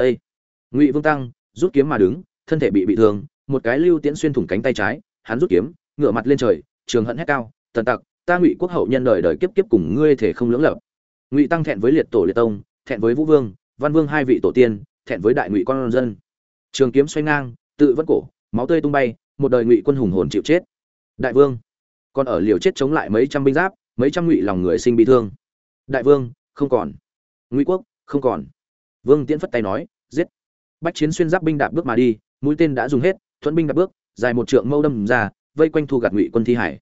Ê! Ngụy Vương Tăng rút kiếm mà đứng, thân thể bị bị thương, một cái lưu tiễn xuyên thủng cánh tay trái, hắn rút kiếm, ngửa mặt lên trời, trường hận hét cao, "Tần tặc, ta Ngụy quốc hậu nhân đời đời kiếp kiếp cùng ngươi thể không lưỡng lập." Ngụy Tăng thẹn với liệt tổ liệt tông, thẹn với Vũ Vương, Văn Vương hai vị tổ tiên, thẹn với đại ngụy con dân. Trường kiếm xoay ngang, tự vẫn cổ, máu tươi tung bay, một đời ngụy quân hùng hồn chịu chết. Đại vương, còn ở liều chết chống lại mấy trăm binh giáp, mấy trăm ngụy lòng người sinh bị thương. Đại vương, không còn. Ngụy quốc, không còn. Vương Tiễn phất tay nói, giết. Bách chiến xuyên giáp binh đạp bước mà đi, mũi tên đã dùng hết, thuận binh đạp bước, dài một trượng mâu đâm ra, vây quanh thu gạt ngụy quân thi hải.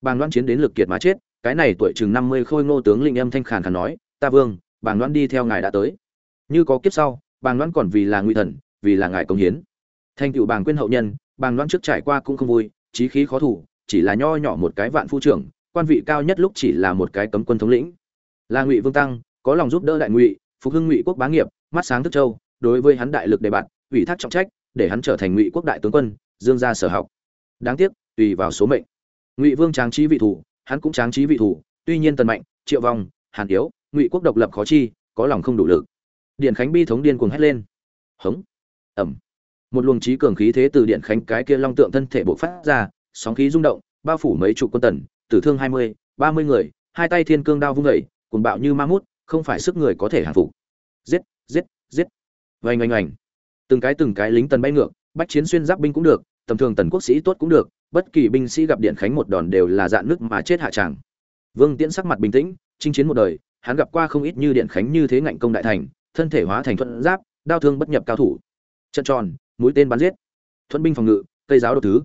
Bàng Loan chiến đến lực kiệt mà chết, cái này tuổi chừng năm mươi khôi ngô tướng linh âm thanh khàn khàn nói, "Ta vương, Bàng Loan đi theo ngài đã tới." Như có kiếp sau, Bàng Loan còn vì là ngụy thần, vì là ngài công hiến. Thanh tựu Bàng quên hậu nhân, Bàng Loan trước trải qua cũng không vui, chí khí khó thủ, chỉ là nho nhỏ một cái vạn phu trưởng, quan vị cao nhất lúc chỉ là một cái cấm quân thống lĩnh. Là Ngụy Vương Tăng, có lòng giúp đỡ đại ngụy, phục hưng Ngụy quốc bá nghiệp, mắt sáng thức châu, đối với hắn đại lực đề bạt, ủy thác trọng trách, để hắn trở thành Ngụy quốc đại tướng quân, dương gia sở học. Đáng tiếc, tùy vào số mệnh. Ngụy Vương tráng trí vị thủ, hắn cũng tráng trí vị thủ, tuy nhiên tần mạnh, triệu vong, hàn yếu, Ngụy quốc độc lập khó chi, có lòng không đủ lực. Điện Khánh bi thống điên cuồng hét lên. Hống. Ầm. Một luồng trí cường khí thế từ Điện Khánh cái kia long tượng thân thể bộc phát ra, sóng khí rung động, bao phủ mấy chục quân tần, tử thương hai mươi, ba mươi người, hai tay thiên cương đao vung dậy, cuồng bạo như ma mút, không phải sức người có thể hàng phục. Giết, giết, giết. vành oanh oanh. Từng cái từng cái lính tần bay ngược, bách chiến xuyên giáp binh cũng được, tầm thường tần quốc sĩ tốt cũng được, bất kỳ binh sĩ gặp điện khánh một đòn đều là dạn nước mà chết hạ tràng. Vương Tiễn sắc mặt bình tĩnh, chinh chiến một đời, hắn gặp qua không ít như điện khánh như thế ngạnh công đại thành, thân thể hóa thành thuận giáp, đao thương bất nhập cao thủ. Trận tròn, mũi tên bắn giết. Thuận binh phòng ngự, cây giáo đồ thứ.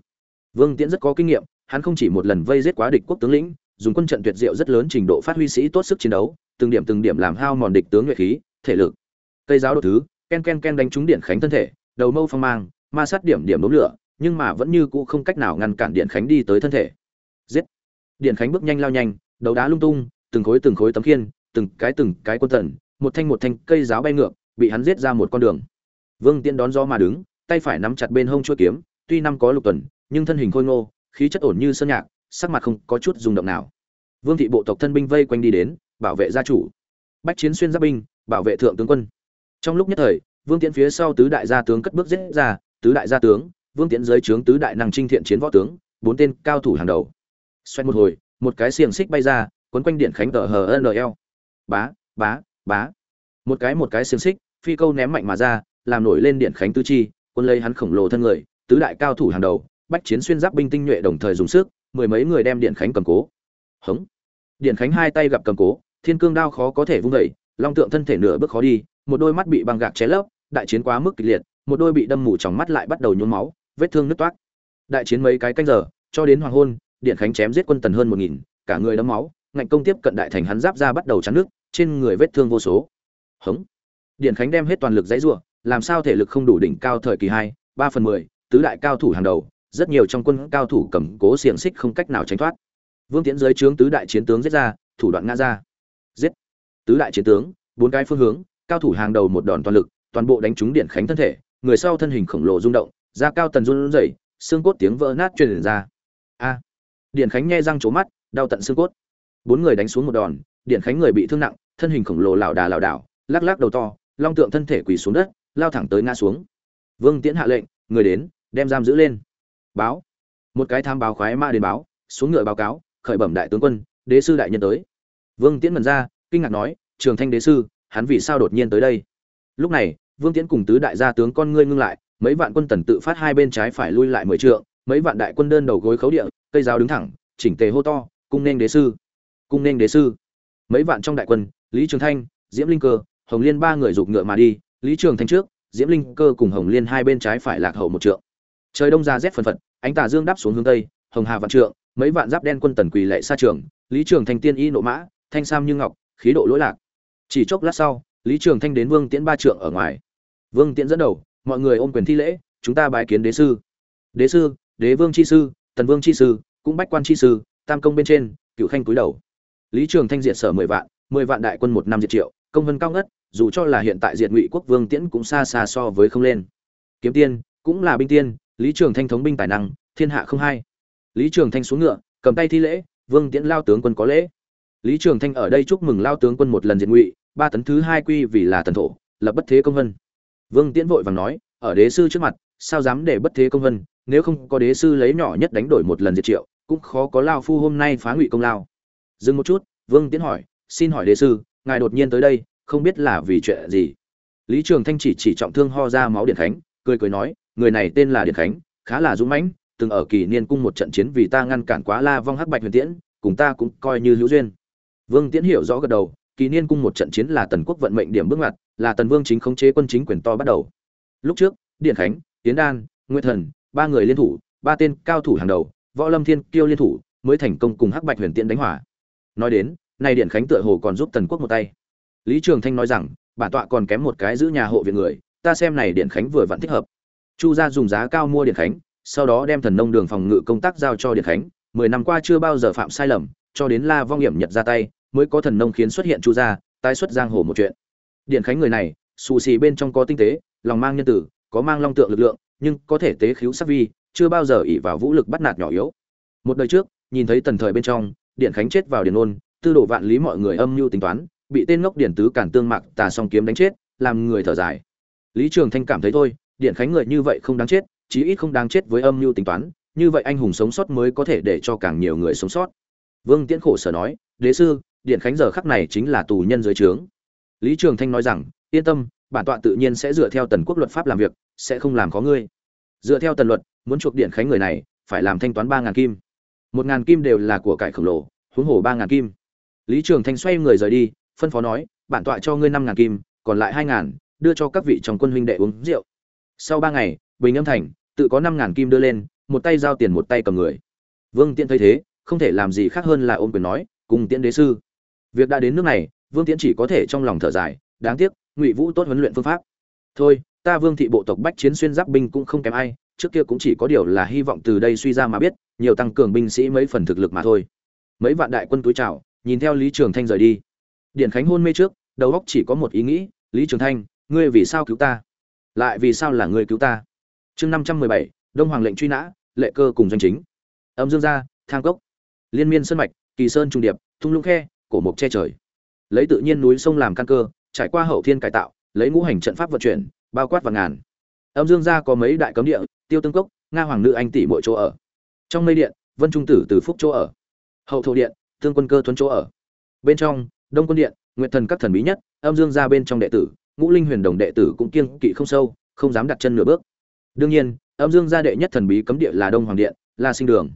Vương Tiễn rất có kinh nghiệm, hắn không chỉ một lần vây giết quá địch quốc tướng lĩnh, dùng quân trận tuyệt diệu rất lớn trình độ phát huy sĩ tốt sức chiến đấu, từng điểm từng điểm làm hao mòn địch tướng nhuệ khí, thể lực. Cây giáo đồ thứ, ken ken ken đánh trúng điện khánh thân thể, đầu mâu phong mang, ma sát điểm điểm đốm lửa, nhưng mà vẫn như cũ không cách nào ngăn cản điện khánh đi tới thân thể. Giết! Điện khánh bước nhanh lao nhanh, đầu đá lung tung, từng khối từng khối tấm khiên, từng cái từng cái quân tần, một thanh một thanh cây giáo bay ngược, bị hắn giết ra một con đường. Vương Tiễn đón gió mà đứng, tay phải nắm chặt bên hông chuôi kiếm, tuy năm có lục tuần, nhưng thân hình khôi ngô, khí chất ổn như sơn nhạc, sắc mặt không có chút rung động nào. Vương thị bộ tộc thân binh vây quanh đi đến, bảo vệ gia chủ. Bách chiến xuyên giáp binh, bảo vệ thượng tướng quân. Trong lúc nhất thời, Vương Tiễn phía sau tứ đại gia tướng cất bước giết ra, tứ đại gia tướng, Vương Tiễn dưới trướng tứ đại năng trinh thiện chiến võ tướng, bốn tên cao thủ hàng đầu. Xoay một hồi, một cái xiềng xích bay ra, quấn quanh điện khánh tờ HNL. Bá, bá, bá. Một cái một cái xiềng xích, phi câu ném mạnh mà ra, làm nổi lên điện khánh tứ chi, quân lấy hắn khổng lồ thân người, tứ đại cao thủ hàng đầu, bách chiến xuyên giáp binh tinh nhuệ đồng thời dùng sức, mười mấy người đem điện khánh cầm cố. Hống. Điện khánh hai tay gặp cầm cố, thiên cương đao khó có thể vung vẩy long tượng thân thể nửa bước khó đi, một đôi mắt bị băng gạc ché lấp, đại chiến quá mức kịch liệt, một đôi bị đâm mù trong mắt lại bắt đầu nhuốm máu, vết thương nứt toát. Đại chiến mấy cái canh giờ, cho đến hoàng hôn, điện khánh chém giết quân tần hơn một nghìn, cả người đẫm máu, ngạnh công tiếp cận đại thành hắn giáp ra bắt đầu chắn nước, trên người vết thương vô số. Hống. Điện khánh đem hết toàn lực dãy rủa, làm sao thể lực không đủ đỉnh cao thời kỳ hai, ba phần mười, tứ đại cao thủ hàng đầu, rất nhiều trong quân cao thủ cầm cố xiềng xích không cách nào tránh thoát. Vương Tiễn dưới trướng tứ đại chiến tướng giết ra, thủ đoạn ngã ra. Giết. Tứ đại chiến tướng, bốn cái phương hướng, cao thủ hàng đầu một đòn toàn lực, toàn bộ đánh trúng điện khánh thân thể, người sau thân hình khổng lồ rung động, da cao tần run rẩy, xương cốt tiếng vỡ nát truyền ra. A! Điện khánh nghe răng trố mắt, đau tận xương cốt. Bốn người đánh xuống một đòn, điện khánh người bị thương nặng, thân hình khổng lồ lảo đà lảo đảo, lắc lắc đầu to, long tượng thân thể quỳ xuống đất, lao thẳng tới ngã xuống. Vương Tiễn hạ lệnh, người đến, đem giam giữ lên. Báo. Một cái tham báo khoái ma đến báo, xuống ngựa báo cáo, khởi bẩm đại tướng quân, đế sư đại nhân tới. Vương Tiễn mần ra, kinh ngạc nói, Trường Thanh đế sư, hắn vì sao đột nhiên tới đây? Lúc này, Vương Tiễn cùng tứ đại gia tướng con ngươi ngưng lại, mấy vạn quân tần tự phát hai bên trái phải lui lại mười trượng, mấy vạn đại quân đơn đầu gối khấu địa, cây giáo đứng thẳng, chỉnh tề hô to, cung nên đế sư, cung nên đế sư. Mấy vạn trong đại quân, Lý Trường Thanh, Diễm Linh Cơ, Hồng Liên ba người giục ngựa mà đi, Lý Trường Thanh trước, Diễm Linh Cơ cùng Hồng Liên hai bên trái phải lạc hậu một trượng. Trời đông ra rét phần phật, ánh tà dương đáp xuống hướng tây, Hồng Hà vạn trượng, mấy vạn giáp đen quân tần quỳ lệ xa trường, Lý Trường Thanh tiên y nộ mã, thanh sam như ngọc, khí độ lỗi lạc. Chỉ chốc lát sau, Lý Trường Thanh đến Vương Tiễn ba trượng ở ngoài. Vương Tiễn dẫn đầu, mọi người ôm quyền thi lễ, chúng ta bái kiến đế sư. Đế sư, đế vương chi sư, tần vương chi sư, cũng bách quan chi sư, tam công bên trên, cựu khanh cúi đầu. Lý Trường Thanh diệt sở mười vạn, mười vạn đại quân một năm diệt triệu, công vân cao ngất, dù cho là hiện tại diệt Ngụy quốc Vương Tiễn cũng xa xa so với không lên. Kiếm tiên, cũng là binh tiên, Lý Trường Thanh thống binh tài năng, thiên hạ không hai. Lý Trường Thanh xuống ngựa, cầm tay thi lễ, Vương Tiễn lao tướng quân có lễ. Lý Trường Thanh ở đây chúc mừng lao tướng quân một lần diệt Ngụy, ba tấn thứ hai quy vì là tần thổ, lập bất thế công vân. vương tiễn vội vàng nói ở đế sư trước mặt sao dám để bất thế công vân nếu không có đế sư lấy nhỏ nhất đánh đổi một lần diệt triệu cũng khó có lao phu hôm nay phá ngụy công lao. Dừng một chút vương tiễn hỏi xin hỏi đế sư ngài đột nhiên tới đây không biết là vì chuyện gì? Lý trường thanh chỉ chỉ trọng thương ho ra máu điện khánh cười cười nói người này tên là điện khánh khá là dũng mãnh từng ở kỳ niên cung một trận chiến vì ta ngăn cản quá la vong hắc bạch huyền tiễn cùng ta cũng coi như hữu duyên. Vương tiễn hiểu rõ gật đầu kỳ niên cung một trận chiến là tần quốc vận mệnh điểm bước ngoặt, là tần vương chính khống chế quân chính quyền to bắt đầu. Lúc trước, điện khánh tiến đan nguyễn thần, ba người liên thủ, ba tên cao thủ hàng đầu, võ lâm thiên kiêu liên thủ, mới thành công cùng hắc bạch huyền tiễn đánh hỏa nói đến, nay điện khánh tựa hồ còn giúp tần quốc một tay. Lý trường thanh nói rằng, bản tọa còn kém một cái giữ nhà hộ viện người, ta xem này điện khánh vừa vặn thích hợp. Chu gia dùng giá cao mua điện khánh, sau đó đem thần nông đường phòng ngự công tác giao cho điện khánh, mười năm qua chưa bao giờ phạm sai lầm, cho đến la vong hiểm nhật ra tay mới có thần nông khiến xuất hiện chu gia, tái xuất giang hồ một chuyện. Điện khánh người này, xù xì bên trong có tinh tế, lòng mang nhân tử, có mang long tượng lực lượng, nhưng có thể tế khiếu sắc vi, chưa bao giờ ỉ vào vũ lực bắt nạt nhỏ yếu. Một đời trước, nhìn thấy tần thời bên trong điện khánh chết vào điện ôn, tư đồ vạn lý mọi người âm mưu tính toán, bị tên ngốc điện tứ cản tương mạc tà song kiếm đánh chết, làm người thở dài. Lý trường thanh cảm thấy thôi điện khánh người như vậy không đáng chết, chí ít không đáng chết với âm mưu tính toán, như vậy anh hùng sống sót mới có thể để cho càng nhiều người sống sót. Vương tiễn khổ sở nói, đế sư điện khánh giờ khắc này chính là tù nhân dưới trướng. Lý trường thanh nói rằng, yên tâm, bản tọa tự nhiên sẽ dựa theo tần quốc luật pháp làm việc, sẽ không làm khó ngươi. Dựa theo tần luật, muốn chuộc điện khánh người này, phải làm thanh toán ba ngàn kim. Một ngàn kim đều là của cải khổng lồ, huống hồ ba ngàn kim. Lý trường thanh xoay người rời đi, phân phó nói, bản tọa cho ngươi năm ngàn kim, còn lại hai ngàn, đưa cho các vị trong quân huynh đệ uống rượu. Sau ba ngày, bình âm thành, tự có năm ngàn kim đưa lên, một tay giao tiền một tay cầm người. Vương tiễn thấy thế, không thể làm gì khác hơn là ôm quyền nói, cùng tiễn đế sư việc đã đến nước này, vương tiễn chỉ có thể trong lòng thở dài, đáng tiếc, ngụy vũ tốt huấn luyện phương pháp. Thôi, ta vương thị bộ tộc bách chiến xuyên giáp binh cũng không kém ai, trước kia cũng chỉ có điều là hy vọng từ đây suy ra mà biết, nhiều tăng cường binh sĩ mấy phần thực lực mà thôi. Mấy vạn đại quân túi trào nhìn theo lý trường thanh rời đi. Điện khánh hôn mê trước, đầu óc chỉ có một ý nghĩ, lý trường thanh, ngươi vì sao cứu ta? Lại vì sao là ngươi cứu ta? Chương năm trăm mười bảy, đông hoàng lệnh truy nã, lệ cơ cùng doanh chính. Âm dương gia, thang cốc. Liên miên sân mạch, kỳ sơn trung điệp, thung lũng khe cổ mục che trời. Lấy tự nhiên núi sông làm căn cơ, trải qua hậu thiên cải tạo, lấy ngũ hành trận pháp vận chuyển, bao quát và ngàn. Âm dương gia có mấy đại cấm địa, tiêu tương cốc, nga hoàng nữ anh tỷ mỗi chỗ ở. Trong mây điện, vân trung tử từ phúc chỗ ở. Hậu thổ điện tương quân cơ thuấn chỗ ở. Bên trong, đông quân điện nguyện thần các thần bí nhất, âm dương gia bên trong đệ tử, ngũ linh huyền đồng đệ tử cũng kiêng kỵ không sâu, không dám đặt chân nửa bước. Đương nhiên, âm dương gia đệ nhất thần bí cấm địa là đông hoàng điện, la sinh đường.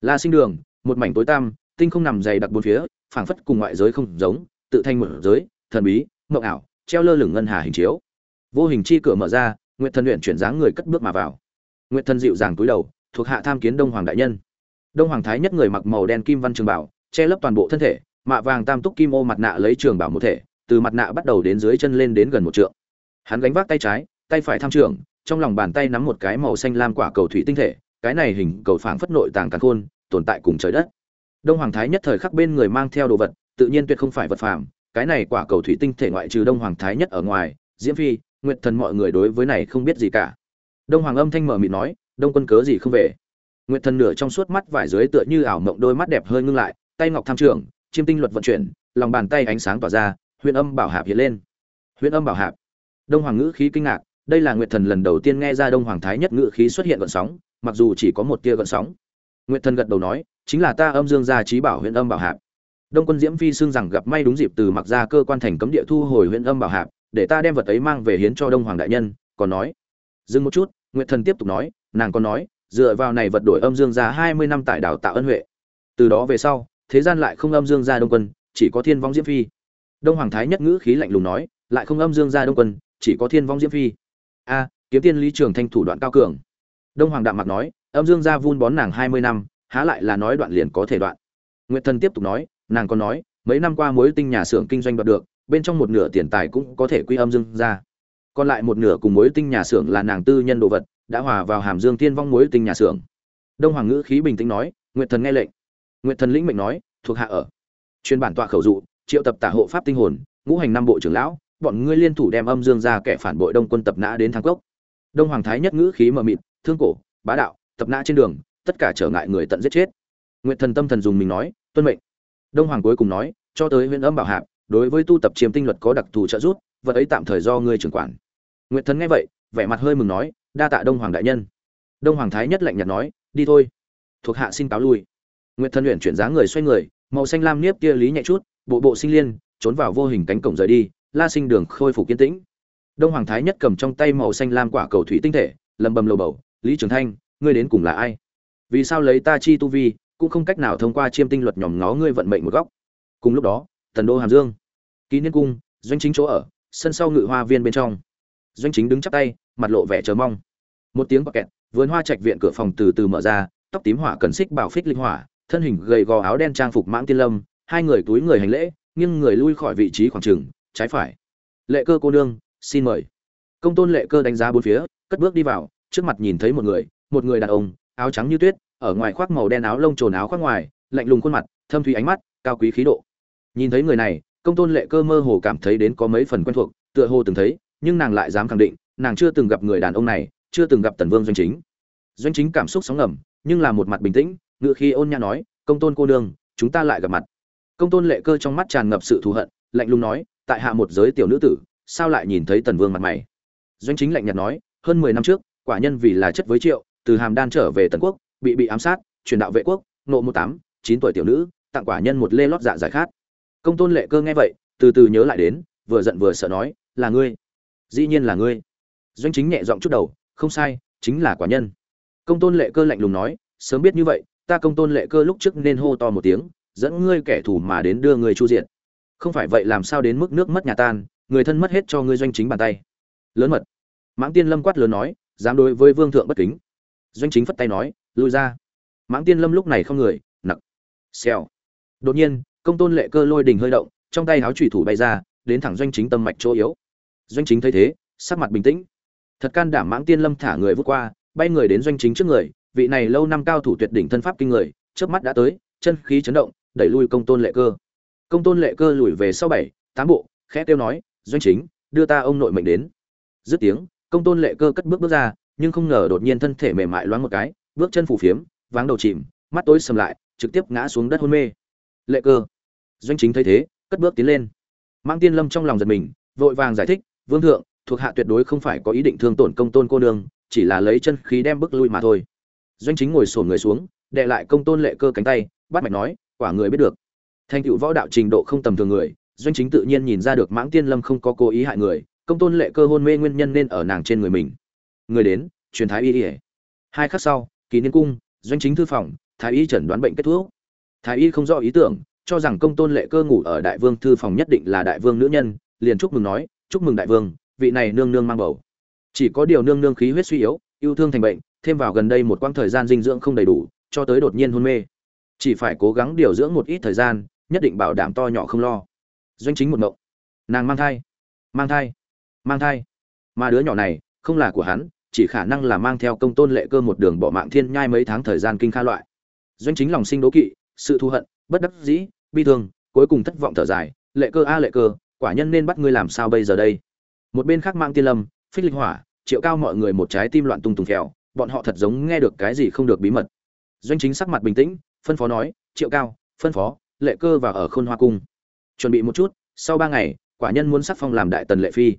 La sinh đường, một mảnh tối tăm tinh không nằm dày đặc bốn phía, phảng phất cùng ngoại giới không giống, tự thành một giới, thần bí, mộng ảo, treo lơ lửng ngân hà hình chiếu. Vô hình chi cửa mở ra, nguyệt thần luyện chuyển dáng người cất bước mà vào. Nguyệt thần dịu dàng cúi đầu, thuộc hạ tham kiến đông hoàng đại nhân. Đông hoàng thái nhất người mặc màu đen kim văn trường bảo, che lấp toàn bộ thân thể, mạ vàng tam túc kim ô mặt nạ lấy trường bảo một thể, từ mặt nạ bắt đầu đến dưới chân lên đến gần một trượng. Hắn gánh vác tay trái, tay phải tham trường, trong lòng bàn tay nắm một cái màu xanh lam quả cầu thủy tinh thể, cái này hình cầu phảng phất nội tàng càn khôn, tồn tại cùng trời đất đông hoàng thái nhất thời khắc bên người mang theo đồ vật, tự nhiên tuyệt không phải vật phàm, cái này quả cầu thủy tinh thể ngoại trừ đông hoàng thái nhất ở ngoài, diễm phi, nguyệt thần mọi người đối với này không biết gì cả. Đông hoàng âm thanh mở mịt nói, đông quân cớ gì không về? Nguyệt thần nửa trong suốt mắt vải dưới tựa như ảo mộng đôi mắt đẹp hơi ngưng lại, tay ngọc tham trưởng chiêm tinh luật vận chuyển, lòng bàn tay ánh sáng tỏa ra, huyền âm bảo hạp hiện lên. Huyền âm bảo hạp. Đông hoàng ngữ khí kinh ngạc, đây là nguyệt thần lần đầu tiên nghe ra đông hoàng thái nhất ngữ khí xuất hiện gợn sóng, mặc dù chỉ có một tia gợn sóng. Nguyệt thần gật đầu nói chính là ta âm dương gia trí bảo huyện âm bảo hạp. Đông quân diễm phi xưng rằng gặp may đúng dịp từ mặc ra cơ quan thành cấm địa thu hồi huyện âm bảo hạp, để ta đem vật ấy mang về hiến cho đông hoàng đại nhân, còn nói. Dừng một chút, nguyệt thần tiếp tục nói, nàng còn nói, dựa vào này vật đổi âm dương gia hai mươi năm tại đào tạo ân huệ. Từ đó về sau, thế gian lại không âm dương gia đông quân, chỉ có thiên vong diễm phi. Đông hoàng thái nhất ngữ khí lạnh lùng nói, lại không âm dương gia đông quân, chỉ có thiên vong diễm phi. A, kiếm tiên lý trường thanh thủ đoạn cao cường. Đông hoàng đạm mặt nói, âm dương gia vun bón nàng hai mươi năm há lại là nói đoạn liền có thể đoạn. Nguyệt thần tiếp tục nói, nàng còn nói, mấy năm qua mối tinh nhà xưởng kinh doanh đoạt được, bên trong một nửa tiền tài cũng có thể quy âm dương ra. Còn lại một nửa cùng mối tinh nhà xưởng là nàng tư nhân đồ vật, đã hòa vào hàm dương tiên vong mối tinh nhà xưởng. Đông hoàng ngữ khí bình tĩnh nói, nguyệt thần nghe lệnh. Nguyệt thần lĩnh mệnh nói, thuộc hạ ở. Chuyên bản tọa khẩu dụ, triệu tập tả hộ pháp tinh hồn, ngũ hành năm bộ trưởng lão, bọn ngươi liên thủ đem âm dương ra kẻ phản bội đông quân tập nã đến thang cốc. Đông hoàng thái nhất ngữ khí mờ mịt, thương cổ, bá đạo, tập nã trên đường tất cả trở ngại người tận giết chết. Nguyện thần tâm thần dùng mình nói, tuân mệnh. Đông hoàng cuối cùng nói, cho tới huyện âm bảo hạp, đối với tu tập chiếm tinh luật có đặc thù trợ giúp, vật ấy tạm thời do ngươi trưởng quản. Nguyện thần nghe vậy, vẻ mặt hơi mừng nói, đa tạ đông hoàng đại nhân. Đông hoàng thái nhất lạnh nhạt nói, đi thôi. Thuộc hạ xin cáo lui. Nguyện thần luyện chuyển dáng người xoay người, màu xanh lam niếp kia lý nhẹ chút, bộ bộ sinh liên, trốn vào vô hình cánh cổng rời đi, la sinh đường khôi phục kiên tĩnh. Đông hoàng thái nhất cầm trong tay màu xanh lam quả cầu thủy tinh thể, lầm bầm lầu bầu, lý trường thanh, ngươi đến cùng là ai? Vì sao lấy ta chi tu vi, cũng không cách nào thông qua chiêm tinh luật nhòm ngó ngươi vận mệnh một góc. Cùng lúc đó, thần đô hàm dương, ký niên cung, doanh chính chỗ ở, sân sau ngự hoa viên bên trong. Doanh chính đứng chắp tay, mặt lộ vẻ chờ mong. Một tiếng bọc kẹt, vườn hoa trạch viện cửa phòng từ từ mở ra, tóc tím hỏa cần xích bảo phích linh hỏa, thân hình gầy gò áo đen trang phục mãng tiên lâm, hai người túi người hành lễ, nghiêng người lui khỏi vị trí khoảng trừng trái phải. Lệ cơ cô nương, xin mời. Công tôn lệ cơ đánh giá bốn phía, cất bước đi vào, trước mặt nhìn thấy một người một người đàn ông áo trắng như tuyết, ở ngoài khoác màu đen áo lông trồn áo khoác ngoài, lạnh lùng khuôn mặt, thâm thủy ánh mắt, cao quý khí độ. Nhìn thấy người này, công tôn lệ cơ mơ hồ cảm thấy đến có mấy phần quen thuộc, tựa hồ từng thấy, nhưng nàng lại dám khẳng định, nàng chưa từng gặp người đàn ông này, chưa từng gặp tần vương doanh chính. Doanh chính cảm xúc sóng ngầm, nhưng là một mặt bình tĩnh, ngựa khi ôn nhã nói, công tôn cô nương, chúng ta lại gặp mặt. Công tôn lệ cơ trong mắt tràn ngập sự thù hận, lạnh lùng nói, tại hạ một giới tiểu nữ tử, sao lại nhìn thấy tần vương mặt mày? Doanh chính lạnh nhạt nói, hơn mười năm trước, quả nhân vì là chất với triệu từ hàm đan trở về tần quốc, bị bị ám sát, truyền đạo vệ quốc, nộ một tám, chín tuổi tiểu nữ, tặng quả nhân một lê lót dạ giải khát. Công tôn lệ cơ nghe vậy, từ từ nhớ lại đến, vừa giận vừa sợ nói, là ngươi. Dĩ nhiên là ngươi. Doanh chính nhẹ giọng chút đầu, không sai, chính là quả nhân. Công tôn lệ cơ lạnh lùng nói, sớm biết như vậy, ta công tôn lệ cơ lúc trước nên hô to một tiếng, dẫn ngươi kẻ thù mà đến đưa ngươi chu diện không phải vậy làm sao đến mức nước mất nhà tan, người thân mất hết cho ngươi doanh chính bàn tay. Lớn mật. Mãng tiên lâm quát lớn nói, dám đối với vương thượng bất kính doanh chính phất tay nói, lui ra. Mãng tiên lâm lúc này không người, nặc. Xèo. Đột nhiên, công tôn lệ cơ lôi đình hơi động, trong tay áo trùy thủ bay ra, đến thẳng doanh chính tâm mạch chỗ yếu. Doanh chính thấy thế, sắc mặt bình tĩnh. Thật can đảm mãng tiên lâm thả người vút qua, bay người đến doanh chính trước người, vị này lâu năm cao thủ tuyệt đỉnh thân pháp kinh người trước mắt đã tới, chân khí chấn động, đẩy lui công tôn lệ cơ. Công tôn lệ cơ lùi về sau bảy, tám bộ, khẽ tiêu nói, doanh chính, đưa ta ông nội mệnh đến. Dứt tiếng, công tôn lệ cơ cất bước bước ra nhưng không ngờ đột nhiên thân thể mềm mại loáng một cái, bước chân phủ phiếm, váng đầu chìm, mắt tối sầm lại, trực tiếp ngã xuống đất hôn mê. Lệ cơ. Doanh chính thấy thế, cất bước tiến lên. Mang tiên lâm trong lòng giật mình, vội vàng giải thích, vương thượng, thuộc hạ tuyệt đối không phải có ý định thương tổn công tôn cô nương, chỉ là lấy chân khí đem bước lui mà thôi. Doanh chính ngồi xổm người xuống đè lại công tôn lệ cơ cánh tay, bắt mạch nói, quả người biết được. Thành tựu võ đạo trình độ không tầm thường người, doanh chính tự nhiên nhìn ra được mãng tiên lâm không có cố ý hại người, công tôn lệ cơ hôn mê nguyên nhân nên ở nàng trên người mình người đến, truyền thái y ỉa hai khắc sau, kỳ niên cung, doanh chính thư phòng, thái y chẩn đoán bệnh kết thúc. Thái y không rõ ý tưởng, cho rằng công tôn lệ cơ ngủ ở đại vương thư phòng nhất định là đại vương nữ nhân, liền chúc mừng nói, chúc mừng đại vương, vị này nương nương mang bầu. Chỉ có điều nương nương khí huyết suy yếu, yêu thương thành bệnh, thêm vào gần đây một quãng thời gian dinh dưỡng không đầy đủ, cho tới đột nhiên hôn mê. Chỉ phải cố gắng điều dưỡng một ít thời gian, nhất định bảo đảm to nhỏ không lo. Doanh chính một mộng nàng mang thai. Mang thai. Mang thai. Mà đứa nhỏ này, không là của hắn chỉ khả năng là mang theo công tôn lệ cơ một đường bỏ mạng thiên nhai mấy tháng thời gian kinh kha loại. Doanh chính lòng sinh đố kỵ, sự thù hận, bất đắc dĩ, bi thương, cuối cùng thất vọng thở dài, lệ cơ a, lệ cơ, quả nhân nên bắt ngươi làm sao bây giờ đây? Một bên khác mang tiên lâm, phích linh hỏa, triệu cao mọi người một trái tim loạn tung tùng phèo, bọn họ thật giống nghe được cái gì không được bí mật. Doanh chính sắc mặt bình tĩnh, phân phó nói, triệu cao, phân phó, lệ cơ và ở khôn hoa cung. Chuẩn bị một chút, sau ba ngày, quả nhân muốn sắc phong làm đại tần lệ phi.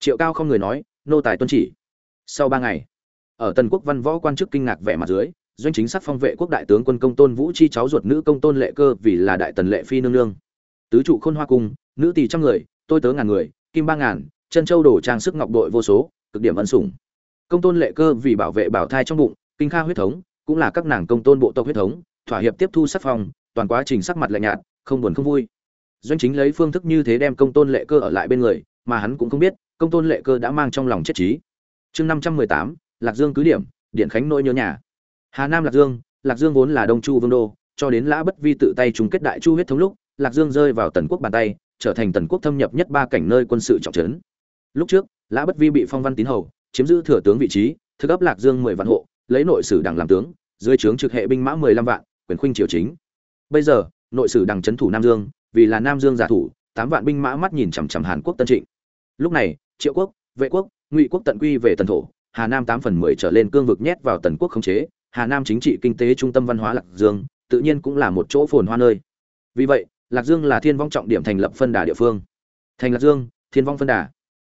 Triệu cao không người nói, nô tài tuân chỉ sau ba ngày, ở tần quốc văn võ quan chức kinh ngạc vẻ mặt dưới, doanh chính sắc phong vệ quốc đại tướng quân công tôn vũ chi cháu ruột nữ công tôn lệ cơ vì là đại tần lệ phi nương nương. Tứ trụ khôn hoa cung, nữ tỷ trăm người, tôi tớ ngàn người, kim ba ngàn, chân châu đổ trang sức ngọc đội vô số, cực điểm ân sủng. Công tôn lệ cơ vì bảo vệ bảo thai trong bụng, kinh kha huyết thống, cũng là các nàng công tôn bộ tộc huyết thống, thỏa hiệp tiếp thu sắc phong, toàn quá trình sắc mặt lạnh nhạt, không buồn không vui. Doanh chính lấy phương thức như thế đem công tôn lệ cơ ở lại bên người, mà hắn cũng không biết, công tôn lệ cơ đã mang trong lòng chết trí chương năm trăm mười tám, lạc dương cứ điểm, điện khánh nỗi nhớ nhà. Hà nam lạc dương lạc dương vốn là đông chu vương đô, cho đến lã bất vi tự tay chung kết đại chu huyết thống lúc, lạc dương rơi vào tần quốc bàn tay, trở thành tần quốc thâm nhập nhất ba cảnh nơi quân sự trọng trấn. Lúc trước, lã bất vi bị phong văn tín hầu, chiếm giữ thừa tướng vị trí, thực ấp lạc dương mười vạn hộ, lấy nội sử đảng làm tướng, dưới trướng trực hệ binh mã mười lăm vạn, quyền khuynh triều chính. Bây giờ, nội sử đảng trấn thủ nam dương, vì là nam dương giả thủ, tám vạn binh mã mắt nhìn chằm chằm hàn quốc tân trịnh. Lúc này, triệu quốc, vệ quốc ngụy quốc tận quy về tần thổ, hà nam tám phần mười trở lên cương vực nhét vào tần quốc khống chế, hà nam chính trị, kinh tế, trung tâm văn hóa lạc dương, tự nhiên cũng là một chỗ phồn hoa nơi. Vì vậy, lạc dương là thiên vong trọng điểm thành lập phân đà địa phương. Thành lạc dương, thiên vong phân đà.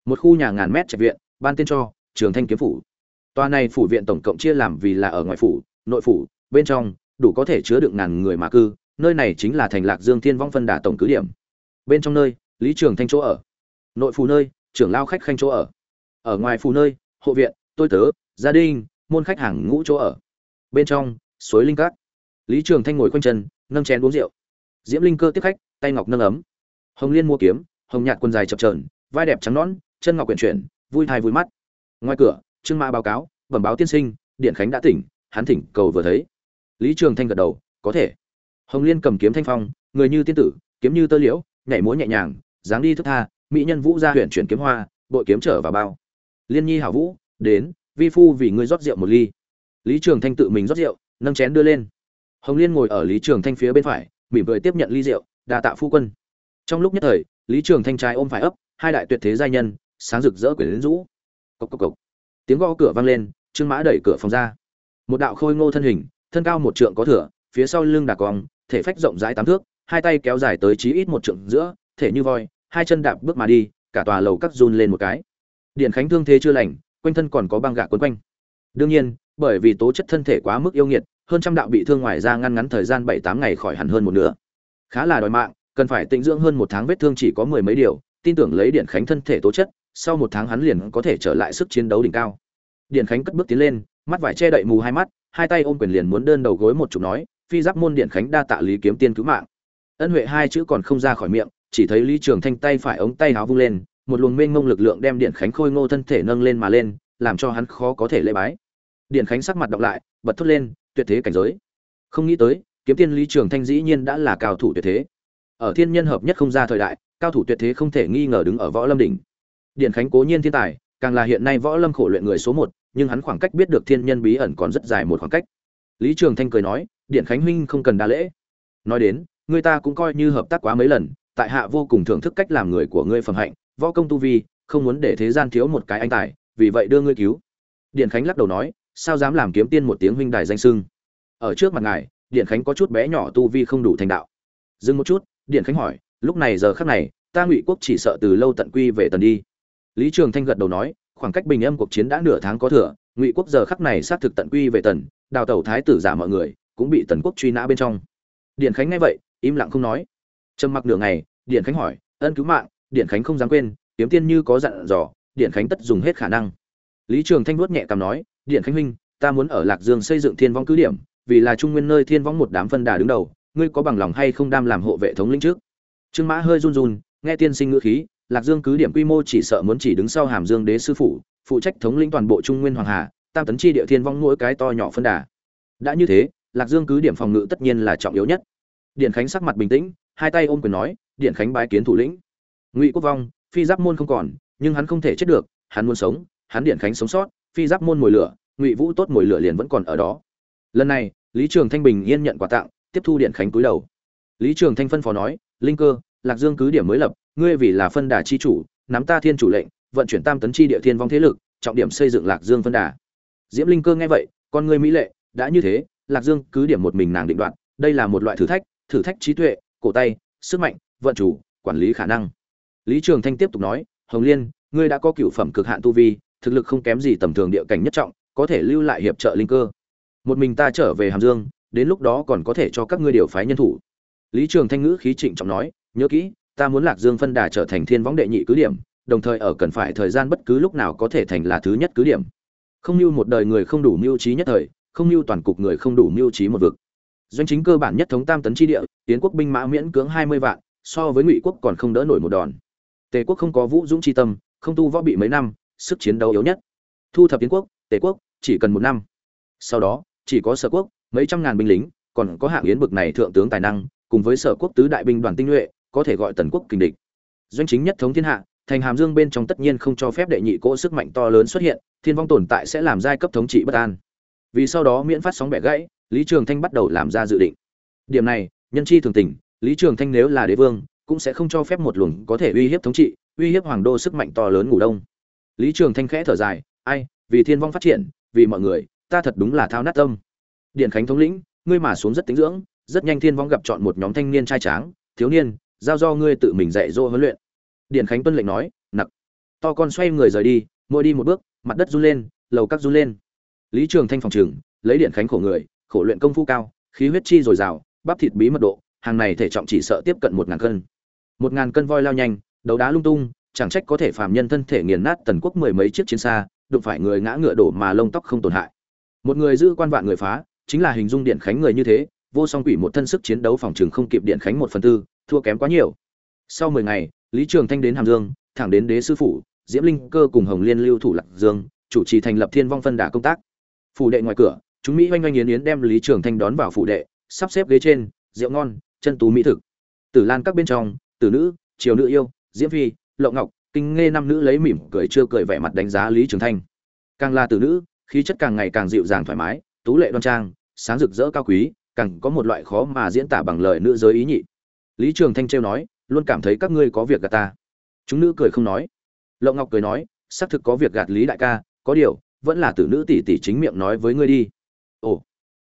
Một khu nhà ngàn mét trạch viện, ban tên cho, trường thanh kiếm phủ. Tòa này phủ viện tổng cộng chia làm vì là ở ngoại phủ, nội phủ, bên trong, đủ có thể chứa được ngàn người mà cư, nơi này chính là thành lạc dương thiên vong phân đà tổng cứ điểm. Bên trong nơi, lý trường thanh chỗ ở. Nội phủ nơi trưởng lao khách khanh chỗ ở ở ngoài phủ nơi, hộ viện, tôi tớ, gia đình, môn khách hàng ngũ chỗ ở. Bên trong, suối linh cát. Lý trường thanh ngồi quanh chân, nâng chén uống rượu. Diễm linh cơ tiếp khách, tay ngọc nâng ấm. Hồng liên mua kiếm, hồng nhạt quần dài chập trờn vai đẹp trắng nõn, chân ngọc quyển chuyển, vui thai vui mắt. Ngoài cửa, trương mã báo cáo, bẩm báo tiên sinh, điện khánh đã tỉnh, hắn thỉnh cầu vừa thấy. Lý trường thanh gật đầu, có thể. Hồng liên cầm kiếm thanh phong, người như tiên tử, kiếm như tơ liễu, nhảy múa nhẹ nhàng, dáng đi thức tha, mỹ nhân vũ ra huyện chuyển kiếm hoa, bội kiếm trở vào bao liên nhi hảo vũ, đến, vi phu vì ngươi rót rượu một ly. Lý trường thanh tự mình rót rượu, nâng chén đưa lên. Hồng liên ngồi ở lý trường thanh phía bên phải, mỉm cười tiếp nhận ly rượu đà tạ phu quân. Trong lúc nhất thời, lý trường thanh trai ôm phải ấp, hai đại tuyệt thế giai nhân, sáng rực rỡ quyển lính rũ. Cộc cộc cộc. Tiếng gõ cửa vang lên, trương mã đẩy cửa phòng ra. Một đạo khôi ngô thân hình, thân cao một trượng có thửa phía sau lưng đà cong, thể phách rộng rãi tám thước, hai tay kéo dài tới chí ít một trượng giữa, thể như voi, hai chân đạp bước mà đi, cả tòa lầu cắt run lên một cái điện khánh thương thế chưa lành, quanh thân còn có băng gạc quấn quanh. Đương nhiên, bởi vì tố chất thân thể quá mức yêu nghiệt, hơn trăm đạo bị thương ngoài ra ngăn ngắn thời gian bảy tám ngày khỏi hẳn hơn một nửa. Khá là đòi mạng, cần phải tĩnh dưỡng hơn một tháng vết thương chỉ có mười mấy điều, tin tưởng lấy điện khánh thân thể tố chất, sau một tháng hắn liền có thể trở lại sức chiến đấu đỉnh cao. Điện khánh cất bước tiến lên, mắt vải che đậy mù hai mắt, hai tay ôm quyền liền muốn đơn đầu gối một chục nói, phi giáp môn điện khánh đa tạ lý kiếm tiên cứu mạng. Ân huệ hai chữ còn không ra khỏi miệng, chỉ thấy lý trường thanh tay phải ống tay áo vung lên một luồng mênh mông lực lượng đem điện khánh khôi ngô thân thể nâng lên mà lên, làm cho hắn khó có thể lễ bái. Điện khánh sắc mặt đọc lại, bật thốt lên, tuyệt thế cảnh giới. Không nghĩ tới, kiếm tiên lý trường thanh dĩ nhiên đã là cao thủ tuyệt thế. Ở thiên nhân hợp nhất không ra thời đại, cao thủ tuyệt thế không thể nghi ngờ đứng ở võ lâm đỉnh. Điện khánh cố nhiên thiên tài, càng là hiện nay võ lâm khổ luyện người số một, nhưng hắn khoảng cách biết được thiên nhân bí ẩn còn rất dài một khoảng cách. Lý trường thanh cười nói, điện khánh huynh không cần đa lễ. Nói đến, người ta cũng coi như hợp tác quá mấy lần, tại hạ vô cùng thưởng thức cách làm người của ngươi phẩm hạnh võ công tu vi, không muốn để thế gian thiếu một cái anh tài, vì vậy đưa ngươi cứu. Điện khánh lắc đầu nói, sao dám làm kiếm tiên một tiếng huynh đài danh sưng? Ở trước mặt ngài, điện khánh có chút bé nhỏ tu vi không đủ thành đạo. Dừng một chút, điện khánh hỏi, lúc này giờ khắc này, ta ngụy quốc chỉ sợ từ lâu tận quy về tần đi. Lý trường thanh gật đầu nói, khoảng cách bình âm cuộc chiến đã nửa tháng có thừa, ngụy quốc giờ khắc này xác thực tận quy về tần, đào tẩu thái tử giả mọi người, cũng bị tần quốc truy nã bên trong. Điện khánh nghe vậy, im lặng không nói. Trầm mặc nửa ngày, điện khánh hỏi, ân cứu mạng điện khánh không dám quên, kiếm tiên như có dặn dò, điện khánh tất dùng hết khả năng. Lý trường thanh vuốt nhẹ cằm nói, điện khánh huynh, ta muốn ở lạc dương xây dựng thiên vong cứ điểm, vì là trung nguyên nơi thiên vong một đám phân đà đứng đầu, ngươi có bằng lòng hay không đam làm hộ vệ thống lĩnh trước? Trương mã hơi run run, nghe tiên sinh ngữ khí, lạc dương cứ điểm quy mô chỉ sợ muốn chỉ đứng sau hàm dương đế sư phụ phụ trách thống lĩnh toàn bộ trung nguyên hoàng hà, tam tấn chi địa thiên vong mỗi cái to nhỏ phân đà. Đã như thế, lạc dương cứ điểm phòng ngự tất nhiên là trọng yếu nhất. Điện khánh sắc mặt bình tĩnh, hai tay ôm quyền nói, điện khánh bái kiến thủ lĩnh ngụy quốc vong, phi giáp môn không còn, nhưng hắn không thể chết được, hắn muốn sống, hắn điện khánh sống sót, phi giáp môn mồi lửa, ngụy vũ tốt mồi lửa liền vẫn còn ở đó. Lần này, lý trường thanh bình yên nhận quà tặng, tiếp thu điện khánh cúi đầu. Lý trường thanh phân phó nói, linh cơ, lạc dương cứ điểm mới lập, ngươi vì là phân đà chi chủ, nắm ta thiên chủ lệnh, vận chuyển tam tấn chi địa thiên vong thế lực, trọng điểm xây dựng lạc dương phân đà. Diễm linh cơ nghe vậy, con ngươi mỹ lệ, đã như thế, lạc dương cứ điểm một mình nàng định đoạt, đây là một loại thử thách thử thách trí tuệ, cổ tay, sức mạnh, vận chủ, quản lý khả năng lý trường thanh tiếp tục nói, hồng liên, ngươi đã có cựu phẩm cực hạn tu vi, thực lực không kém gì tầm thường địa cảnh nhất trọng, có thể lưu lại hiệp trợ linh cơ. Một mình ta trở về hàm dương, đến lúc đó còn có thể cho các ngươi điều phái nhân thủ. Lý trường thanh ngữ khí trịnh trọng nói, nhớ kỹ, ta muốn lạc dương phân đà trở thành thiên võng đệ nhị cứ điểm, đồng thời ở cần phải thời gian bất cứ lúc nào có thể thành là thứ nhất cứ điểm. Không lưu một đời người không đủ mưu trí nhất thời, không lưu toàn cục người không đủ mưu trí một vực. Doanh chính cơ bản nhất thống tam tấn chi địa tiến quốc binh mã miễn cưỡng hai mươi vạn, so với ngụy quốc còn không đỡ nổi một đòn tề quốc không có vũ dũng chi tâm, không tu võ bị mấy năm, sức chiến đấu yếu nhất. Thu thập tiến quốc, tề quốc, chỉ cần một năm. Sau đó, chỉ có sở quốc, mấy trăm ngàn binh lính, còn có hạng yến bực này thượng tướng tài năng, cùng với sở quốc tứ đại binh đoàn tinh nhuệ, có thể gọi tần quốc kình địch. Doanh chính nhất thống thiên hạ, thành hàm dương bên trong tất nhiên không cho phép đệ nhị cỗ sức mạnh to lớn xuất hiện, thiên vong tồn tại sẽ làm giai cấp thống trị bất an. Vì sau đó miễn phát sóng bẻ gãy, lý trường thanh bắt đầu làm ra dự định. Điểm này, nhân chi thường tình, lý trường thanh nếu là đế vương cũng sẽ không cho phép một luồng có thể uy hiếp thống trị, uy hiếp hoàng đô sức mạnh to lớn ngủ đông. Lý trường thanh khẽ thở dài, ai, vì thiên vong phát triển, vì mọi người, ta thật đúng là thao nát tâm. Điện khánh thống lĩnh, ngươi mà xuống rất tính dưỡng, rất nhanh thiên vong gặp chọn một nhóm thanh niên trai tráng, thiếu niên, giao do ngươi tự mình dạy dỗ huấn luyện. Điện khánh tuân lệnh nói, nặc. To con xoay người rời đi, mỗi đi một bước, mặt đất run lên, lầu các run lên. Lý trường thanh phòng trường, lấy điện khánh khổ người, khổ luyện công phu cao, khí huyết chi dồi dào, bắp thịt bí mật độ, hàng này thể trọng chỉ sợ tiếp cận một ngàn cân một ngàn cân voi lao nhanh, đấu đá lung tung, chẳng trách có thể phàm nhân thân thể nghiền nát tần quốc mười mấy chiếc chiến xa, đụng phải người ngã ngựa đổ mà lông tóc không tổn hại. Một người giữ quan vạn người phá, chính là hình dung điện khánh người như thế, vô song quỷ một thân sức chiến đấu phòng trường không kịp điện khánh một phần tư, thua kém quá nhiều. Sau mười ngày, lý trường thanh đến hàm dương, thẳng đến đế sư phủ, diễm linh cơ cùng hồng liên lưu thủ lạc dương, chủ trì thành lập thiên vong phân đà công tác. Phủ đệ ngoài cửa, chúng mỹ oanh oanh yến yến đem lý trường thanh đón vào phủ đệ, sắp xếp ghế trên, rượu ngon, chân tú mỹ thực. Tử lan các bên trong tử nữ, triều nữ yêu, diễm phi, lộng ngọc, kinh nghe năm nữ lấy mỉm cười chưa cười vẻ mặt đánh giá lý trường thanh. Càng là tử nữ, khí chất càng ngày càng dịu dàng thoải mái, tú lệ đoan trang, sáng rực rỡ cao quý, càng có một loại khó mà diễn tả bằng lời nữ giới ý nhị. Lý trường thanh trêu nói, luôn cảm thấy các ngươi có việc gạt ta. Chúng nữ cười không nói. Lộng ngọc cười nói, xác thực có việc gạt lý đại ca, có điều, vẫn là tử nữ tỷ tỷ chính miệng nói với ngươi đi. Ồ.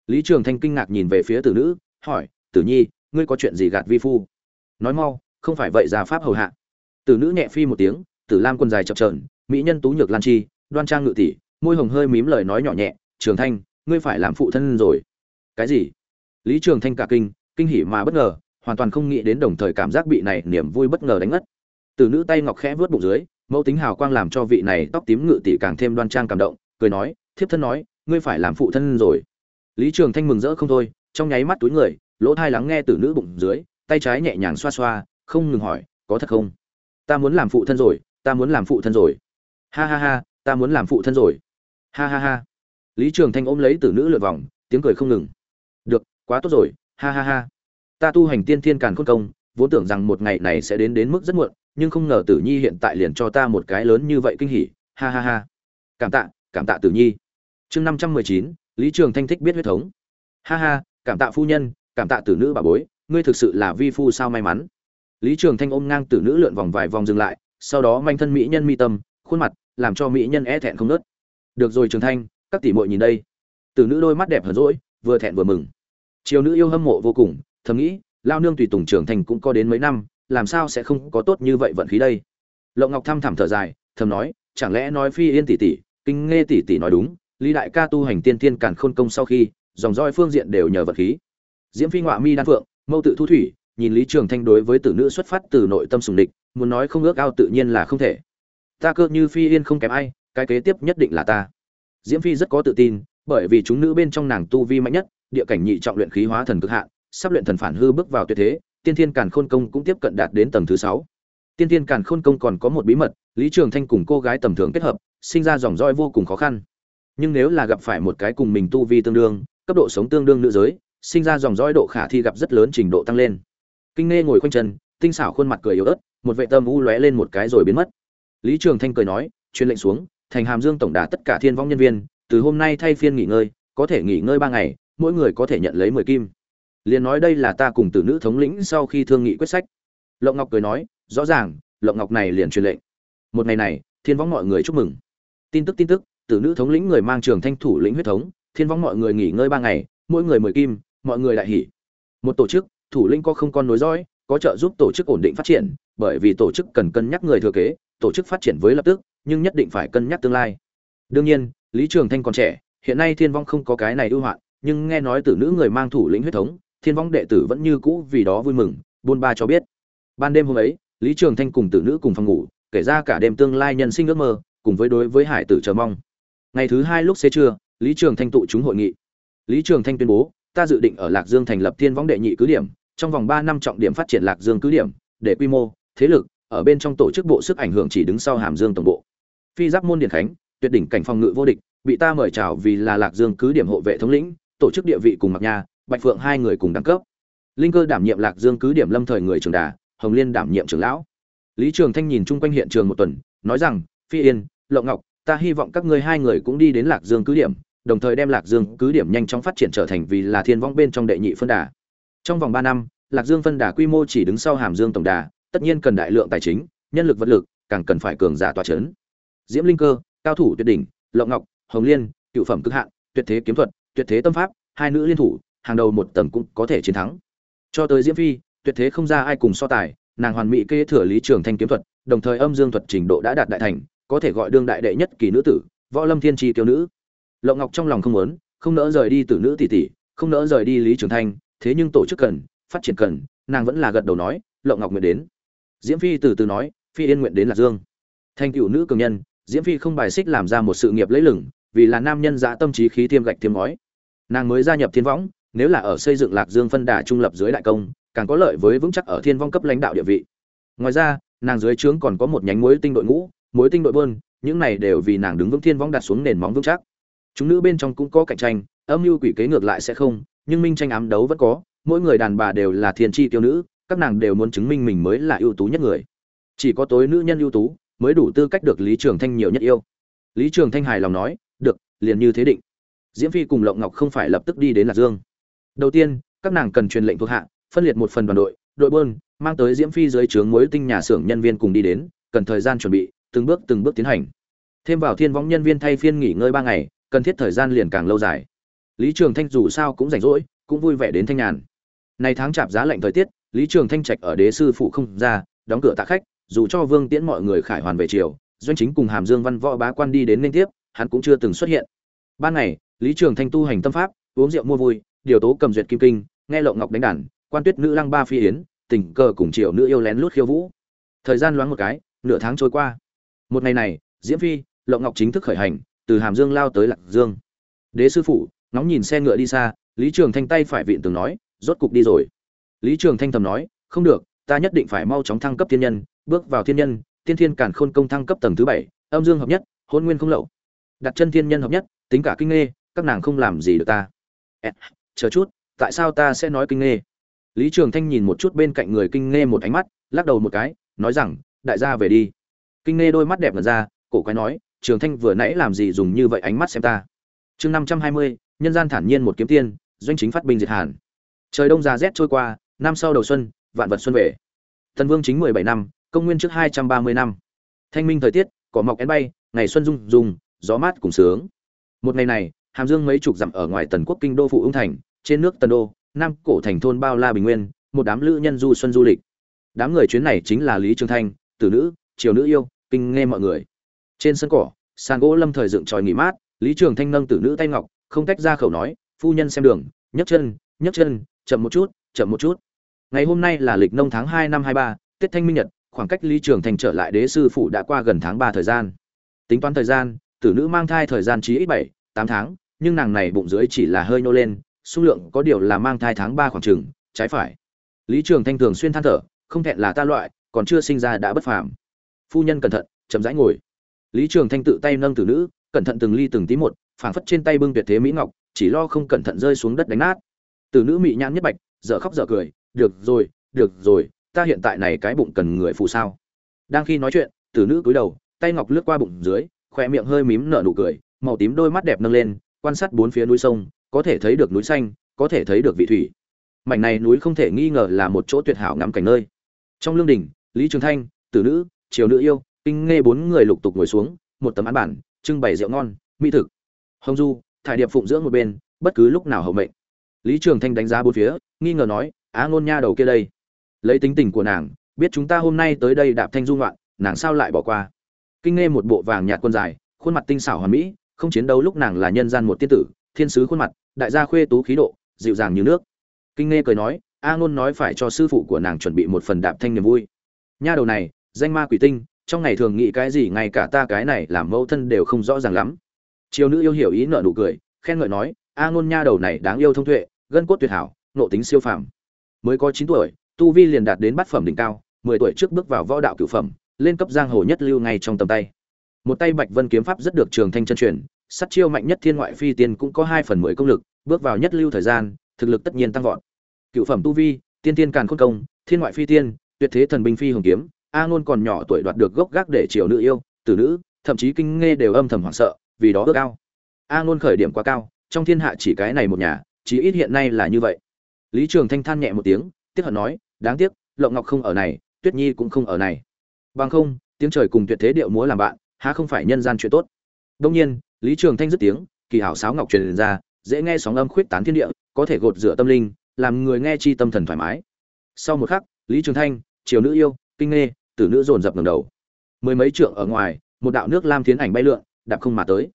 Lý trường thanh kinh ngạc nhìn về phía tử nữ, hỏi, tử nhi, ngươi có chuyện gì gạt vi phu? Nói mau không phải vậy ra pháp hầu hạ. Tử nữ nhẹ phi một tiếng, tử lam quần dài chập trờn mỹ nhân tú nhược lan chi, đoan trang ngự tỷ môi hồng hơi mím lời nói nhỏ nhẹ, trường thanh, ngươi phải làm phụ thân rồi. Cái gì? Lý trường thanh cả kinh kinh hỉ mà bất ngờ, hoàn toàn không nghĩ đến đồng thời cảm giác bị này niềm vui bất ngờ đánh ngất. Từ nữ tay ngọc khẽ vớt bụng dưới, mẫu tính hào quang làm cho vị này tóc tím ngự tỷ càng thêm đoan trang cảm động, cười nói, thiếp thân nói, ngươi phải làm phụ thân rồi. Lý trường thanh mừng rỡ không thôi, trong nháy mắt túi người, lỗ thai lắng nghe từ nữ bụng dưới, tay trái nhẹ nhàng xoa xoa không ngừng hỏi, có thật không? Ta muốn làm phụ thân rồi, ta muốn làm phụ thân rồi. Ha ha ha, ta muốn làm phụ thân rồi. Ha ha ha. Lý trường thanh ôm lấy tử nữ lượt vòng, tiếng cười không ngừng. Được, quá tốt rồi, ha ha ha. Ta tu hành tiên thiên càn khôn công, vốn tưởng rằng một ngày này sẽ đến đến mức rất muộn, nhưng không ngờ tử nhi hiện tại liền cho ta một cái lớn như vậy kinh hỉ. Ha ha ha. Cảm tạ cảm tạ tử nhi. Chương năm trăm mười chín, lý trường thanh thích biết huyết thống. Ha ha, cảm tạ phu nhân, cảm tạ tử nữ bà bối, ngươi thực sự là vi phu sao may mắn lý trường thanh ôm ngang tử nữ lượn vòng vài vòng dừng lại, sau đó manh thân mỹ nhân mi tâm, khuôn mặt làm cho mỹ nhân e thẹn không nớt. Được rồi trường thanh, các tỷ muội nhìn đây. Tử nữ đôi mắt đẹp hờn rỗi vừa thẹn vừa mừng. Chiều nữ yêu hâm mộ vô cùng, thầm nghĩ, lao nương tùy tùng trưởng thành cũng có đến mấy năm, làm sao sẽ không có tốt như vậy vận khí đây? Lộng ngọc thăm thẳm thở dài, thầm nói, chẳng lẽ nói phi yên tỷ tỷ, kinh nghe tỷ tỷ nói đúng, lý đại ca tu hành tiên tiên càn khôn công sau khi, dòng roi phương diện đều nhờ vận khí. Diễm phi ngọa mi đan phượng, mâu tự thu thủy nhìn lý trường thanh đối với tử nữ xuất phát từ nội tâm sùng địch, muốn nói không ước ao tự nhiên là không thể. Ta cơ như phi yên không kém ai, cái kế tiếp nhất định là ta. Diễm phi rất có tự tin, bởi vì chúng nữ bên trong nàng tu vi mạnh nhất, địa cảnh nhị trọng luyện khí hóa thần cực hạn, sắp luyện thần phản hư bước vào tuyệt thế, tiên thiên càn khôn công cũng tiếp cận đạt đến tầng thứ sáu. Tiên thiên càn khôn công còn có một bí mật, lý trường thanh cùng cô gái tầm thường kết hợp, sinh ra dòng roi vô cùng khó khăn. Nhưng nếu là gặp phải một cái cùng mình tu vi tương đương, cấp độ sống tương đương nữ giới, sinh ra dòng roi độ khả thi gặp rất lớn trình độ tăng lên kinh nghe ngồi quanh chân, tinh xảo khuôn mặt cười yếu ớt, một vệ tâm u lóe lên một cái rồi biến mất. Lý trường thanh cười nói, truyền lệnh xuống, thành hàm dương tổng đà tất cả thiên vong nhân viên, từ hôm nay thay phiên nghỉ ngơi, có thể nghỉ ngơi ba ngày, mỗi người có thể nhận lấy mười kim. Liền nói đây là ta cùng tử nữ thống lĩnh sau khi thương nghị quyết sách. Lộng ngọc cười nói, rõ ràng lộng ngọc này liền truyền lệnh. Một ngày này, thiên vong mọi người chúc mừng. Tin tức tin tức, tử nữ thống lĩnh người mang trường thanh thủ lĩnh huyết thống, thiên vong mọi người nghỉ ngơi ba ngày, mỗi người mười kim, mọi người đại hỉ. Một tổ chức thủ lĩnh có không con nối dõi, có trợ giúp tổ chức ổn định phát triển, bởi vì tổ chức cần cân nhắc người thừa kế, tổ chức phát triển với lập tức, nhưng nhất định phải cân nhắc tương lai. Đương nhiên, lý trường thanh còn trẻ, hiện nay thiên vong không có cái này ưu hoạn, nhưng nghe nói tử nữ người mang thủ lĩnh huyết thống, thiên vong đệ tử vẫn như cũ vì đó vui mừng, buôn ba cho biết. Ban đêm hôm ấy, lý trường thanh cùng tử nữ cùng phòng ngủ, kể ra cả đêm tương lai nhân sinh ước mơ, cùng với đối với hải tử chờ mong. Ngày thứ hai lúc xế trưa, lý trường thanh tụ chúng hội nghị. Lý trường thanh tuyên bố, ta dự định ở lạc dương thành lập thiên vong đệ nhị cứ điểm trong vòng ba năm trọng điểm phát triển lạc dương cứ điểm, để quy mô, thế lực, ở bên trong tổ chức bộ sức ảnh hưởng chỉ đứng sau hàm dương tổng bộ. Phi giáp môn điện khánh, tuyệt đỉnh cảnh phòng ngự vô địch, bị ta mời chào vì là lạc dương cứ điểm hộ vệ thống lĩnh, tổ chức địa vị cùng mặc nha, bạch phượng hai người cùng đẳng cấp. Linh cơ đảm nhiệm lạc dương cứ điểm lâm thời người trưởng đà, hồng liên đảm nhiệm trưởng lão. Lý trường thanh nhìn chung quanh hiện trường một tuần, nói rằng, phi yên, lộng ngọc, ta hy vọng các ngươi hai người cũng đi đến lạc dương cứ điểm, đồng thời đem lạc dương cứ điểm nhanh chóng phát triển trở thành vì là thiên vong bên trong đệ nhị phân đà trong vòng ba năm, lạc dương phân đà quy mô chỉ đứng sau hàm dương tổng đà, tất nhiên cần đại lượng tài chính, nhân lực vật lực, càng cần phải cường giả tọa chấn. Diễm linh cơ, cao thủ tuyệt đỉnh, lộng ngọc, hồng liên, cựu phẩm cực hạn, tuyệt thế kiếm thuật, tuyệt thế tâm pháp, hai nữ liên thủ, hàng đầu một tầng cũng có thể chiến thắng. Cho tới diễm phi, tuyệt thế không ra ai cùng so tài, nàng hoàn mỹ kế thừa lý trường thanh kiếm thuật, đồng thời âm dương thuật trình độ đã đạt đại thành, có thể gọi đương đại đệ nhất kỳ nữ tử, võ lâm thiên chi kiêu nữ. Lộng ngọc trong lòng không muốn, không nỡ rời đi tử nữ tỷ tỷ, không nỡ rời đi lý trường thanh thế nhưng tổ chức cần, phát triển cần, nàng vẫn là gật đầu nói lộng ngọc nguyện đến. Diễm phi từ từ nói, phi yên nguyện đến lạc dương. Thành cựu nữ cường nhân, diễm phi không bài xích làm ra một sự nghiệp lấy lửng vì là nam nhân dã tâm trí khí thiêm gạch thiêm ngói. Nàng mới gia nhập thiên võng, nếu là ở xây dựng lạc dương phân đà trung lập dưới đại công, càng có lợi với vững chắc ở thiên vong cấp lãnh đạo địa vị. Ngoài ra, nàng dưới trướng còn có một nhánh mối tinh đội ngũ mối tinh đội bơn, những này đều vì nàng đứng vững thiên vong đặt xuống nền móng vững chắc. Chúng nữ bên trong cũng có cạnh tranh, âm mưu quỷ kế ngược lại sẽ không nhưng minh tranh ám đấu vẫn có, mỗi người đàn bà đều là thiên tri tiêu nữ, các nàng đều muốn chứng minh mình mới là ưu tú nhất người. Chỉ có tối nữ nhân ưu tú mới đủ tư cách được lý trường thanh nhiều nhất yêu. Lý trường thanh hài lòng nói, được, liền như thế định. Diễm phi cùng lộng ngọc không phải lập tức đi đến lạc dương. Đầu tiên, các nàng cần truyền lệnh thuộc hạ, phân liệt một phần đoàn đội đội bơn mang tới diễm phi dưới trướng mối tinh nhà xưởng nhân viên cùng đi đến, cần thời gian chuẩn bị, từng bước từng bước tiến hành. Thêm vào thiên võng nhân viên thay phiên nghỉ ngơi ba ngày, cần thiết thời gian liền càng lâu dài lý trường thanh dù sao cũng rảnh rỗi, cũng vui vẻ đến thanh nhàn. Này tháng chạp giá lạnh thời tiết, lý trường thanh trạch ở đế sư phụ không ra, đóng cửa tạ khách, dù cho vương tiễn mọi người khải hoàn về chiều doanh chính cùng hàm dương văn võ bá quan đi đến liên tiếp, hắn cũng chưa từng xuất hiện. Ban ngày, lý trường thanh tu hành tâm pháp, uống rượu mua vui, điều tố cầm duyệt kim kinh, nghe lộng ngọc đánh đàn, quan tuyết nữ lăng ba phi yến, tình cờ cùng triều nữ yêu lén lút khiêu vũ. Thời gian loáng một cái, nửa tháng trôi qua. Một ngày này, diễm phi, lộng ngọc chính thức khởi hành, từ hàm dương lao tới lạc dương. Đế sư phụ ngóng nhìn xe ngựa đi xa, lý trường thanh tay phải vịn tường nói, rốt cục đi rồi. Lý trường thanh thầm nói, không được, ta nhất định phải mau chóng thăng cấp thiên nhân, bước vào thiên nhân thiên thiên cản khôn công thăng cấp tầng thứ bảy, âm dương hợp nhất, hôn nguyên không lậu. Đặt chân thiên nhân hợp nhất, tính cả kinh nghê, các nàng không làm gì được ta. Chờ chút, tại sao ta sẽ nói kinh nghê? Lý trường thanh nhìn một chút bên cạnh người kinh nghê một ánh mắt, lắc đầu một cái, nói rằng, đại gia về đi. Kinh nghê đôi mắt đẹp ngần ra, cổ quái nói, trường thanh vừa nãy làm gì dùng như vậy ánh mắt xem ta? Chương năm trăm hai mươi nhân gian thản nhiên một kiếm tiên, doanh chính phát binh diệt hàn. Trời đông già rét trôi qua, năm sau đầu xuân, vạn vật xuân về. Thần vương chính mười bảy năm, công nguyên trước hai trăm ba mươi năm. Thanh minh thời tiết, cỏ mọc én bay, ngày xuân rung rung, gió mát cùng sướng. Một ngày này, hàm dương mấy chục dặm ở ngoài tần quốc kinh đô phụ ung thành, trên nước tần đô, nam cổ thành thôn bao la bình nguyên, một đám lữ nhân du xuân du lịch. Đám người chuyến này chính là lý trường thanh, tử nữ, triều nữ yêu, kinh nghe mọi người. Trên sân cỏ, sàn gỗ lâm thời dựng tròi nghỉ mát, lý trường thanh nâng tử nữ tay ngọc không tách ra khẩu nói, phu nhân xem đường, nhấc chân nhấc chân, chậm một chút, chậm một chút. Ngày hôm nay là lịch nông tháng hai năm hai ba tết thanh minh nhật, khoảng cách lý trường thanh trở lại đế sư phụ đã qua gần tháng ba thời gian. Tính toán thời gian, tử nữ mang thai thời gian chí ít bảy, tám tháng, nhưng nàng này bụng dưới chỉ là hơi nô lên số lượng có điều là mang thai tháng ba khoảng chừng, trái phải. Lý trường thanh thường xuyên than thở, không thẹn là ta loại, còn chưa sinh ra đã bất phàm. Phu nhân cẩn thận, chậm rãi ngồi. Lý trường thanh tự tay nâng tử nữ, cẩn thận từng ly từng tí một phảng phất trên tay bưng tuyệt thế mỹ ngọc, chỉ lo không cẩn thận rơi xuống đất đánh nát. Tử nữ mỹ nhãn nhất bạch, dở khóc dở cười, được rồi được rồi, ta hiện tại này cái bụng cần người phụ sao? Đang khi nói chuyện tử nữ cúi đầu, tay ngọc lướt qua bụng dưới khoe miệng hơi mím nở nụ cười, màu tím đôi mắt đẹp nâng lên, quan sát bốn phía núi sông, có thể thấy được núi xanh, có thể thấy được vị thủy. Mảnh này núi không thể nghi ngờ là một chỗ tuyệt hảo ngắm cảnh nơi. Trong lương đình, lý trường thanh tử nữ, triều nữ yêu, kinh nghe bốn người lục tục ngồi xuống, một tấm án bản, trưng bày rượu ngon, mỹ thực hồng du, thải điệp phụng dưỡng một bên, bất cứ lúc nào hậu mệnh. Lý trường thanh đánh giá bốn phía, nghi ngờ nói, á ngôn nha đầu kia đây. Lấy tính tình của nàng, biết chúng ta hôm nay tới đây đạp thanh du ngoạn, nàng sao lại bỏ qua? Kinh nghe một bộ vàng nhạt quân dài, khuôn mặt tinh xảo hoàn mỹ, không chiến đấu lúc nàng là nhân gian một tiên tử, thiên sứ khuôn mặt, đại gia khuê tú khí độ, dịu dàng như nước. Kinh nghe cười nói a ngôn nói phải cho sư phụ của nàng chuẩn bị một phần đạp thanh niềm vui. Nha đầu này, danh ma quỷ tinh, trong ngày thường nghĩ cái gì ngay cả ta cái này làm mẫu thân đều không rõ ràng lắm chiêu nữ yêu hiểu ý nợ nụ cười, khen ngợi nói, a ngôn nha đầu này đáng yêu thông tuệ, gân cốt tuyệt hảo nộ tính siêu phàm. Mới có chín tuổi, tu vi liền đạt đến bát phẩm đỉnh cao, mười tuổi trước bước vào võ đạo cửu phẩm, lên cấp giang hồ nhất lưu ngay trong tầm tay. Một tay bạch vân kiếm pháp rất được trường thanh chân truyền, sát chiêu mạnh nhất thiên ngoại phi tiên cũng có hai phần mười công lực, bước vào nhất lưu thời gian, thực lực tất nhiên tăng vọt. Cựu phẩm tu vi, tiên tiên càn khôn công, thiên ngoại phi tiên, tuyệt thế thần binh phi hồng kiếm, a ngôn còn nhỏ tuổi đoạt được gốc gác để triều nữ yêu, tử nữ, thậm chí kinh nghe đều âm thầm hoảng sợ vì đó ước cao a ngôn khởi điểm quá cao, trong thiên hạ chỉ cái này một nhà chỉ ít hiện nay là như vậy. Lý trường thanh than nhẹ một tiếng, tiếc hận nói, đáng tiếc, lộng ngọc không ở này, tuyết nhi cũng không ở này. Bằng không, tiếng trời cùng tuyệt thế điệu múa làm bạn, há không phải nhân gian chuyện tốt? Đông nhiên, lý trường thanh dứt tiếng, kỳ hảo sáo ngọc truyền ra, dễ nghe sóng âm khuyết tán thiên địa, có thể gột rửa tâm linh, làm người nghe chi tâm thần thoải mái. Sau một khắc, lý trường thanh, triều nữ yêu, kinh nghê, tử nữ dồn dập ngầm đầu. Mười mấy trượng ở ngoài, một đạo nước lam tiến ảnh bay lượn đạp không mà tới.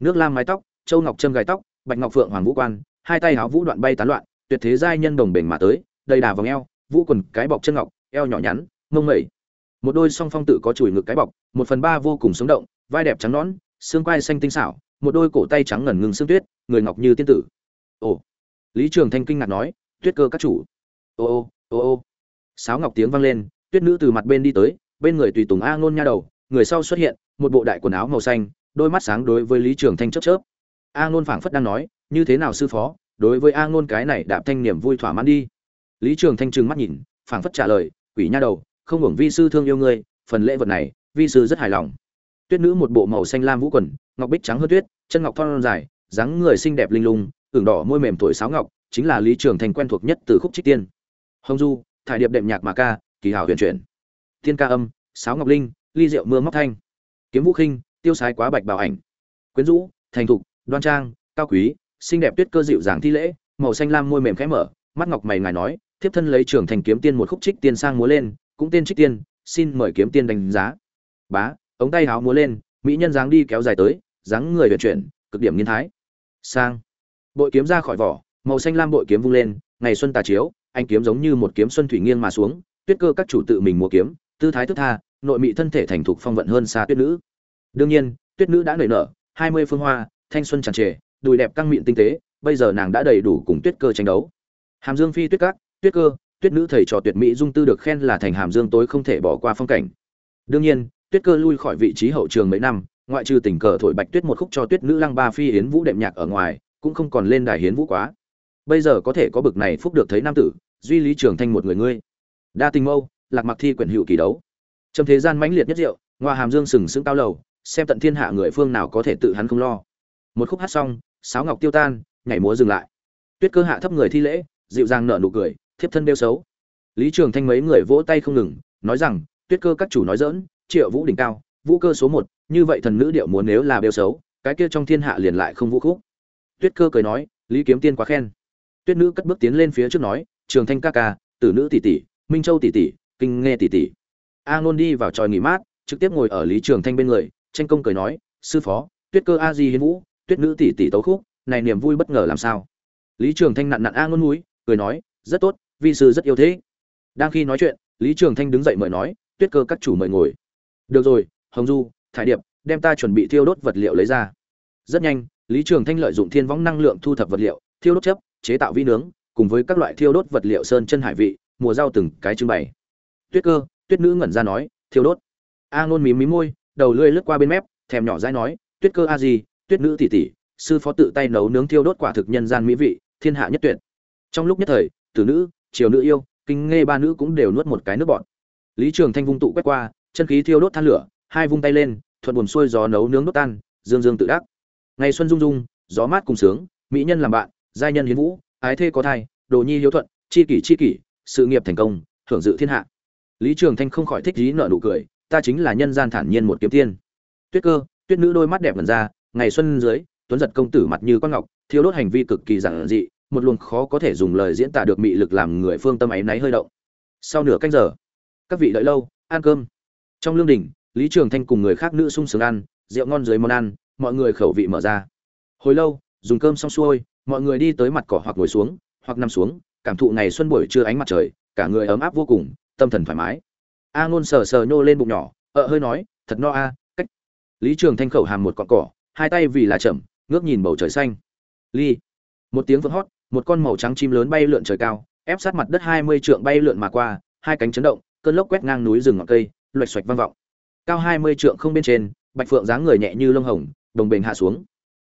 Nước lam mái tóc, châu ngọc trâm gai tóc, bạch ngọc phượng hoàng vũ quan, hai tay háo vũ đoạn bay tán loạn, tuyệt thế giai nhân đồng bền mà tới, đầy đà vòng eo, vũ quần, cái bọc chân ngọc, eo nhỏ nhắn, mông mẩy. Một đôi song phong tự có chùi ngực cái bọc, một phần ba vô cùng sống động, vai đẹp trắng nõn, xương quai xanh tinh xảo, một đôi cổ tay trắng ngần ngừng xương tuyết, người ngọc như tiên tử. Ồ. Lý trường thanh kinh ngạc nói, tuyết cơ các chủ. Ô ô ô ô. Sáo ngọc tiếng vang lên, tuyết nữ từ mặt bên đi tới, bên người tùy tùng a ngôn nha đầu, người sau xuất hiện, một bộ đại quần áo màu xanh đôi mắt sáng đối với lý trường thanh chớp chớp. A ngôn phảng phất đang nói, như thế nào sư phó, đối với a ngôn cái này đạp thanh niềm vui thỏa mãn đi. Lý trường thanh trừng mắt nhìn, phảng phất trả lời, quỷ nha đầu, không hưởng vi sư thương yêu ngươi, phần lễ vật này, vi sư rất hài lòng. Tuyết nữ một bộ màu xanh lam vũ quần, ngọc bích trắng hơn tuyết, chân ngọc thon dài, dáng người xinh đẹp linh lung, ửng đỏ môi mềm tuổi sáo ngọc, chính là lý trường thành quen thuộc nhất từ khúc trích tiên. Hồng du, thải điệp đệm nhạc mà ca, kỳ hảo huyền chuyển. Tiên ca âm, sáo ngọc linh, ly rượu mưa móc thanh. Kiếm vũ khinh tiêu sái quá bạch bảo ảnh. Quyến rũ, thành thục, đoan trang, cao quý, xinh đẹp tuyết cơ dịu dàng thi lễ, màu xanh lam môi mềm khẽ mở, mắt ngọc mày ngài nói, thiếp thân lấy trường thành kiếm tiên một khúc trích tiên sang múa lên, cũng tên trích tiên, xin mời kiếm tiên đánh giá. Bá, ống tay háo múa lên, mỹ nhân dáng đi kéo dài tới, dáng người vận chuyển, cực điểm nghiên thái. Sang. Bội kiếm ra khỏi vỏ, màu xanh lam bội kiếm vung lên, ngày xuân tà chiếu, anh kiếm giống như một kiếm xuân thủy nghiêng mà xuống, tuyết cơ các chủ tự mình múa kiếm, tư thái thức tha, nội mị thân thể thành thục phong vận hơn xa tuyết nữ đương nhiên tuyết nữ đã nảy nở hai mươi phương hoa thanh xuân tràn trề đùi đẹp căng mịn tinh tế bây giờ nàng đã đầy đủ cùng tuyết cơ tranh đấu. Hàm dương phi tuyết cát, tuyết cơ tuyết nữ thầy trò tuyệt mỹ dung tư được khen là thành hàm dương tối không thể bỏ qua phong cảnh. Đương nhiên tuyết cơ lui khỏi vị trí hậu trường mấy năm ngoại trừ tình cờ thổi bạch tuyết một khúc cho tuyết nữ lăng ba phi hiến vũ đệm nhạc ở ngoài cũng không còn lên đài hiến vũ quá. Bây giờ có thể có bực này phúc được thấy nam tử duy lý trường thanh một người ngươi. Đa tình mâu lạc mặc thi quyển hữu kỳ đấu. Trong thế gian mãnh liệt nhất diệu ngoa hàm dương sừng sững cao lầu xem tận thiên hạ người phương nào có thể tự hắn không lo. Một khúc hát xong, sáo ngọc tiêu tan, nhảy múa dừng lại. Tuyết cơ hạ thấp người thi lễ, dịu dàng nở nụ cười, thiếp thân đeo xấu. Lý trường thanh mấy người vỗ tay không ngừng, nói rằng, tuyết cơ các chủ nói dỡn triệu vũ đỉnh cao, vũ cơ số một, như vậy thần nữ điệu muốn nếu là đeo xấu, cái kia trong thiên hạ liền lại không vũ khúc. Tuyết cơ cười nói, lý kiếm tiên quá khen. Tuyết nữ cất bước tiến lên phía trước nói, trường thanh ca ca, tử nữ tỷ tỷ, minh châu tỷ tỷ, kinh nghe tỷ tỷ. A ngôn đi vào tròi nghỉ mát, trực tiếp ngồi ở lý trường thanh bên người tranh công cười nói, sư phó, tuyết cơ a di hiến vũ, tuyết nữ tỷ tỷ tấu khúc, này niềm vui bất ngờ làm sao? Lý trường thanh nặn nặn a ngôn núi, cười nói, rất tốt, vi sư rất yêu thế. Đang khi nói chuyện, lý trường thanh đứng dậy mời nói, tuyết cơ các chủ mời ngồi. Được rồi, hồng du, thải điệp, đem ta chuẩn bị thiêu đốt vật liệu lấy ra. Rất nhanh, lý trường thanh lợi dụng thiên võng năng lượng thu thập vật liệu, thiêu đốt chấp chế tạo vi nướng, cùng với các loại thiêu đốt vật liệu sơn chân hải vị, mùa rau từng cái trưng bày. Tuyết cơ, tuyết nữ ngẩn ra nói, thiêu đốt. A ngôn mím mím môi đầu lưỡi lướt qua bên mép, thèm nhỏ dãi nói, tuyết cơ a gì tuyết nữ tỷ tỷ, sư phó tự tay nấu nướng thiêu đốt quả thực nhân gian mỹ vị, thiên hạ nhất tuyệt. Trong lúc nhất thời, tử nữ, triều nữ yêu, kinh nghe ba nữ cũng đều nuốt một cái nước bọt. lý trường thanh vung tụ quét qua, chân khí thiêu đốt than lửa, hai vung tay lên, thuận buồn xuôi gió nấu nướng đốt tan, dương dương tự đắc. Ngày xuân dung dung gió mát cùng sướng, mỹ nhân làm bạn, giai nhân hiến vũ, ái thê có thai, đồ nhi hiếu thuận, chi kỷ chi kỷ, sự nghiệp thành công, thưởng dự thiên hạ. Lý trường thanh không khỏi thích ý nở nụ cười ta chính là nhân gian thản nhiên một kiếm tiên. Tuyết cơ, tuyết nữ đôi mắt đẹp ngần ra, ngày xuân dưới, tuấn giật công tử mặt như con ngọc thiếu đốt hành vi cực kỳ giản dị, một luồng khó có thể dùng lời diễn tả được mị lực làm người phương tâm ấy náy hơi động. Sau nửa canh giờ, các vị đợi lâu, ăn cơm. Trong lương đình lý trường thanh cùng người khác nữ sung sướng ăn, rượu ngon dưới món ăn, mọi người khẩu vị mở ra. Hồi lâu, dùng cơm xong xuôi, mọi người đi tới mặt cỏ hoặc ngồi xuống, hoặc nằm xuống, cảm thụ ngày xuân buổi trưa ánh mặt trời, cả người ấm áp vô cùng, tâm thần thoải mái a ngôn sờ sờ nhô lên bụng nhỏ ợ hơi nói, thật no a, cách. Lý trường thanh khẩu hàm một cọn cỏ, hai tay vì là chậm, ngước nhìn bầu trời xanh. Ly. Một tiếng vỡ hót, một con màu trắng chim lớn bay lượn trời cao, ép sát mặt đất hai mươi trượng bay lượn mà qua, hai cánh chấn động, cơn lốc quét ngang núi rừng ngọn cây, loạch xoạch vang vọng. Cao hai mươi trượng không bên trên, bạch phượng dáng người nhẹ như lông hồng, đồng bình hạ xuống.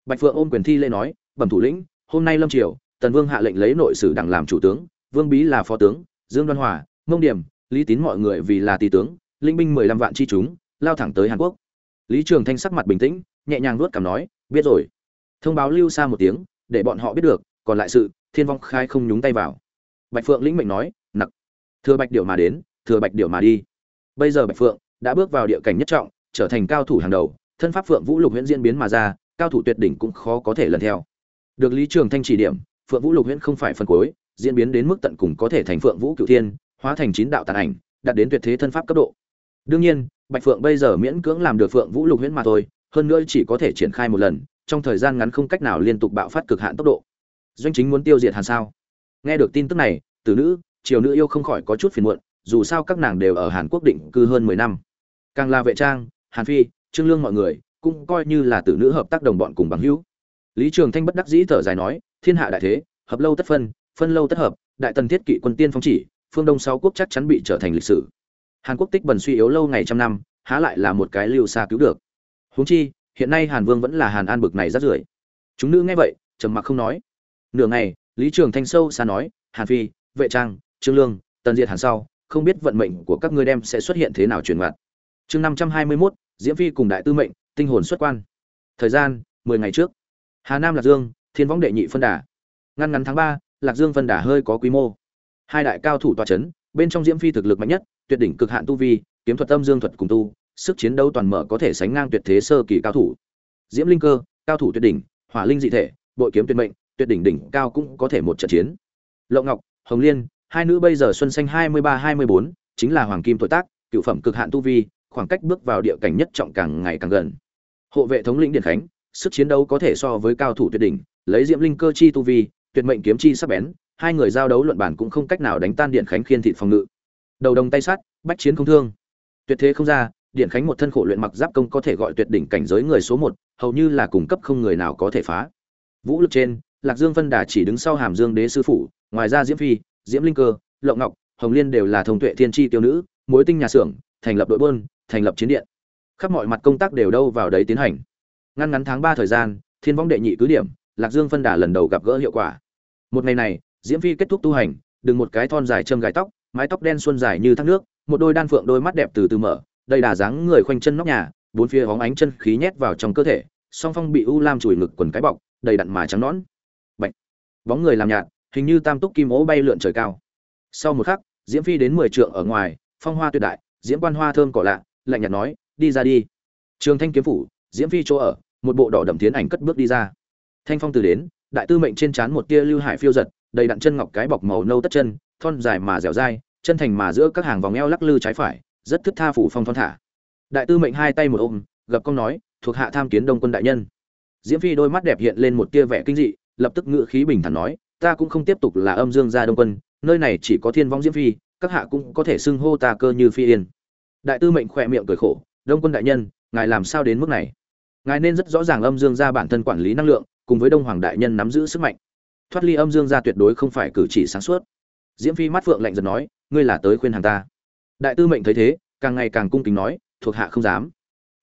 Bạch phượng ôm quyền thi lễ nói, bẩm thủ lĩnh, hôm nay lâm triều, tần vương hạ lệnh lấy nội sử đảng làm chủ tướng, vương bí là phó tướng, dương đoan hòa, mông điểm lý tín mọi người vì là tỷ tướng linh binh mười lăm vạn chi chúng, lao thẳng tới hàn quốc. Lý trường thanh sắc mặt bình tĩnh, nhẹ nhàng nuốt cảm nói, biết rồi. Thông báo lưu xa một tiếng, để bọn họ biết được, còn lại sự, thiên vong khai không nhúng tay vào. Bạch phượng lĩnh mệnh nói, nặc. Thừa bạch điệu mà đến, thừa bạch điệu mà đi. Bây giờ bạch phượng đã bước vào địa cảnh nhất trọng, trở thành cao thủ hàng đầu, thân pháp phượng vũ lục huyễn diễn biến mà ra, cao thủ tuyệt đỉnh cũng khó có thể lần theo. Được lý trường thanh chỉ điểm, phượng vũ lục huyễn không phải phần cuối, diễn biến đến mức tận cùng có thể thành phượng vũ cửu thiên hóa thành chín đạo tàn ảnh, đạt đến tuyệt thế thân pháp cấp độ. Đương nhiên, bạch phượng bây giờ miễn cưỡng làm được phượng vũ lục huyễn mà thôi, hơn nữa chỉ có thể triển khai một lần, trong thời gian ngắn không cách nào liên tục bạo phát cực hạn tốc độ. Doanh chính muốn tiêu diệt hàn sao? Nghe được tin tức này, tử nữ, triều nữ yêu không khỏi có chút phiền muộn, dù sao các nàng đều ở hàn quốc định cư hơn mười năm. Càng là vệ trang, hàn phi, trương lương mọi người, cũng coi như là tử nữ hợp tác đồng bọn cùng bằng hữu. Lý trường thanh bất đắc dĩ thở dài nói, thiên hạ đại thế, hợp lâu tất phân phân lâu tất hợp, đại tần thiết kỵ quân tiên phong chỉ phương đông sáu quốc chắc chắn bị trở thành lịch sử. Hàn quốc tích bần suy yếu lâu ngày trăm năm, há lại là một cái lưu xa cứu được. Huống chi, hiện nay hàn vương vẫn là hàn an bực này rất rưởi. Chúng nữ nghe vậy, trầm mặc không nói. Nửa ngày, lý trường thanh sâu xa nói, hàn phi, vệ trang, trương lương, tần diệt hàn sau, không biết vận mệnh của các ngươi đem sẽ xuất hiện thế nào truyền ngặt chương năm trăm hai mươi mốt, diễm phi cùng đại tư mệnh, tinh hồn xuất quan. Thời gian, mười ngày trước. Hà nam lạc dương, thiên võng đệ nhị phân đà. Ngăn ngắn tháng ba, lạc dương phân đà hơi có quy mô hai đại cao thủ tòa chấn, bên trong diễm phi thực lực mạnh nhất, tuyệt đỉnh cực hạn tu vi, kiếm thuật tâm dương thuật cùng tu, sức chiến đấu toàn mở có thể sánh ngang tuyệt thế sơ kỳ cao thủ. Diễm linh cơ, cao thủ tuyệt đỉnh, hỏa linh dị thể, bội kiếm tuyệt mệnh, tuyệt đỉnh đỉnh cao cũng có thể một trận chiến. Lộ ngọc, hồng liên, hai nữ bây giờ xuân xanh hai mươi ba hai mươi bốn, chính là hoàng kim tuổi tác, cựu phẩm cực hạn tu vi, khoảng cách bước vào địa cảnh nhất trọng càng ngày càng gần. Hộ vệ thống lĩnh điện khánh, sức chiến đấu có thể so với cao thủ tuyệt đỉnh, lấy diễm linh cơ chi tu vi tuyệt mệnh kiếm chi sắc bén, hai người giao đấu luận bản cũng không cách nào đánh tan điện khánh khiên thịt phòng ngự. Đầu đồng tay sắt, bách chiến không thương. Tuyệt thế không ra, điện khánh một thân khổ luyện mặc giáp công có thể gọi tuyệt đỉnh cảnh giới người số một, hầu như là cung cấp không người nào có thể phá. Vũ lực trên, lạc dương vân đà chỉ đứng sau hàm dương đế sư phụ ngoài ra diễm phi, diễm linh cơ, lộng ngọc, hồng liên đều là thông tuệ thiên chi tiêu nữ, mối tinh nhà xưởng, thành lập đội buôn, thành lập chiến điện. Khắp mọi mặt công tác đều đâu vào đấy tiến hành. Ngăn ngắn tháng ba thời gian, thiên võng đệ nhị cứ điểm lạc dương phân đà lần đầu gặp gỡ hiệu quả. Một ngày này, diễm phi kết thúc tu hành, đừng một cái thon dài châm gài tóc, mái tóc đen xuân dài như thác nước, một đôi đan phượng đôi mắt đẹp từ từ mở, đầy đà dáng người khoanh chân nóc nhà, bốn phía hóng ánh chân khí nhét vào trong cơ thể, song phong bị u lam chùi ngực quần cái bọc, đầy đặn mà trắng nõn. Bạch. bóng người làm nhạt, hình như tam túc kim ố bay lượn trời cao. Sau một khắc, diễm phi đến mười trượng ở ngoài, phong hoa tuyệt đại, diễm quan hoa thơm cỏ lạ, lạnh nhạt nói, đi ra đi. Trường thanh kiếm phủ, diễm phi chỗ ở, một bộ đỏ đậm tiến ảnh cất bước đi ra thanh phong từ đến, đại tư mệnh trên trán một tia lưu hải phiêu giật, đầy đặn chân ngọc cái bọc màu nâu tất chân, thon dài mà dẻo dai, chân thành mà giữa các hàng vòng eo lắc lư trái phải, rất thức tha phủ phong thon thả. Đại tư mệnh hai tay một ôm gập công nói, thuộc hạ tham kiến đông quân đại nhân. Diễm phi đôi mắt đẹp hiện lên một tia vẻ kinh dị, lập tức ngự khí bình thản nói, ta cũng không tiếp tục là âm dương gia đông quân, nơi này chỉ có thiên vong diễm phi, các hạ cũng có thể xưng hô ta cơ như phi yên. Đại tư mệnh khỏe miệng cười khổ, đông quân đại nhân, ngài làm sao đến mức này? Ngài nên rất rõ ràng âm dương gia bản thân quản lý năng lượng cùng với đông hoàng đại nhân nắm giữ sức mạnh. Thoát ly âm dương gia tuyệt đối không phải cử chỉ sáng suốt. Diễm phi mắt phượng lạnh giật nói, ngươi là tới khuyên hàng ta. Đại tư mệnh thấy thế, càng ngày càng cung kính nói, thuộc hạ không dám.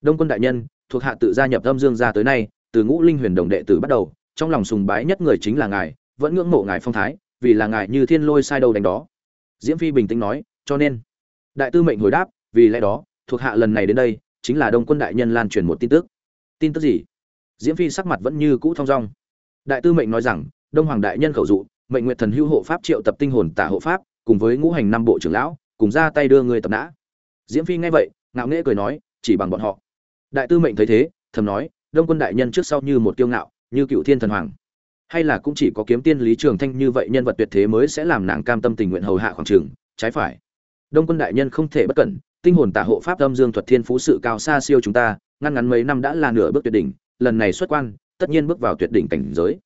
Đông quân đại nhân, thuộc hạ tự gia nhập âm dương gia tới nay, từ ngũ linh huyền đồng đệ tử bắt đầu, trong lòng sùng bái nhất người chính là ngài, vẫn ngưỡng mộ ngài phong thái, vì là ngài như thiên lôi sai đầu đánh đó. Diễm phi bình tĩnh nói, cho nên. Đại tư mệnh hồi đáp, vì lẽ đó, thuộc hạ lần này đến đây, chính là đông quân đại nhân lan truyền một tin tức. Tin tức gì? Diễm phi sắc mặt vẫn như cũ thong dong. Đại tư mệnh nói rằng, đông hoàng đại nhân khẩu dụ, mệnh nguyện thần Hưu hộ pháp triệu tập tinh hồn tả hộ pháp, cùng với ngũ hành năm bộ trưởng lão, cùng ra tay đưa người tập nã. Diễm phi nghe vậy, ngạo nghễ cười nói, chỉ bằng bọn họ. Đại tư mệnh thấy thế, thầm nói, đông quân đại nhân trước sau như một kiêu ngạo, như cựu thiên thần hoàng. Hay là cũng chỉ có kiếm tiên lý trường thanh như vậy nhân vật tuyệt thế mới sẽ làm nàng cam tâm tình nguyện hầu hạ khoảng trường, trái phải. Đông quân đại nhân không thể bất cẩn, tinh hồn tả hộ pháp âm dương thuật thiên phú sự cao xa siêu chúng ta, ngăn ngắn mấy năm đã là nửa bước tuyệt đỉnh lần này xuất quan tất nhiên bước vào tuyệt đỉnh cảnh giới.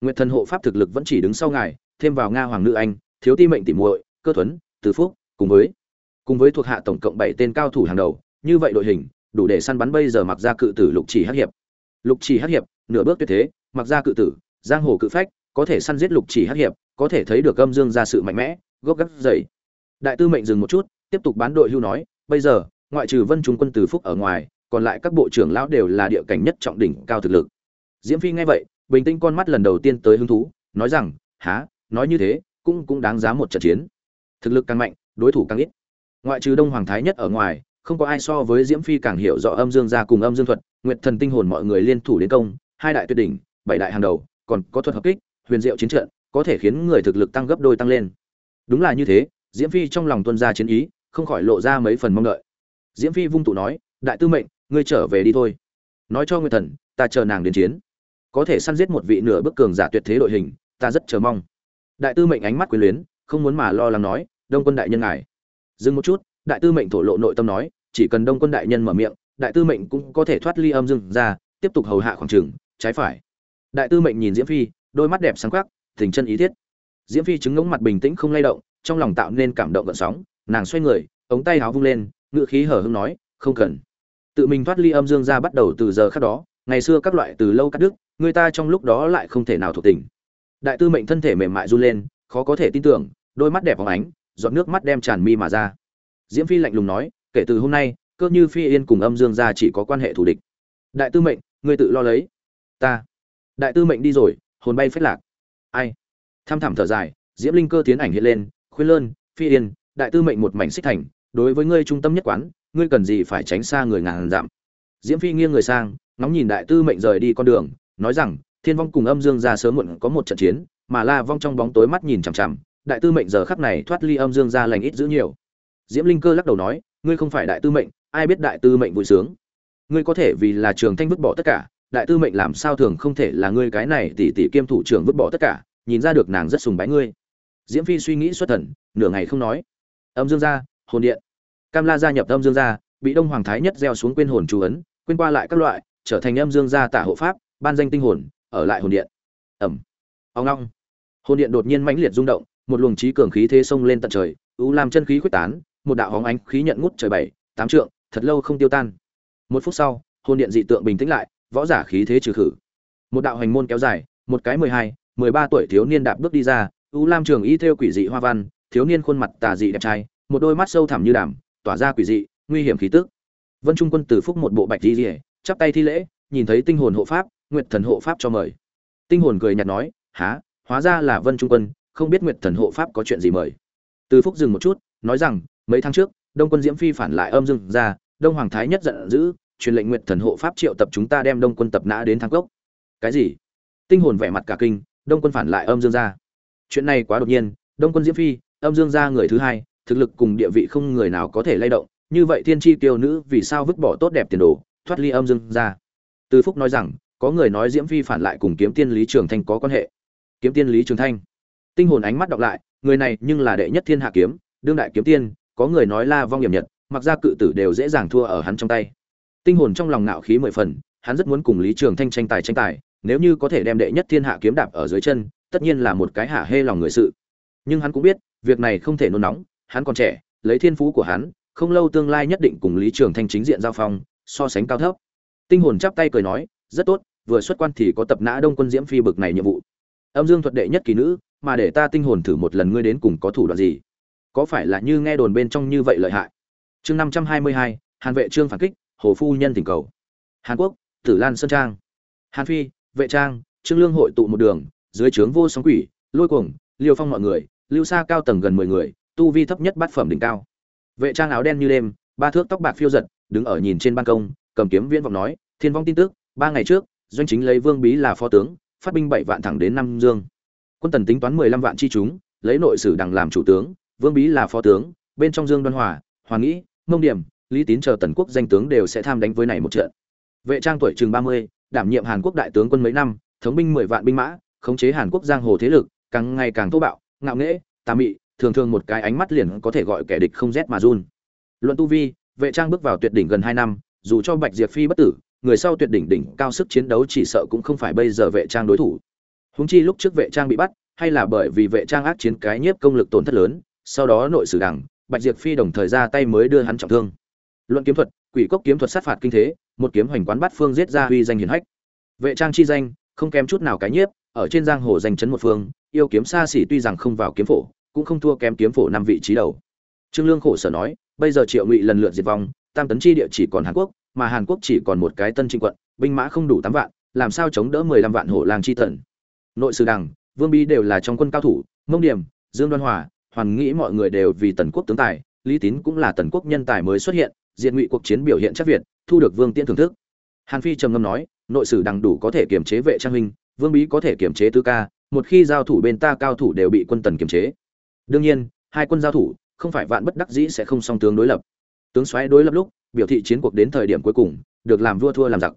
Nguyệt thần hộ pháp thực lực vẫn chỉ đứng sau ngài thêm vào nga hoàng nữ anh thiếu ti mệnh tỉ muội cơ thuần, từ phúc cùng với cùng với thuộc hạ tổng cộng bảy tên cao thủ hàng đầu như vậy đội hình đủ để săn bắn bây giờ mặc ra cự tử lục chỉ hắc hiệp. Lục chỉ hắc hiệp nửa bước tuyệt thế mặc ra cự tử giang hồ cự phách có thể săn giết lục chỉ hắc hiệp có thể thấy được âm dương ra sự mạnh mẽ gốc gác dày đại tư mệnh dừng một chút tiếp tục bán đội hưu nói bây giờ ngoại trừ vân trung quân từ phúc ở ngoài còn lại các bộ trưởng lão đều là địa cảnh nhất trọng đỉnh cao thực lực. Diễm phi nghe vậy, bình tĩnh con mắt lần đầu tiên tới hứng thú, nói rằng há nói như thế, cũng cũng đáng giá một trận chiến. Thực lực càng mạnh, đối thủ càng ít. Ngoại trừ đông hoàng thái nhất ở ngoài, không có ai so với diễm phi càng hiểu rõ âm dương gia cùng âm dương thuật, nguyệt thần tinh hồn mọi người liên thủ đến công, hai đại tuyệt đỉnh, bảy đại hàng đầu, còn có thuật hợp kích, huyền diệu chiến trận, có thể khiến người thực lực tăng gấp đôi tăng lên. Đúng là như thế, diễm phi trong lòng tuân ra chiến ý, không khỏi lộ ra mấy phần mong đợi. Diễm phi vung tụ nói, đại tư mệnh ngươi trở về đi thôi. Nói cho nguyệt thần, ta chờ nàng đến chiến. Có thể săn giết một vị nửa bức cường giả tuyệt thế đội hình, ta rất chờ mong. Đại tư mệnh ánh mắt quyến luyến, không muốn mà lo lắng nói, đông quân đại nhân ngài. Dừng một chút, đại tư mệnh thổ lộ nội tâm nói, chỉ cần đông quân đại nhân mở miệng, đại tư mệnh cũng có thể thoát ly âm dương ra, tiếp tục hầu hạ khoảng trường, trái phải. Đại tư mệnh nhìn diễm phi, đôi mắt đẹp sáng quắc, tình chân ý thiết. Diễm phi chứng ngỗng mặt bình tĩnh không lay động, trong lòng tạo nên cảm động gợn sóng, nàng xoay người, ống tay áo vung lên, ngựa khí hở hững nói, không cần tự mình thoát ly âm dương ra bắt đầu từ giờ khác đó, ngày xưa các loại từ lâu cắt đứt, người ta trong lúc đó lại không thể nào thuộc tình. Đại tư mệnh thân thể mềm mại run lên, khó có thể tin tưởng, đôi mắt đẹp phóng ánh, giọt nước mắt đem tràn mi mà ra. Diễm phi lạnh lùng nói, kể từ hôm nay, cơ như phi yên cùng âm dương gia chỉ có quan hệ thù địch. Đại tư mệnh, ngươi tự lo lấy. Ta. Đại tư mệnh đi rồi, hồn bay phết lạc. Ai? Tham thảm thở dài, diễm linh cơ tiến ảnh hiện lên, khuyên lơn, phi yên, đại tư mệnh một mảnh xích thành, đối với ngươi trung tâm nhất quán ngươi cần gì phải tránh xa người ngàn dặm. Diễm phi nghiêng người sang, ngóng nhìn đại tư mệnh rời đi con đường, nói rằng, thiên vong cùng âm dương ra sớm muộn có một trận chiến, mà la vong trong bóng tối mắt nhìn chằm chằm, đại tư mệnh giờ khắc này thoát ly âm dương ra lành ít giữ nhiều. Diễm linh cơ lắc đầu nói, ngươi không phải đại tư mệnh, ai biết đại tư mệnh vui sướng. Ngươi có thể vì là trường thanh vứt bỏ tất cả, đại tư mệnh làm sao thường không thể là ngươi cái này tỷ tỷ kiêm thủ trưởng vứt bỏ tất cả, nhìn ra được nàng rất sùng bái ngươi. Diễm phi suy nghĩ xuất thần, nửa ngày không nói. Âm dương gia hồn điện cam la gia nhập âm dương gia, bị đông hoàng thái nhất gieo xuống quên hồn chú ấn, quên qua lại các loại, trở thành âm dương gia tả hộ pháp, ban danh tinh hồn, ở lại hồn điện. Ẩm. Ông long hồn điện đột nhiên mãnh liệt rung động, một luồng trí cường khí thế xông lên tận trời, u làm chân khí quyết tán, một đạo hóng ánh khí nhận ngút trời bảy, tám trượng, thật lâu không tiêu tan. Một phút sau, hồn điện dị tượng bình tĩnh lại, võ giả khí thế trừ khử. Một đạo hành môn kéo dài, một cái mười hai, mười ba tuổi thiếu niên đạp bước đi ra, u lam trường y theo quỷ dị hoa văn, thiếu niên khuôn mặt tà dị đẹp trai, một đôi mắt sâu thẳm như đàm tỏa ra quỷ dị, nguy hiểm khí tức. Vân trung quân từ phúc một bộ bạch di rỉa chắp tay thi lễ, nhìn thấy tinh hồn hộ pháp, nguyệt thần hộ pháp cho mời. Tinh hồn cười nhạt nói, há, hóa ra là vân trung quân, không biết nguyệt thần hộ pháp có chuyện gì mời? Từ phúc dừng một chút, nói rằng, mấy tháng trước, đông quân diễm phi phản lại âm dừng ra, đông hoàng thái nhất giận dữ, truyền lệnh nguyệt thần hộ pháp triệu tập chúng ta đem đông quân tập nã đến thang cốc. Cái gì? Tinh hồn vẻ mặt cả kinh, đông quân phản lại âm dương gia chuyện này quá đột nhiên, đông quân diễm phi, âm dương gia người thứ hai thực lực cùng địa vị không người nào có thể lay động, như vậy thiên tri tiêu nữ vì sao vứt bỏ tốt đẹp tiền đồ, thoát ly âm dương ra? từ phúc nói rằng, có người nói diễm phi phản lại cùng kiếm tiên lý trường thanh có quan hệ. Kiếm tiên lý trường thanh. Tinh hồn ánh mắt đọc lại, người này nhưng là đệ nhất thiên hạ kiếm, đương đại kiếm tiên, có người nói la vong hiểm nhật, mặc ra cự tử đều dễ dàng thua ở hắn trong tay. Tinh hồn trong lòng nạo khí mười phần, hắn rất muốn cùng lý trường thanh tranh tài tranh tài, nếu như có thể đem đệ nhất thiên hạ kiếm đạp ở dưới chân, tất nhiên là một cái hạ hê lòng người sự. Nhưng hắn cũng biết, việc này không thể nôn nóng hắn còn trẻ, lấy thiên phú của hắn, không lâu tương lai nhất định cùng lý trường thanh chính diện giao phong, so sánh cao thấp. Tinh hồn chắp tay cười nói, rất tốt, vừa xuất quan thì có tập nã đông quân diễm phi bực này nhiệm vụ. Âm dương thuật đệ nhất kỳ nữ, mà để ta tinh hồn thử một lần ngươi đến cùng có thủ đoạn gì? Có phải là như nghe đồn bên trong như vậy lợi hại? Chương năm trăm hai mươi hai, hàn vệ trương phản kích, hồ phu nhân tình cầu. Hàn quốc, tử lan sơn trang. Hàn phi, vệ trang, trương lương hội tụ một đường, dưới trướng vô sóng quỷ, lôi cuồng, liêu phong mọi người, lưu Sa cao tầng gần mười người tu vi thấp nhất bát phẩm đỉnh cao. Vệ trang áo đen như đêm, ba thước tóc bạc phiêu giật, đứng ở nhìn trên ban công, cầm kiếm viễn vọng nói, thiên vong tin tức, ba ngày trước, doanh chính lấy vương bí là phó tướng, phát binh bảy vạn thẳng đến Nam dương. Quân tần tính toán mười lăm vạn chi chúng, lấy nội sử đằng làm chủ tướng, vương bí là phó tướng, bên trong dương đoan hòa hoàng nghĩ, mông điểm, lý tín chờ tần quốc danh tướng đều sẽ tham đánh với này một trận. Vệ trang tuổi chừng ba mươi, đảm nhiệm hàn quốc đại tướng quân mấy năm, thống binh mười vạn binh mã, khống chế hàn quốc giang hồ thế lực, càng ngày càng thô bạo, ngạo nghễ, tà mị thường thường một cái ánh mắt liền có thể gọi kẻ địch không rét mà run. Luận tu vi, vệ trang bước vào tuyệt đỉnh gần hai năm, dù cho bạch diệp phi bất tử, người sau tuyệt đỉnh đỉnh cao sức chiến đấu chỉ sợ cũng không phải bây giờ vệ trang đối thủ. Húng chi lúc trước vệ trang bị bắt, hay là bởi vì vệ trang ác chiến cái nhiếp công lực tổn thất lớn, sau đó nội sử đảng bạch diệp phi đồng thời ra tay mới đưa hắn trọng thương. Luận kiếm thuật, quỷ cốc kiếm thuật sát phạt kinh thế, một kiếm hoành quán bát phương giết ra uy danh hiển hách. Vệ trang chi danh, không kém chút nào cái nhiếp, ở trên giang hồ danh chấn một phương, yêu kiếm xa xỉ tuy rằng không vào kiếm phổ cũng không thua kém kiếm phổ năm vị trí đầu. Trương lương khổ sở nói, bây giờ triệu ngụy lần lượt diệt vong, tam tấn chi địa chỉ còn hàn quốc, mà hàn quốc chỉ còn một cái tân trinh quận, binh mã không đủ tám vạn, làm sao chống đỡ mười lăm vạn hổ lang chi tần nội sử đằng, vương bi đều là trong quân cao thủ, mông điểm, dương đoan hòa, hoàn nghĩ mọi người đều vì tần quốc tướng tài, lý tín cũng là tần quốc nhân tài mới xuất hiện diện ngụy cuộc chiến biểu hiện chắc việt, thu được vương tiễn thưởng thức. Hàn phi trầm ngâm nói, nội sử đằng đủ có thể kiềm chế vệ trang huynh, vương bí có thể kiềm chế tư ca, một khi giao thủ bên ta cao thủ đều bị quân tần kiềm chế đương nhiên, hai quân giao thủ, không phải vạn bất đắc dĩ sẽ không song tướng đối lập. Tướng xoáy đối lập lúc, biểu thị chiến cuộc đến thời điểm cuối cùng, được làm vua thua làm giặc.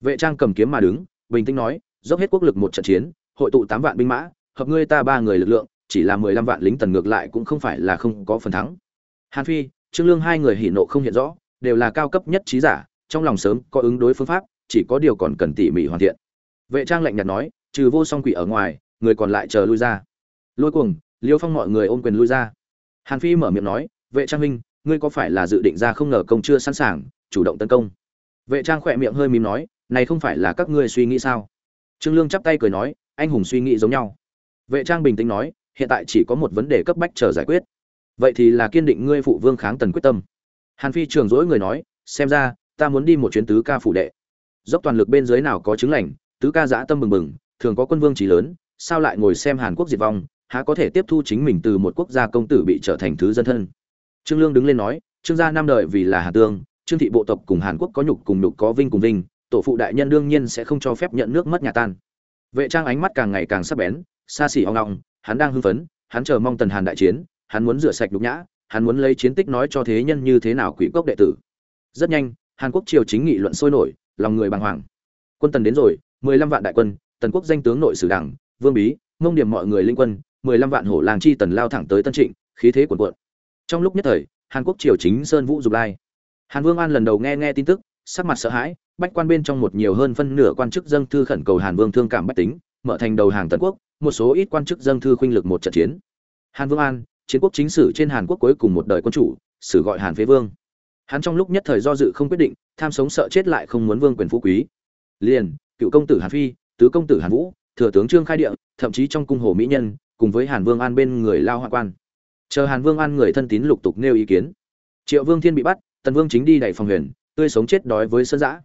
Vệ trang cầm kiếm mà đứng, bình tĩnh nói, dốc hết quốc lực một trận chiến, hội tụ tám vạn binh mã, hợp ngươi ta ba người lực lượng, chỉ là mười lăm vạn lính tần ngược lại cũng không phải là không có phần thắng. Hàn phi, trương lương hai người hỉ nộ không hiện rõ, đều là cao cấp nhất trí giả, trong lòng sớm có ứng đối phương pháp, chỉ có điều còn cần tỉ mỉ hoàn thiện. Vệ trang lạnh nhạt nói, trừ vô song quỷ ở ngoài, người còn lại chờ lui ra. Lôi cuồng liêu phong mọi người ôm quyền lui ra. Hàn phi mở miệng nói vệ trang Minh, ngươi có phải là dự định ra không ngờ công chưa sẵn sàng chủ động tấn công? Vệ trang khỏe miệng hơi mím nói này không phải là các ngươi suy nghĩ sao? Trương lương chắp tay cười nói anh hùng suy nghĩ giống nhau. Vệ trang bình tĩnh nói hiện tại chỉ có một vấn đề cấp bách chờ giải quyết. Vậy thì là kiên định ngươi phụ vương kháng tần quyết tâm. Hàn phi trường dỗi người nói xem ra ta muốn đi một chuyến tứ ca phủ đệ. Dốc toàn lực bên dưới nào có chứng lành tứ ca giã tâm bừng bừng thường có quân vương trí lớn sao lại ngồi xem hàn quốc diệt vong há có thể tiếp thu chính mình từ một quốc gia công tử bị trở thành thứ dân thân. Trương lương đứng lên nói, trương gia năm đời vì là hà tương, trương thị bộ tộc cùng hàn quốc có nhục cùng nhục có vinh cùng vinh, tổ phụ đại nhân đương nhiên sẽ không cho phép nhận nước mất nhà tan. Vệ trang ánh mắt càng ngày càng sắc bén, xa xỉ hoang ngọng hắn đang hưng phấn, hắn chờ mong tần hàn đại chiến, hắn muốn rửa sạch nhục nhã, hắn muốn lấy chiến tích nói cho thế nhân như thế nào quỷ cốc đệ tử. Rất nhanh, hàn quốc triều chính nghị luận sôi nổi, lòng người bàng hoàng. Quân tần đến rồi, mười lăm vạn đại quân, tần quốc danh tướng nội sử đảng, vương bí ngông điểm mọi người linh quân mười lăm vạn hổ làng chi tần lao thẳng tới tân trịnh, khí thế cuồn cuộn. Trong lúc nhất thời, hàn quốc triều chính sơn vũ dục lai. Hàn vương an lần đầu nghe nghe tin tức, sắc mặt sợ hãi, bách quan bên trong một nhiều hơn phân nửa quan chức dâng thư khẩn cầu hàn vương thương cảm bách tính, mở thành đầu hàng tần quốc, một số ít quan chức dâng thư khuynh lực một trận chiến. Hàn vương an, chiến quốc chính sử trên hàn quốc cuối cùng một đời quân chủ, sử gọi hàn phế vương. Hắn trong lúc nhất thời do dự không quyết định, tham sống sợ chết lại không muốn vương quyền phú quý. Liền, cựu công tử hàn phi, tứ công tử hàn vũ, thừa tướng trương khai địa, thậm chí trong cung hồ mỹ nhân cùng với hàn vương an bên người lao hoa quan. Chờ hàn vương an người thân tín lục tục nêu ý kiến. Triệu vương thiên bị bắt, tần vương chính đi đẩy phòng huyền, tươi sống chết đói với sơn dã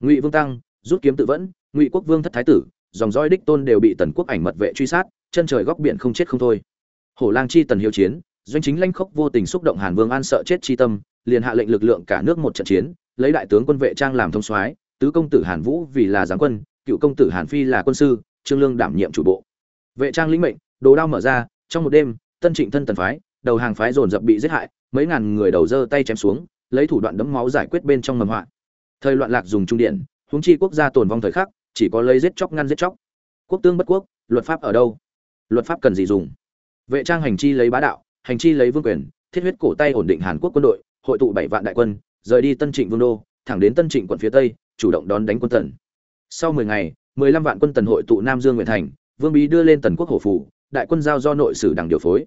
ngụy vương tăng, rút kiếm tự vẫn, ngụy quốc vương thất thái tử, dòng dõi đích tôn đều bị tần quốc ảnh mật vệ truy sát, chân trời góc biển không chết không thôi. Hổ lang chi tần hiếu chiến, doanh chính lanh khốc vô tình xúc động hàn vương an sợ chết chi tâm, liền hạ lệnh lực lượng cả nước một trận chiến, lấy đại tướng quân vệ trang làm thông soái, tứ công tử hàn vũ vì là giáng quân, cựu công tử hàn phi là quân sư, trương lương đảm nhiệm chủ bộ. Vệ trang lĩnh mệnh đồ đao mở ra, trong một đêm, tân trịnh thân tần phái, đầu hàng phái dồn dập bị giết hại, mấy ngàn người đầu dơ tay chém xuống, lấy thủ đoạn đấm máu giải quyết bên trong mầm họa. Thời loạn lạc dùng trung điện, huống chi quốc gia tồn vong thời khắc, chỉ có lấy giết chóc ngăn giết chóc. Quốc tương bất quốc, luật pháp ở đâu? Luật pháp cần gì dùng? Vệ trang hành chi lấy bá đạo, hành chi lấy vương quyền, thiết huyết cổ tay ổn định hàn quốc quân đội, hội tụ bảy vạn đại quân, rời đi tân trịnh vương đô, thẳng đến tân trịnh quận phía tây, chủ động đón đánh quân tần. Sau mười ngày, mười lăm vạn quân tần hội tụ nam dương nguyện thành, vương bí đưa lên tần quốc hổ phủ đại quân giao do nội sử đảng điều phối.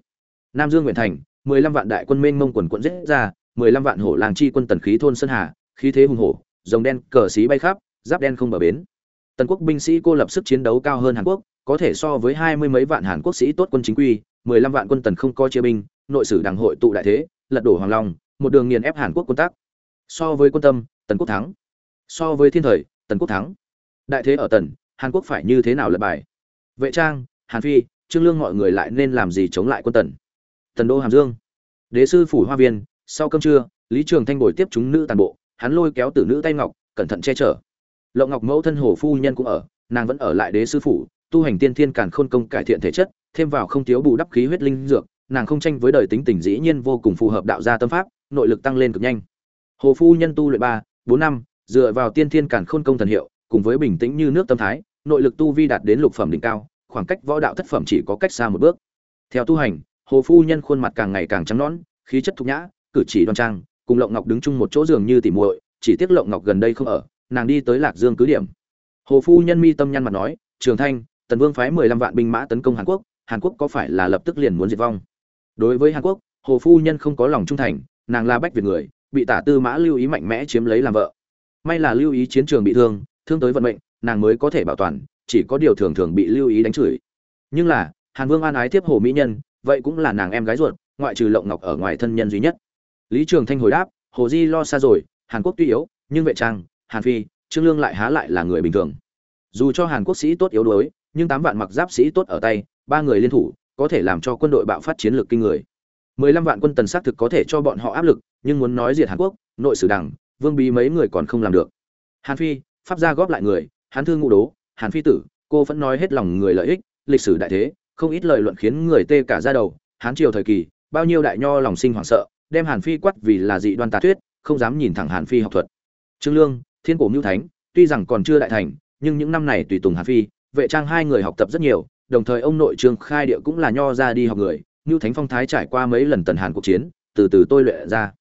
Nam dương nguyện thành, mười lăm vạn đại quân mênh mông quần quận giết ra, mười lăm vạn hổ làng chi quân tần khí thôn sơn hà, khí thế hùng hổ, rồng đen, cờ xí bay khắp, giáp đen không bờ bến. Tần quốc binh sĩ cô lập sức chiến đấu cao hơn hàn quốc, có thể so với hai mươi mấy vạn hàn quốc sĩ tốt quân chính quy, mười lăm vạn quân tần không có chia binh, nội sử đảng hội tụ đại thế, lật đổ hoàng long, một đường nghiền ép hàn quốc quân tác so với quân tâm, tần quốc thắng. So với thiên thời, tần quốc thắng. Đại thế ở tần, hàn quốc phải như thế nào lật bài? Vệ trang, hàn phi trương lương mọi người lại nên làm gì chống lại quân tần? Tần đô hàm dương. Đế sư phủ hoa viên, sau cơm trưa, lý trường thanh bồi tiếp chúng nữ tàn bộ, hắn lôi kéo tử nữ tay ngọc, cẩn thận che chở. Lộng ngọc mẫu thân hồ phu nhân cũng ở, nàng vẫn ở lại đế sư phủ, tu hành tiên thiên càn khôn công cải thiện thể chất, thêm vào không thiếu bù đắp khí huyết linh dược, nàng không tranh với đời tính tình dĩ nhiên vô cùng phù hợp đạo gia tâm pháp, nội lực tăng lên cực nhanh. Hồ phu nhân tu luyện ba, bốn năm, dựa vào tiên thiên càn khôn công thần hiệu, cùng với bình tĩnh như nước tâm thái, nội lực tu vi đạt đến lục phẩm đỉnh cao khoảng cách võ đạo thất phẩm chỉ có cách xa một bước. Theo tu hành, hồ phu nhân khuôn mặt càng ngày càng trắng nõn, khí chất thục nhã, cử chỉ đoan trang, cùng lộng ngọc đứng chung một chỗ giường như tỉ muội, chỉ tiếc lộng ngọc gần đây không ở, nàng đi tới lạc dương cứ điểm. Hồ phu nhân mi tâm nhăn mặt nói, trường thanh, tần vương phái mười lăm vạn binh mã tấn công hàn quốc hàn quốc có phải là lập tức liền muốn diệt vong? Đối với hàn quốc, hồ phu nhân không có lòng trung thành, nàng là bách việt người, bị tả tư mã lưu ý mạnh mẽ chiếm lấy làm vợ. May là lưu ý chiến trường bị thương thương tới vận mệnh, nàng mới có thể bảo toàn chỉ có điều thường thường bị lưu ý đánh chửi. Nhưng là, hàn vương an ái tiếp hồ mỹ nhân, vậy cũng là nàng em gái ruột, ngoại trừ lộng ngọc ở ngoài thân nhân duy nhất. Lý trường thanh hồi đáp, hồ di lo xa rồi, hàn quốc tuy yếu, nhưng vệ trang, hàn phi, trương lương lại há lại là người bình thường. Dù cho hàn quốc sĩ tốt yếu đuối, nhưng tám vạn mặc giáp sĩ tốt ở tay, ba người liên thủ, có thể làm cho quân đội bạo phát chiến lược kinh người. Mười lăm vạn quân tần xác thực có thể cho bọn họ áp lực, nhưng muốn nói diệt hàn quốc, nội sử đảng, vương bí mấy người còn không làm được. Hàn phi, pháp gia góp lại người hán thương ngũ đố hàn phi tử, cô vẫn nói hết lòng người lợi ích, lịch sử đại thế, không ít lời luận khiến người tê cả ra đầu, hán triều thời kỳ, bao nhiêu đại nho lòng sinh hoảng sợ, đem hàn phi quát vì là dị đoan tà thuyết, không dám nhìn thẳng hàn phi học thuật. Trương lương, thiên cổ mưu thánh, tuy rằng còn chưa đại thành, nhưng những năm này tùy tùng hàn phi, vệ trang hai người học tập rất nhiều, đồng thời ông nội trương khai địa cũng là nho ra đi học người, mưu thánh phong thái trải qua mấy lần tần hàn cuộc chiến, từ từ tôi luyện ra.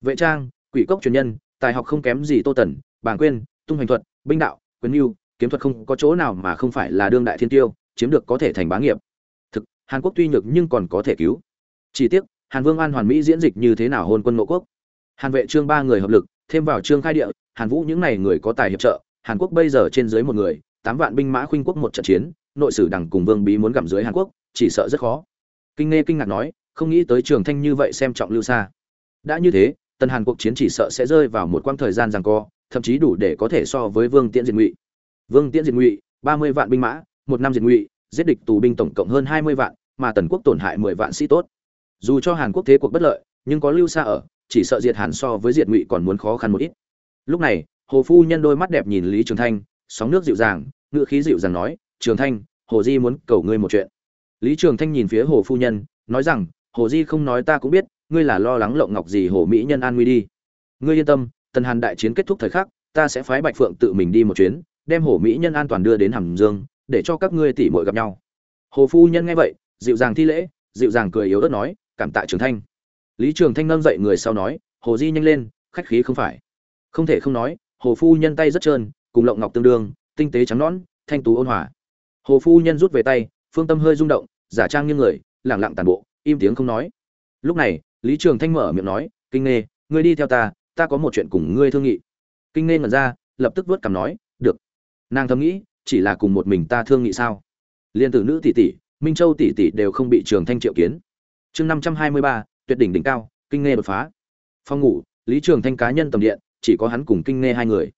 Vệ trang, quỷ cốc truyền nhân, tài học không kém gì tô tần, bàng quên tung hành thuật, binh đạo quyền mưu kiếm thuật không có chỗ nào mà không phải là đương đại thiên tiêu, chiếm được có thể thành bá nghiệp. Thực, hàn quốc tuy nhược nhưng còn có thể cứu. Chỉ tiếc, hàn vương an hoàn mỹ diễn dịch như thế nào hôn quân nội quốc? Hàn vệ trương ba người hợp lực, thêm vào trương khai địa, hàn vũ những này người có tài hiệp trợ, hàn quốc bây giờ trên dưới một người, tám vạn binh mã khuynh quốc một trận chiến, nội sử đằng cùng vương bí muốn gặm dưới hàn quốc, chỉ sợ rất khó. Kinh nghe kinh ngạc nói, không nghĩ tới trường thanh như vậy xem trọng lưu xa đã như thế tần hàn quốc chiến chỉ sợ sẽ rơi vào một quãng thời gian giằng co, thậm chí đủ để có thể so với vương tiễn diệt ngụy vương tiễn diệt ngụy, ba mươi vạn binh mã, một năm diệt ngụy, giết địch tù binh tổng cộng hơn hai mươi vạn, mà tần quốc tổn hại mười vạn sĩ tốt. Dù cho hàn quốc thế cuộc bất lợi, nhưng có lưu xa ở, chỉ sợ diệt hàn so với diệt ngụy còn muốn khó khăn một ít. Lúc này, hồ phu nhân đôi mắt đẹp nhìn lý trường thanh, sóng nước dịu dàng ngựa khí dịu dàng nói, trường thanh, hồ di muốn cầu ngươi một chuyện. Lý trường thanh nhìn phía hồ phu nhân, nói rằng, hồ di không nói ta cũng biết, ngươi là lo lắng lộng ngọc gì hồ mỹ nhân an nguy đi. Ngươi yên tâm, tần hàn đại chiến kết thúc thời khắc, ta sẽ phái bạch phượng tự mình đi một chuyến đem hồ mỹ nhân an toàn đưa đến hàm dương, để cho các ngươi tỉ muội gặp nhau. Hồ phu nhân nghe vậy, dịu dàng thi lễ, dịu dàng cười yếu ớt nói, cảm tạ trường thanh. Lý trường thanh nâng dậy người sau nói, hồ di nhanh lên, khách khí không phải. Không thể không nói, hồ phu nhân tay rất trơn, cùng lộng ngọc tương đương, tinh tế trắng nõn, thanh tú ôn hòa. Hồ phu nhân rút về tay, phương tâm hơi rung động, giả trang như người lẳng lặng tàn bộ, im tiếng không nói. Lúc này, lý trường thanh mở miệng nói, kinh nghe ngươi đi theo ta ta có một chuyện cùng ngươi thương nghị. Kinh nghe ngẩn ra, lập tức vớt cằm nói nàng thầm nghĩ, chỉ là cùng một mình ta thương nghị sao? Liên tử nữ tỷ tỷ, minh châu tỷ tỷ đều không bị trường thanh triệu kiến. Chương năm trăm hai mươi ba, tuyệt đỉnh đỉnh cao, kinh nghe đột phá. Phòng ngủ, lý trường thanh cá nhân tầm điện, chỉ có hắn cùng kinh nghe hai người.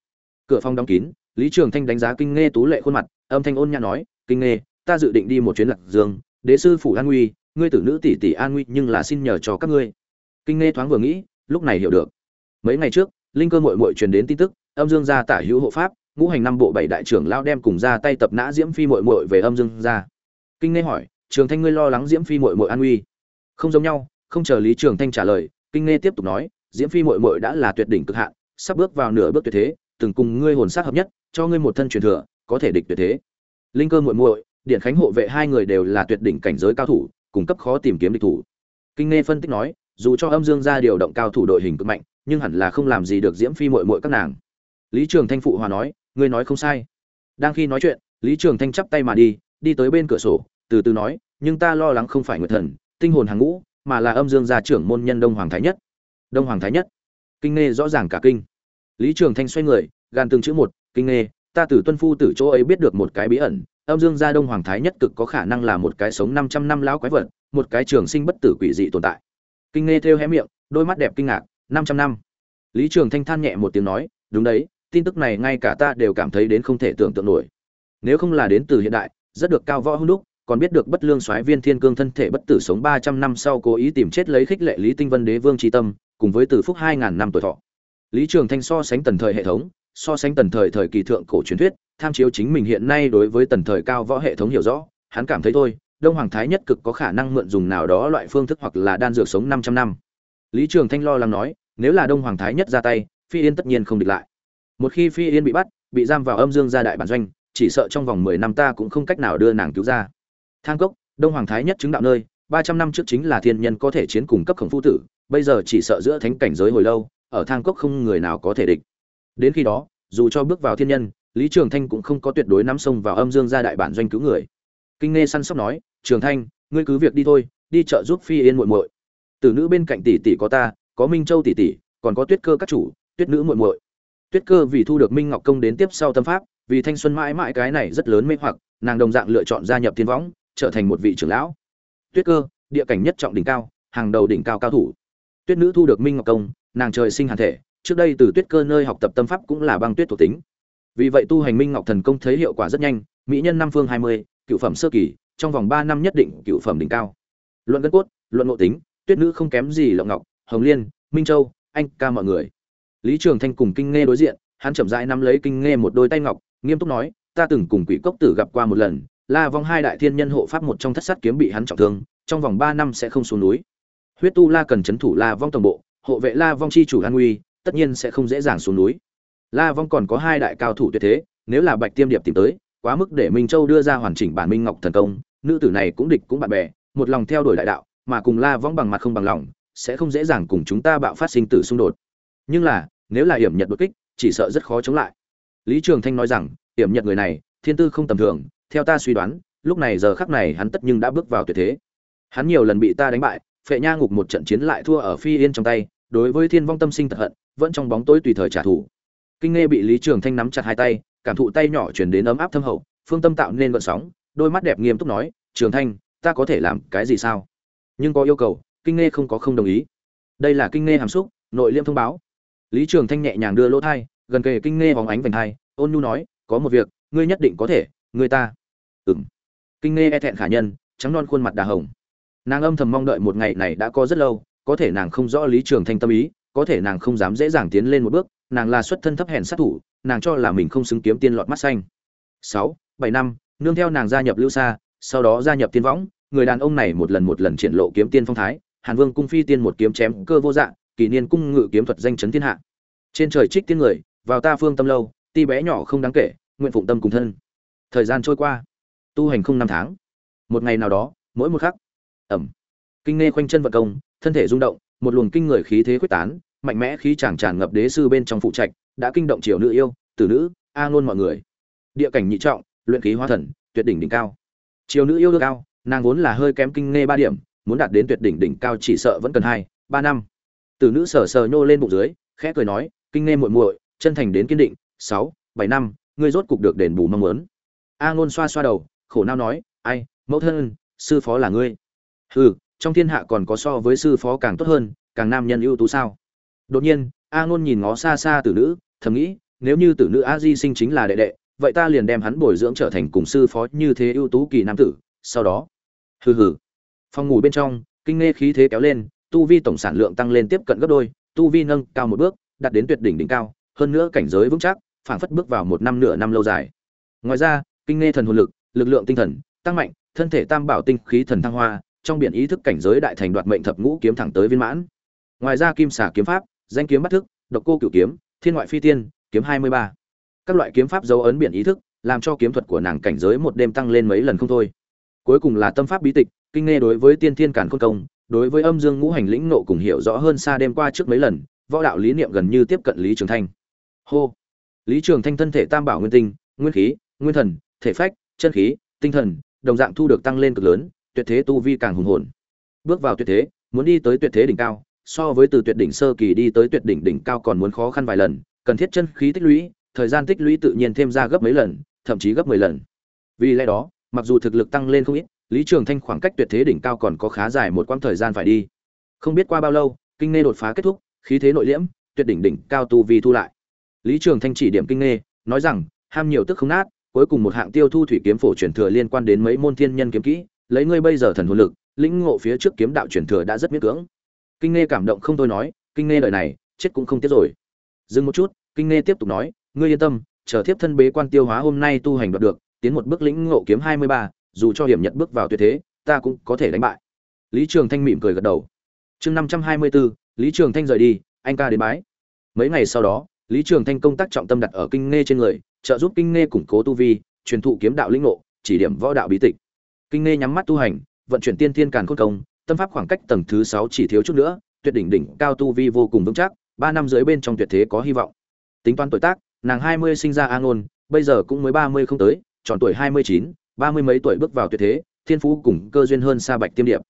Cửa phòng đóng kín, lý trường thanh đánh giá kinh nghe tú lệ khuôn mặt, âm thanh ôn nhã nói, kinh nghe ta dự định đi một chuyến lạc dương, đế sư phủ an nguy, ngươi tử nữ tỷ tỷ an nguy nhưng là xin nhờ cho các ngươi. Kinh nghe thoáng vừa nghĩ, lúc này hiểu được. Mấy ngày trước, linh cơ mội mội truyền đến tin tức, âm dương gia tả hữu hộ pháp ngũ hành năm bộ bảy đại trưởng lao đem cùng ra tay tập nã diễm phi mội mội về âm dương gia kinh nghe hỏi, trường thanh ngươi lo lắng diễm phi mội mội an nguy không giống nhau. Không chờ lý trường thanh trả lời, kinh nghe tiếp tục nói, diễm phi mội mội đã là tuyệt đỉnh cực hạn, sắp bước vào nửa bước tuyệt thế, từng cùng ngươi hồn sát hợp nhất, cho ngươi một thân truyền thừa, có thể địch tuyệt thế. Linh cơ muội muội, điện khánh hộ vệ hai người đều là tuyệt đỉnh cảnh giới cao thủ cung cấp khó tìm kiếm địch thủ. Kinh nghe phân tích nói, dù cho âm dương gia điều động cao thủ đội hình cực mạnh, nhưng hẳn là không làm gì được diễm phi muội muội các nàng. Lý trường thanh phụ hòa nói ngươi nói không sai. Đang khi nói chuyện, lý trường thanh chắp tay mà đi đi tới bên cửa sổ, từ từ nói, nhưng ta lo lắng không phải nguyệt thần, tinh hồn hàng ngũ, mà là âm dương gia trưởng môn nhân đông hoàng thái nhất. Đông hoàng thái nhất. Kinh nghe rõ ràng cả kinh. Lý trường thanh xoay người gan từng chữ một, kinh nghe, ta từ tuân phu từ chỗ ấy biết được một cái bí ẩn, âm dương gia đông hoàng thái nhất cực có khả năng là một cái sống 500 năm lão quái vật, một cái trường sinh bất tử quỷ dị tồn tại. Kinh nghe theo hé miệng, đôi mắt đẹp kinh ngạc 500 năm. Lý trường thanh than nhẹ một tiếng nói, đúng đấy tin tức này ngay cả ta đều cảm thấy đến không thể tưởng tượng nổi. Nếu không là đến từ hiện đại, rất được cao võ hung đúc, còn biết được bất lương soái viên thiên cương thân thể bất tử sống 300 năm sau cố ý tìm chết lấy khích lệ lý tinh vân đế vương chi tâm, cùng với từ phúc 2000 năm tuổi thọ. Lý trường thanh so sánh tần thời hệ thống, so sánh tần thời thời kỳ thượng cổ truyền thuyết, tham chiếu chính mình hiện nay đối với tần thời cao võ hệ thống hiểu rõ, hắn cảm thấy thôi, đông hoàng thái nhất cực có khả năng mượn dùng nào đó loại phương thức hoặc là đan dược sống 500 năm. Lý trường thanh lo lắng nói, nếu là đông hoàng thái nhất ra tay, phi yên tất nhiên không địch lại một khi phi yên bị bắt, bị giam vào âm dương gia đại bản doanh, chỉ sợ trong vòng 10 năm ta cũng không cách nào đưa nàng cứu ra. Thang cốc, đông hoàng thái nhất chứng đạo nơi 300 năm trước chính là thiên nhân có thể chiến cùng cấp khổng phu tử, bây giờ chỉ sợ giữa thánh cảnh giới hồi lâu, ở thang cốc không người nào có thể địch. Đến khi đó, dù cho bước vào thiên nhân, lý trường thanh cũng không có tuyệt đối nắm sông vào âm dương gia đại bản doanh cứu người. Kinh nghe săn sóc nói, trường thanh, ngươi cứ việc đi thôi, đi chợ giúp phi yên muội muội. Tử nữ bên cạnh tỷ tỷ có ta, có minh châu tỷ tỷ, còn có tuyết cơ các chủ, tuyết nữ muội muội tuyết cơ vì thu được minh ngọc công đến tiếp sau tâm pháp, vì thanh xuân mãi mãi cái này rất lớn mê hoặc, nàng đồng dạng lựa chọn gia nhập thiên võng, trở thành một vị trưởng lão. Tuyết cơ, địa cảnh nhất trọng đỉnh cao, hàng đầu đỉnh cao cao thủ. Tuyết nữ thu được minh ngọc công, nàng trời sinh hàn thể, trước đây từ tuyết cơ nơi học tập tâm pháp cũng là băng tuyết thuộc tính. Vì vậy tu hành minh ngọc thần công thấy hiệu quả rất nhanh, mỹ nhân năm phương hai mươi, cựu phẩm sơ kỳ, trong vòng ba năm nhất định cựu phẩm đỉnh cao. Luận gân cốt, luận ngộ tính, tuyết nữ không kém gì lộng ngọc, hồng liên, minh châu, anh, ca mọi người lý trường thanh cùng kinh nghe đối diện, hắn chậm rãi nắm lấy kinh nghe một đôi tay ngọc, nghiêm túc nói, ta từng cùng quỷ cốc tử gặp qua một lần, la vong hai đại thiên nhân hộ pháp một trong thất sát kiếm bị hắn trọng thương, trong vòng ba năm sẽ không xuống núi. Huyết tu la cần chấn thủ la vong tổng bộ, hộ vệ la vong chi chủ an nguy tất nhiên sẽ không dễ dàng xuống núi. La vong còn có hai đại cao thủ tuyệt thế, nếu là bạch tiêm điệp tìm tới, quá mức để minh châu đưa ra hoàn chỉnh bản minh ngọc thần công, nữ tử này cũng địch cũng bạn bè, một lòng theo đuổi đại đạo, mà cùng la vong bằng mặt không bằng lòng, sẽ không dễ dàng cùng chúng ta bạo phát sinh tử xung đột. Nhưng là nếu là hiểm nhật đột kích, chỉ sợ rất khó chống lại. Lý trường thanh nói rằng hiểm nhật người này, thiên tư không tầm thường, theo ta suy đoán, lúc này giờ khắc này hắn tất nhưng đã bước vào tuyệt thế. Hắn nhiều lần bị ta đánh bại, phệ nha ngục một trận chiến lại thua ở phi yên trong tay, đối với thiên vong tâm sinh tật hận, vẫn trong bóng tối tùy thời trả thù. Kinh nghe bị lý trường thanh nắm chặt hai tay, cảm thụ tay nhỏ chuyển đến ấm áp thâm hậu, phương tâm tạo nên vận sóng, đôi mắt đẹp nghiêm túc nói, trường thanh, ta có thể làm cái gì sao? Nhưng có yêu cầu, kinh nghe không có không đồng ý. Đây là kinh nghe hàm xúc, nội liêm thông báo lý trường thanh nhẹ nhàng đưa lỗ thai, gần kề kinh nghe vòng ánh vành thai, ôn nhu nói, có một việc, ngươi nhất định có thể ngươi ta. Ừng kinh nghe e thẹn khả nhân, trắng non khuôn mặt đà hồng. Nàng âm thầm mong đợi một ngày này đã có rất lâu, có thể nàng không rõ lý trường thanh tâm ý, có thể nàng không dám dễ dàng tiến lên một bước, nàng là xuất thân thấp hèn sát thủ, nàng cho là mình không xứng kiếm tiên lọt mắt xanh. Sáu, bảy năm, nương theo nàng gia nhập lưu sa, sau đó gia nhập tiên võng, người đàn ông này một lần một lần triển lộ kiếm tiên phong thái, hàn vương cung phi tiên một kiếm chém cơ vô dạng kỷ niên cung ngự kiếm thuật danh chấn thiên hạ. Trên trời trích tiên người, vào ta phương tâm lâu, ti bé nhỏ không đáng kể, nguyện phụng tâm cùng thân. Thời gian trôi qua, tu hành không năm tháng. Một ngày nào đó, mỗi một khắc, ẩm. Kinh nghe khoanh chân vận công, thân thể rung động, một luồng kinh người khí thế quyết tán, mạnh mẽ khí chàng tràn ngập đế sư bên trong phụ trạch, đã kinh động triều nữ yêu, tử nữ, a ngôn mọi người. Địa cảnh nhị trọng, luyện khí hóa thần, tuyệt đỉnh đỉnh cao. Triều nữ yêu được cao nàng vốn là hơi kém kinh nghe ba điểm, muốn đạt đến tuyệt đỉnh đỉnh cao chỉ sợ vẫn cần hai, ba năm tử nữ sờ sờ nhô lên bụng dưới, khẽ cười nói, kinh nghe muội muội, chân thành đến kiên định, sáu, bảy năm, ngươi rốt cục được đền bù mong muốn. A ngôn xoa xoa đầu, khổ não nói, ai, mẫu thân, sư phó là ngươi. Hừ, trong thiên hạ còn có so với sư phó càng tốt hơn, càng nam nhân ưu tú sao? Đột nhiên, a ngôn nhìn ngó xa xa tử nữ, thầm nghĩ, nếu như tử nữ a di sinh chính là đệ đệ, vậy ta liền đem hắn bồi dưỡng trở thành cùng sư phó như thế ưu tú kỳ nam tử, sau đó. Hừ hừ. Phòng ngủ bên trong, kinh nghe khí thế kéo lên tu vi tổng sản lượng tăng lên tiếp cận gấp đôi, tu vi nâng cao một bước, đạt đến tuyệt đỉnh đỉnh cao, hơn nữa cảnh giới vững chắc, phảng phất bước vào một năm nửa năm lâu dài. Ngoài ra, kinh nghe thần hồn lực lực lượng tinh thần, tăng mạnh, thân thể tam bảo tinh khí thần thăng hoa, trong biển ý thức cảnh giới đại thành đoạt mệnh thập ngũ kiếm thẳng tới viên mãn. Ngoài ra kim xả kiếm pháp, danh kiếm bắt thức, độc cô cửu kiếm, thiên ngoại phi tiên, kiếm hai mươi ba. Các loại kiếm pháp dấu ấn biển ý thức, làm cho kiếm thuật của nàng cảnh giới một đêm tăng lên mấy lần không thôi. Cuối cùng là tâm pháp bí tịch, kinh nghe đối với tiên thiên cản khôn công đối với âm dương ngũ hành lĩnh nộ cùng hiểu rõ hơn xa đêm qua trước mấy lần, võ đạo lý niệm gần như tiếp cận lý trường thanh. Hô. Lý trường thanh thân thể tam bảo nguyên tinh, nguyên khí, nguyên thần, thể phách, chân khí, tinh thần, đồng dạng thu được tăng lên cực lớn, tuyệt thế tu vi càng hùng hồn. Bước vào tuyệt thế, muốn đi tới tuyệt thế đỉnh cao, so với từ tuyệt đỉnh sơ kỳ đi tới tuyệt đỉnh đỉnh cao còn muốn khó khăn vài lần, cần thiết chân khí tích lũy, thời gian tích lũy tự nhiên thêm ra gấp mấy lần, thậm chí gấp mười lần. Vì lẽ đó, mặc dù thực lực tăng lên không ít lý trường thanh khoảng cách tuyệt thế đỉnh cao còn có khá dài một quãng thời gian phải đi. Không biết qua bao lâu, kinh nghe đột phá kết thúc, khí thế nội liễm, tuyệt đỉnh đỉnh cao tu vi thu lại. Lý trường thanh chỉ điểm kinh nghe nói rằng, ham nhiều tức không nát, cuối cùng một hạng tiêu thu thủy kiếm phổ truyền thừa liên quan đến mấy môn thiên nhân kiếm kỹ, lấy ngươi bây giờ thần hồn lực, lĩnh ngộ phía trước kiếm đạo truyền thừa đã rất miễn cưỡng. Kinh nghe cảm động không thôi nói, kinh nghe đời này, chết cũng không tiếc rồi. Dừng một chút, kinh nghe tiếp tục nói, ngươi yên tâm, chờ tiếp thân bế quan tiêu hóa hôm nay tu hành đoạt được, tiến một bước lĩnh ngộ kiếm hai mươi ba dù cho hiểm nhật bước vào tuyệt thế, ta cũng có thể đánh bại. Lý trường thanh mỉm cười gật đầu. Chương năm trăm hai mươi bốn lý trường thanh rời đi, anh ca đến bái. Mấy ngày sau đó, lý trường thanh công tác trọng tâm đặt ở kinh nghe trên người, trợ giúp kinh nghe củng cố tu vi, truyền thụ kiếm đạo lĩnh ngộ, chỉ điểm võ đạo bí tịch. Kinh nghe nhắm mắt tu hành, vận chuyển tiên thiên càn khôn công, tâm pháp khoảng cách tầng thứ sáu chỉ thiếu chút nữa, tuyệt đỉnh đỉnh, cao tu vi vô cùng vững chắc, ba năm dưới bên trong tuyệt thế có hy vọng. Tính toán tuổi tác, nàng hai mươi sinh ra a ngôn, bây giờ cũng mới ba mươi không tới, tròn tuổi hai mươi chín ba mươi mấy tuổi bước vào tuyệt thế, thiên phú cùng cơ duyên hơn xa bạch tiêm điệp.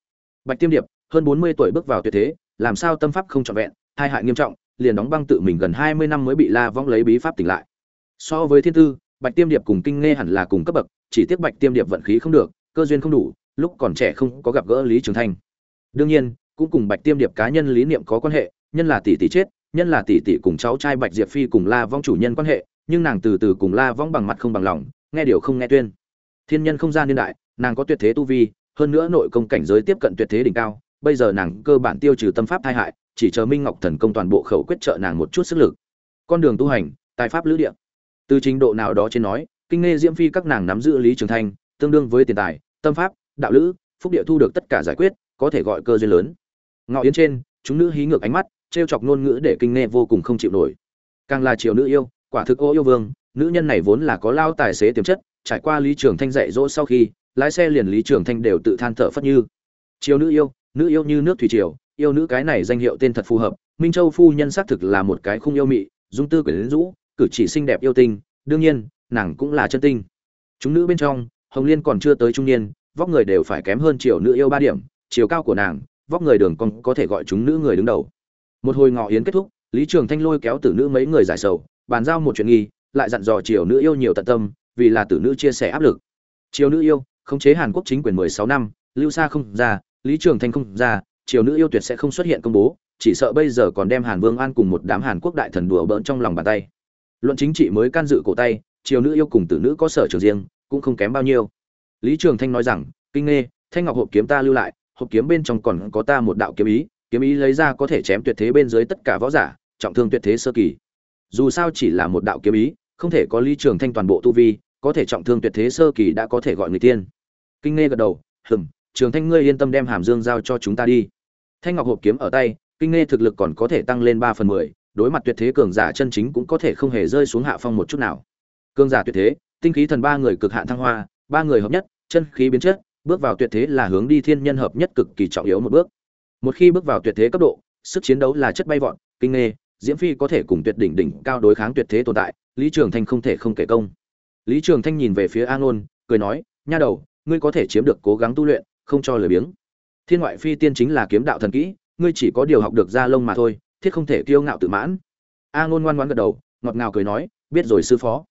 Bạch tiêm điệp, hơn bốn mươi tuổi bước vào tuyệt thế, làm sao tâm pháp không trọn vẹn hai hại nghiêm trọng, liền đóng băng tự mình gần hai mươi năm mới bị la vong lấy bí pháp tỉnh lại. So với thiên tư, bạch tiêm điệp cùng kinh nghe hẳn là cùng cấp bậc, chỉ tiếc bạch tiêm điệp vận khí không được, cơ duyên không đủ, lúc còn trẻ không có gặp gỡ lý trường thanh. Đương nhiên, cũng cùng bạch tiêm điệp cá nhân lý niệm có quan hệ, nhân là tỷ tỷ chết, nhân là tỷ tỷ cùng cháu trai bạch diệp phi cùng la vong chủ nhân quan hệ, nhưng nàng từ từ cùng la vong bằng mặt không bằng lòng, nghe điều không nghe tuyên thiên nhân không gian niên đại, nàng có tuyệt thế tu vi, hơn nữa nội công cảnh giới tiếp cận tuyệt thế đỉnh cao, bây giờ nàng cơ bản tiêu trừ tâm pháp tai hại, chỉ chờ minh ngọc thần công toàn bộ khẩu quyết trợ nàng một chút sức lực. Con đường tu hành, tài pháp lữ địa. Từ trình độ nào đó trên nói, kinh nghe diễm phi các nàng nắm giữ lý trường thanh, tương đương với tiền tài, tâm pháp, đạo lữ, phúc địa thu được tất cả giải quyết, có thể gọi cơ duyên lớn. Ngọ yến trên, chúng nữ hí ngược ánh mắt, trêu chọc ngôn ngữ để kinh nghe vô cùng không chịu nổi. Càng là triều nữ yêu, quả thực ô yêu vương, nữ nhân này vốn là có lao tài xế tiềm chất trải qua lý trường thanh dạy dỗ sau khi, lái xe liền lý trường thanh đều tự than thở phất như. Chiều nữ yêu nữ yêu như nước thủy triều, yêu nữ cái này danh hiệu tên thật phù hợp, minh châu phu nhân xác thực là một cái khung yêu mị, dung tư quyển rũ, cử chỉ xinh đẹp yêu tinh, đương nhiên, nàng cũng là chân tinh. Chúng nữ bên trong, hồng liên còn chưa tới trung niên, vóc người đều phải kém hơn chiều nữ yêu ba điểm, chiều cao của nàng, vóc người đường còn có thể gọi chúng nữ người đứng đầu. Một hồi ngọ yến kết thúc, lý trường thanh lôi kéo tử nữ mấy người giải sầu, bàn giao một chuyện nghi, lại dặn dò chiều nữ yêu nhiều tận tâm vì là tử nữ chia sẻ áp lực. Triều nữ yêu, khống chế hàn quốc chính quyền 16 năm, lưu xa không ra, lý trường thanh không ra, triều nữ yêu tuyệt sẽ không xuất hiện công bố, chỉ sợ bây giờ còn đem hàn vương an cùng một đám hàn quốc đại thần đùa bỡn trong lòng bàn tay. Luận chính trị mới can dự cổ tay, triều nữ yêu cùng tử nữ có sở trường riêng, cũng không kém bao nhiêu. Lý trường thanh nói rằng, kinh nghe thanh ngọc hộp kiếm ta lưu lại, hộp kiếm bên trong còn có ta một đạo kiếm ý kiếm ý lấy ra có thể chém tuyệt thế bên dưới tất cả võ giả, trọng thương tuyệt thế sơ kỳ. Dù sao chỉ là một đạo kiếm ý, không thể có lý trường thanh toàn bộ tu vi có thể trọng thương tuyệt thế sơ kỳ đã có thể gọi người tiên. Kinh nghe gật đầu, hừm, trường thanh ngươi yên tâm đem hàm dương giao cho chúng ta đi. Thanh ngọc hộp kiếm ở tay, kinh nghe thực lực còn có thể tăng lên ba phần mười, đối mặt tuyệt thế cường giả chân chính cũng có thể không hề rơi xuống hạ phong một chút nào. Cường giả tuyệt thế, tinh khí thần ba người cực hạn thăng hoa, ba người hợp nhất, chân khí biến chất, bước vào tuyệt thế là hướng đi thiên nhân hợp nhất cực kỳ trọng yếu một bước. Một khi bước vào tuyệt thế cấp độ, sức chiến đấu là chất bay vọt, kinh nghê, diễm phi có thể cùng tuyệt đỉnh đỉnh cao đối kháng tuyệt thế tồn tại, lý trường thanh không thể không kể công lý trường thanh nhìn về phía a ngôn, cười nói, nha đầu, ngươi có thể chiếm được cố gắng tu luyện, không cho lười biếng. Thiên ngoại phi tiên chính là kiếm đạo thần kỹ, ngươi chỉ có điều học được ra lông mà thôi, thiết không thể kiêu ngạo tự mãn. A ngôn ngoan ngoãn gật đầu, ngọt ngào cười nói, biết rồi sư phó.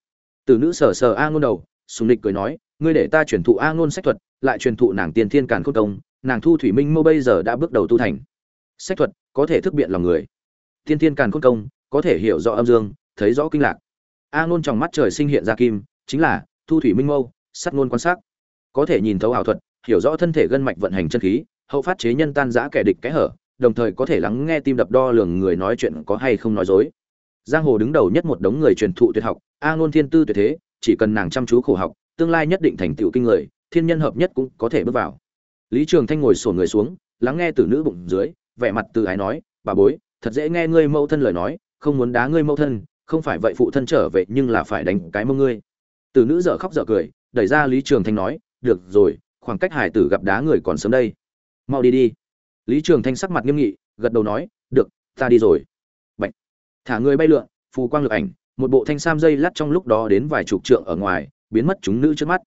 Từ nữ sờ sờ a ngôn đầu, sùng lịch cười nói, ngươi để ta truyền thụ a ngôn sách thuật, lại truyền thụ nàng tiền thiên càn khôn công, nàng thu thủy minh mô bây giờ đã bước đầu tu thành. Sách thuật có thể thức biện lòng người. Tiên thiên càn khôn công có thể hiểu rõ âm dương, thấy rõ kinh lạc. A ngôn trong mắt trời sinh hiện ra kim chính là, thu thủy minh mâu, sắt ngôn quan sát. Có thể nhìn thấu ảo thuật, hiểu rõ thân thể gân mạch vận hành chân khí, hậu phát chế nhân tan giã kẻ địch kẽ hở, đồng thời có thể lắng nghe tim đập đo lường người nói chuyện có hay không nói dối. Giang hồ đứng đầu nhất một đống người truyền thụ tuyệt học, a ngôn thiên tư tuyệt thế, chỉ cần nàng chăm chú khổ học, tương lai nhất định thành tựu kinh người, thiên nhân hợp nhất cũng có thể bước vào. Lý trường thanh ngồi sổ người xuống, lắng nghe từ nữ bụng dưới, vẻ mặt từ ái nói, bà bối, thật dễ nghe ngươi mẫu thân lời nói, không muốn đá ngươi mẫu thân, không phải vậy phụ thân trở về nhưng là phải đánh cái mông ngươi từ nữ dở khóc dở cười, đẩy ra lý trường thanh nói, được rồi, khoảng cách hải tử gặp đá người còn sớm đây. Mau đi đi. Lý trường thanh sắc mặt nghiêm nghị, gật đầu nói, được, ta đi rồi. Bạch. thả người bay lượn, phù quang lực ảnh, một bộ thanh sam dây lắt trong lúc đó đến vài chục trượng ở ngoài, biến mất chúng nữ trước mắt.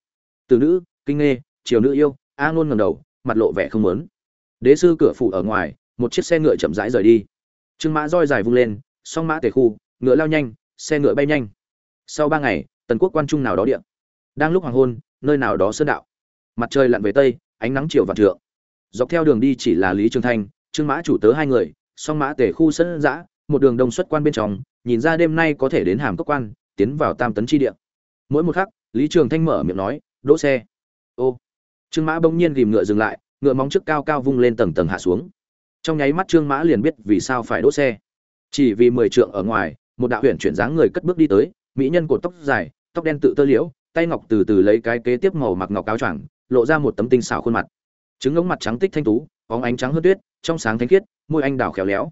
Từ nữ, kinh nghê, chiều nữ yêu, a ngôn ngầm đầu, mặt lộ vẻ không muốn. Đế sư cửa phủ ở ngoài, một chiếc xe ngựa chậm rãi rời đi. Trương mã roi dài vung lên, song mã tề khu, ngựa lao nhanh, xe ngựa bay nhanh. Sau ba ngày tần quốc quan trung nào đó điện đang lúc hoàng hôn, nơi nào đó sơn đạo. Mặt trời lặn về tây, ánh nắng chiều vạn trượng. Dọc theo đường đi chỉ là lý trường thanh, trương mã chủ tớ hai người, song mã tề khu sân giã, một đường đông xuất quan bên trong, nhìn ra đêm nay có thể đến hàm cốc quan, tiến vào tam tấn chi địa. Mỗi một khắc, lý trường thanh mở miệng nói, đỗ xe. Ô. Trương mã bỗng nhiên ghìm ngựa dừng lại, ngựa móng trước cao cao vung lên tầng tầng hạ xuống. Trong nháy mắt trương mã liền biết vì sao phải đỗ xe. Chỉ vì mười trượng ở ngoài, một đạo huyện chuyển dáng người cất bước đi tới, mỹ nhân cột tóc dài tóc đen tự tơ liễu, tay ngọc từ từ lấy cái kế tiếp màu mặc ngọc áo choàng, lộ ra một tấm tinh xảo khuôn mặt. Trứng ống mặt trắng tích thanh tú óng ánh trắng hơn tuyết, trong sáng thanh khiết, môi anh đào khéo léo.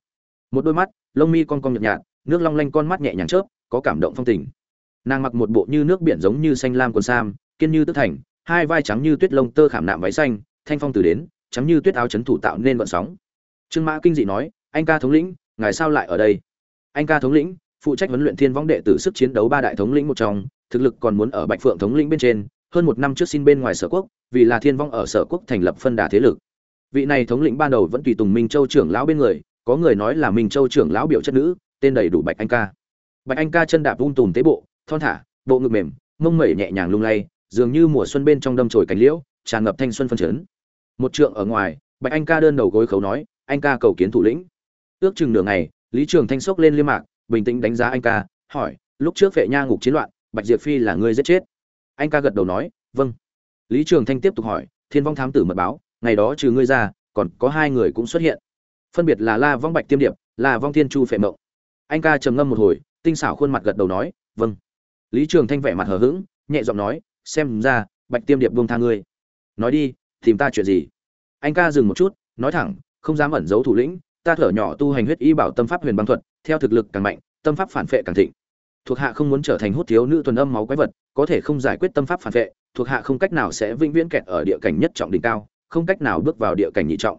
Một đôi mắt, lông mi con con nhợt nhạt, nước long lanh con mắt nhẹ nhàng chớp, có cảm động phong tình. Nàng mặc một bộ như nước biển giống như xanh lam quần sam, kiên như tức thành, hai vai trắng như tuyết lông tơ khảm nạm váy xanh, thanh phong từ đến, trắng như tuyết áo chấn thủ tạo nên vận sóng. Trương mã kinh dị nói, anh ca thống lĩnh, ngài sao lại ở đây? Anh ca thống lĩnh, phụ trách huấn luyện thiên võng đệ tử sức chiến đấu ba đại thống lĩnh một trong thực lực còn muốn ở bạch phượng thống lĩnh bên trên, hơn một năm trước xin bên ngoài sở quốc, vì là thiên vong ở sở quốc thành lập phân đà thế lực. Vị này thống lĩnh ban đầu vẫn tùy tùng minh châu trưởng lão bên người, có người nói là minh châu trưởng lão biểu chất nữ, tên đầy đủ bạch anh ca. Bạch anh ca chân đạp vung tùm tế bộ, thon thả, bộ ngực mềm, mông mẩy nhẹ nhàng lung lay, dường như mùa xuân bên trong đâm chồi cánh liễu, tràn ngập thanh xuân phân chấn. Một trượng ở ngoài, bạch anh ca đơn đầu gối khấu nói, anh ca cầu kiến thủ lĩnh. Ước chừng nửa ngày, lý trường thanh sốc lên liêm mạc, bình tĩnh đánh giá anh ca, hỏi, lúc trước vệ nha ngục chiến loạn bạch diệp phi là người giết chết. Anh ca gật đầu nói vâng. Lý trường thanh tiếp tục hỏi, thiên vong thám tử mật báo, ngày đó trừ ngươi ra, còn có hai người cũng xuất hiện. Phân biệt là la vong bạch tiêm điệp là vong thiên chu phệ mộng. Anh ca trầm ngâm một hồi, tinh xảo khuôn mặt gật đầu nói vâng. Lý trường thanh vẻ mặt hờ hững, nhẹ giọng nói, xem ra, bạch tiêm điệp buông tha ngươi. Nói đi, tìm ta chuyện gì? Anh ca dừng một chút, nói thẳng, không dám ẩn giấu thủ lĩnh, ta thở nhỏ tu hành huyết y bảo tâm pháp huyền băng thuật, theo thực lực càng mạnh, tâm pháp phản phệ càng thịnh thuộc hạ không muốn trở thành hút thiếu nữ tuần âm máu quái vật, có thể không giải quyết tâm pháp phản vệ, thuộc hạ không cách nào sẽ vĩnh viễn kẹt ở địa cảnh nhất trọng đỉnh cao, không cách nào bước vào địa cảnh nhị trọng.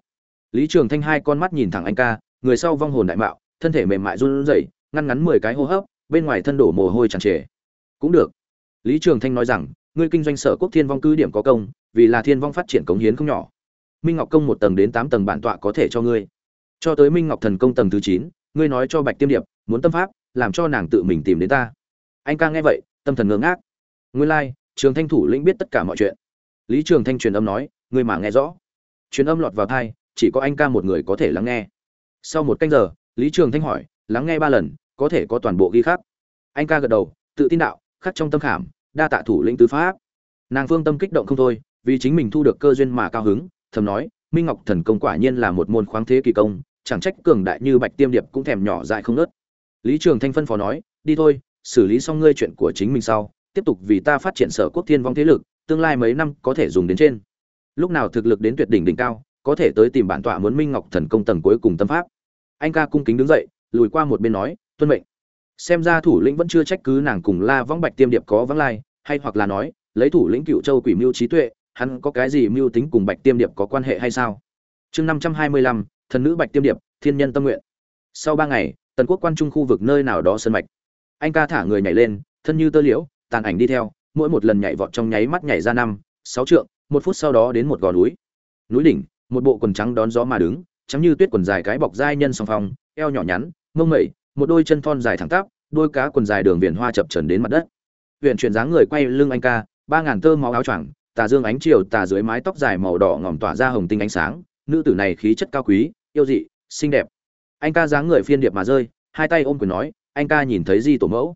Lý trường thanh hai con mắt nhìn thẳng anh ca, người sau vong hồn đại mạo, thân thể mềm mại run rẩy, ngăn ngắn mười cái hô hấp, bên ngoài thân đổ mồ hôi tràn trề. Cũng được. Lý trường thanh nói rằng, ngươi kinh doanh sở quốc thiên vong cứ điểm có công, vì là thiên vong phát triển cống hiến không nhỏ. Minh ngọc công một tầng đến tám tầng bản tọa có thể cho ngươi. Cho tới minh ngọc thần công tầng thứ chín, ngươi nói cho bạch tiêm điệp, muốn tâm pháp làm cho nàng tự mình tìm đến ta. Anh ca nghe vậy, tâm thần ngơ ngác. Nguyên lai, trường thanh thủ lĩnh biết tất cả mọi chuyện. Lý trường thanh truyền âm nói người mà nghe rõ. Truyền âm lọt vào thai chỉ có anh ca một người có thể lắng nghe. Sau một canh giờ, lý trường thanh hỏi, lắng nghe ba lần, có thể có toàn bộ ghi khắc? Anh ca gật đầu, tự tin đạo, khắc trong tâm khảm, đa tạ thủ lĩnh tứ pháp. Nàng phương tâm kích động không thôi, vì chính mình thu được cơ duyên mà cao hứng, thầm nói, minh ngọc thần công quả nhiên là một môn khoáng thế kỳ công, chẳng trách cường đại như bạch tiêm điệp cũng thèm nhỏ dại không nớt lý trường thanh phân phó nói, đi thôi, xử lý xong ngươi chuyện của chính mình sau, tiếp tục vì ta phát triển sở quốc thiên vong thế lực, tương lai mấy năm có thể dùng đến trên. Lúc nào thực lực đến tuyệt đỉnh đỉnh cao, có thể tới tìm bản tọa muốn minh ngọc thần công tầng cuối cùng tâm pháp. Anh ca cung kính đứng dậy, lùi qua một bên nói, tuân mệnh. Xem ra thủ lĩnh vẫn chưa trách cứ nàng cùng la võng bạch tiêm điệp có vắng lai, hay hoặc là nói, lấy thủ lĩnh cựu châu quỷ mưu trí tuệ, hắn có cái gì mưu tính cùng bạch tiêm điệp có quan hệ hay sao? Chương năm trăm hai mươi lăm, thần nữ bạch tiêm điệp, thiên nhân tâm nguyện. Sau ba ngày tần quốc quan trung khu vực nơi nào đó sân mạch. Anh ca thả người nhảy lên, thân như tơ liễu, tàn ảnh đi theo, mỗi một lần nhảy vọt trong nháy mắt nhảy ra năm, sáu trượng, một phút sau đó đến một gò núi. Núi đỉnh, một bộ quần trắng đón gió mà đứng, trắng như tuyết quần dài cái bọc dai nhân song phong, eo nhỏ nhắn, mông mẩy, một đôi chân thon dài thẳng tắp, đôi cá quần dài đường viền hoa chập trần đến mặt đất. Huyện chuyển dáng người quay lưng anh ca, ba ngàn tơ máu áo choàng, tà dương ánh chiều, tà dưới mái tóc dài màu đỏ ngòm tỏa ra hồng tinh ánh sáng. Nữ tử này khí chất cao quý, yêu dị, xinh đẹp anh ca dáng người phiên điệp mà rơi, hai tay ôm quyền nói, anh ca nhìn thấy di tổ mẫu.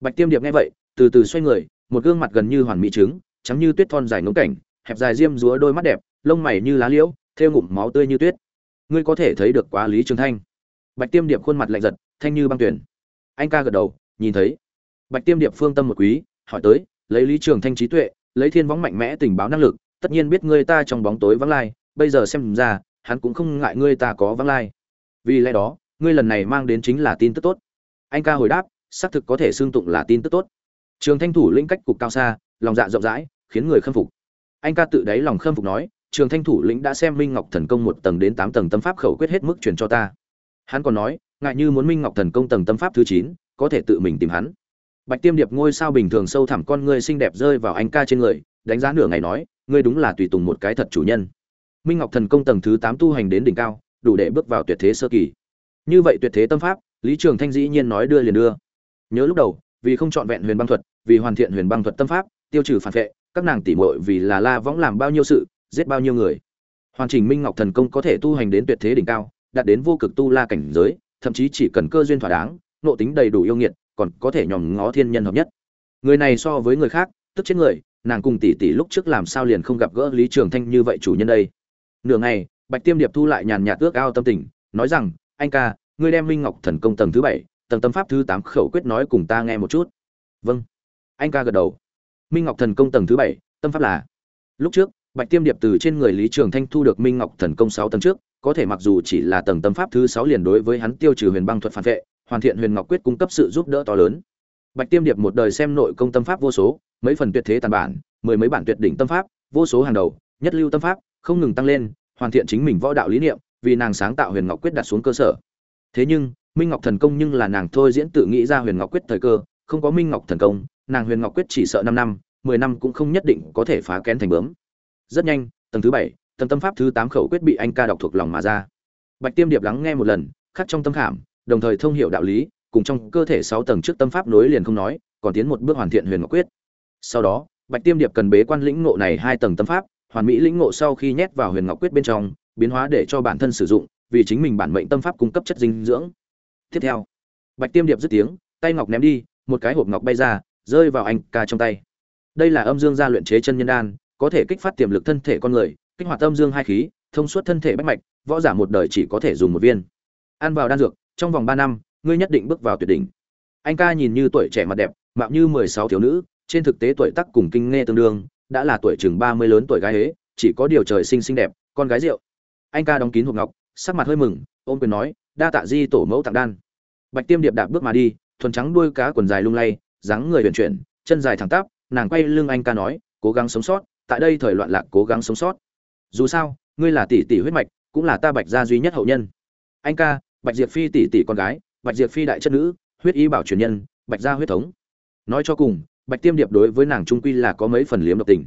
Bạch tiêm điệp nghe vậy, từ từ xoay người, một gương mặt gần như hoàn mỹ trứng, trắng như tuyết thon dài ngống cảnh, hẹp dài diêm rúa đôi mắt đẹp, lông mày như lá liễu, thêu ngụm máu tươi như tuyết. Ngươi có thể thấy được quá lý trường thanh. Bạch tiêm điệp khuôn mặt lạnh giật, thanh như băng tuyển. Anh ca gật đầu, nhìn thấy. Bạch tiêm điệp phương tâm một quý, hỏi tới, lấy lý trường thanh trí tuệ, lấy thiên võng mạnh mẽ tình báo năng lực, tất nhiên biết ngươi ta trong bóng tối vắng lai, bây giờ xem ra, hắn cũng không ngại ngươi ta có vắng lai vì lẽ đó, ngươi lần này mang đến chính là tin tức tốt. Anh ca hồi đáp, xác thực có thể xương tụng là tin tức tốt. Trường thanh thủ lĩnh cách cục cao xa, lòng dạ rộng rãi, khiến người khâm phục. Anh ca tự đáy lòng khâm phục nói, trường thanh thủ lĩnh đã xem minh ngọc thần công một tầng đến tám tầng tâm pháp khẩu quyết hết mức truyền cho ta. Hắn còn nói, ngại như muốn minh ngọc thần công tầng tâm pháp thứ chín, có thể tự mình tìm hắn. Bạch tiêm điệp ngôi sao bình thường sâu thẳm con ngươi xinh đẹp rơi vào anh ca trên người, đánh giá nửa ngày nói, ngươi đúng là tùy tùng một cái thật chủ nhân. Minh ngọc thần công tầng thứ tám tu hành đến đỉnh cao đủ để bước vào tuyệt thế sơ kỳ. Như vậy tuyệt thế tâm pháp, lý trường thanh dĩ nhiên nói đưa liền đưa. Nhớ lúc đầu, vì không chọn vẹn huyền băng thuật, vì hoàn thiện huyền băng thuật tâm pháp, tiêu trừ phản vệ, các nàng tỉ muội vì là la võng làm bao nhiêu sự, giết bao nhiêu người. Hoàn chỉnh minh ngọc thần công có thể tu hành đến tuyệt thế đỉnh cao, đạt đến vô cực tu la cảnh giới, thậm chí chỉ cần cơ duyên thỏa đáng, nộ tính đầy đủ yêu nghiệt, còn có thể nhòm ngó thiên nhân hợp nhất. Người này so với người khác, tức chết người, nàng cùng tỷ tỷ lúc trước làm sao liền không gặp gỡ lý trường thanh như vậy chủ nhân đây. Nửa ngày bạch tiêm điệp thu lại nhàn nhạt ước ao tâm tình, nói rằng, anh ca, ngươi đem minh ngọc thần công tầng thứ bảy, tầng tâm pháp thứ tám khẩu quyết nói cùng ta nghe một chút. Vâng. Anh ca gật đầu. Minh ngọc thần công tầng thứ bảy, tâm pháp là? Lúc trước, bạch tiêm điệp từ trên người lý trường thanh thu được minh ngọc thần công sáu tầng trước, có thể mặc dù chỉ là tầng tâm pháp thứ sáu liền đối với hắn tiêu trừ huyền băng thuật phản vệ, hoàn thiện huyền ngọc quyết cung cấp sự giúp đỡ to lớn. Bạch tiêm điệp một đời xem nội công tâm pháp vô số, mấy phần tuyệt thế tàn bản, mười mấy bản tuyệt đỉnh tâm pháp, vô số hàng đầu, nhất lưu tâm pháp, không ngừng tăng lên hoàn thiện chính mình võ đạo lý niệm, vì nàng sáng tạo huyền ngọc quyết đặt xuống cơ sở. Thế nhưng, minh ngọc thần công nhưng là nàng thôi diễn tự nghĩ ra huyền ngọc quyết thời cơ, không có minh ngọc thần công, nàng huyền ngọc quyết chỉ sợ năm năm, mười năm cũng không nhất định có thể phá kén thành bướm. Rất nhanh, tầng thứ bảy, tầng tâm pháp thứ tám khẩu quyết bị anh ca đọc thuộc lòng mà ra. Bạch tiêm điệp lắng nghe một lần, khắc trong tâm khảm, đồng thời thông hiểu đạo lý, cùng trong cơ thể sáu tầng trước tâm pháp nối liền không nói, còn tiến một bước hoàn thiện huyền ngọc quyết. Sau đó, bạch tiêm điệp cần bế quan lĩnh ngộ này hai tầng tâm pháp hoàn mỹ lĩnh ngộ sau khi nhét vào huyền ngọc quyết bên trong, biến hóa để cho bản thân sử dụng, vì chính mình bản mệnh tâm pháp cung cấp chất dinh dưỡng. Tiếp theo, bạch tiêm điệp dứt tiếng, tay ngọc ném đi, một cái hộp ngọc bay ra, rơi vào anh ca trong tay. Đây là âm dương gia luyện chế chân nhân đan, có thể kích phát tiềm lực thân thể con người, kích hoạt âm dương hai khí, thông suốt thân thể bách mạch, võ giả một đời chỉ có thể dùng một viên. Ăn vào đan dược, trong vòng ba năm, ngươi nhất định bước vào tuyệt đỉnh. Anh ca nhìn như tuổi trẻ mặt đẹp, mạo như mười sáu thiếu nữ, trên thực tế tuổi tác cùng kinh nghe tương đương đã là tuổi chừng ba mươi lớn tuổi gái ấy chỉ có điều trời sinh xinh đẹp, con gái rượu. Anh ca đóng kín hộp ngọc, sắc mặt hơi mừng, ôm quyền nói, đa tạ di tổ mẫu tặng đan. Bạch tiêm điệp đạp bước mà đi, thuần trắng đuôi cá quần dài lung lay, dáng người huyền chuyển, chân dài thẳng tắp, nàng quay lưng anh ca nói, cố gắng sống sót, tại đây thời loạn lạc cố gắng sống sót. Dù sao, ngươi là tỷ tỷ huyết mạch, cũng là ta bạch gia duy nhất hậu nhân. Anh ca, bạch diệp phi tỷ tỷ con gái, bạch diệp phi đại chất nữ, huyết y bảo truyền nhân, bạch gia huyết thống. Nói cho cùng bạch tiêm điệp đối với nàng trung quy là có mấy phần liếm độc tình.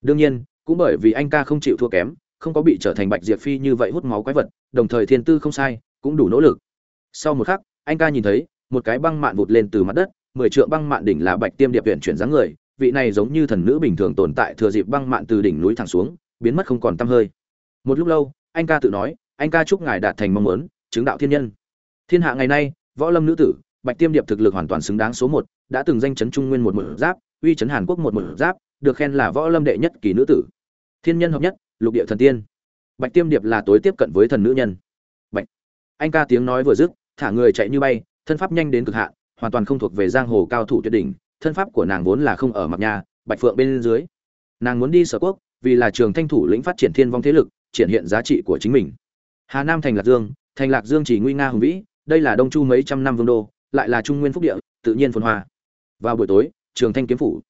Đương nhiên, cũng bởi vì anh ca không chịu thua kém, không có bị trở thành bạch diệp phi như vậy hút máu quái vật, đồng thời thiên tư không sai, cũng đủ nỗ lực. Sau một khắc, anh ca nhìn thấy, một cái băng mạn vụt lên từ mặt đất, mười trượng băng mạn đỉnh là bạch tiêm điệp viện chuyển dáng người, vị này giống như thần nữ bình thường tồn tại thừa dịp băng mạn từ đỉnh núi thẳng xuống, biến mất không còn tăm hơi. Một lúc lâu, anh ca tự nói, anh ca chúc ngài đạt thành mong muốn, chứng đạo thiên nhân. Thiên hạ ngày nay, võ lâm nữ tử, bạch tiêm điệp thực lực hoàn toàn xứng đáng số một đã từng danh chấn trung nguyên một mở giáp, uy chấn hàn quốc một mở giáp, được khen là võ lâm đệ nhất kỳ nữ tử. Thiên nhân hợp nhất, lục địa thần tiên. Bạch tiêm điệp là tối tiếp cận với thần nữ nhân. Bạch. Anh ca tiếng nói vừa dứt, thả người chạy như bay, thân pháp nhanh đến cực hạn, hoàn toàn không thuộc về giang hồ cao thủ tuyệt đỉnh, thân pháp của nàng vốn là không ở mặt nhà, bạch phượng bên dưới. Nàng muốn đi sở quốc, vì là trường thanh thủ lĩnh phát triển thiên vong thế lực, triển hiện giá trị của chính mình. Hà nam thành lạc dương, thành lạc dương chỉ nguy nga hùng vĩ, đây là đông chu mấy trăm năm vương đô, lại là trung nguyên phúc địa, tự nhiên phồn hoa vào buổi tối, trường thanh kiếm phủ.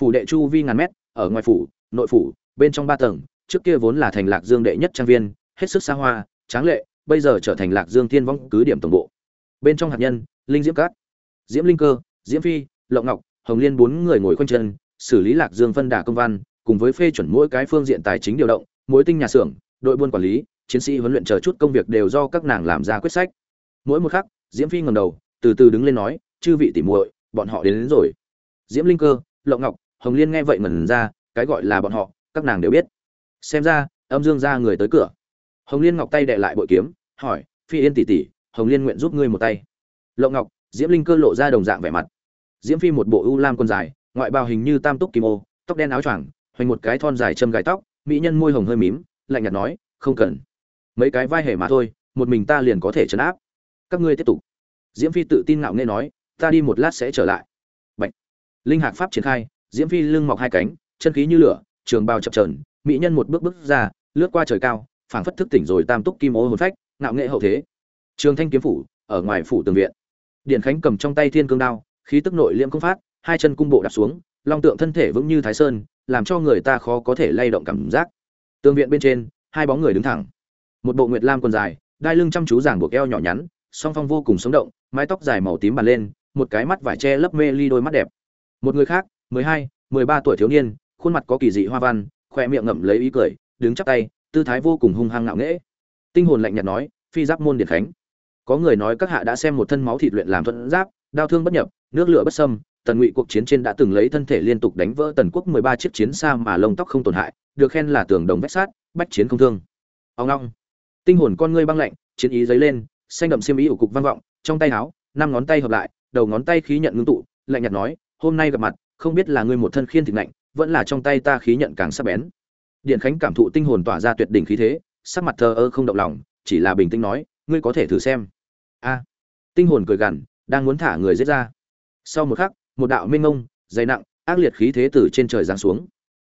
Phủ đệ chu vi ngàn mét, ở ngoài phủ, nội phủ, bên trong ba tầng, trước kia vốn là thành lạc dương đệ nhất trang viên, hết sức xa hoa, tráng lệ, bây giờ trở thành lạc dương thiên vong cứ điểm tổng bộ. Bên trong hạt nhân, linh diễm cát, diễm linh cơ, diễm phi, lộng ngọc, hồng liên bốn người ngồi quanh chân, xử lý lạc dương phân đà công văn, cùng với phê chuẩn mỗi cái phương diện tài chính điều động, mối tinh nhà xưởng, đội buôn quản lý, chiến sĩ huấn luyện chờ chút công việc đều do các nàng làm ra quyết sách. Mỗi một khắc, diễm phi ngầm đầu, từ từ đứng lên nói, chư vị tỉ muội bọn họ đến, đến rồi. Diễm linh cơ lộng ngọc hồng liên nghe vậy ngẩn ra cái gọi là bọn họ các nàng đều biết. Xem ra âm dương ra người tới cửa. Hồng liên ngọc tay đệ lại bội kiếm hỏi phi yên tỷ tỷ hồng liên nguyện giúp ngươi một tay. Lộng ngọc diễm linh cơ lộ ra đồng dạng vẻ mặt. Diễm phi một bộ ưu lam quần dài ngoại bào hình như tam túc kim ô tóc đen áo choàng hoành một cái thon dài châm gài tóc mỹ nhân môi hồng hơi mím lạnh nhạt nói không cần. Mấy cái vai hề mà thôi một mình ta liền có thể chấn áp. Các ngươi tiếp tục. Diễm phi tự tin ngạo nghễ nói ta đi một lát sẽ trở lại. Bạch. linh hạc pháp triển khai, diễm phi lưng mọc hai cánh, chân khí như lửa, trường bào chập trờn mỹ nhân một bước bước ra, lướt qua trời cao, phảng phất thức tỉnh rồi tam túc kim ô hồn phách, ngạo nghệ hậu thế. Trường thanh kiếm phủ, ở ngoài phủ tường viện. Điện khánh cầm trong tay thiên cương đao, khí tức nội liễm công phát, hai chân cung bộ đạp xuống, long tượng thân thể vững như thái sơn, làm cho người ta khó có thể lay động cảm giác. Tường viện bên trên, hai bóng người đứng thẳng. Một bộ nguyệt lam quần dài, đai lưng chăm chú giảng buộc eo nhỏ nhắn, song phong vô cùng sống động, mái tóc dài màu tím bàn lên một cái mắt vải che lấp mê ly đôi mắt đẹp. Một người khác mười hai mười ba tuổi thiếu niên khuôn mặt có kỳ dị hoa văn khoe miệng ngậm lấy ý cười đứng chắp tay tư thái vô cùng hung hăng ngạo nghễ. Tinh hồn lạnh nhạt nói phi giáp môn điện khánh. Có người nói các hạ đã xem một thân máu thịt luyện làm thuận giáp đao thương bất nhập nước lửa bất xâm, tần ngụy cuộc chiến trên đã từng lấy thân thể liên tục đánh vỡ tần quốc mười ba chiếc chiến xa mà lông tóc không tổn hại được khen là tường đồng vách sát bách chiến không thương. Ông long. Tinh hồn con ngươi băng lạnh chiến ý dấy lên xanh đậm xiêm ý ủ cục vang vọng trong tay áo năm ngón tay hợp lại đầu ngón tay khí nhận ngưng tụ, lạnh nhạt nói, hôm nay gặp mặt, không biết là ngươi một thân khiên thịt lạnh, vẫn là trong tay ta khí nhận càng sắc bén. Điện khánh cảm thụ tinh hồn tỏa ra tuyệt đỉnh khí thế, sắc mặt thờ ơ không động lòng, chỉ là bình tĩnh nói, ngươi có thể thử xem. A. Tinh hồn cười gằn, đang muốn thả người giết ra. Sau một khắc, một đạo minh ngông dày nặng, ác liệt khí thế từ trên trời giáng xuống.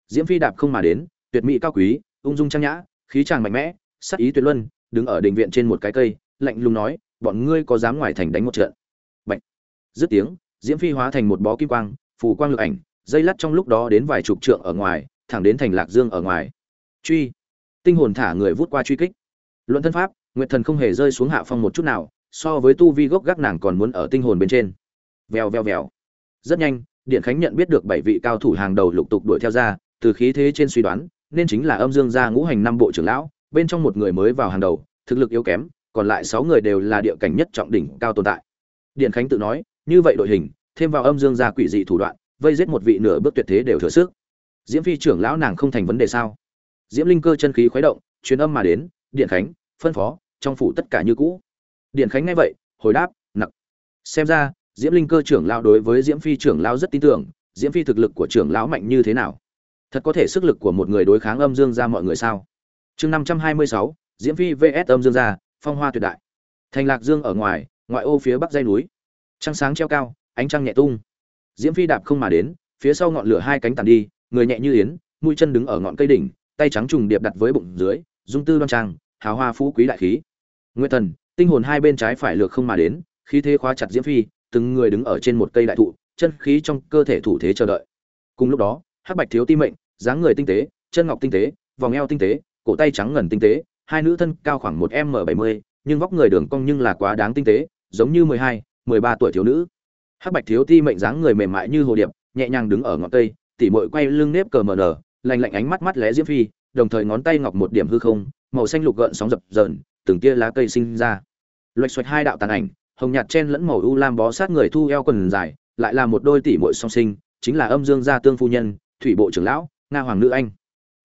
Diễm phi đạp không mà đến, tuyệt mỹ cao quý, ung dung trang nhã, khí tràng mạnh mẽ, sắc ý tuyệt luân, đứng ở đình viện trên một cái cây, lạnh lùng nói, bọn ngươi có dám ngoài thành đánh một trận? Dứt tiếng, diễm phi hóa thành một bó kim quang, phù quang lực ảnh, dây lắt trong lúc đó đến vài chục trượng ở ngoài, thẳng đến thành lạc dương ở ngoài. Truy. Tinh hồn thả người vút qua truy kích. Luận thân pháp, nguyệt thần không hề rơi xuống hạ phong một chút nào, so với tu vi gốc gác nàng còn muốn ở tinh hồn bên trên. Vèo vèo vèo. Rất nhanh, điện khánh nhận biết được bảy vị cao thủ hàng đầu lục tục đuổi theo ra, từ khí thế trên suy đoán, nên chính là âm dương gia ngũ hành năm bộ trưởng lão, bên trong một người mới vào hàng đầu, thực lực yếu kém, còn lại sáu người đều là địa cảnh nhất trọng đỉnh cao tồn tại. Điện khánh tự nói như vậy đội hình, thêm vào âm dương gia quỷ dị thủ đoạn, vây giết một vị nửa bước tuyệt thế đều thừa sức. Diễm phi trưởng lão nàng không thành vấn đề sao? Diễm linh cơ chân khí khuấy động, truyền âm mà đến, điện khánh, phân phó, trong phủ tất cả như cũ. Điện khánh nghe vậy, hồi đáp, nặc. Xem ra, diễm linh cơ trưởng lão đối với diễm phi trưởng lão rất tin tưởng, diễm phi thực lực của trưởng lão mạnh như thế nào? Thật có thể sức lực của một người đối kháng âm dương ra mọi người sao? Chương năm trăm hai mươi sáu, diễm phi vs âm dương gia, phong hoa tuyệt đại. Thành lạc dương ở ngoài, ngoại ô phía bắc dây núi trăng sáng treo cao, ánh trăng nhẹ tung. Diễm phi đạp không mà đến, phía sau ngọn lửa hai cánh tàn đi, người nhẹ như yến, mũi chân đứng ở ngọn cây đỉnh, tay trắng trùng điệp đặt với bụng dưới, dung tư đoan trang, hào hoa phú quý đại khí. Nguyên thần, tinh hồn hai bên trái phải lược không mà đến, khí thế khóa chặt diễm phi, từng người đứng ở trên một cây đại thụ, chân khí trong cơ thể thủ thế chờ đợi. Cùng lúc đó, hắc bạch thiếu ti mệnh, dáng người tinh tế, chân ngọc tinh tế, vòng eo tinh tế, cổ tay trắng ngần tinh tế, hai nữ thân cao khoảng một m bảy mươi, nhưng vóc người đường cong nhưng là quá đáng tinh tế, giống như mười hai mười ba tuổi thiếu nữ. Hắc bạch thiếu ti mệnh dáng người mềm mại như hồ điệp, nhẹ nhàng đứng ở ngọn cây, tỉ mội quay lưng nếp cờ mờ nở lành lạnh ánh mắt mắt lé diễm phi, đồng thời ngón tay ngọc một điểm hư không, màu xanh lục gợn sóng dập dờn, từng tia lá cây sinh ra. Loạch xoạch hai đạo tàn ảnh, hồng nhạt chen lẫn màu u lam bó sát người thu eo quần dài, lại là một đôi tỷ muội song sinh, chính là âm dương gia tương phu nhân, thủy bộ trưởng lão, nga hoàng nữ anh.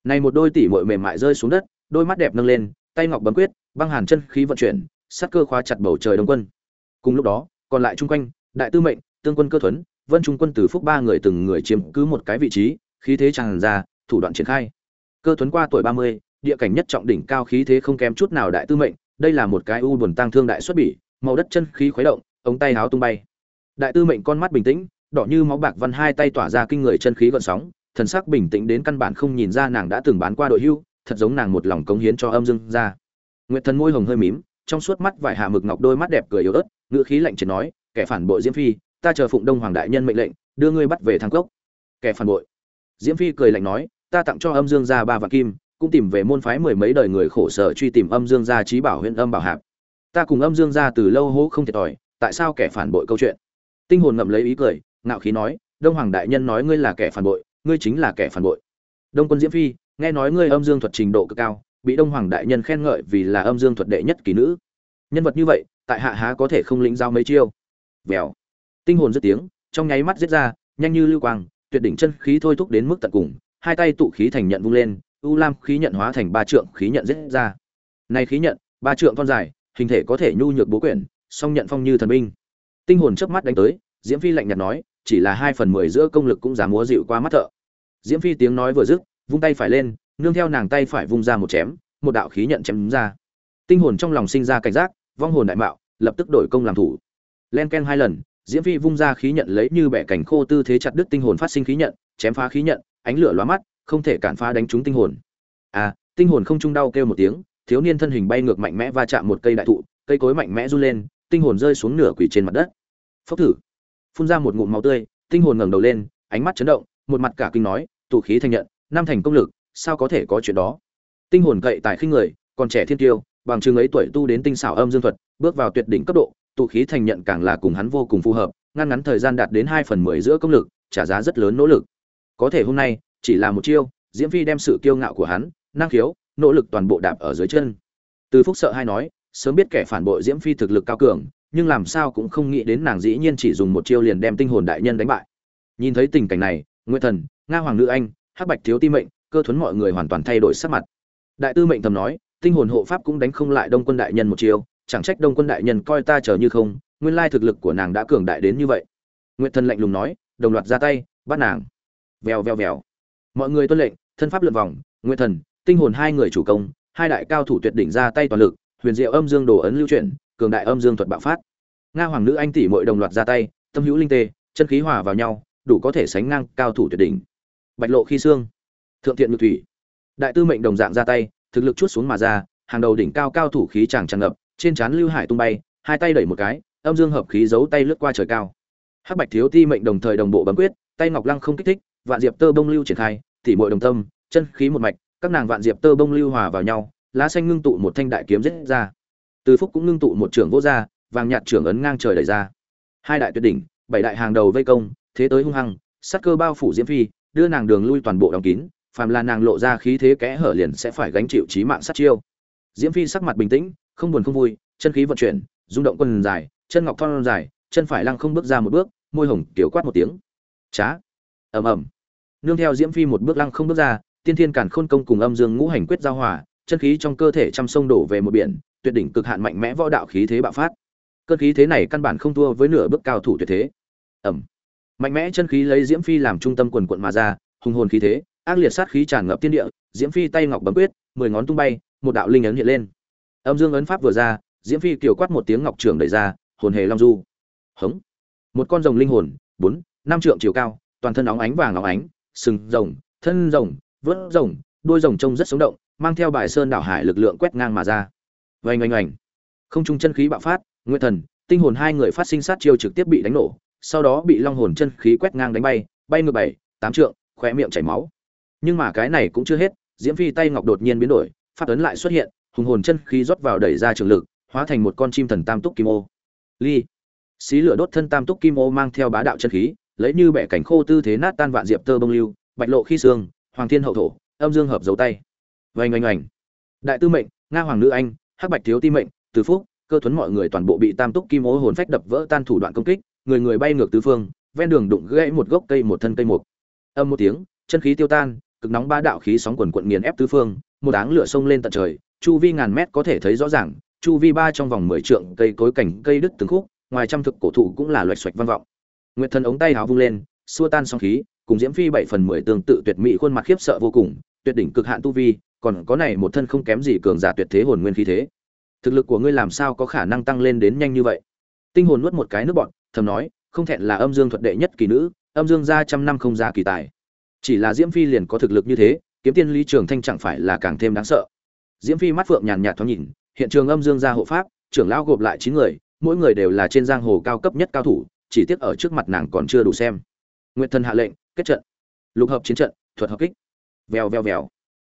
Này một đôi tỷ muội mềm mại rơi xuống đất, đôi mắt đẹp nâng lên, tay ngọc bấm quyết, băng hàn chân khí vận chuyển, sát cơ khóa chặt bầu trời đông quân. Cùng lúc đó còn lại chung quanh, đại tư mệnh, tương quân cơ thuấn, vân trung quân từ phúc ba người từng người chiếm cứ một cái vị trí, khí thế tràn ra, thủ đoạn triển khai. Cơ thuấn qua tuổi ba mươi, địa cảnh nhất trọng đỉnh cao khí thế không kém chút nào đại tư mệnh, đây là một cái u buồn tăng thương đại xuất bỉ, màu đất chân khí khuấy động, ống tay háo tung bay. Đại tư mệnh con mắt bình tĩnh, đỏ như máu bạc văn hai tay tỏa ra kinh người chân khí gợn sóng, thần sắc bình tĩnh đến căn bản không nhìn ra nàng đã từng bán qua đội hưu, thật giống nàng một lòng cống hiến cho âm dương ra nguyệt thần môi hồng hơi mím trong suốt mắt vải hạ mực ngọc đôi mắt đẹp cười yếu ớt, ngữ khí lạnh triệt nói, kẻ phản bội diễm phi, ta chờ phụng đông hoàng đại nhân mệnh lệnh, đưa ngươi bắt về thang cốc. Kẻ phản bội? Diễm phi cười lạnh nói, ta tặng cho âm dương gia ba vạn kim, cũng tìm về môn phái mười mấy đời người khổ sở truy tìm âm dương gia trí bảo huyện âm bảo hạp. Ta cùng âm dương gia từ lâu hố không thiệt thòi, tại sao kẻ phản bội câu chuyện? Tinh hồn ngậm lấy ý cười, ngạo khí nói, đông hoàng đại nhân nói ngươi là kẻ phản bội, ngươi chính là kẻ phản bội. Đông quân diễm phi, nghe nói ngươi âm dương thuật trình độ cực cao bị đông hoàng đại nhân khen ngợi vì là âm dương thuật đệ nhất kỳ nữ. Nhân vật như vậy, tại hạ há có thể không lĩnh giao mấy chiêu? Vèo. Tinh hồn dứt tiếng, trong nháy mắt giết ra, nhanh như lưu quang, tuyệt đỉnh chân khí thôi thúc đến mức tận cùng, hai tay tụ khí thành nhận vung lên, u lam khí nhận hóa thành ba trượng khí nhận giết ra. Nay khí nhận, ba trượng thon dài, hình thể có thể nhu nhược bố quyển, song nhận phong như thần binh. Tinh hồn chớp mắt đánh tới, diễm phi lạnh nhạt nói, chỉ là hai phần mười giữa công lực cũng dám múa dịu qua mắt thợ. Diễm phi tiếng nói vừa dứt, vung tay phải lên nương theo nàng tay phải vung ra một chém, một đạo khí nhận chém ra. Tinh hồn trong lòng sinh ra cảnh giác, vong hồn đại mạo, lập tức đổi công làm thủ. Len ken hai lần, diễm phi vung ra khí nhận lấy như bẻ cảnh khô tư thế chặt đứt tinh hồn phát sinh khí nhận, chém phá khí nhận, ánh lửa lóa mắt, không thể cản phá đánh trúng tinh hồn. À tinh hồn không trung đau kêu một tiếng, thiếu niên thân hình bay ngược mạnh mẽ va chạm một cây đại thụ, cây cối mạnh mẽ run lên, tinh hồn rơi xuống nửa quỷ trên mặt đất. Phốc thử. Phun ra một ngụm máu tươi, tinh hồn ngẩng đầu lên, ánh mắt chấn động, một mặt cả kinh nói, tụ khí thành nhận, năm thành công lực sao có thể có chuyện đó? Tinh hồn cậy tại khinh người, còn trẻ thiên tiêu bằng chừng ấy tuổi tu đến tinh xảo âm dương thuật, bước vào tuyệt đỉnh cấp độ, tụ khí thành nhận càng là cùng hắn vô cùng phù hợp, ngăn ngắn thời gian đạt đến hai phần mười giữa công lực, trả giá rất lớn nỗ lực. Có thể hôm nay, chỉ là một chiêu, diễm phi đem sự kiêu ngạo của hắn, năng khiếu, nỗ lực toàn bộ đạp ở dưới chân. Từ phúc sợ hay nói, sớm biết kẻ phản bội diễm phi thực lực cao cường, nhưng làm sao cũng không nghĩ đến nàng dĩ nhiên chỉ dùng một chiêu liền đem tinh hồn đại nhân đánh bại. Nhìn thấy tình cảnh này nguyễn thần, nga hoàng nữ anh, hắc bạch thiếu ti mệnh cơ thuấn mọi người hoàn toàn thay đổi sắc mặt. Đại tư mệnh thầm nói, tinh hồn hộ pháp cũng đánh không lại đông quân đại nhân một chiêu, chẳng trách đông quân đại nhân coi ta chờ như không, nguyên lai thực lực của nàng đã cường đại đến như vậy. Nguyệt thần lạnh lùng nói, đồng loạt ra tay, bắt nàng. Vèo vèo vèo. Mọi người tuân lệnh, thân pháp lượn vòng, nguyệt thần, tinh hồn hai người chủ công, hai đại cao thủ tuyệt đỉnh ra tay toàn lực, huyền diệu âm dương đồ ấn lưu chuyển, cường đại âm dương thuật bạo phát. Nga hoàng nữ anh tỷ muội đồng loạt ra tay, tâm hữu linh tê, chân khí hòa vào nhau, đủ có thể sánh ngang cao thủ tuyệt đỉnh. Bạch lộ khi xương thượng thiện nhược thủy. Đại tư mệnh đồng dạng ra tay, thực lực chút xuống mà ra, hàng đầu đỉnh cao cao thủ khí chàng tràn ngập, trên trán lưu hải tung bay, hai tay đẩy một cái, âm dương hợp khí giấu tay lướt qua trời cao. Hắc bạch thiếu ti mệnh đồng thời đồng bộ bấm quyết, tay ngọc lăng không kích thích, vạn diệp tơ bông lưu triển khai, tỉ muội đồng tâm, chân khí một mạch, các nàng vạn diệp tơ bông lưu hòa vào nhau, lá xanh ngưng tụ một thanh đại kiếm giết ra. Từ phúc cũng ngưng tụ một trưởng vô gia, vàng nhạt trưởng ấn ngang trời đẩy ra. Hai đại tuyệt đỉnh, bảy đại hàng đầu vây công, thế tới hung hăng, sát cơ bao phủ diễm phi, đưa nàng đường lui toàn bộ đóng kín phàm là nàng lộ ra khí thế kẽ hở liền sẽ phải gánh chịu chí mạng sát chiêu. Diễm phi sắc mặt bình tĩnh, không buồn không vui, chân khí vận chuyển, rung động quần dài, chân ngọc thon dài, chân phải lăng không bước ra một bước, môi hồng kiểu quát một tiếng. Chá. Ầm ầm. Nương theo diễm phi một bước lăng không bước ra, tiên thiên cản khôn công cùng âm dương ngũ hành quyết giao hòa, chân khí trong cơ thể trăm sông đổ về một biển, tuyệt đỉnh cực hạn mạnh mẽ võ đạo khí thế bạo phát. Cơn khí thế này căn bản không thua với nửa bước cao thủ tuyệt thế. Ẩm mạnh mẽ chân khí lấy diễm phi làm trung tâm quần quận mà ra, hùng hồn khí thế ác liệt sát khí tràn ngập thiên địa, diễm phi tay ngọc bấm quyết, mười ngón tung bay, một đạo linh ấn hiện lên. Âm dương ấn pháp vừa ra, diễm phi kiều quát một tiếng ngọc trường đẩy ra, hồn hề long du. Hống. Một con rồng linh hồn, bốn, năm trượng chiều cao, toàn thân óng ánh vàng óng ánh, sừng rồng, thân rồng, vớt rồng, đuôi rồng trông rất sống động, mang theo bài sơn đảo hải lực lượng quét ngang mà ra. Vành oanh oanh. Không trung chân khí bạo phát, Nguyệt thần, tinh hồn hai người phát sinh sát chiêu trực tiếp bị đánh nổ, sau đó bị long hồn chân khí quét ngang đánh bay bay ngược bảy, tám trượng, khóe miệng chảy máu nhưng mà cái này cũng chưa hết, diễm phi tay ngọc đột nhiên biến đổi phát ấn lại xuất hiện, hùng hồn chân khí rót vào đẩy ra trường lực, hóa thành một con chim thần tam túc kim ô. Ly. Xí lửa đốt thân tam túc kim ô mang theo bá đạo chân khí, lấy như bẻ cảnh khô tư thế nát tan vạn diệp tơ bông lưu, bạch lộ khi xương, hoàng thiên hậu thổ, âm dương hợp dấu tay. Vành oanh oanh. Đại tư mệnh, nga hoàng nữ anh, hắc bạch thiếu ti mệnh, từ phúc, cơ thuấn mọi người toàn bộ bị tam túc kim ô hồn phách đập vỡ tan thủ đoạn công kích, người người bay ngược tứ phương, ven đường đụng gãy một gốc cây một thân cây mục. Âm một tiếng, chân khí tiêu tan cực nóng ba đạo khí sóng quần quận nghiền ép tứ phương, một áng lửa sông lên tận trời, chu vi ngàn mét có thể thấy rõ ràng, chu vi ba trong vòng mười trượng cây cối cảnh cây đứt từng khúc, ngoài trăm thực cổ thụ cũng là loạch xoạch vang vọng. Nguyệt thần ống tay háo vung lên, xua tan sóng khí, cùng diễm phi bảy phần mười tương tự tuyệt mỹ khuôn mặt khiếp sợ vô cùng, tuyệt đỉnh cực hạn tu vi, còn có này một thân không kém gì cường giả tuyệt thế hồn nguyên khí thế. Thực lực của ngươi làm sao có khả năng tăng lên đến nhanh như vậy? Tinh hồn nuốt một cái nước bọt, thầm nói, không thẹn là âm dương thuật đệ nhất kỳ nữ, âm dương gia trăm năm không ra kỳ tài chỉ là diễm phi liền có thực lực như thế, kiếm tiên lý trường thanh chẳng phải là càng thêm đáng sợ. Diễm phi mắt phượng nhàn nhạt thoáng nhìn, hiện trường âm dương gia hộ pháp, trưởng lão gộp lại chín người, mỗi người đều là trên giang hồ cao cấp nhất cao thủ, chỉ tiếc ở trước mặt nàng còn chưa đủ xem. Nguyện thần hạ lệnh, kết trận. Lục hợp chiến trận, thuật hợp kích. Vèo vèo vèo.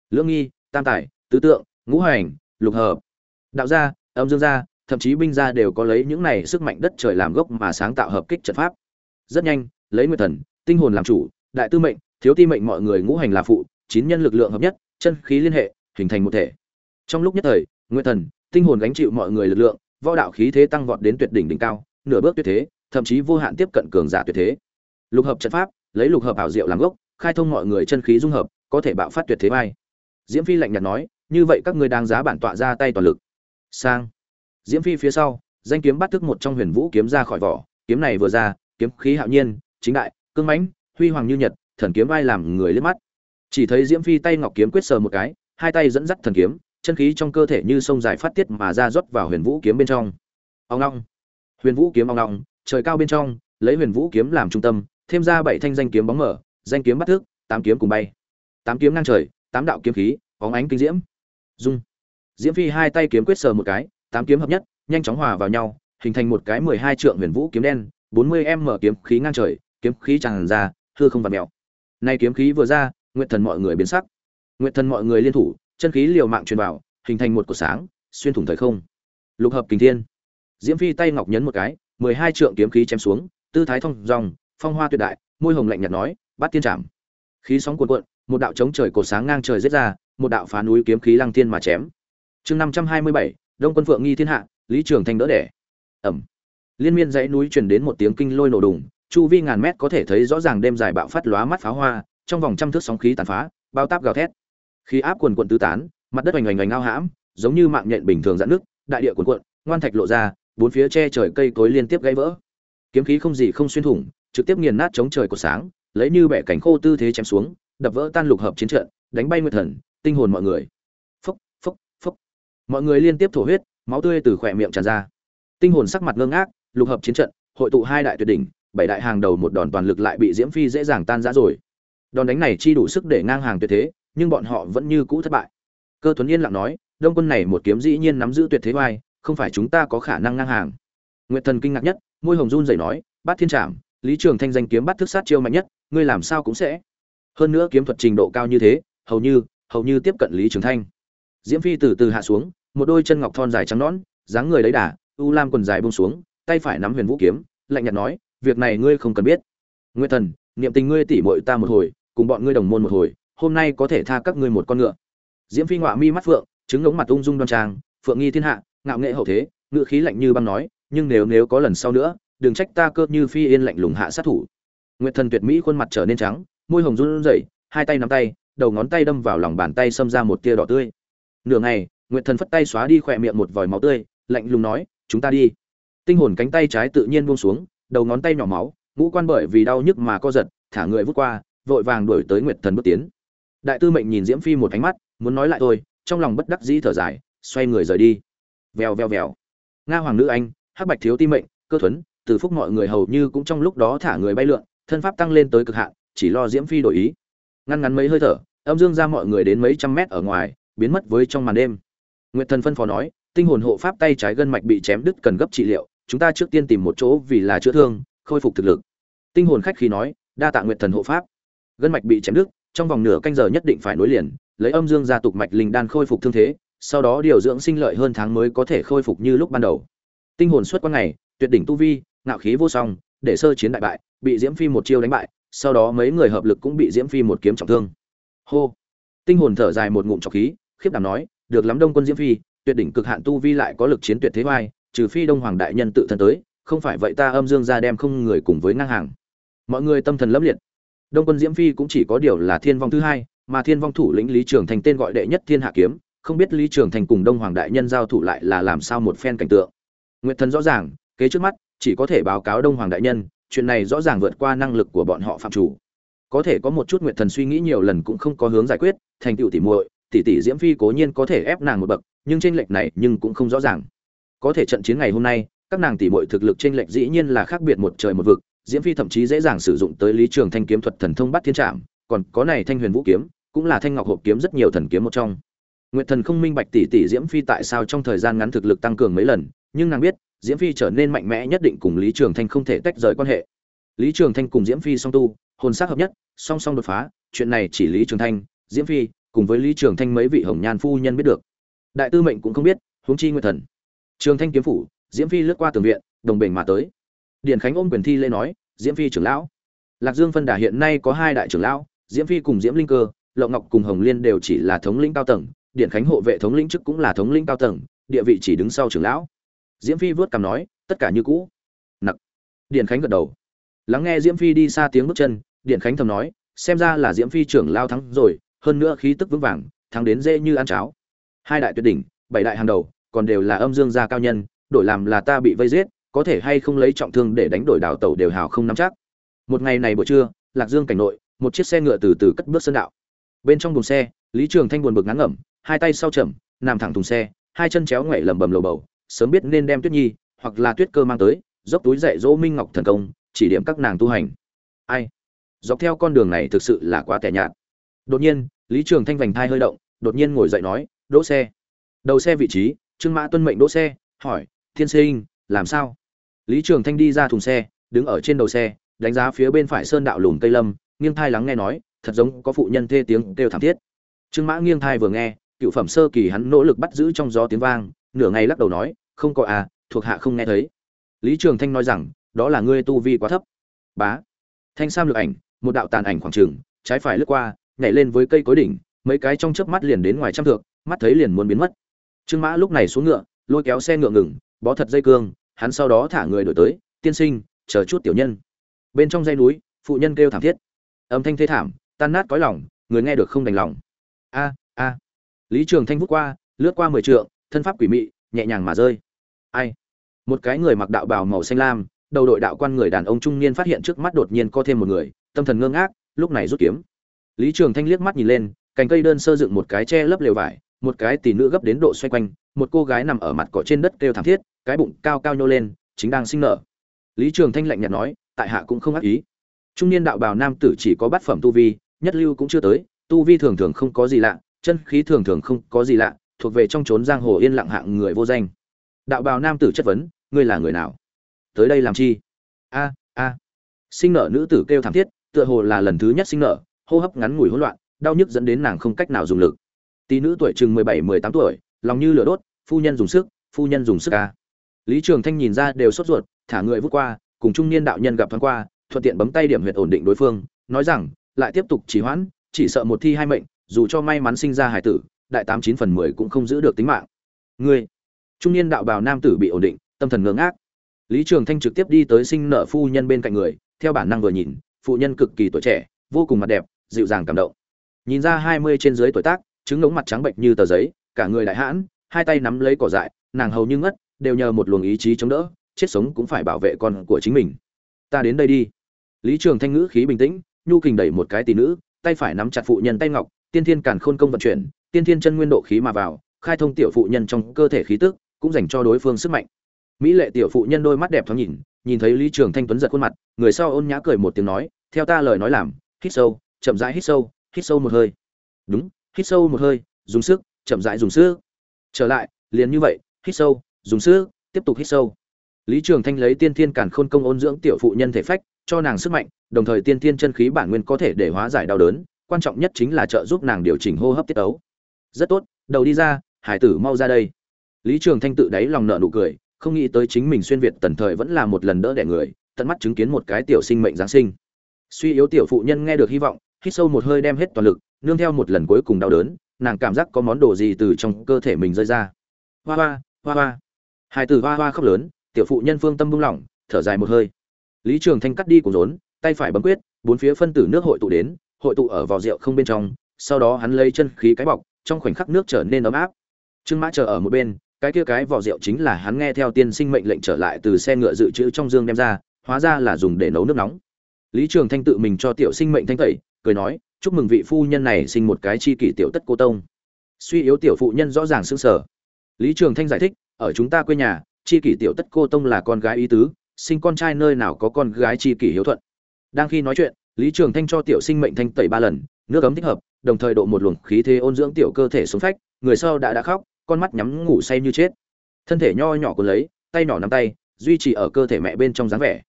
Lưỡng nghi, tam tài, tứ tượng, ngũ hành, lục hợp. Đạo gia, âm dương gia, thậm chí binh gia đều có lấy những này sức mạnh đất trời làm gốc mà sáng tạo hợp kích trận pháp. Rất nhanh, lấy nguyện thần, tinh hồn làm chủ, đại tư mệnh thiếu ti mệnh mọi người ngũ hành là phụ, chín nhân lực lượng hợp nhất, chân khí liên hệ, hình thành một thể. Trong lúc nhất thời nguyên thần, tinh hồn gánh chịu mọi người lực lượng, võ đạo khí thế tăng vọt đến tuyệt đỉnh đỉnh cao, nửa bước tuyệt thế, thậm chí vô hạn tiếp cận cường giả tuyệt thế. Lục hợp trận pháp, lấy lục hợp ảo diệu làm gốc, khai thông mọi người chân khí dung hợp, có thể bạo phát tuyệt thế vai. Diễm phi lạnh nhạt nói, như vậy các ngươi đang giá bản tọa ra tay toàn lực. Sang. Diễm phi phía sau, danh kiếm bắt thức một trong huyền vũ kiếm ra khỏi vỏ, kiếm này vừa ra, kiếm khí hạo nhiên, chính đại, cương mãnh, huy hoàng như nhật thần kiếm vai làm người liếc mắt. Chỉ thấy diễm phi tay ngọc kiếm quyết sờ một cái, hai tay dẫn dắt thần kiếm, chân khí trong cơ thể như sông dài phát tiết mà ra rót vào huyền vũ kiếm bên trong. Ông long huyền vũ kiếm ông long trời cao bên trong, lấy huyền vũ kiếm làm trung tâm, thêm ra bảy thanh danh kiếm bóng mở, danh kiếm bắt thước, tám kiếm cùng bay. Tám kiếm ngang trời, tám đạo kiếm khí, bóng ánh kinh diễm. Dung. Diễm phi hai tay kiếm quyết sờ một cái, tám kiếm hợp nhất, nhanh chóng hòa vào nhau, hình thành một cái mười hai trượng huyền vũ kiếm đen, bốn mươi em mở kiếm khí ngang trời, kiếm khí tràn ra, hư không vặt mèo nay kiếm khí vừa ra nguyện thần mọi người biến sắc. Nguyện thần mọi người liên thủ chân khí liều mạng truyền vào hình thành một cột sáng xuyên thủng thời không. Lục hợp kình thiên. Diễm phi tay ngọc nhấn một cái mười hai trượng kiếm khí chém xuống tư thái thông dòng phong hoa tuyệt đại môi hồng lạnh nhạt nói bát tiên trảm. Khí sóng cuồn cuộn một đạo chống trời cột sáng ngang trời giết ra một đạo phá núi kiếm khí lăng thiên mà chém. Chương năm trăm hai mươi bảy đông quân phượng nghi thiên hạ lý trường thành đỡ đẻ. Ầm, liên miên dãy núi truyền đến một tiếng kinh lôi nổ đùng chu vi ngàn mét có thể thấy rõ ràng đêm dài bạo phát lóa mắt pháo hoa, trong vòng trăm thước sóng khí tàn phá, bao táp gào thét. Khí áp quần quận tứ tán, mặt đất oành oành oành ao hãm, giống như mạng nhện bình thường dạn nước, đại địa quần quận ngoan thạch lộ ra, bốn phía che trời cây cối liên tiếp gãy vỡ. Kiếm khí không gì không xuyên thủng, trực tiếp nghiền nát chống trời của sáng, lấy như bẻ cảnh khô tư thế chém xuống, đập vỡ tan lục hợp chiến trận, đánh bay nguyệt thần, tinh hồn mọi người. Phốc phốc phốc mọi người liên tiếp thổ huyết, máu tươi từ khỏe miệng tràn ra. Tinh hồn sắc mặt ngơ ngác, lục hợp chiến trận, hội tụ hai đại tuyệt đỉnh bảy đại hàng đầu một đòn toàn lực lại bị diễm phi dễ dàng tan rã rồi. Đòn đánh này chi đủ sức để ngang hàng tuyệt thế, nhưng bọn họ vẫn như cũ thất bại. Cơ tuấn yên lặng nói, đông quân này một kiếm dĩ nhiên nắm giữ tuyệt thế vai, không phải chúng ta có khả năng ngang hàng. Nguyệt thần kinh ngạc nhất, môi hồng run rẩy nói, bát thiên trảm, lý trường thanh danh kiếm bắt thức sát chiêu mạnh nhất, ngươi làm sao cũng sẽ. Hơn nữa kiếm thuật trình độ cao như thế, hầu như hầu như tiếp cận lý trường thanh. Diễm phi từ từ hạ xuống, một đôi chân ngọc thon dài trắng nõn, dáng người lấy đà, u lam quần dài buông xuống, tay phải nắm huyền vũ kiếm, lạnh nhạt nói việc này ngươi không cần biết. Nguyệt thần, niệm tình ngươi tỉ muội ta một hồi, cùng bọn ngươi đồng môn một hồi, hôm nay có thể tha các ngươi một con ngựa. Diễm phi ngọa mi mắt phượng chứng ngống mặt ung dung đoan trang, phượng nghi thiên hạ, ngạo nghệ hậu thế, ngựa khí lạnh như băng nói, nhưng nếu nếu có lần sau nữa, đừng trách ta cơ như phi yên lạnh lùng hạ sát thủ. Nguyệt thần tuyệt mỹ khuôn mặt trở nên trắng, môi hồng run rẩy, hai tay nắm tay, đầu ngón tay đâm vào lòng bàn tay xâm ra một tia đỏ tươi. Nửa ngày, nguyệt thần phất tay xóa đi khỏe miệng một vòi máu tươi, lạnh lùng nói, chúng ta đi. Tinh hồn cánh tay trái tự nhiên buông xuống đầu ngón tay nhỏ máu, ngũ quan bởi vì đau nhức mà co giật, thả người vút qua, vội vàng đuổi tới nguyệt thần bước tiến. Đại tư mệnh nhìn diễm phi một ánh mắt, muốn nói lại thôi, trong lòng bất đắc dĩ thở dài, xoay người rời đi. Vèo vèo vèo. Nga hoàng nữ anh, hắc bạch thiếu ti mệnh, cơ thuấn, từ phúc mọi người hầu như cũng trong lúc đó thả người bay lượn, thân pháp tăng lên tới cực hạn, chỉ lo diễm phi đổi ý. Ngăn ngắn mấy hơi thở, âm dương ra mọi người đến mấy trăm mét ở ngoài, biến mất với trong màn đêm. Nguyệt thần phân phó nói, tinh hồn hộ pháp tay trái gân mạch bị chém đứt cần gấp trị liệu chúng ta trước tiên tìm một chỗ vì là chữa thương, khôi phục thực lực. Tinh hồn khách khí nói, đa tạ nguyệt thần hộ pháp. Gân mạch bị chém đứt, trong vòng nửa canh giờ nhất định phải nối liền, lấy âm dương gia tục mạch linh đan khôi phục thương thế, sau đó điều dưỡng sinh lợi hơn tháng mới có thể khôi phục như lúc ban đầu. Tinh hồn suốt quan ngày, tuyệt đỉnh tu vi, ngạo khí vô song, để sơ chiến đại bại, bị diễm phi một chiêu đánh bại, sau đó mấy người hợp lực cũng bị diễm phi một kiếm trọng thương. Hô. Tinh hồn thở dài một ngụm trọc khí, khiếp đảm nói, được lắm đông quân diễm phi, tuyệt đỉnh cực hạn tu vi lại có lực chiến tuyệt thế vai trừ phi đông hoàng đại nhân tự thân tới, không phải vậy ta âm dương ra đem không người cùng với ngang hàng. Mọi người tâm thần lấp liệt. Đông quân diễm phi cũng chỉ có điều là thiên vong thứ hai, mà thiên vong thủ lĩnh lý trường thành tên gọi đệ nhất thiên hạ kiếm, không biết lý trường thành cùng đông hoàng đại nhân giao thủ lại là làm sao một phen cảnh tượng. Nguyệt thần rõ ràng, kế trước mắt, chỉ có thể báo cáo đông hoàng đại nhân, chuyện này rõ ràng vượt qua năng lực của bọn họ phạm chủ. Có thể có một chút nguyệt thần suy nghĩ nhiều lần cũng không có hướng giải quyết, thành tựu tỉ muội tỷ tỷ diễm phi cố nhiên có thể ép nàng một bậc, nhưng tranh lệch này nhưng cũng không rõ ràng có thể trận chiến ngày hôm nay, các nàng tỷ muội thực lực trên lệch dĩ nhiên là khác biệt một trời một vực, diễm phi thậm chí dễ dàng sử dụng tới lý trường thanh kiếm thuật thần thông bắt thiên trạm còn có này thanh huyền vũ kiếm, cũng là thanh ngọc hộp kiếm rất nhiều thần kiếm một trong. Nguyệt thần không minh bạch tỷ tỷ diễm phi tại sao trong thời gian ngắn thực lực tăng cường mấy lần, nhưng nàng biết, diễm phi trở nên mạnh mẽ nhất định cùng lý trường thanh không thể tách rời quan hệ. Lý trường thanh cùng diễm phi song tu, hồn sắc hợp nhất, song song đột phá, chuyện này chỉ lý trường thanh, diễm phi cùng với lý trường thanh mấy vị hồng nhan phu nhân biết được. Đại tư mệnh cũng không biết, huống chi nguyệt thần trường thanh kiếm phủ, diễm phi lướt qua tường viện, đồng bình mà tới. Điển khánh ôm quyền thi lê nói, diễm phi trưởng lão. Lạc dương phân đà hiện nay có hai đại trưởng lão, diễm phi cùng diễm linh cơ, lậu ngọc cùng hồng liên đều chỉ là thống lĩnh cao tầng điện khánh hộ vệ thống lĩnh chức cũng là thống lĩnh cao tầng, địa vị chỉ đứng sau trưởng lão. Diễm phi vớt cằm nói, tất cả như cũ. Nặc. Điện khánh gật đầu. Lắng nghe diễm phi đi xa tiếng bước chân điện khánh thầm nói, xem ra là diễm phi trưởng lao thắng rồi, hơn nữa khí tức vững vàng, thắng đến dễ như ăn cháo. Hai đại tuyệt đỉnh, bảy đại hàng đầu còn đều là âm dương gia cao nhân, đổi làm là ta bị vây giết, có thể hay không lấy trọng thương để đánh đổi đảo tẩu đều hào không nắm chắc. Một ngày này buổi trưa, lạc dương cảnh nội, một chiếc xe ngựa từ từ cất bước sân đạo. Bên trong thùng xe, lý trường thanh buồn bực ngắn ngẩm, hai tay sau trầm nằm thẳng thùng xe, hai chân chéo ngoảy lầm bầm lầu bầu, sớm biết nên đem tuyết nhi hoặc là tuyết cơ mang tới, dốc túi dạy dỗ minh ngọc thần công, chỉ điểm các nàng tu hành. Ai? Dọc theo con đường này thực sự là quá tẻ nhạt. Đột nhiên, lý trường thanh vành thai hơi động, đột nhiên ngồi dậy nói, đỗ xe. Đầu xe vị trí trương mã tuân mệnh đỗ xe, hỏi, thiên sinh, làm sao? Lý trường thanh đi ra thùng xe, đứng ở trên đầu xe, đánh giá phía bên phải sơn đạo lùm cây lâm, nghiêng thai lắng nghe nói, thật giống có phụ nhân thê tiếng kêu thảm thiết. Trương mã nghiêng thai vừa nghe, cựu phẩm sơ kỳ hắn nỗ lực bắt giữ trong gió tiếng vang, nửa ngày lắc đầu nói, không có à thuộc hạ không nghe thấy. Lý trường thanh nói rằng, đó là ngươi tu vi quá thấp. Bá. Thanh sam lược ảnh, một đạo tàn ảnh khoảng trường, trái phải lướt qua, nhảy lên với cây cối đỉnh, mấy cái trong chớp mắt liền đến ngoài trăm thượng mắt thấy liền muốn biến mất trương mã lúc này xuống ngựa, lôi kéo xe ngựa ngừng, bó thật dây cương, hắn sau đó thả người đổi tới, tiên sinh, chờ chút tiểu nhân. Bên trong dây núi, phụ nhân kêu thảm thiết. Âm thanh thê thảm, tan nát cõi lòng, người nghe được không đành lòng. A a. Lý trường thanh vút qua, lướt qua mười trượng, thân pháp quỷ mị, nhẹ nhàng mà rơi. Ai? Một cái người mặc đạo bào màu xanh lam, đầu đội đạo quan người đàn ông trung niên phát hiện trước mắt đột nhiên có thêm một người, tâm thần ngơ ngác, lúc này rút kiếm. Lý trường thanh liếc mắt nhìn lên, cành cây đơn sơ dựng một cái che lấp lều vải một cái tỷ nữ gấp đến độ xoay quanh, một cô gái nằm ở mặt cỏ trên đất kêu thảm thiết, cái bụng cao cao nhô lên, chính đang sinh nở. Lý trường thanh lạnh nhạt nói, tại hạ cũng không ác ý. Trung niên đạo bào nam tử chỉ có bát phẩm tu vi, nhất lưu cũng chưa tới, tu vi thường thường không có gì lạ, chân khí thường thường không có gì lạ, thuộc về trong trốn giang hồ yên lặng hạng người vô danh. Đạo bào nam tử chất vấn, ngươi là người nào? Tới đây làm chi? A a. Sinh nở nữ tử kêu thảm thiết, tựa hồ là lần thứ nhất sinh nở, hô hấp ngắn ngủi hỗn loạn, đau nhức dẫn đến nàng không cách nào dùng lực tỷ nữ tuổi chừng mười bảy, mười tám tuổi, lòng như lửa đốt, phu nhân dùng sức, phu nhân dùng sức a lý trường thanh nhìn ra đều sốt ruột, thả người vút qua, cùng trung niên đạo nhân gặp thoáng qua, thuận tiện bấm tay điểm huyệt ổn định đối phương, nói rằng, lại tiếp tục trì hoãn, chỉ sợ một thi hai mệnh, dù cho may mắn sinh ra hải tử, đại tám chín phần mười cũng không giữ được tính mạng. Ngươi. Trung niên đạo bào nam tử bị ổn định, tâm thần ngưỡng ác lý trường thanh trực tiếp đi tới sinh nợ phu nhân bên cạnh người, theo bản năng vừa nhìn, phụ nhân cực kỳ tuổi trẻ, vô cùng mặt đẹp, dịu dàng cảm động. Nhìn ra hai mươi trên dưới tuổi tác trứng ngống mặt trắng bệnh như tờ giấy, cả người đại hãn, hai tay nắm lấy cỏ dại, nàng hầu như ngất, đều nhờ một luồng ý chí chống đỡ, chết sống cũng phải bảo vệ con của chính mình. Ta đến đây đi. Lý trường thanh ngữ khí bình tĩnh, nhu kình đẩy một cái tỷ nữ, tay phải nắm chặt phụ nhân tay ngọc, tiên thiên càn khôn công vận chuyển, tiên thiên chân nguyên độ khí mà vào, khai thông tiểu phụ nhân trong cơ thể khí tức, cũng dành cho đối phương sức mạnh. Mỹ lệ tiểu phụ nhân đôi mắt đẹp thoáng nhìn nhìn thấy lý trường thanh tuấn giật khuôn mặt, người sau ôn nhã cười một tiếng nói, theo ta lời nói làm, hít sâu, chậm rãi hít sâu hít sâu một hơi. Đúng hít sâu một hơi, dùng sức, chậm rãi dùng sức. Trở lại, liền như vậy, hít sâu, dùng sức, tiếp tục hít sâu. Lý trường thanh lấy tiên thiên càn khôn công ôn dưỡng tiểu phụ nhân thể phách, cho nàng sức mạnh, đồng thời tiên thiên chân khí bản nguyên có thể để hóa giải đau đớn, quan trọng nhất chính là trợ giúp nàng điều chỉnh hô hấp tiết ấu rất tốt, đầu đi ra, hải tử mau ra đây. Lý trường thanh tự đáy lòng nợ nụ cười, không nghĩ tới chính mình xuyên việt tần thời vẫn là một lần đỡ đẻ người, tận mắt chứng kiến một cái tiểu sinh mệnh giáng sinh. Suy yếu tiểu phụ nhân nghe được hy vọng, hít sâu một hơi đem hết toàn lực nương theo một lần cuối cùng đau đớn, nàng cảm giác có món đồ gì từ trong cơ thể mình rơi ra. Hoa hoa hoa hoa. Hai từ hoa hoa khóc lớn, tiểu phụ nhân phương tâm buông lỏng, thở dài một hơi. Lý trường thanh cắt đi cùng rốn, tay phải bấm quyết, bốn phía phân tử nước hội tụ đến, hội tụ ở vò rượu không bên trong, sau đó hắn lấy chân khí cái bọc, trong khoảnh khắc nước trở nên ấm áp. Trương mã chờ ở một bên, cái kia cái vỏ rượu chính là hắn nghe theo tiên sinh mệnh lệnh trở lại từ xe ngựa dự trữ trong dương đem ra, hóa ra là dùng để nấu nước nóng. Lý trường thanh tự mình cho tiểu sinh mệnh thanh tẩy, cười nói chúc mừng vị phu nhân này sinh một cái chi kỷ tiểu tất cô tông. Suy yếu tiểu phụ nhân rõ ràng xương sở. lý trường thanh giải thích, ở chúng ta quê nhà, chi kỷ tiểu tất cô tông là con gái ý tứ, sinh con trai nơi nào có con gái chi kỷ hiếu thuận. Đang khi nói chuyện, lý trường thanh cho tiểu sinh mệnh thanh tẩy ba lần, nước ấm thích hợp, đồng thời độ một luồng khí thế ôn dưỡng tiểu cơ thể sống phách, người sau đã đã khóc, con mắt nhắm ngủ say như chết. Thân thể nho nhỏ còn lấy, tay nhỏ nắm tay, duy trì ở cơ thể mẹ bên trong dáng vẻ.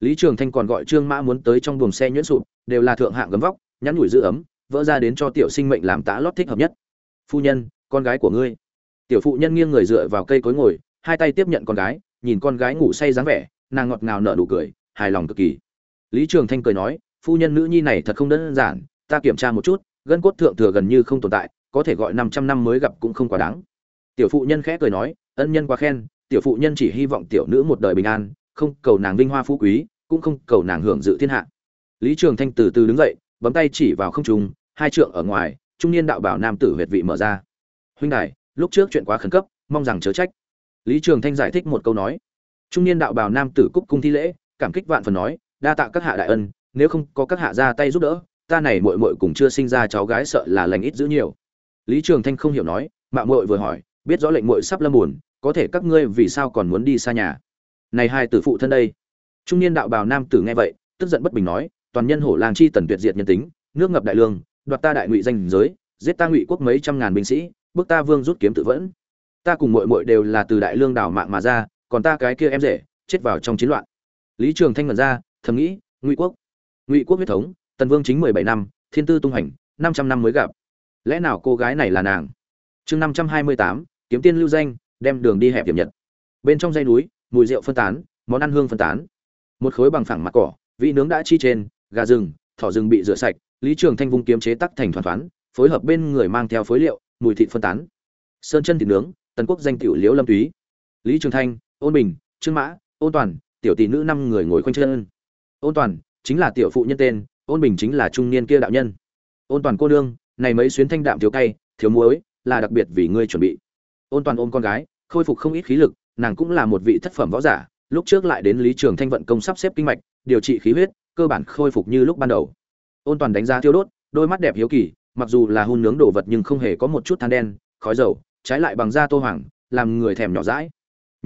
Lý trường thanh còn gọi trương mã muốn tới trong buồng xe nhuyễn sụp, đều là thượng hạng gấm vóc nhắn nhủi giữ ấm, vỡ ra đến cho tiểu sinh mệnh làm tá lót thích hợp nhất. Phu nhân, con gái của ngươi. Tiểu phụ nhân nghiêng người dựa vào cây cối ngồi, hai tay tiếp nhận con gái, nhìn con gái ngủ say dáng vẻ, nàng ngọt ngào nở nụ cười, hài lòng cực kỳ. Lý trường thanh cười nói, phu nhân nữ nhi này thật không đơn giản, ta kiểm tra một chút, gân cốt thượng thừa gần như không tồn tại, có thể gọi năm trăm năm mới gặp cũng không quá đáng. Tiểu phụ nhân khẽ cười nói, ân nhân quá khen, tiểu phụ nhân chỉ hy vọng tiểu nữ một đời bình an, không cầu nàng vinh hoa phú quý, cũng không cầu nàng hưởng dự thiên hạ. Lý trường thanh từ từ đứng dậy bấm tay chỉ vào không trung, hai trượng ở ngoài, trung niên đạo bảo nam tử huyệt vị mở ra. Huynh đài, lúc trước chuyện quá khẩn cấp, mong rằng chớ trách. Lý trường thanh giải thích một câu nói. Trung niên đạo bảo nam tử cúc cung thi lễ, cảm kích vạn phần nói, đa tạ các hạ đại ân, nếu không có các hạ ra tay giúp đỡ, ta này muội muội cùng chưa sinh ra cháu gái sợ là lành ít giữ nhiều. Lý trường thanh không hiểu nói mạo muội vừa hỏi, biết rõ lệnh muội sắp lâm buồn, có thể các ngươi vì sao còn muốn đi xa nhà? Này hai tử phụ thân đây. Trung niên đạo bào nam tử nghe vậy, tức giận bất bình nói toàn nhân hổ lang chi tần tuyệt diệt nhân tính, nước ngập đại lương, đoạt ta đại ngụy danh giới, giết ta ngụy quốc mấy trăm ngàn binh sĩ, bước ta vương rút kiếm tự vẫn. Ta cùng muội muội đều là từ đại lương đảo mạng mà ra, còn ta cái kia em rể, chết vào trong chiến loạn. Lý trường thanh ngẩn ra, thầm nghĩ, ngụy quốc ngụy quốc huyết thống, tần vương chính mười bảy năm, thiên tư tung hành, năm trăm năm mới gặp. Lẽ nào cô gái này là nàng? Chương năm trăm hai mươi tám, kiếm tiên lưu danh, đem đường đi hẹp điểm nhật. Bên trong dây núi, mùi rượu phân tán, món ăn hương phân tán. Một khối bằng phẳng mặt cỏ, vị nướng đã chi trên gà rừng, thỏ rừng bị rửa sạch, lý trường thanh vung kiếm chế tắc thành thoàn thoán phối hợp bên người mang theo phối liệu, mùi thịt phân tán. Sơn chân thịt nướng, tần quốc danh tiểu liễu lâm túy. Lý trường thanh, ôn bình, trương mã, ôn toàn, tiểu tỷ nữ năm người ngồi quanh chân. Ôn toàn chính là tiểu phụ nhân tên, ôn bình chính là trung niên kia đạo nhân. Ôn toàn cô nương, này mấy xuyến thanh đạm thiếu cay, thiếu muối, là đặc biệt vì ngươi chuẩn bị. Ôn toàn ôm con gái, khôi phục không ít khí lực, nàng cũng là một vị thất phẩm võ giả, lúc trước lại đến lý trường thanh vận công sắp xếp kinh mạch, điều trị khí huyết cơ bản khôi phục như lúc ban đầu. Ôn toàn đánh giá thiêu đốt, đôi mắt đẹp hiếu kỳ, mặc dù là hun nướng đồ vật nhưng không hề có một chút than đen, khói dầu, trái lại bằng da tô hoàng, làm người thèm nhỏ rãi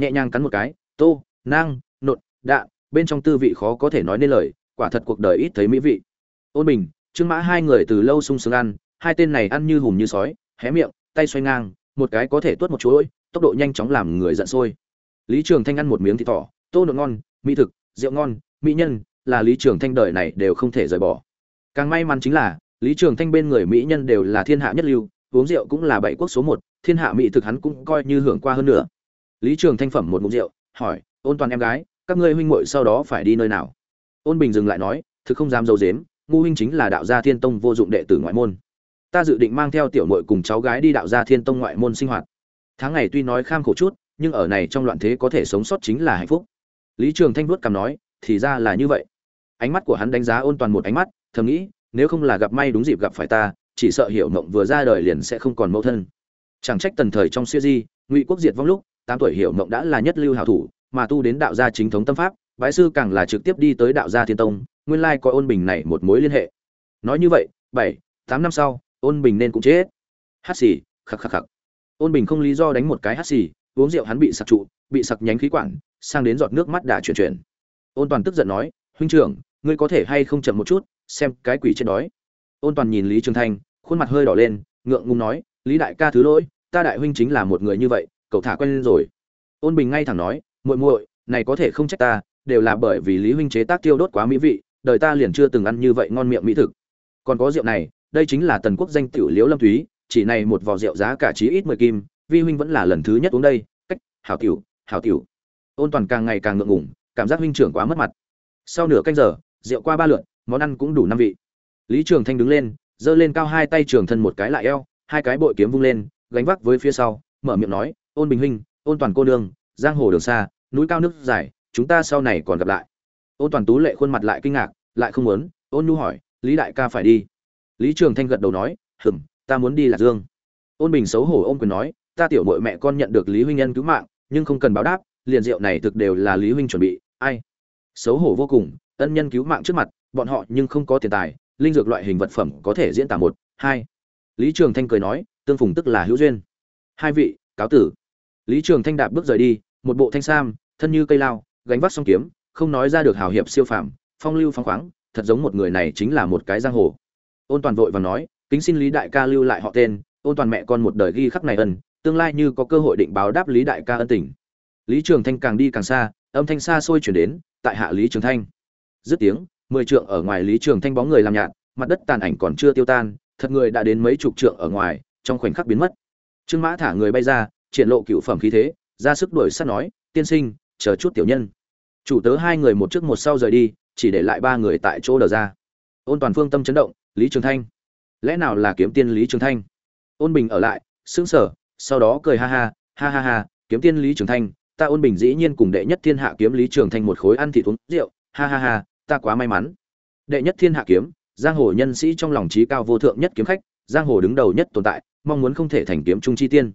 nhẹ nhàng cắn một cái, tô, nang, nột, đạ, bên trong tư vị khó có thể nói nên lời, quả thật cuộc đời ít thấy mỹ vị. Ôn bình, trương mã hai người từ lâu sung sướng ăn, hai tên này ăn như hùm như sói, hé miệng, tay xoay ngang, một cái có thể tuốt một chuỗi, tốc độ nhanh chóng làm người giận sôi. Lý trường thanh ăn một miếng thịt thỏ, tô nộn ngon, mỹ thực, rượu ngon, mỹ nhân là lý trường thanh đời này đều không thể rời bỏ. Càng may mắn chính là, lý trường thanh bên người mỹ nhân đều là thiên hạ nhất lưu, uống rượu cũng là bảy quốc số một, thiên hạ mỹ thực hắn cũng coi như hưởng qua hơn nữa. Lý trường thanh phẩm một ngụm rượu, hỏi, ôn toàn em gái, các ngươi huynh muội sau đó phải đi nơi nào? Ôn bình dừng lại nói, thực không dám dâu dếm ngu huynh chính là đạo gia thiên tông vô dụng đệ tử ngoại môn. Ta dự định mang theo tiểu muội cùng cháu gái đi đạo gia thiên tông ngoại môn sinh hoạt. Tháng ngày tuy nói kham khổ chút, nhưng ở này trong loạn thế có thể sống sót chính là hạnh phúc. Lý trường thanh vuốt cằm nói thì ra là như vậy. Ánh mắt của hắn đánh giá ôn toàn một ánh mắt, thầm nghĩ, nếu không là gặp may đúng dịp gặp phải ta, chỉ sợ hiểu mộng vừa ra đời liền sẽ không còn mẫu thân. Chẳng trách tần thời trong siêu di, ngụy quốc diệt vong lúc, tám tuổi hiểu mộng đã là nhất lưu hảo thủ, mà tu đến đạo gia chính thống tâm pháp, bái sư càng là trực tiếp đi tới đạo gia thiên tông, nguyên lai có ôn bình này một mối liên hệ. Nói như vậy, bảy, tám năm sau, ôn bình nên cũng chết. Hát xì, khắc khắc khắc. Ôn bình không lý do đánh một cái hát xì, uống rượu hắn bị sặc trụ, bị sặc nhánh khí quản, sang đến giọt nước mắt đã chuyển chuyển ôn toàn tức giận nói, huynh trưởng, ngươi có thể hay không chậm một chút, xem cái quỷ chết đói. Ôn toàn nhìn lý trường thanh, khuôn mặt hơi đỏ lên, ngượng ngùng nói, lý đại ca thứ lỗi, ta đại huynh chính là một người như vậy, cậu thả quen lên rồi. Ôn bình ngay thẳng nói, muội muội, này có thể không trách ta, đều là bởi vì lý huynh chế tác tiêu đốt quá mỹ vị, đời ta liền chưa từng ăn như vậy ngon miệng mỹ thực. Còn có rượu này, đây chính là tần quốc danh tiểu liễu lâm thúy, chỉ này một vò rượu giá cả chí ít mười kim, vi huynh vẫn là lần thứ nhất uống đây, cách, hảo tiểu hảo tiểu. Ôn toàn càng ngày càng ngượng ngùng cảm giác huynh trưởng quá mất mặt. Sau nửa canh giờ, rượu qua ba lượn, món ăn cũng đủ năm vị. Lý trường thanh đứng lên, giơ lên cao hai tay trường thân một cái lại eo, hai cái bội kiếm vung lên, gánh vác với phía sau, mở miệng nói, ôn bình huynh, ôn toàn cô đường giang hồ đường xa, núi cao nước dài, chúng ta sau này còn gặp lại. Ôn toàn tú lệ khuôn mặt lại kinh ngạc, lại không muốn, ôn nhu hỏi, lý đại ca phải đi? Lý trường thanh gật đầu nói, hừm, ta muốn đi lạc dương. Ôn bình xấu hổ ôm quyền nói, ta tiểu mội mẹ con nhận được lý huynh nhân cứu mạng, nhưng không cần báo đáp, liền rượu này thực đều là lý huynh chuẩn bị ai? Xấu hổ vô cùng, ân nhân cứu mạng trước mặt, bọn họ nhưng không có tiền tài, linh dược loại hình vật phẩm có thể diễn tả một, hai. Lý trường thanh cười nói, tương phùng tức là hữu duyên. Hai vị, cáo tử. Lý trường thanh đạp bước rời đi, một bộ thanh sam, thân như cây lao, gánh vác song kiếm, không nói ra được hào hiệp siêu phàm, phong lưu phong khoáng, thật giống một người này chính là một cái giang hồ. Ôn toàn vội và nói, kính xin lý đại ca lưu lại họ tên, ôn toàn mẹ con một đời ghi khắc này ân, tương lai như có cơ hội định báo đáp lý đại ca ân tình. Lý trường thanh càng đi càng xa âm thanh xa xôi chuyển đến, tại hạ lý trường thanh. Dứt tiếng, mười trượng ở ngoài lý trường thanh bóng người làm nhạt, mặt đất tàn ảnh còn chưa tiêu tan, thật người đã đến mấy chục trượng ở ngoài, trong khoảnh khắc biến mất. Trương mã thả người bay ra, triển lộ cựu phẩm khí thế, ra sức đuổi sát nói, tiên sinh, chờ chút tiểu nhân. Chủ tớ hai người một trước một sau rời đi, chỉ để lại ba người tại chỗ đờ ra. Ôn toàn phương tâm chấn động, lý trường thanh, lẽ nào là kiếm tiên lý trường thanh? Ôn bình ở lại, sững sờ, sau đó cười ha ha ha ha ha, kiếm tiên lý trường thanh ta ôn bình dĩ nhiên cùng đệ nhất thiên hạ kiếm lý trường thanh một khối ăn thịt uống rượu, ha ha ha, ta quá may mắn. Đệ nhất thiên hạ kiếm, giang hồ nhân sĩ trong lòng trí cao vô thượng nhất kiếm khách, giang hồ đứng đầu nhất tồn tại, mong muốn không thể thành kiếm trung chi tiên.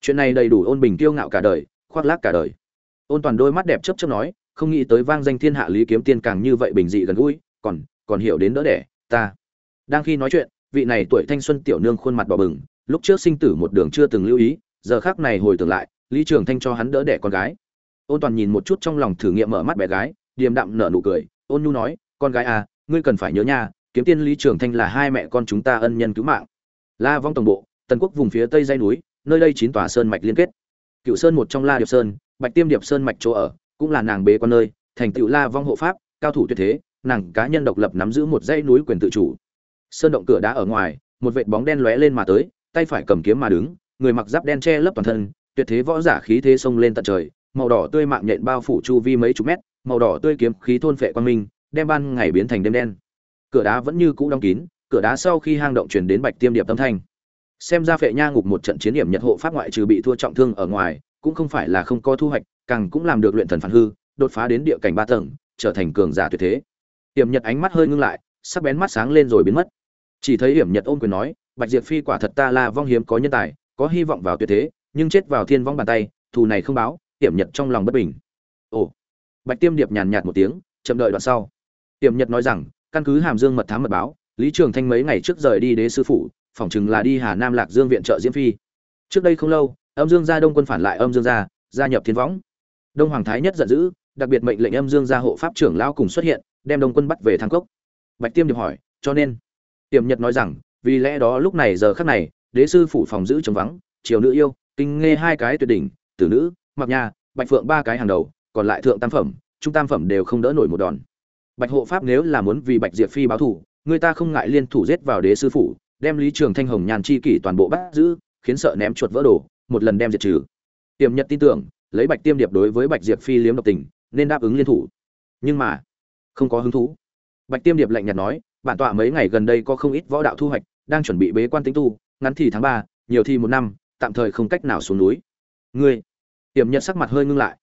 Chuyện này đầy đủ ôn bình kiêu ngạo cả đời, khoác lác cả đời. Ôn toàn đôi mắt đẹp chấp chấp nói, không nghĩ tới vang danh thiên hạ lý kiếm tiên càng như vậy bình dị gần gũi, còn còn hiểu đến đỡ đẻ, ta. Đang khi nói chuyện, vị này tuổi thanh xuân tiểu nương khuôn mặt bỏ bừng, lúc trước sinh tử một đường chưa từng lưu ý, giờ khác này hồi tưởng lại lý trường thanh cho hắn đỡ đẻ con gái. Ôn toàn nhìn một chút trong lòng thử nghiệm mở mắt bé gái, điềm đạm nở nụ cười. Ôn nhu nói, con gái à ngươi cần phải nhớ nha, kiếm tiên lý trường thanh là hai mẹ con chúng ta ân nhân cứu mạng. La vong tổng bộ, tần quốc vùng phía tây dây núi, nơi đây chín tòa sơn mạch liên kết. Cựu sơn một trong la điệp sơn, bạch tiêm điệp sơn mạch chỗ ở, cũng là nàng bế quan nơi, thành tựu la vong hộ pháp, cao thủ tuyệt thế, nàng cá nhân độc lập nắm giữ một dãy núi quyền tự chủ. Sơn động cửa đá ở ngoài, một vệt bóng đen lóe lên mà tới, tay phải cầm kiếm mà đứng, người mặc giáp đen che lấp toàn thân tuyệt thế võ giả khí thế xông lên tận trời, màu đỏ tươi mạng nhện bao phủ chu vi mấy chục mét, màu đỏ tươi kiếm khí thôn phệ quang minh, đem ban ngày biến thành đêm đen. Cửa đá vẫn như cũ đóng kín, cửa đá sau khi hang động truyền đến bạch tiêm điệp tâm thanh. Xem ra phệ nha ngục một trận chiến điểm nhật hộ pháp ngoại trừ bị thua trọng thương ở ngoài, cũng không phải là không có thu hoạch, càng cũng làm được luyện thần phản hư, đột phá đến địa cảnh ba tầng, trở thành cường giả tuyệt thế. Hiểm nhật ánh mắt hơi ngưng lại, sắc bén mắt sáng lên rồi biến mất. Chỉ thấy hiểm nhật ôm quyền nói, bạch diệp phi quả thật ta là vong hiếm có nhân tài, có hy vọng vào tuyệt thế nhưng chết vào thiên vong bàn tay, thù này không báo tiệm nhật trong lòng bất bình. Ồ, bạch tiêm điệp nhàn nhạt một tiếng, chậm đợi đoạn sau. Tiệm nhật nói rằng, căn cứ hàm dương mật thám mật báo, lý trường thanh mấy ngày trước rời đi đế sư phủ, phỏng chừng là đi hà nam lạc dương viện trợ diễm phi. Trước đây không lâu, âm dương gia đông quân phản lại âm dương gia gia nhập thiên võng. Đông hoàng thái nhất giận dữ, đặc biệt mệnh lệnh âm dương gia hộ pháp trưởng lao cùng xuất hiện, đem đông quân bắt về thang cốc. Bạch tiêm điệp hỏi, cho nên? Tiềm nhật nói rằng, vì lẽ đó lúc này giờ khắc này, đế sư phủ phòng giữ chống vắng, triều nữ yêu kinh nghe hai cái tuyệt đỉnh, tử nữ, mặc nha, bạch phượng ba cái hàng đầu, còn lại thượng tam phẩm, trung tam phẩm đều không đỡ nổi một đòn. Bạch hộ pháp nếu là muốn vì bạch diệp phi báo thù, người ta không ngại liên thủ giết vào đế sư phủ, đem lý trường thanh hồng nhàn chi kỷ toàn bộ bắt giữ, khiến sợ ném chuột vỡ đồ, một lần đem diệt trừ. Tiềm nhật tin tưởng, lấy bạch tiêm điệp đối với bạch diệp phi liếm độc tình, nên đáp ứng liên thủ. Nhưng mà, không có hứng thú. Bạch tiêm điệp lạnh nhạt nói, bản tọa mấy ngày gần đây có không ít võ đạo thu hoạch, đang chuẩn bị bế quan tính tu, ngắn thì tháng ba, nhiều thì một năm tạm thời không cách nào xuống núi. Ngươi tiềm nhật sắc mặt hơi ngưng lại.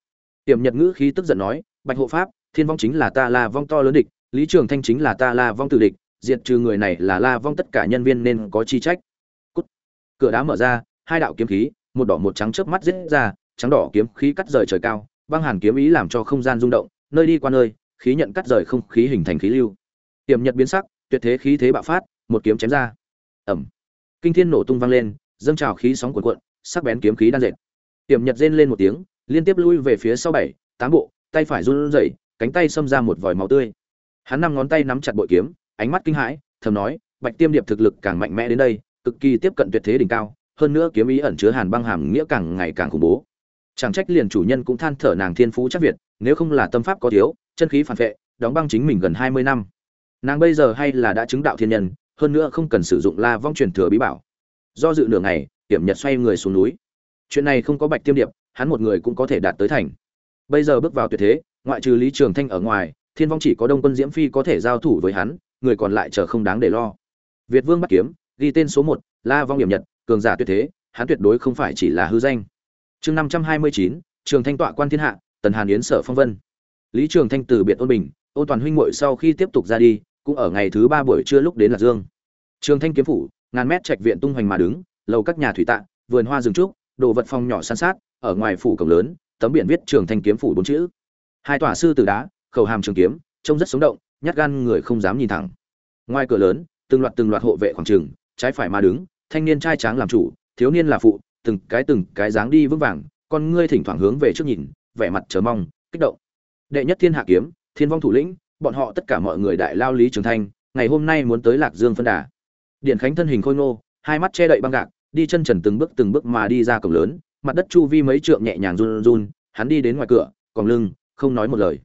Tiềm nhật ngữ khí tức giận nói, bạch hộ pháp, thiên vong chính là ta là vong to lớn địch, lý trường thanh chính là ta là vong tử địch, diệt trừ người này là la vong tất cả nhân viên nên có chi trách. Cút. cửa đá mở ra, hai đạo kiếm khí, một đỏ một trắng chớp mắt giết ra, trắng đỏ kiếm khí cắt rời trời cao, băng hàn kiếm ý làm cho không gian rung động, nơi đi qua nơi, khí nhận cắt rời không khí hình thành khí lưu. Tiềm nhật biến sắc, tuyệt thế khí thế bạo phát, một kiếm chém ra. Ẩm kinh thiên nổ tung vang lên dâng trào khí sóng cuộn cuộn, sắc bén kiếm khí đan dệt. Tiềm nhật rên lên một tiếng, liên tiếp lui về phía sau bảy, tám bộ, tay phải run rẩy, cánh tay xâm ra một vòi máu tươi. Hắn năm ngón tay nắm chặt bội kiếm, ánh mắt kinh hãi, thầm nói, bạch tiêm điệp thực lực càng mạnh mẽ đến đây, cực kỳ tiếp cận tuyệt thế đỉnh cao, hơn nữa kiếm ý ẩn chứa hàn băng hàm nghĩa càng ngày càng khủng bố. Chẳng trách liền chủ nhân cũng than thở nàng thiên phú chắc việt, nếu không là tâm pháp có thiếu, chân khí phản vệ, đóng băng chính mình gần hai mươi năm. Nàng bây giờ hay là đã chứng đạo thiên nhân, hơn nữa không cần sử dụng la vong truyền thừa bí bảo do dự nửa ngày hiểm nhật xoay người xuống núi. Chuyện này không có bạch tiêm điệp, hắn một người cũng có thể đạt tới thành. Bây giờ bước vào tuyệt thế, ngoại trừ lý trường thanh ở ngoài, thiên vong chỉ có đông quân diễm phi có thể giao thủ với hắn, người còn lại chờ không đáng để lo. Việt vương bắt kiếm, ghi tên số một, la vong hiểm nhật, cường giả tuyệt thế, hắn tuyệt đối không phải chỉ là hư danh. Chương năm trăm hai mươi chín, trường thanh tọa quan thiên hạ, tần hàn yến sở phong vân. Lý trường thanh từ biệt ôn bình ôn toàn huynh muội sau khi tiếp tục ra đi, cũng ở ngày thứ ba buổi trưa lúc đến lạc dương. Trường thanh kiếm phủ ngàn mét trạch viện tung hoành mà đứng, lầu các nhà thủy tạ vườn hoa rừng trúc, đồ vật phong nhỏ san sát, ở ngoài phủ cổng lớn, tấm biển viết trường thanh kiếm phủ bốn chữ. Hai tòa sư tử đá, khẩu hàm trường kiếm, trông rất sống động, nhát gan người không dám nhìn thẳng. Ngoài cửa lớn, từng loạt từng loạt hộ vệ khoảng trường, trái phải mà đứng, thanh niên trai tráng làm chủ, thiếu niên là phụ, từng cái từng cái dáng đi vững vàng, con ngươi thỉnh thoảng hướng về trước nhìn, vẻ mặt chờ mong, kích động. Đệ nhất thiên hạ kiếm, thiên vong thủ lĩnh, bọn họ tất cả mọi người đại lao lý trường thanh, ngày hôm nay muốn tới lạc dương phân đà điện khánh thân hình khôi ngô, hai mắt che đậy băng gạc, đi chân trần từng bước từng bước mà đi ra cổng lớn, mặt đất chu vi mấy trượng nhẹ nhàng run run, hắn đi đến ngoài cửa còn lưng, không nói một lời.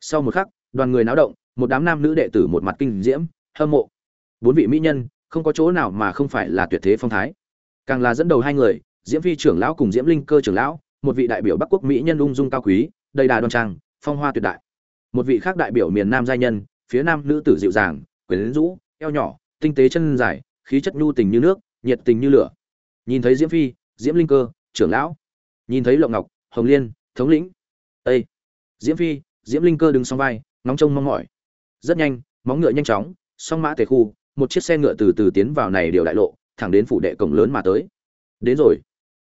Sau một khắc, đoàn người náo động, một đám nam nữ đệ tử một mặt kinh diễm, hâm mộ. Bốn vị mỹ nhân, không có chỗ nào mà không phải là tuyệt thế phong thái. Càng là dẫn đầu hai người, diễm phi trưởng lão cùng diễm linh cơ trưởng lão, một vị đại biểu bắc quốc mỹ nhân ung dung cao quý, đầy đà đoan trang, phong hoa tuyệt đại. Một vị khác đại biểu miền nam giai nhân, phía nam nữ tử dịu dàng, quyến rũ, eo nhỏ tinh tế chân dài, khí chất nhu tình như nước, nhiệt tình như lửa. Nhìn thấy diễm phi, diễm linh cơ, trưởng lão. Nhìn thấy lộng ngọc, hồng liên, thống lĩnh. Ây diễm phi, diễm linh cơ đứng song vai nóng trông mong mỏi. Rất nhanh, móng ngựa nhanh chóng, song mã tề khu, một chiếc xe ngựa từ từ tiến vào này điều đại lộ, thẳng đến phủ đệ cổng lớn mà tới. Đến rồi.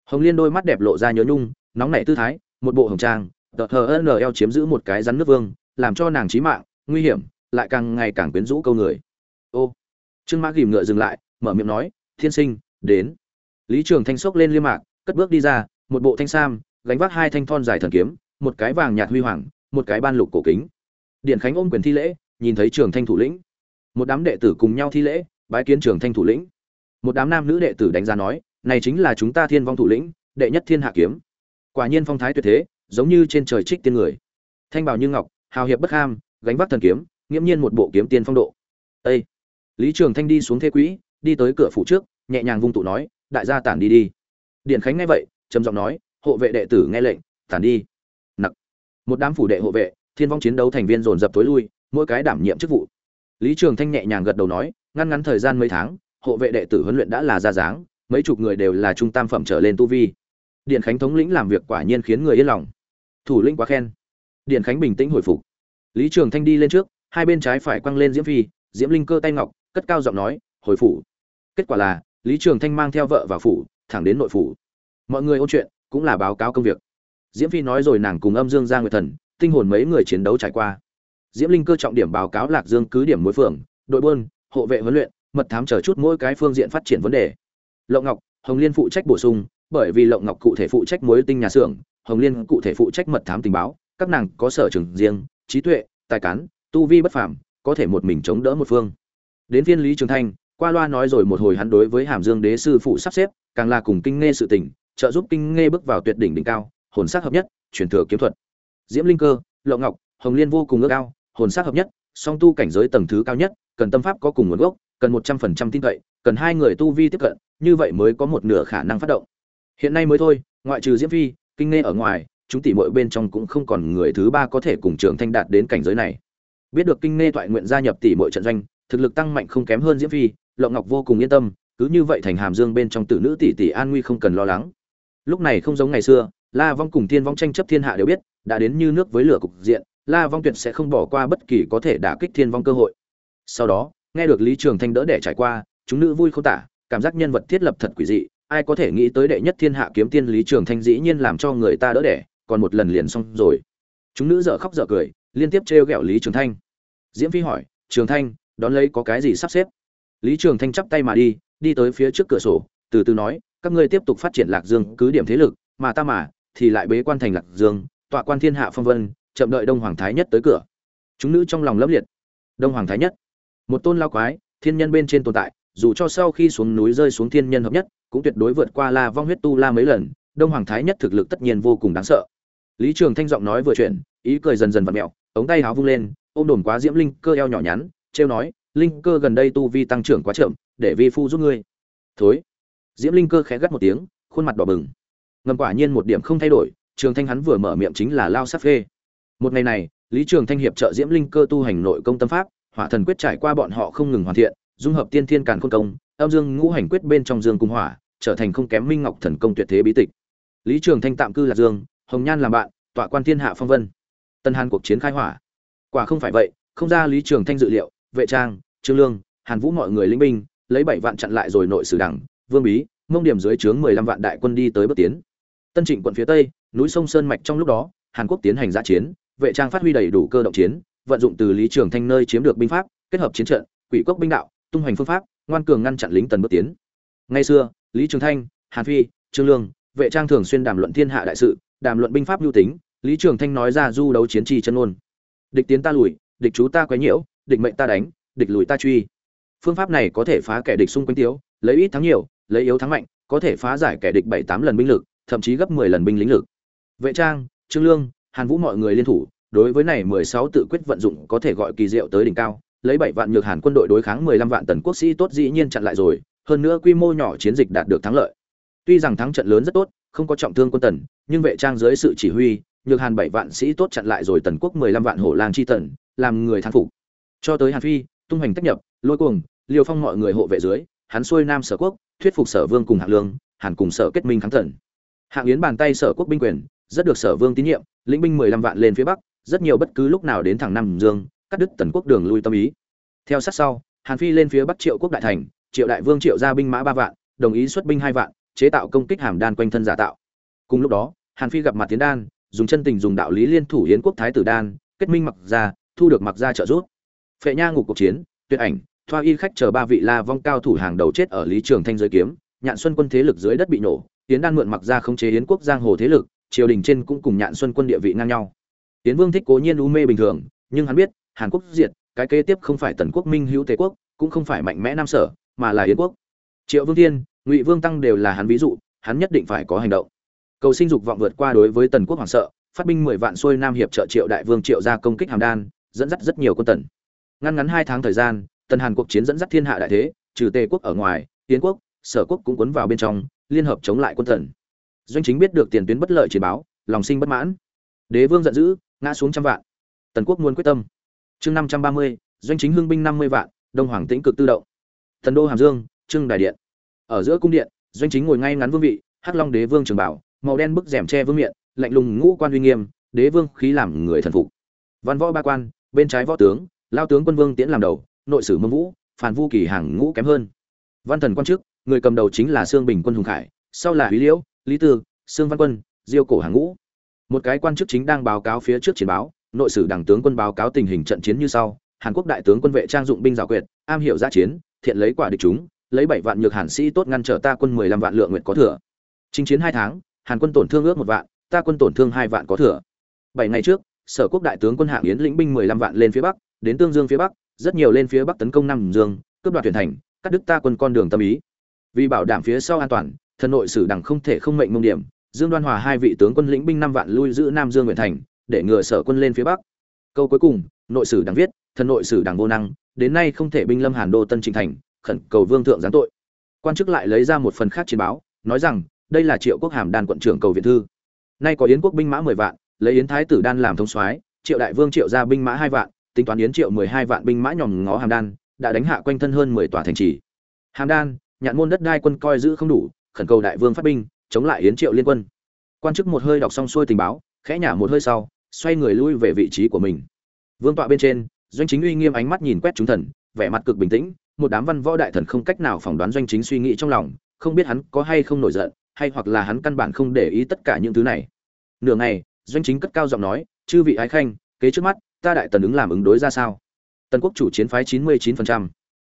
Hồng liên đôi mắt đẹp lộ ra nhớ nhung, nóng nảy tư thái, một bộ hồng trang, tờ hờ nl chiếm giữ một cái rắn nước vương, làm cho nàng trí mạng, nguy hiểm, lại càng ngày càng quyến rũ câu người. Ô! Trương mã ghìm ngựa dừng lại, mở miệng nói, thiên sinh, đến. Lý trường thanh sốc lên liêm mạc, cất bước đi ra, một bộ thanh sam, gánh vác hai thanh thon dài thần kiếm, một cái vàng nhạt huy hoàng, một cái ban lục cổ kính. Điện khánh ôm quyền thi lễ, nhìn thấy trường thanh thủ lĩnh. Một đám đệ tử cùng nhau thi lễ, bái kiến trường thanh thủ lĩnh. Một đám nam nữ đệ tử đánh giá nói, này chính là chúng ta thiên vong thủ lĩnh, đệ nhất thiên hạ kiếm. Quả nhiên phong thái tuyệt thế, giống như trên trời trích tiên người. Thanh bảo như ngọc, hào hiệp bất ham, gánh vác thần kiếm, nghiễm nhiên một bộ kiếm tiên phong độ. Ê! Lý trường thanh đi xuống thế quỹ, đi tới cửa phủ trước, nhẹ nhàng vung tụ nói, đại gia tản đi đi. Điện khánh nghe vậy, trầm giọng nói, hộ vệ đệ tử nghe lệnh, tản đi. Nặc. Một đám phủ đệ hộ vệ, thiên vong chiến đấu thành viên dồn dập tối lui, mỗi cái đảm nhiệm chức vụ. Lý trường thanh nhẹ nhàng gật đầu nói, ngăn ngắn thời gian mấy tháng, hộ vệ đệ tử huấn luyện đã là ra dáng, mấy chục người đều là trung tam phẩm trở lên tu vi. Điện khánh thống lĩnh làm việc quả nhiên khiến người yên lòng. Thủ lĩnh quá khen. Điện khánh bình tĩnh hồi phục. Lý trường thanh đi lên trước, hai bên trái phải quăng lên diễm phi, diễm linh cơ tay ngọc cất cao giọng nói, hồi phủ. Kết quả là, lý trường thanh mang theo vợ vào phủ, thẳng đến nội phủ. Mọi người ôn chuyện, cũng là báo cáo công việc. Diễm phi nói rồi nàng cùng âm dương ra nguyệt thần, tinh hồn mấy người chiến đấu trải qua. Diễm linh cơ trọng điểm báo cáo lạc dương cứ điểm mối phường, đội buôn, hộ vệ huấn luyện, mật thám chờ chút mỗi cái phương diện phát triển vấn đề. Lộng ngọc, hồng liên phụ trách bổ sung, bởi vì lộng ngọc cụ thể phụ trách mối tinh nhà xưởng, hồng liên cụ thể phụ trách mật thám tình báo, các nàng có sở trường riêng, trí tuệ, tài cán, tu vi bất phàm, có thể một mình chống đỡ một phương đến phiên lý trường thanh, qua loa nói rồi một hồi hắn đối với hàm dương đế sư phụ sắp xếp, càng là cùng kinh nghe sự tình, trợ giúp kinh nghe bước vào tuyệt đỉnh đỉnh cao, hồn sắc hợp nhất, truyền thừa kiếm thuật. Diễm linh cơ, lộng ngọc, hồng liên vô cùng ước cao hồn sắc hợp nhất, song tu cảnh giới tầng thứ cao nhất, cần tâm pháp có cùng nguồn gốc, cần một trăm phần trăm tin cậy, cần hai người tu vi tiếp cận, như vậy mới có một nửa khả năng phát động. Hiện nay mới thôi, ngoại trừ diễm phi, kinh nghe ở ngoài, chúng tỷ muội bên trong cũng không còn người thứ ba có thể cùng trường thanh đạt đến cảnh giới này. Biết được kinh nghe thoại nguyện gia nhập tỷ muội trận doanh thực lực tăng mạnh không kém hơn diễm phi, lộng ngọc vô cùng yên tâm, cứ như vậy thành hàm dương bên trong tử nữ tỷ tỷ an nguy không cần lo lắng. Lúc này không giống ngày xưa, la vong cùng thiên vong tranh chấp thiên hạ đều biết, đã đến như nước với lửa cục diện, la vong tuyệt sẽ không bỏ qua bất kỳ có thể đả kích thiên vong cơ hội. Sau đó, nghe được lý trường thanh đỡ để trải qua, chúng nữ vui không tả, cảm giác nhân vật thiết lập thật quỷ dị, ai có thể nghĩ tới đệ nhất thiên hạ kiếm tiên lý trường thanh dĩ nhiên làm cho người ta đỡ đẻ, còn một lần liền xong rồi. Chúng nữ dở khóc dở cười, liên tiếp trêu ghẹo lý trường thanh. Diễm phi hỏi, trường thanh đón lấy có cái gì sắp xếp. Lý trường thanh chắp tay mà đi đi tới phía trước cửa sổ, từ từ nói, các ngươi tiếp tục phát triển lạc dương, cứ điểm thế lực, mà ta mà, thì lại bế quan thành lạc dương, tọa quan thiên hạ phong vân, chậm đợi đông hoàng thái nhất tới cửa. Chúng nữ trong lòng lấp liệt. Đông hoàng thái nhất, một tôn lao quái, thiên nhân bên trên tồn tại, dù cho sau khi xuống núi rơi xuống thiên nhân hợp nhất, cũng tuyệt đối vượt qua la vong huyết tu la mấy lần, đông hoàng thái nhất thực lực tất nhiên vô cùng đáng sợ. Lý trường thanh giọng nói vừa chuyển, ý cười dần dần vặt mẹo, ống tay háo vung lên, ôm đồn quá diễm linh cơ eo nhỏ nhắn trêu nói, linh cơ gần đây tu vi tăng trưởng quá chậm, để vi phu giúp ngươi. Thối. Diễm linh cơ khẽ gắt một tiếng, khuôn mặt đỏ bừng. Ngầm quả nhiên một điểm không thay đổi, trường thanh hắn vừa mở miệng chính là lao sắc phê một ngày này, lý trường thanh hiệp trợ diễm linh cơ tu hành nội công tâm pháp, hỏa thần quyết trải qua bọn họ không ngừng hoàn thiện, dung hợp tiên thiên càn khôn công, âm dương ngũ hành quyết bên trong dương cung hỏa, trở thành không kém minh ngọc thần công tuyệt thế bí tịch. Lý trường thanh tạm cư lạc dương, hồng nhan làm bạn, tọa quan thiên hạ phong vân. Tân hàn cuộc chiến khai hỏa. Quả không phải vậy, không ra lý trường thanh dự liệu vệ trang, trương lương, hàn vũ mọi người lĩnh binh, lấy bảy vạn chặn lại rồi nội sử đảng, vương bí, mông điểm dưới trướng mười lăm vạn đại quân đi tới bước tiến. Tân trịnh quận phía tây, núi sông sơn mạch trong lúc đó, hàn quốc tiến hành giã chiến, vệ trang phát huy đầy đủ cơ động chiến, vận dụng từ lý trường thanh nơi chiếm được binh pháp, kết hợp chiến trận, quỷ quốc binh đạo, tung hoành phương pháp, ngoan cường ngăn chặn lính tần bước tiến. Ngay xưa, lý trường thanh, hàn phi, trương lương, vệ trang thường xuyên đàm luận thiên hạ đại sự, đàm luận binh pháp lưu tính, lý trường thanh nói ra du đấu chiến trì chân ôn địch tiến ta lùi, địch chú ta quấy nhiễu địch mệnh ta đánh, địch lùi ta truy. Phương pháp này có thể phá kẻ địch xung quanh tiếu, lấy ít thắng nhiều, lấy yếu thắng mạnh, có thể phá giải kẻ địch bảy tám lần binh lực, thậm chí gấp mười lần binh lính lực. Vệ trang, trương lương, hàn vũ mọi người liên thủ, đối với này mười sáu tự quyết vận dụng có thể gọi kỳ diệu tới đỉnh cao, lấy bảy vạn nhược hàn quân đội đối kháng mười lăm vạn tần quốc sĩ tốt dĩ nhiên chặn lại rồi, hơn nữa quy mô nhỏ chiến dịch đạt được thắng lợi. Tuy rằng thắng trận lớn rất tốt, không có trọng thương quân tần, nhưng vệ trang dưới sự chỉ huy, nhược hàn bảy vạn sĩ tốt chặn lại rồi tần quốc mười lăm vạn hổ lang chi tần, làm người thắng phục cho tới hàn phi, tung hành tách nhập, lôi cuồng, liêu phong mọi người hộ vệ dưới, hắn xuôi nam sở quốc, thuyết phục sở vương cùng hạng lương, hàn cùng sở kết minh kháng thần. Hạng yến bàn tay sở quốc binh quyền, rất được sở vương tín nhiệm, lĩnh binh mười lăm vạn lên phía bắc, rất nhiều bất cứ lúc nào đến thẳng nam dương, cắt đứt tần quốc đường lui tâm ý. Theo sát sau, hàn phi lên phía bắc triệu quốc đại thành, triệu đại vương triệu ra binh mã ba vạn, đồng ý xuất binh hai vạn, chế tạo công kích hàm đan quanh thân giả tạo. Cùng lúc đó, hàn phi gặp mặt tiến đan, dùng chân tình dùng đạo lý liên thủ yến quốc thái tử đan, kết minh mặc ra, thu được mặc ra trợ giúp phệ nha ngục cuộc chiến, tuyệt ảnh, thoa y khách chờ ba vị la vong cao thủ hàng đầu chết ở lý trường thanh giới kiếm, nhạn xuân quân thế lực dưới đất bị nổ tiến đan mượn mặc ra không chế hiến quốc giang hồ thế lực, triều đình trên cũng cùng nhạn xuân quân địa vị ngang nhau. Tiến vương thích cố nhiên u mê bình thường, nhưng hắn biết, hàn quốc diệt, cái kế tiếp không phải tần quốc minh hữu tề quốc, cũng không phải mạnh mẽ nam sở, mà là yến quốc. Triệu vương thiên, ngụy vương tăng đều là hắn ví dụ, hắn nhất định phải có hành động. Cầu sinh dục vọng vượt qua đối với tần quốc hoảng sợ, phát binh mười vạn xuôi nam hiệp trợ triệu đại vương triệu ra công kích hàm đan, dẫn dắt rất nhiều quân tần ngăn ngắn hai tháng thời gian, tần hàn cuộc chiến dẫn dắt thiên hạ đại thế, trừ tề quốc ở ngoài tiến quốc, sở quốc cũng cuốn vào bên trong, liên hợp chống lại quân thần. doanh chính biết được tiền tuyến bất lợi chiến báo, lòng sinh bất mãn. Đế vương giận dữ, ngã xuống trăm vạn. Tần quốc muốn quyết tâm. Chương năm trăm ba mươi, doanh chính hưng binh năm mươi vạn, đông hoàng tĩnh cực tự động. Thần đô hàm dương trưng đại điện. Ở giữa cung điện, doanh chính ngồi ngay ngắn vương vị, hắc long đế vương trường bảo, màu đen bức rèm che vương miện, lạnh lùng ngũ quan uy nghiêm, đế vương khí làm người thần phục. Văn võ ba quan, bên trái võ tướng lao tướng quân vương tiễn làm đầu nội sử mông vũ phản vu kỳ hàng ngũ kém hơn văn thần quan chức người cầm đầu chính là sương bình quân hùng khải sau là Lý Liễu, Lý Tư, Sương Văn Quân, Diêu cổ hàng ngũ. Một cái quan chức chính đang báo cáo phía trước chiến báo, nội sử đảng tướng quân báo cáo tình hình trận chiến như sau: Hàn Quốc đại tướng quân vệ trang dụng binh giảo quyệt, am hiểu giã chiến, thiện lấy quả địch chúng, lấy bảy vạn nhược Hàn sĩ tốt ngăn trở ta quân mười lăm vạn lượng nguyện có thừa. Chinh chiến hai tháng, Hàn quân tổn thương ước một vạn, ta quân tổn thương hai vạn có thừa. Bảy ngày trước, Sở Quốc đại tướng quân Hạng Yến lĩnh binh mười lăm vạn lên phía bắc, đến Tương Dương phía bắc, rất nhiều lên phía bắc tấn công Nam Dương, cướp đoạt tuyển thành, cắt đứt ta quân con đường tâm ý. Vì bảo đảm phía sau an toàn, thần nội sử đẳng không thể không mệnh mông điểm dương đoan hòa hai vị tướng quân lĩnh binh năm vạn lui giữ nam dương nguyện thành để ngừa sở quân lên phía bắc. Câu cuối cùng nội sử đảng viết thần nội sử đảng vô năng đến nay không thể binh lâm hàn đô tân trình thành khẩn cầu vương thượng giáng tội. Quan chức lại lấy ra một phần khác chiến báo nói rằng đây là triệu quốc hàm đan quận trưởng cầu viện thư. Nay có yến quốc binh mã mười vạn lấy yến thái tử đan làm thống soái triệu đại vương triệu ra binh mã hai vạn tính toán yến triệu mười hai vạn binh mã nhòm ngó hàm đan, đã đánh hạ quanh thân hơn mười tòa thành trì. Hàm đan, nhạn môn đất đai quân coi giữ không đủ, khẩn cầu đại vương phát binh, chống lại yến triệu liên quân. Quan chức một hơi đọc xong xuôi tình báo, khẽ nhả một hơi sau, xoay người lui về vị trí của mình. Vương tọa bên trên, doanh chính uy nghiêm ánh mắt nhìn quét chúng thần, vẻ mặt cực bình tĩnh, một đám văn võ đại thần không cách nào phỏng đoán doanh chính suy nghĩ trong lòng, không biết hắn có hay không nổi giận, hay hoặc là hắn căn bản không để ý tất cả những thứ này. Nửa ngày, doanh chính cất cao giọng nói, chư vị ái khanh, kế trước mắt ta đại tần ứng làm ứng đối ra sao? Tần quốc chủ chiến phái chín mươi chín phần trăm.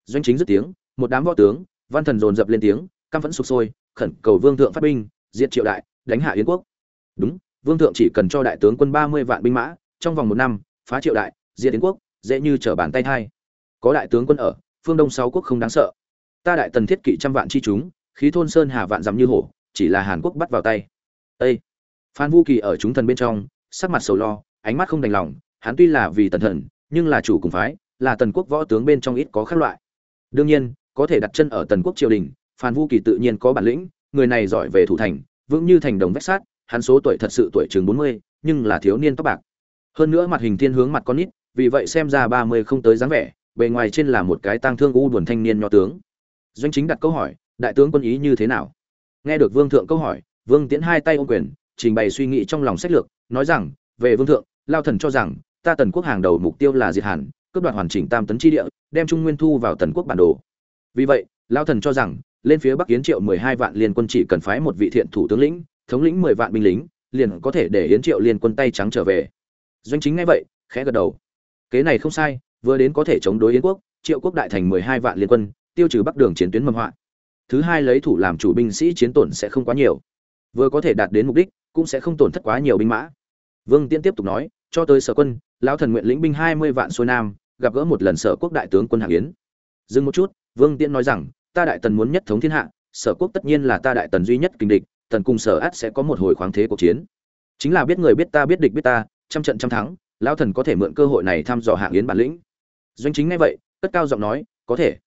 Doanh chính dứt tiếng, một đám võ tướng, văn thần dồn dập lên tiếng, căm phẫn sụp sôi, khẩn cầu vương thượng phát binh, diệt triệu đại, đánh hạ yến quốc. Đúng, vương thượng chỉ cần cho đại tướng quân ba mươi vạn binh mã, trong vòng một năm, phá triệu đại, diệt yến quốc, dễ như trở bàn tay thay có đại tướng quân ở, phương đông sáu quốc không đáng sợ. Ta đại tần thiết kỵ trăm vạn chi chúng, khí thôn sơn hà vạn dặm như hổ, chỉ là hàn quốc bắt vào tay. Ê! phan vu kỳ ở chúng thần bên trong, sắc mặt sầu lo, ánh mắt không đành lòng hắn tuy là vì tần thần, nhưng là chủ cùng phái, là tần quốc võ tướng bên trong ít có khác loại. Đương nhiên, có thể đặt chân ở tần quốc triều đình, phan vu kỳ tự nhiên có bản lĩnh, người này giỏi về thủ thành, vững như thành đồng vách sát hắn số tuổi thật sự tuổi chừng bốn mươi, nhưng là thiếu niên tóc bạc. Hơn nữa mặt hình thiên hướng mặt con nít, vì vậy xem ra ba mươi không tới dáng vẻ, bề ngoài trên là một cái tang thương u buồn thanh niên nho tướng. Doanh chính đặt câu hỏi, đại tướng quân ý như thế nào? Nghe được vương thượng câu hỏi, vương tiễn hai tay ôm quyền, trình bày suy nghĩ trong lòng sách lược, nói rằng, về vương thượng, lao thần cho rằng ta tần quốc hàng đầu mục tiêu là diệt hàn, cướp đoạt hoàn chỉnh tam tấn chi địa, đem trung nguyên thu vào tần quốc bản đồ. Vì vậy, lao thần cho rằng, lên phía bắc yến triệu mười hai vạn liên quân chỉ cần phái một vị thiện thủ tướng lĩnh, thống lĩnh mười vạn binh lính, liền có thể để yến triệu liên quân tay trắng trở về. Doanh chính ngay vậy, khẽ gật đầu. Kế này không sai, vừa đến có thể chống đối yến quốc, triệu quốc đại thành mười hai vạn liên quân, tiêu trừ bắc đường chiến tuyến mầm họa. Thứ hai lấy thủ làm chủ binh sĩ chiến tổn sẽ không quá nhiều. Vừa có thể đạt đến mục đích, cũng sẽ không tổn thất quá nhiều binh mã. Vương tiễn tiếp tục nói cho tới sở quân, lão thần nguyện lĩnh binh hai mươi vạn xuôi nam, gặp gỡ một lần sở quốc đại tướng quân hạng yến. Dừng một chút, vương tiễn nói rằng, ta đại tần muốn nhất thống thiên hạ, sở quốc tất nhiên là ta đại tần duy nhất kinh địch, tần cùng sở át sẽ có một hồi khoáng thế cuộc chiến. Chính là biết người biết ta, biết địch biết ta, trăm trận trăm thắng, lão thần có thể mượn cơ hội này thăm dò hạng yến bản lĩnh. Doanh chính nghe vậy, cất cao giọng nói, có thể.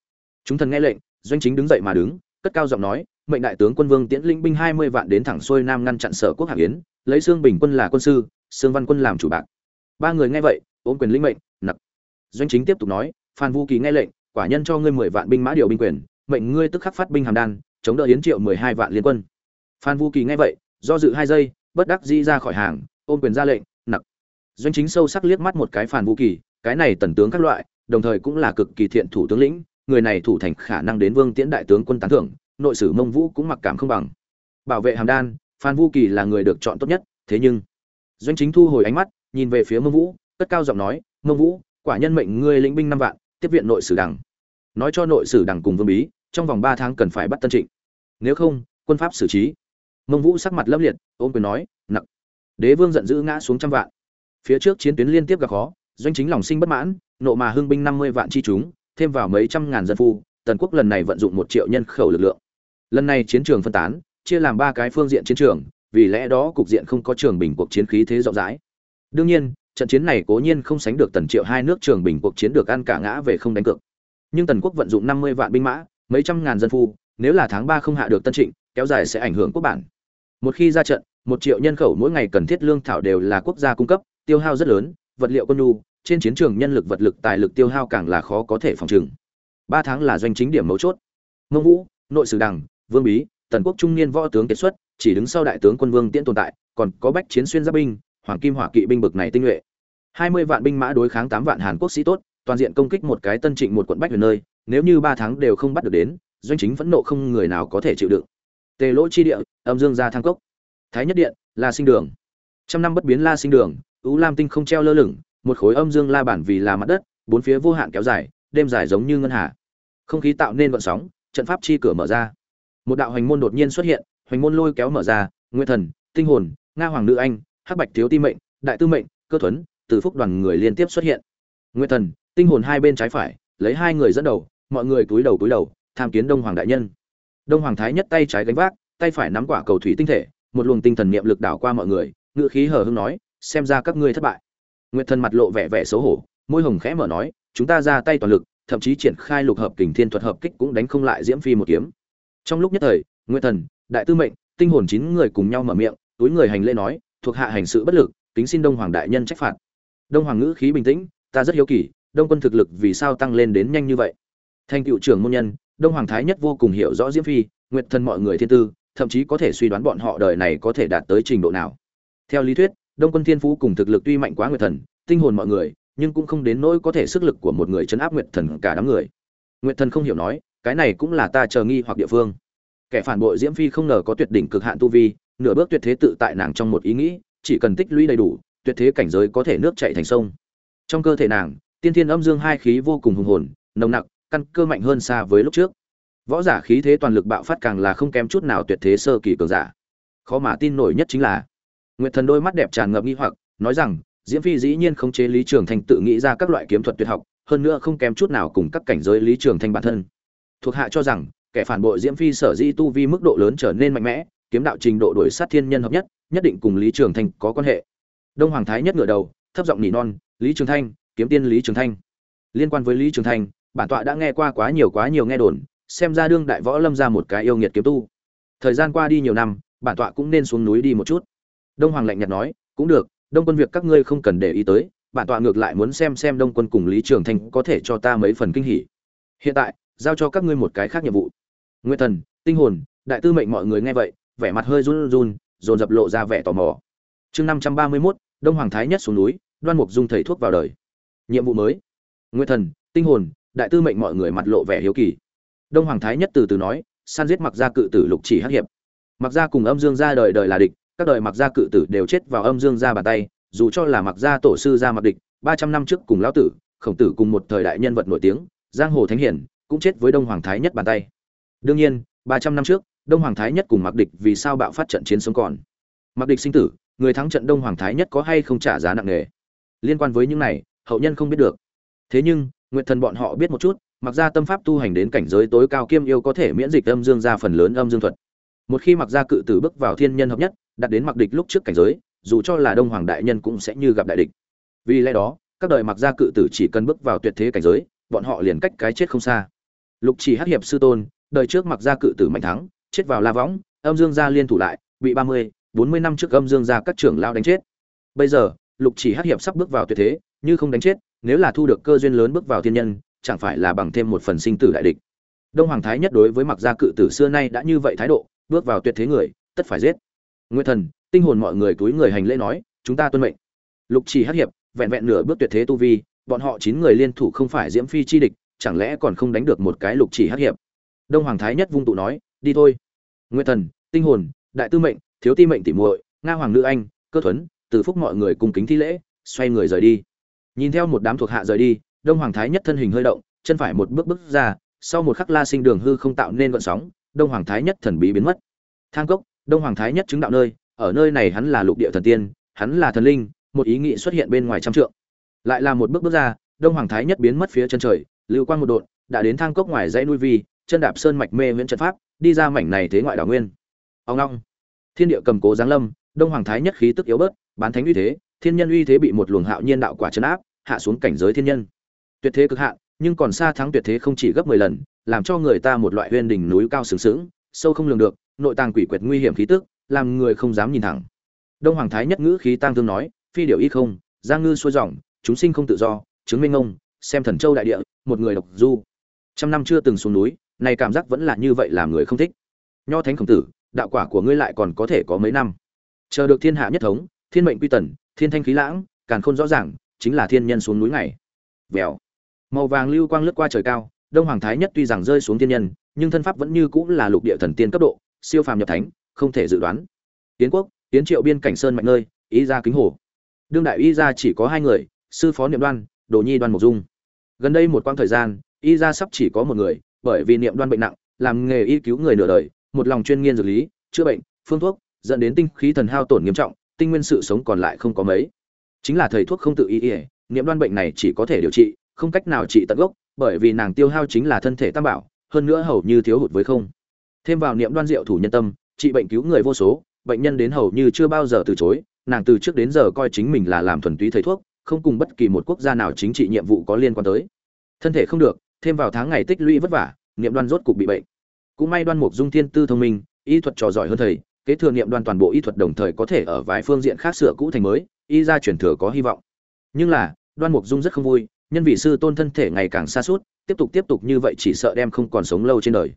Chúng thần nghe lệnh, doanh chính đứng dậy mà đứng, cất cao giọng nói, mệnh đại tướng quân vương tiễn linh binh hai mươi vạn đến thẳng xuôi nam ngăn chặn sở quốc hạng yến, lấy xương bình quân là quân sư, sương văn quân làm chủ bạc ba người nghe vậy, ôm quyền lĩnh mệnh, nặc. Doanh chính tiếp tục nói, phan vũ kỳ nghe lệnh, quả nhân cho ngươi mười vạn binh mã điều binh quyền, mệnh ngươi tức khắc phát binh hàm đan, chống đỡ yến triệu mười hai vạn liên quân. Phan vũ kỳ nghe vậy, do dự hai giây, bất đắc dĩ ra khỏi hàng, ôm quyền ra lệnh, nặc. Doanh chính sâu sắc liếc mắt một cái phan vũ kỳ, cái này tần tướng các loại, đồng thời cũng là cực kỳ thiện thủ tướng lĩnh, người này thủ thành khả năng đến vương tiễn đại tướng quân tán thưởng, nội sử mông vũ cũng mặc cảm không bằng. Bảo vệ hàm đan, phan vũ kỳ là người được chọn tốt nhất, thế nhưng, doanh chính thu hồi ánh mắt nhìn về phía mông vũ, cất cao giọng nói, mông vũ, quả nhân mệnh ngươi lĩnh binh năm vạn, tiếp viện nội sử đằng nói cho nội sử đằng cùng vương bí, trong vòng ba tháng cần phải bắt tân trịnh. Nếu không, quân pháp xử trí. Mông vũ sắc mặt lâm liệt, ôm quyền nói nặng đế vương giận dữ ngã xuống trăm vạn. Phía trước chiến tuyến liên tiếp gặp khó, doanh chính lòng sinh bất mãn, nộ mà hưng binh năm mươi vạn chi chúng, thêm vào mấy trăm ngàn dân phu, tần quốc lần này vận dụng một triệu nhân khẩu lực lượng. Lần này chiến trường phân tán, chia làm ba cái phương diện chiến trường, vì lẽ đó cục diện không có trường bình cuộc chiến khí thế rộng rãi đương nhiên, trận chiến này cố nhiên không sánh được tần triệu hai nước trường bình cuộc chiến được ăn cả ngã về không đánh cược. Nhưng tần quốc vận dụng năm mươi vạn binh mã, mấy trăm ngàn dân phu, nếu là tháng ba không hạ được tân trịnh, kéo dài sẽ ảnh hưởng quốc bản. Một khi ra trận, một triệu nhân khẩu mỗi ngày cần thiết lương thảo đều là quốc gia cung cấp, tiêu hao rất lớn, vật liệu quân nhu, trên chiến trường nhân lực vật lực tài lực tiêu hao càng là khó có thể phòng trừng. Ba tháng là doanh chính điểm mấu chốt. Mông vũ, nội sử đằng, vương bí, tần quốc trung niên võ tướng kiệt xuất, chỉ đứng sau đại tướng quân vương tiễn tồn tại, còn có bách chiến xuyên giáp binh hoàng kim hỏa kỵ binh bực này tinh nhuệ. Hai mươi vạn binh mã đối kháng tám vạn hàn quốc sĩ tốt, toàn diện công kích một cái tân trịnh một quận bách huyền nơi, nếu như ba tháng đều không bắt được đến, doanh chính phẫn nộ không người nào có thể chịu đựng. Tề lỗ chi địa, âm dương gia thang cốc. Thái nhất điện, la sinh đường. Trăm năm bất biến la sinh đường, U lam tinh không treo lơ lửng, một khối âm dương la bản vì là mặt đất, bốn phía vô hạn kéo dài, đêm dài giống như ngân hà. Không khí tạo nên gợn sóng, trận pháp chi cửa mở ra. Một đạo hành môn đột nhiên xuất hiện, hoành môn lôi kéo mở ra, Nguyệt thần, tinh hồn, nga hoàng nữ anh hắc bạch thiếu ti mệnh, đại tư mệnh, cơ thuấn, từ phúc đoàn người liên tiếp xuất hiện. Nguyên thần, tinh hồn hai bên trái phải, lấy hai người dẫn đầu, mọi người túi đầu túi đầu, tham kiến đông hoàng đại nhân. Đông hoàng thái nhất tay trái gánh vác, tay phải nắm quả cầu thủy tinh thể, một luồng tinh thần niệm lực đảo qua mọi người ngự khí hờ hưng nói, xem ra các ngươi thất bại. Nguyệt thần mặt lộ vẻ vẻ xấu hổ, môi hồng khẽ mở nói, chúng ta ra tay toàn lực, thậm chí triển khai lục hợp kình thiên thuật hợp kích cũng đánh không lại diễm phi một kiếm. Trong lúc nhất thời, nguyệt thần, đại tư mệnh, tinh hồn chín người cùng nhau mở miệng, túi người hành lễ nói thuộc hạ hành sự bất lực, kính xin đông hoàng đại nhân trách phạt. Đông hoàng ngữ khí bình tĩnh, ta rất hiếu kỳ, đông quân thực lực vì sao tăng lên đến nhanh như vậy? Thành cựu trưởng môn nhân, đông hoàng thái nhất vô cùng hiểu rõ diễm phi, nguyệt thần mọi người thiên tư, thậm chí có thể suy đoán bọn họ đời này có thể đạt tới trình độ nào. Theo lý thuyết, đông quân thiên phú cùng thực lực tuy mạnh quá nguyệt thần, tinh hồn mọi người, nhưng cũng không đến nỗi có thể sức lực của một người chấn áp nguyệt thần cả đám người. Nguyệt thần không hiểu nói, cái này cũng là ta chờ nghi hoặc địa phương. Kẻ phản bội diễm phi không ngờ có tuyệt đỉnh cực hạn tu vi nửa bước tuyệt thế tự tại nàng trong một ý nghĩ, chỉ cần tích lũy đầy đủ, tuyệt thế cảnh giới có thể nước chảy thành sông. Trong cơ thể nàng, tiên thiên âm dương hai khí vô cùng hùng hồn, nồng nặc, căn cơ mạnh hơn xa với lúc trước. Võ giả khí thế toàn lực bạo phát càng là không kém chút nào tuyệt thế sơ kỳ cường giả. Khó mà tin nổi nhất chính là, nguyệt thần đôi mắt đẹp tràn ngập nghi hoặc, nói rằng, diễm phi dĩ nhiên không chế lý trường thành tự nghĩ ra các loại kiếm thuật tuyệt học, hơn nữa không kém chút nào cùng các cảnh giới lý trường thành bản thân. Thuộc hạ cho rằng, kẻ phản bội diễm phi sở dĩ tu vi mức độ lớn trở nên mạnh mẽ kiếm đạo trình độ đổi sát thiên nhân hợp nhất nhất định cùng lý trường thanh có quan hệ. Đông hoàng thái nhất ngửa đầu, thấp giọng nỉ non, lý trường thanh, kiếm tiên lý trường thanh. Liên quan với lý trường thanh, bản tọa đã nghe qua quá nhiều quá nhiều nghe đồn, xem ra đương đại võ lâm ra một cái yêu nghiệt kiếm tu. Thời gian qua đi nhiều năm, bản tọa cũng nên xuống núi đi một chút. Đông hoàng lạnh nhạt nói, cũng được, đông quân việc các ngươi không cần để ý tới, bản tọa ngược lại muốn xem xem đông quân cùng lý trường thanh có thể cho ta mấy phần kinh hỉ. Hiện tại, giao cho các ngươi một cái khác nhiệm vụ. Nguyên thần, tinh hồn, đại tư mệnh mọi người nghe vậy vẻ mặt hơi run run, dồn dập lộ ra vẻ tò mò. Chương năm trăm ba mươi mốt, đông hoàng thái nhất xuống núi, đoan mục dung thầy thuốc vào đời. Nhiệm vụ mới. Nguyên thần, tinh hồn, đại tư mệnh mọi người mặt lộ vẻ hiếu kỳ. Đông hoàng thái nhất từ từ nói, san giết mặc gia cự tử lục chỉ hắc hiệp. Mặc gia cùng âm dương gia đời đời là địch, các đời mặc gia cự tử đều chết vào âm dương gia bàn tay, dù cho là mặc gia tổ sư gia mặc địch, ba trăm năm trước cùng lão tử, khổng tử cùng một thời đại nhân vật nổi tiếng, giang hồ thánh hiển, cũng chết với đông hoàng thái nhất bàn tay. Đương nhiên, ba trăm năm trước đông hoàng thái nhất cùng mặc địch vì sao bạo phát trận chiến sống còn? Mặc địch sinh tử, người thắng trận đông hoàng thái nhất có hay không trả giá nặng nề? Liên quan với những này, hậu nhân không biết được. Thế nhưng nguyện thần bọn họ biết một chút mặc ra tâm pháp tu hành đến cảnh giới tối cao kiêm yêu có thể miễn dịch âm dương ra phần lớn âm dương thuật. Một khi mặc ra cự tử bước vào thiên nhân hợp nhất đặt đến mặc địch lúc trước cảnh giới, dù cho là đông hoàng đại nhân cũng sẽ như gặp đại địch. Vì lẽ đó, các đời mặc ra cự tử chỉ cần bước vào tuyệt thế cảnh giới, bọn họ liền cách cái chết không xa. Lục chỉ hắc hiệp sư tôn, đời trước mặc ra cự tử mạnh thắng chết vào la võng, âm dương gia liên thủ lại, bị ba mươi, bốn mươi năm trước âm dương gia các trưởng lao đánh chết. Bây giờ, lục chỉ hắc hiệp sắp bước vào tuyệt thế, như không đánh chết, nếu là thu được cơ duyên lớn bước vào thiên nhân, chẳng phải là bằng thêm một phần sinh tử đại địch. Đông hoàng thái nhất đối với mặc gia cự tử xưa nay đã như vậy thái độ, bước vào tuyệt thế người, tất phải giết. Nguyên thần, tinh hồn mọi người túi người hành lễ nói, chúng ta tuân mệnh. Lục chỉ hắc hiệp, vẹn vẹn nửa bước tuyệt thế tu vi, bọn họ chín người liên thủ không phải diễm phi chi địch, chẳng lẽ còn không đánh được một cái lục chỉ hắc hiệp? Đông hoàng thái nhất vung tụ nói đi thôi. Nguyên thần, tinh hồn, đại tư mệnh, thiếu ti mệnh tỉ muội, nga hoàng nữ anh, cơ thuấn, từ phúc mọi người cùng kính thi lễ, xoay người rời đi. Nhìn theo một đám thuộc hạ rời đi, đông hoàng thái nhất thân hình hơi động, chân phải một bước bước ra, sau một khắc la sinh đường hư không tạo nên gọn sóng, đông hoàng thái nhất thần bí biến mất. Thang cốc, đông hoàng thái nhất chứng đạo nơi, ở nơi này hắn là lục địa thần tiên, hắn là thần linh, một ý nghĩ xuất hiện bên ngoài trăm trượng. Lại là một bước bước ra, đông hoàng thái nhất biến mất phía chân trời, lưu quang một đột đã đến thang cốc ngoài dãy nuôi vi chân đạp sơn mạch mê viễn trận pháp, đi ra mảnh này thế ngoại đảo nguyên. Ông long. Thiên địa cầm cố giáng lâm, đông hoàng thái nhất khí tức yếu bớt, bán thánh uy thế, thiên nhân uy thế bị một luồng hạo nhiên đạo quả chấn áp, hạ xuống cảnh giới thiên nhân. Tuyệt thế cực hạn, nhưng còn xa thắng tuyệt thế không chỉ gấp mười lần, làm cho người ta một loại uyên đỉnh núi cao sướng sướng sâu không lường được, nội tàng quỷ quyệt nguy hiểm khí tức, làm người không dám nhìn thẳng. Đông hoàng thái nhất ngữ khí tăng thương nói, phi điều y không, giang ngư xuôi dòng, chúng sinh không tự do, chứng minh ngông xem thần châu đại địa, một người độc du. Trăm năm chưa từng xuống núi này cảm giác vẫn là như vậy làm người không thích. Nho thánh khổng tử, đạo quả của ngươi lại còn có thể có mấy năm? Chờ được thiên hạ nhất thống, thiên mệnh quy tần, thiên thanh khí lãng, càn khôn rõ ràng, chính là thiên nhân xuống núi ngày. Vèo. Màu vàng lưu quang lướt qua trời cao, đông hoàng thái nhất tuy rằng rơi xuống thiên nhân, nhưng thân pháp vẫn như cũng là lục địa thần tiên cấp độ, siêu phàm nhập thánh, không thể dự đoán. Tiến quốc tiến triệu biên cảnh sơn mạnh nơi, ý ra kính hồ. Đương đại y gia chỉ có hai người, sư phó niệm đoan, đồ nhi đoan mộc dung. Gần đây một quãng thời gian y gia sắp chỉ có một người bởi vì niệm đoan bệnh nặng làm nghề y cứu người nửa đời một lòng chuyên nghiên dược lý chữa bệnh phương thuốc dẫn đến tinh khí thần hao tổn nghiêm trọng tinh nguyên sự sống còn lại không có mấy. Chính là thầy thuốc không tự ý y, niệm đoan bệnh này chỉ có thể điều trị không cách nào trị tận gốc bởi vì nàng tiêu hao chính là thân thể tam bảo hơn nữa hầu như thiếu hụt với không. Thêm vào niệm đoan diệu thủ nhân tâm trị bệnh cứu người vô số bệnh nhân đến hầu như chưa bao giờ từ chối nàng từ trước đến giờ coi chính mình là làm thuần túy thầy thuốc không cùng bất kỳ một quốc gia nào chính trị nhiệm vụ có liên quan tới. Thân thể không được thêm vào tháng ngày tích lũy vất vả niệm đoan rốt cục bị bệnh. Cũng may đoan mục dung thiên tư thông minh, y thuật trò giỏi hơn thầy, kế thừa niệm đoan toàn bộ y thuật đồng thời có thể ở vài phương diện khác sửa cũ thành mới, y ra truyền thừa có hy vọng. Nhưng là, đoan mục dung rất không vui, nhân vị sư tôn thân thể ngày càng xa suốt, tiếp tục tiếp tục như vậy chỉ sợ đem không còn sống lâu trên đời.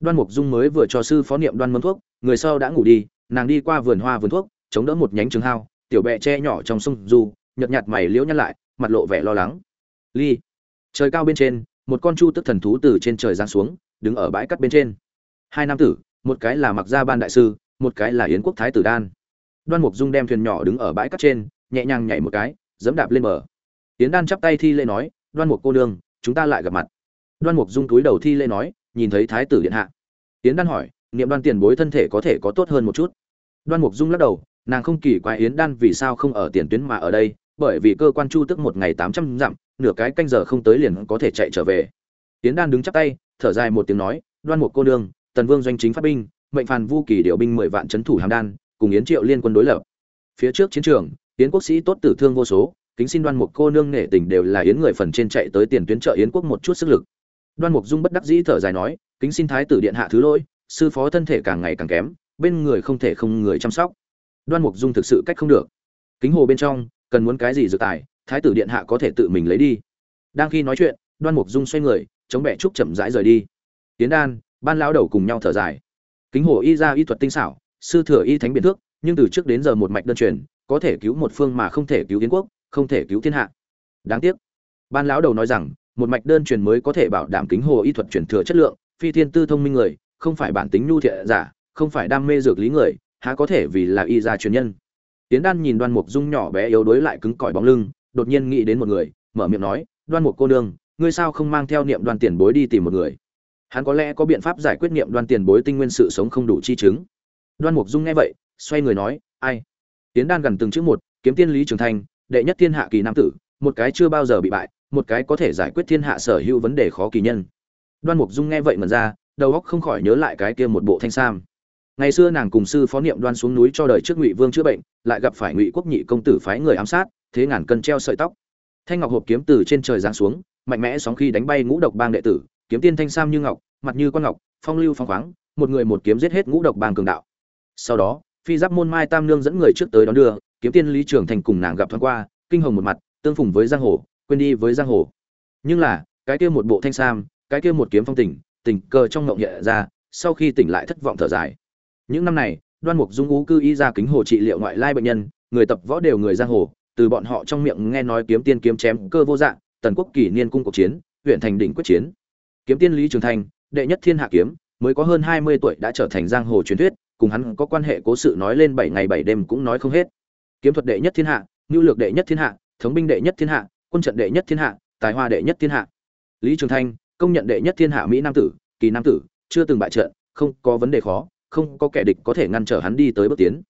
Đoan mục dung mới vừa cho sư phó niệm đoan mâm thuốc, người sau đã ngủ đi, nàng đi qua vườn hoa vườn thuốc, chống đỡ một nhánh trường hao, tiểu bẹ che nhỏ trong sông du, nhợt nhạt mày liễu nhăn lại, mặt lộ vẻ lo lắng. Ly, trời cao bên trên một con chu tức thần thú từ trên trời giáng xuống, đứng ở bãi cắt bên trên. Hai nam tử, một cái là mặc gia ban đại sư, một cái là yến quốc thái tử đan. Đoan mục dung đem thuyền nhỏ đứng ở bãi cắt trên, nhẹ nhàng nhảy một cái dẫm đạp lên bờ. Yến đan chắp tay thi lễ nói, đoan mục cô đương chúng ta lại gặp mặt. Đoan mục dung túi đầu thi lễ nói, nhìn thấy thái tử điện hạ. Yến đan hỏi, niệm đoan tiền bối thân thể có thể có tốt hơn một chút? Đoan mục dung lắc đầu, nàng không kỳ quái yến đan vì sao không ở tiền tuyến mà ở đây bởi vì cơ quan chu tức một ngày tám trăm dặm, nửa cái canh giờ không tới liền có thể chạy trở về. Yến đan đứng chắp tay, thở dài một tiếng nói, đoan mục cô đương tần vương doanh chính phát binh, mệnh phàn vu kỳ điều binh mười vạn trấn thủ hàm đan, cùng yến triệu liên quân đối lập. Phía trước chiến trường, yến quốc sĩ tốt tử thương vô số, kính xin đoan mục cô nương nể tình đều là yến người phần trên chạy tới tiền tuyến trợ yến quốc một chút sức lực. Đoan mục dung bất đắc dĩ thở dài nói, kính xin thái tử điện hạ thứ lỗi, sư phó thân thể càng ngày càng kém, bên người không thể không người chăm sóc. Đoan mục dung thực sự cách không được. Kính hồ bên trong cần muốn cái gì dược tài, thái tử điện hạ có thể tự mình lấy đi. Đang khi nói chuyện, đoan mục dung xoay người, chống bẹ trúc chậm rãi rời đi. Tiến đan, ban lão đầu cùng nhau thở dài. Kính hồ y ra y thuật tinh xảo, sư thừa y thánh biện thước, nhưng từ trước đến giờ một mạch đơn truyền, có thể cứu một phương mà không thể cứu yến quốc, không thể cứu thiên hạ. Đáng tiếc. Ban lão đầu nói rằng, một mạch đơn truyền mới có thể bảo đảm kính hồ y thuật truyền thừa chất lượng, phi thiên tư thông minh người, không phải bản tính nhu thiện giả, không phải đam mê dược lý người, há có thể vì là y gia truyền nhân tiến đan nhìn đoan mục dung nhỏ bé yếu đuối lại cứng cỏi bóng lưng đột nhiên nghĩ đến một người mở miệng nói đoan mục cô nương ngươi sao không mang theo niệm đoan tiền bối đi tìm một người? Hắn có lẽ có biện pháp giải quyết niệm đoan tiền bối tinh nguyên sự sống không đủ chi chứng. Đoan mục dung nghe vậy xoay người nói ai? Tiến đan gần từng chữ một kiếm tiên lý trường thành, đệ nhất thiên hạ kỳ nam tử một cái chưa bao giờ bị bại một cái có thể giải quyết thiên hạ sở hữu vấn đề khó kỳ nhân. Đoan mục dung nghe vậy mở ra đầu óc không khỏi nhớ lại cái kia một bộ thanh sam ngày xưa nàng cùng sư phó niệm đoan xuống núi cho đời trước ngụy vương chữa bệnh, lại gặp phải ngụy quốc nhị công tử phái người ám sát, thế ngàn cân treo sợi tóc. Thanh ngọc hộp kiếm từ trên trời giáng xuống, mạnh mẽ sóng khi đánh bay ngũ độc bang đệ tử, kiếm tiên thanh sam như ngọc, mặt như con ngọc, phong lưu phong khoáng, một người một kiếm giết hết ngũ độc bang cường đạo. Sau đó, phi giáp môn mai tam nương dẫn người trước tới đón đưa, kiếm tiên lý trường thành cùng nàng gặp thoáng qua, kinh hồng một mặt, tương phùng với giang hồ, quên đi với giang hồ. Nhưng là, cái kia một bộ thanh sam, cái kia một kiếm phong tình tình cờ trong ngộng nhẹ ra, sau khi tỉnh lại thất vọng thở dài những năm này, đoan mục dung ú cư y ra kính hồ trị liệu ngoại lai bệnh nhân, người tập võ đều người giang hồ, từ bọn họ trong miệng nghe nói kiếm tiên kiếm chém cơ vô dạng tần quốc kỷ niên cung cuộc chiến, huyện thành đỉnh quyết chiến. Kiếm tiên lý trường thành, đệ nhất thiên hạ kiếm, mới có hơn hai mươi tuổi đã trở thành giang hồ truyền thuyết, cùng hắn có quan hệ cố sự nói lên bảy ngày bảy đêm cũng nói không hết. Kiếm thuật đệ nhất thiên hạ nhu lược đệ nhất thiên hạ, thống binh đệ nhất thiên hạ, quân trận đệ nhất thiên hạ, tài hoa đệ nhất thiên hạ. Lý trường thanh công nhận đệ nhất thiên hạ mỹ nam tử, kỳ nam tử, chưa từng bại trận, không có vấn đề khó không có kẻ địch có thể ngăn trở hắn đi tới bước tiến.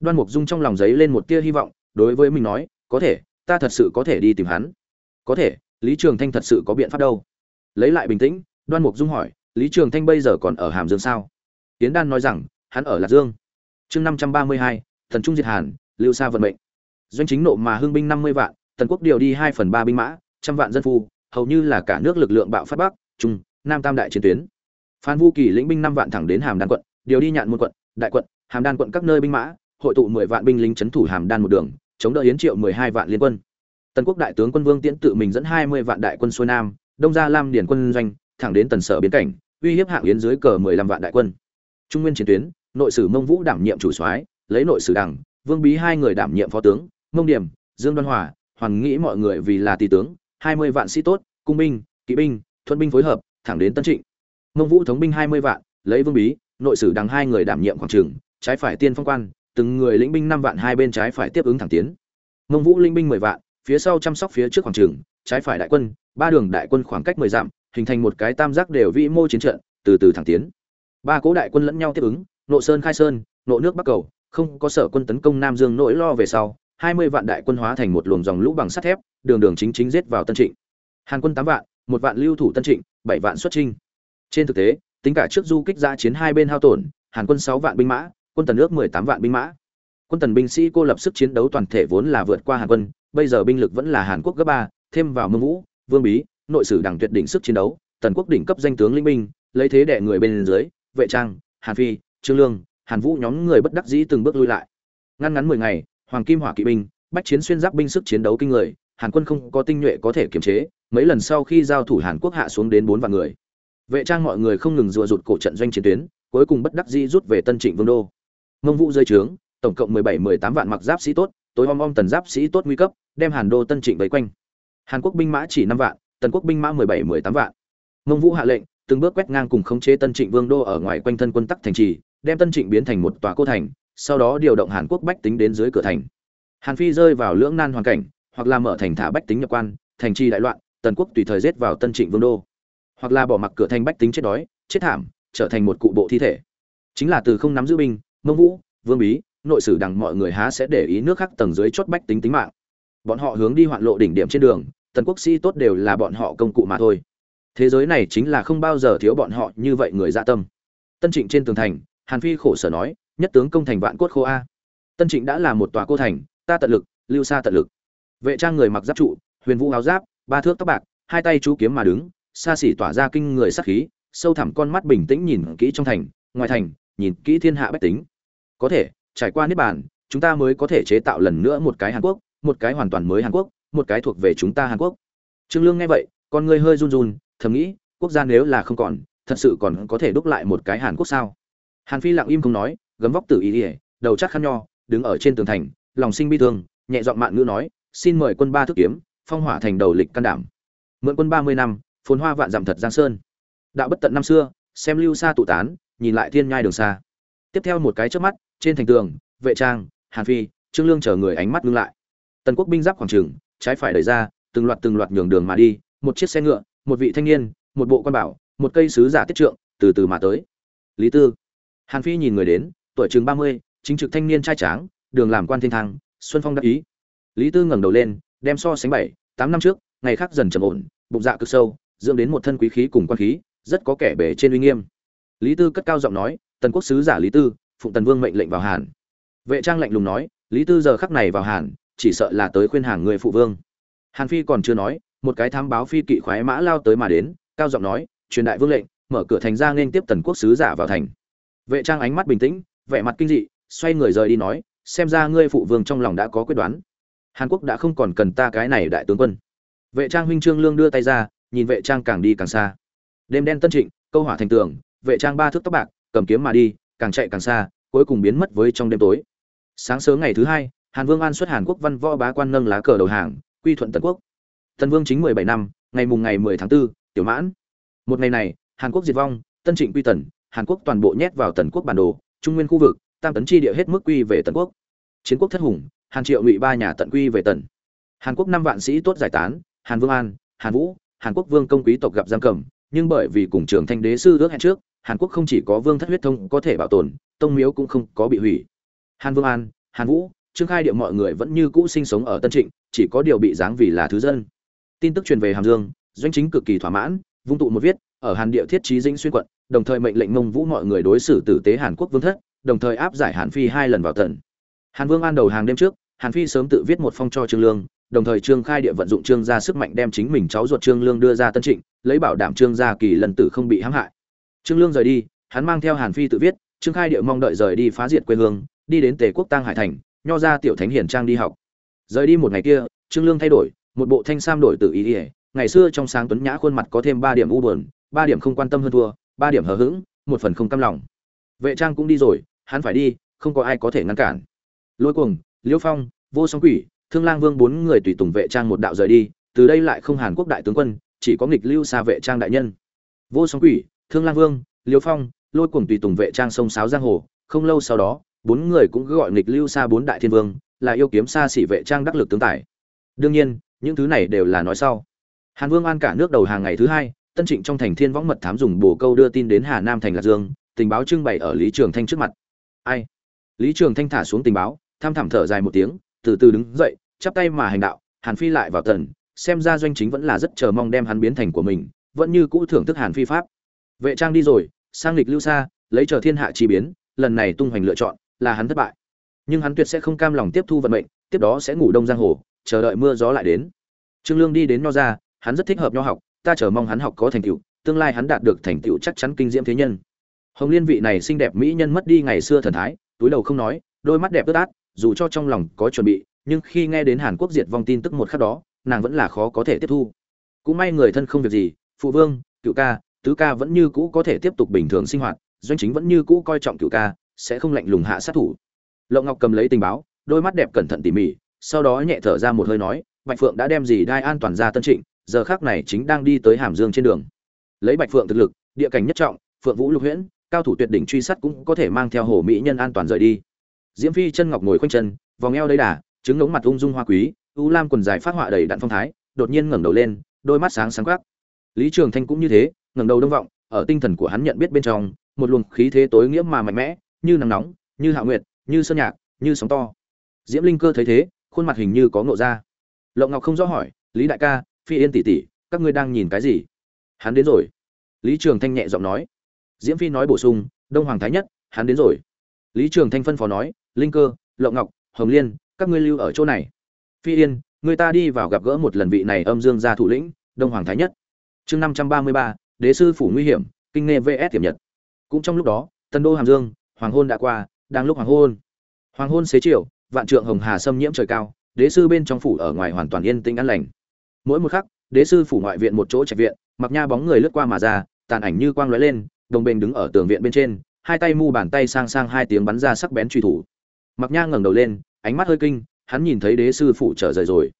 Đoan mục dung trong lòng giấy lên một tia hy vọng, đối với mình nói, có thể, ta thật sự có thể đi tìm hắn. Có thể, lý trường thanh thật sự có biện pháp đâu. Lấy lại bình tĩnh, đoan mục dung hỏi, lý trường thanh bây giờ còn ở hàm dương sao? Tiến đan nói rằng, hắn ở lạc dương. Chương năm trăm ba mươi hai, thần trung diệt hàn, lưu xa vận mệnh. Doanh chính nộ mà hưng binh năm mươi vạn, tần quốc điều đi hai phần ba binh mã, trăm vạn dân phu, hầu như là cả nước lực lượng bạo phát bắc, trung, nam tam đại chiến tuyến. Phan vu kỳ lĩnh binh năm vạn thẳng đến hàm đan quận điều đi nhạn môn quận, đại quận, hàm đan quận các nơi binh mã, hội tụ mười vạn binh lính trấn thủ hàm đan một đường, chống đỡ yến triệu mười hai vạn liên quân. Tần quốc đại tướng quân vương tiễn tự mình dẫn hai mươi vạn đại quân xuôi nam, đông ra lam điển quân doanh, thẳng đến tần sở biến cảnh, uy hiếp hạng yến dưới cờ mười lăm vạn đại quân. Trung nguyên chiến tuyến, nội sử mông vũ đảm nhiệm chủ soái, lấy nội sử đảng vương bí hai người đảm nhiệm phó tướng, mông điểm, dương đoan hòa hoàn nghĩ mọi người vì là tỷ tướng, hai mươi vạn sĩ tốt, cung binh, kỵ binh, thuận binh phối hợp, thẳng đến tân trịnh. Mông vũ thống binh hai mươi vạn, lấy vương bí nội sử đằng hai người đảm nhiệm khoảng trường, trái phải tiên phong quan, từng người lĩnh binh năm vạn hai bên trái phải tiếp ứng thẳng tiến. Mông vũ linh binh mười vạn, phía sau chăm sóc phía trước khoảng trường, trái phải đại quân, ba đường đại quân khoảng cách mười dặm, hình thành một cái tam giác đều vĩ mô chiến trận, từ từ thẳng tiến. Ba cố đại quân lẫn nhau tiếp ứng, nộ sơn khai sơn, nộ nước bắc cầu, không có sở quân tấn công nam dương nỗi lo về sau, hai mươi vạn đại quân hóa thành một luồng dòng lũ bằng sắt thép, đường đường chính chính giết vào tân trịnh. Hàn quân tám vạn, một vạn lưu thủ tân trịnh, bảy vạn xuất trinh trên thực tế tính cả trước du kích ra chiến hai bên hao tổn, hàn quân sáu vạn binh mã, quân tần nước mười tám vạn binh mã. Quân tần binh sĩ cô lập sức chiến đấu toàn thể vốn là vượt qua hàn quân, bây giờ binh lực vẫn là hàn quốc gấp ba, thêm vào mương vũ, vương bí, nội sử đảng tuyệt đỉnh sức chiến đấu, tần quốc đỉnh cấp danh tướng linh binh lấy thế đệ người bên dưới, vệ trang, hàn phi, trương lương, hàn vũ nhóm người bất đắc dĩ từng bước lui lại. Ngăn ngắn mười ngày, hoàng kim hỏa kỵ binh, bách chiến xuyên giáp binh sức chiến đấu kinh người, hàn quân không có tinh nhuệ có thể kiềm chế, mấy lần sau khi giao thủ hàn quốc hạ xuống đến bốn vạn người vệ trang mọi người không ngừng rùa rụt cổ trận doanh chiến tuyến, cuối cùng bất đắc dĩ rút về tân trịnh vương đô. Mông vũ rơi trướng, tổng cộng mười bảy, mười tám vạn mặc giáp sĩ tốt, tối om om tần giáp sĩ tốt nguy cấp, đem hàn đô tân trịnh vây quanh. Hàn quốc binh mã chỉ năm vạn, tần quốc binh mã mười bảy, mười tám vạn. Mông vũ hạ lệnh, từng bước quét ngang cùng khống chế tân trịnh vương đô ở ngoài quanh thân quân tắc thành trì, đem tân trịnh biến thành một tòa cô thành, sau đó điều động hàn quốc bách tính đến dưới cửa thành. Hàn phi rơi vào lưỡng nan hoàn cảnh, hoặc là mở thành thả bách tính nhập quan, thành trì đại loạn, tần quốc tùy thời giết vào tân trịnh vương đô hoặc là bỏ mặc cửa thành bách tính chết đói, chết thảm, trở thành một cụ bộ thi thể. Chính là từ không nắm giữ binh, mông vũ, vương bí, nội sử đằng mọi người há sẽ để ý nước khác tầng dưới chốt bách tính tính mạng. Bọn họ hướng đi hoạn lộ đỉnh điểm trên đường, tần quốc sĩ tốt đều là bọn họ công cụ mà thôi. Thế giới này chính là không bao giờ thiếu bọn họ như vậy người dạ tâm. Tân trịnh trên tường thành, hàn phi khổ sở nói, nhất tướng công thành vạn cốt khô a. Tân trịnh đã là một tòa cô thành, ta tận lực, lưu xa tận lực. Vệ trang người mặc giáp trụ, huyền vũ áo giáp, ba thước tóc bạc, hai tay chú kiếm mà đứng xa xỉ tỏa ra kinh người sắc khí, sâu thẳm con mắt bình tĩnh nhìn kỹ trong thành, ngoài thành, nhìn kỹ thiên hạ bách tính. Có thể, trải qua niết bàn, chúng ta mới có thể chế tạo lần nữa một cái hàn quốc, một cái hoàn toàn mới hàn quốc, một cái thuộc về chúng ta hàn quốc. Trương lương nghe vậy, con người hơi run run, thầm nghĩ, quốc gia nếu là không còn, thật sự còn có thể đúc lại một cái hàn quốc sao? Hàn phi lặng im không nói, gấm vóc tử ý ỉa đầu chắc khăn nho, đứng ở trên tường thành, lòng sinh bi thương, nhẹ giọng mạn ngữ nói, xin mời quân ba thức kiếm, phong hỏa thành đầu lịch can đảm. Mượn quân ba mươi năm phồn hoa vạn dặm thật giang sơn. Đạo bất tận năm xưa, xem lưu xa tụ tán, nhìn lại thiên nhai đường xa. Tiếp theo một cái trước mắt, trên thành tường, vệ trang, hàn phi, trương lương chờ người ánh mắt ngưng lại. Tần quốc binh giáp khoảng trường trái phải đẩy ra, từng loạt từng loạt nhường đường mà đi, một chiếc xe ngựa, một vị thanh niên, một bộ quan bảo, một cây sứ giả tiết trượng, từ từ mà tới. Lý tư. Hàn phi nhìn người đến, tuổi chừng ba mươi, chính trực thanh niên trai tráng, đường làm quan thiên thăng, xuân phong đắc ý. Lý tư ngẩng đầu lên, đem so sánh bảy, tám năm trước, ngày khác dần trầm ổn, bụng dạ cực sâu dưỡng đến một thân quý khí cùng quan khí, rất có kẻ bể trên uy nghiêm. Lý tư cất cao giọng nói, tần quốc sứ giả lý tư, phụng tần vương mệnh lệnh vào hàn. Vệ trang lạnh lùng nói, lý tư giờ khắc này vào hàn, chỉ sợ là tới khuyên hàng người phụ vương. Hàn phi còn chưa nói, một cái thám báo phi kỵ khoái mã lao tới mà đến, cao giọng nói, truyền đại vương lệnh, mở cửa thành ra nên tiếp tần quốc sứ giả vào thành. Vệ trang ánh mắt bình tĩnh, vẻ mặt kinh dị, xoay người rời đi nói, xem ra ngươi phụ vương trong lòng đã có quyết đoán. Hàn quốc đã không còn cần ta cái này đại tướng quân. Vệ trang huynh trương lương đưa tay ra nhìn vệ trang càng đi càng xa. Đêm đen tân trịnh câu hỏa thành tường vệ trang ba thước tóc bạc cầm kiếm mà đi càng chạy càng xa cuối cùng biến mất với trong đêm tối. Sáng sớm ngày thứ hai hàn vương an xuất hàn quốc văn võ bá quan nâng lá cờ đầu hàng quy thuận tần quốc. Tần vương chính mười bảy năm ngày mùng ngày mười tháng 4, tiểu mãn. Một ngày này hàn quốc diệt vong tân trịnh quy tần hàn quốc toàn bộ nhét vào tần quốc bản đồ trung nguyên khu vực tam tấn chi địa hết mức quy về tần quốc. Chiến quốc thất hùng hàn triệu ngụy ba nhà tận quy về tần. Hàn quốc năm vạn sĩ tốt giải tán hàn vương an hàn vũ hàn quốc vương công quý tộc gặp giam cầm, nhưng bởi vì cùng trường thanh đế sư ước hẹn trước, hàn quốc không chỉ có vương thất huyết thông có thể bảo tồn, tông miếu cũng không có bị hủy hàn vương an, hàn vũ, trương khai địa mọi người vẫn như cũ sinh sống ở tân trịnh, chỉ có điều bị giáng vì là thứ dân tin tức truyền về hàm dương, doanh chính cực kỳ thỏa mãn, vung tụ một viết, ở hàn địa thiết trí dĩnh xuyên quận, đồng thời mệnh lệnh mông vũ mọi người đối xử tử tế hàn quốc vương thất, đồng thời áp giải hàn phi hai lần vào tận. hàn vương an đầu hàng đêm trước, hàn phi sớm tự viết một phong cho trương lương đồng thời trương khai địa vận dụng trương gia sức mạnh đem chính mình cháu ruột trương lương đưa ra tân trịnh, lấy bảo đảm trương gia kỳ lần tử không bị hãm hại. Trương lương rời đi, hắn mang theo hàn phi tự viết, trương khai địa mong đợi rời đi phá diệt quê hương, đi đến tề quốc tăng hải thành, nho ra tiểu thánh hiển trang đi học. Rời đi một ngày kia, trương lương thay đổi, một bộ thanh sam đổi tự ý ỉa ngày xưa trong sáng tuấn nhã khuôn mặt có thêm ba điểm u buồn, ba điểm không quan tâm hơn thua, ba điểm hờ hững, một phần không cam lòng. Vệ trang cũng đi rồi, hắn phải đi, không có ai có thể ngăn cản. Lôi cuồng liễu phong, vô song quỷ thương lang vương bốn người tùy tùng vệ trang một đạo rời đi, từ đây lại không hàn quốc đại tướng quân, chỉ có nghịch lưu xa vệ trang đại nhân. Vô song quỷ, thương lang vương, Liêu phong, lôi cuồng tùy tùng vệ trang sông sáo giang hồ, không lâu sau đó, bốn người cũng gọi nghịch lưu xa bốn đại thiên vương, là yêu kiếm xa xỉ vệ trang đắc lực tướng tài. Đương nhiên, những thứ này đều là nói sau. Hàn vương an cả nước đầu hàng ngày thứ hai, tân trịnh trong thành thiên võng mật thám dùng bồ câu đưa tin đến hà nam thành lạc dương, tình báo trưng bày ở lý trường thanh trước mặt. Ai? Lý trường thanh thả xuống tình báo, tham thẳm thở dài một tiếng, từ từ đứng dậy chắp tay mà hành đạo, hàn phi lại vào tần, xem ra doanh chính vẫn là rất chờ mong đem hắn biến thành của mình, vẫn như cũ thưởng thức hàn phi pháp. Vệ trang đi rồi, sang lịch lưu xa lấy chờ thiên hạ chi biến, lần này tung hoành lựa chọn, là hắn thất bại. Nhưng hắn tuyệt sẽ không cam lòng tiếp thu vận mệnh, tiếp đó sẽ ngủ đông giang hồ, chờ đợi mưa gió lại đến. Trương lương đi đến nho ra hắn rất thích hợp nho học, ta chờ mong hắn học có thành tựu, tương lai hắn đạt được thành tựu chắc chắn kinh diễm thế nhân. Hồng liên vị này xinh đẹp mỹ nhân mất đi ngày xưa thần thái, túi đầu không nói, đôi mắt đẹp ướt át, dù cho trong lòng có chuẩn bị nhưng khi nghe đến hàn quốc diệt vong tin tức một khắc đó, nàng vẫn là khó có thể tiếp thu. Cũng may người thân không việc gì, phụ vương, cựu ca, tứ ca vẫn như cũ có thể tiếp tục bình thường sinh hoạt, doanh chính vẫn như cũ coi trọng cựu ca, sẽ không lạnh lùng hạ sát thủ. Lộng ngọc cầm lấy tình báo, đôi mắt đẹp cẩn thận tỉ mỉ, sau đó nhẹ thở ra một hơi nói, bạch phượng đã đem gì đai an toàn ra tân trịnh, giờ khắc này chính đang đi tới hàm dương trên đường. Lấy bạch phượng thực lực, địa cảnh nhất trọng, phượng vũ lục huyễn, cao thủ tuyệt đỉnh truy sát cũng có thể mang theo hồ mỹ nhân an toàn rời đi. Diễm phi chân ngọc ngồi khoanh chân, vòng eo đầy đà trứng ngống mặt ung dung hoa quý, u lam quần dài phát họa đầy đặn phong thái, đột nhiên ngẩng đầu lên, đôi mắt sáng sáng quắc. Lý trường thanh cũng như thế, ngẩng đầu đông vọng, ở tinh thần của hắn nhận biết bên trong, một luồng khí thế tối nghĩa mà mạnh mẽ, như nắng nóng, như hạ nguyệt, như sơn nhạc, như sóng to. Diễm linh cơ thấy thế, khuôn mặt hình như có ngộ ra. Lộng ngọc không rõ hỏi, lý đại ca, phi yên tỷ tỷ, các ngươi đang nhìn cái gì? Hắn đến rồi. Lý trường thanh nhẹ giọng nói. Diễm phi nói bổ sung, đông hoàng thái nhất, hắn đến rồi. Lý trường thanh phân phó nói, linh cơ, lộng ngọc, hồng liên các ngươi lưu ở chỗ này. Phi yên, người ta đi vào gặp gỡ một lần vị này âm dương gia thủ lĩnh, đông hoàng thái nhất. Chương năm trăm ba mươi ba, đế sư phủ nguy hiểm, kinh nghe vs tiềm nhật. Cũng trong lúc đó tân đô hàm dương, hoàng hôn đã qua, đang lúc hoàng hôn. Hoàng hôn xế chiều, vạn trượng hồng hà xâm nhiễm trời cao, đế sư bên trong phủ ở ngoài hoàn toàn yên tĩnh an lành. Mỗi một khắc, đế sư phủ ngoại viện một chỗ trạch viện, mặc nha bóng người lướt qua mà ra, tàn ảnh như quang lóe lên, đồng bền đứng ở tường viện bên trên, hai tay mu bàn tay sang sang hai tiếng bắn ra sắc bén truy thủ. Mặc nha ngẩng đầu lên ánh mắt hơi kinh, hắn nhìn thấy đế sư phủ trở rời rồi.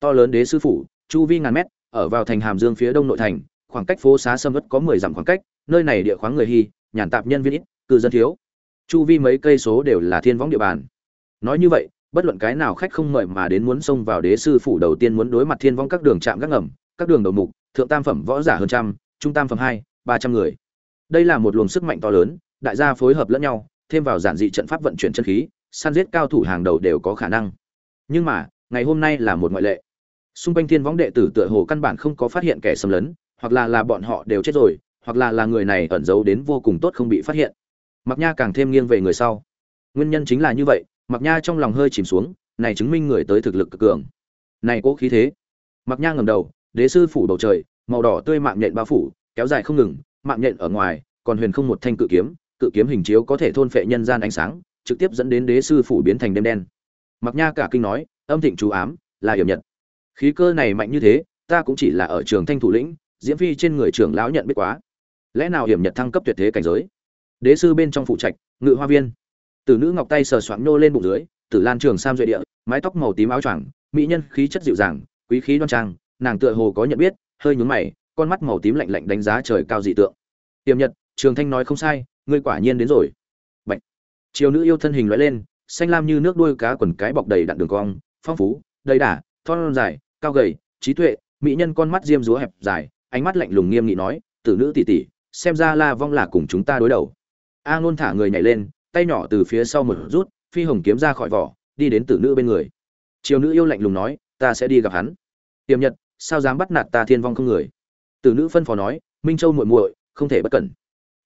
To lớn đế sư phủ, chu vi ngàn mét, ở vào thành hàm dương phía đông nội thành, khoảng cách phố xá sâm vất có mười dặm khoảng cách, nơi này địa khoáng người hy, nhàn tạp nhân viên ít, cư dân thiếu. Chu vi mấy cây số đều là thiên võng địa bàn. Nói như vậy, bất luận cái nào khách không mời mà đến muốn xông vào đế sư phủ đầu tiên muốn đối mặt thiên Võng các đường trạm các ngầm, các đường đầu mục, thượng tam phẩm võ giả hơn trăm, trung tam phẩm hai, ba trăm người. Đây là một luồng sức mạnh to lớn, đại gia phối hợp lẫn nhau, thêm vào giản dị trận pháp vận chuyển chân khí săn giết cao thủ hàng đầu đều có khả năng. Nhưng mà, ngày hôm nay là một ngoại lệ. Xung quanh thiên võng đệ tử tựa hồ căn bản không có phát hiện kẻ xâm lấn, hoặc là là bọn họ đều chết rồi, hoặc là là người này ẩn giấu đến vô cùng tốt không bị phát hiện. Mặc nha càng thêm nghiêng về người sau. Nguyên nhân chính là như vậy mặc nha trong lòng hơi chìm xuống, này chứng minh người tới thực lực cực cường. Này cố khí thế. Mặc nha ngầm đầu, đế sư phủ bầu trời, màu đỏ tươi mạng nhện bao phủ, kéo dài không ngừng, mạng nhện ở ngoài, còn huyền không một thanh cự kiếm cự kiếm hình chiếu có thể thôn phệ nhân gian ánh sáng trực tiếp dẫn đến đế sư phủ biến thành đêm đen. Mặc nha cả kinh nói, âm thịnh chú ám, là hiểm nhật. Khí cơ này mạnh như thế, ta cũng chỉ là ở trường thanh thủ lĩnh, diễm phi trên người trưởng lão nhận biết quá. Lẽ nào hiểm nhật thăng cấp tuyệt thế cảnh giới? Đế sư bên trong phụ trạch, ngự hoa viên. Tử nữ ngọc tay sờ soạng nô lên bụng dưới, tử lan trường sam duệ địa, mái tóc màu tím áo choàng, mỹ nhân khí chất dịu dàng, quý khí đoan trang, nàng tựa hồ có nhận biết, hơi nhún mày, con mắt màu tím lạnh lạnh đánh giá trời cao dị tượng. Tiềm nhật, trường thanh nói không sai, ngươi quả nhiên đến rồi chiều nữ yêu thân hình loại lên, xanh lam như nước đuôi cá quần cái bọc đầy đặn đường cong, phong phú, đầy đả thon dài, cao gầy, trí tuệ, mỹ nhân con mắt diêm dúa hẹp dài, ánh mắt lạnh lùng nghiêm nghị nói, tử nữ tỷ tỷ, xem ra la vong là cùng chúng ta đối đầu. A ngôn thả người nhảy lên, tay nhỏ từ phía sau một rút, phi hồng kiếm ra khỏi vỏ, đi đến tử nữ bên người. Chiều nữ yêu lạnh lùng nói, ta sẽ đi gặp hắn. Tiềm nhật, sao dám bắt nạt ta thiên vong không người? Tử nữ phân phó nói, minh châu muội muội, không thể bất cẩn.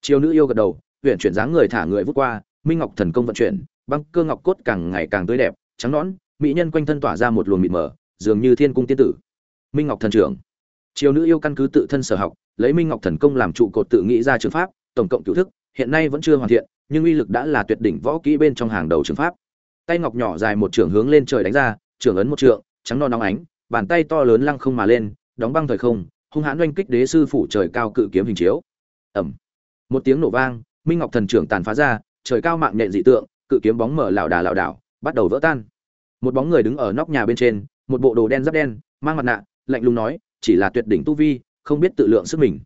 Chiều nữ yêu gật đầu huyện chuyển dáng người thả người vút qua minh ngọc thần công vận chuyển, băng cơ ngọc cốt càng ngày càng tươi đẹp, trắng nõn, mỹ nhân quanh thân tỏa ra một luồng mịt mờ, dường như thiên cung tiên tử. Minh ngọc thần trưởng. Triều nữ yêu căn cứ tự thân sở học, lấy minh ngọc thần công làm trụ cột tự nghĩ ra trường pháp, tổng cộng cựu thức, hiện nay vẫn chưa hoàn thiện, nhưng uy lực đã là tuyệt đỉnh võ kỹ bên trong hàng đầu trường pháp. Tay ngọc nhỏ dài một trường hướng lên trời đánh ra, trường ấn một trượng, trắng non nóng ánh, bàn tay to lớn lăng không mà lên, đóng băng thời không, hung hãn oanh kích đế sư phủ trời cao cự kiếm hình chiếu. Ẩm một tiếng nổ vang, minh ngọc thần trưởng tàn phá ra trời cao mạng nhện dị tượng, cự kiếm bóng mở lảo đà lảo đảo, bắt đầu vỡ tan. Một bóng người đứng ở nóc nhà bên trên, một bộ đồ đen giáp đen, mang mặt nạ, lạnh lùng nói, chỉ là tuyệt đỉnh tu vi, không biết tự lượng sức mình.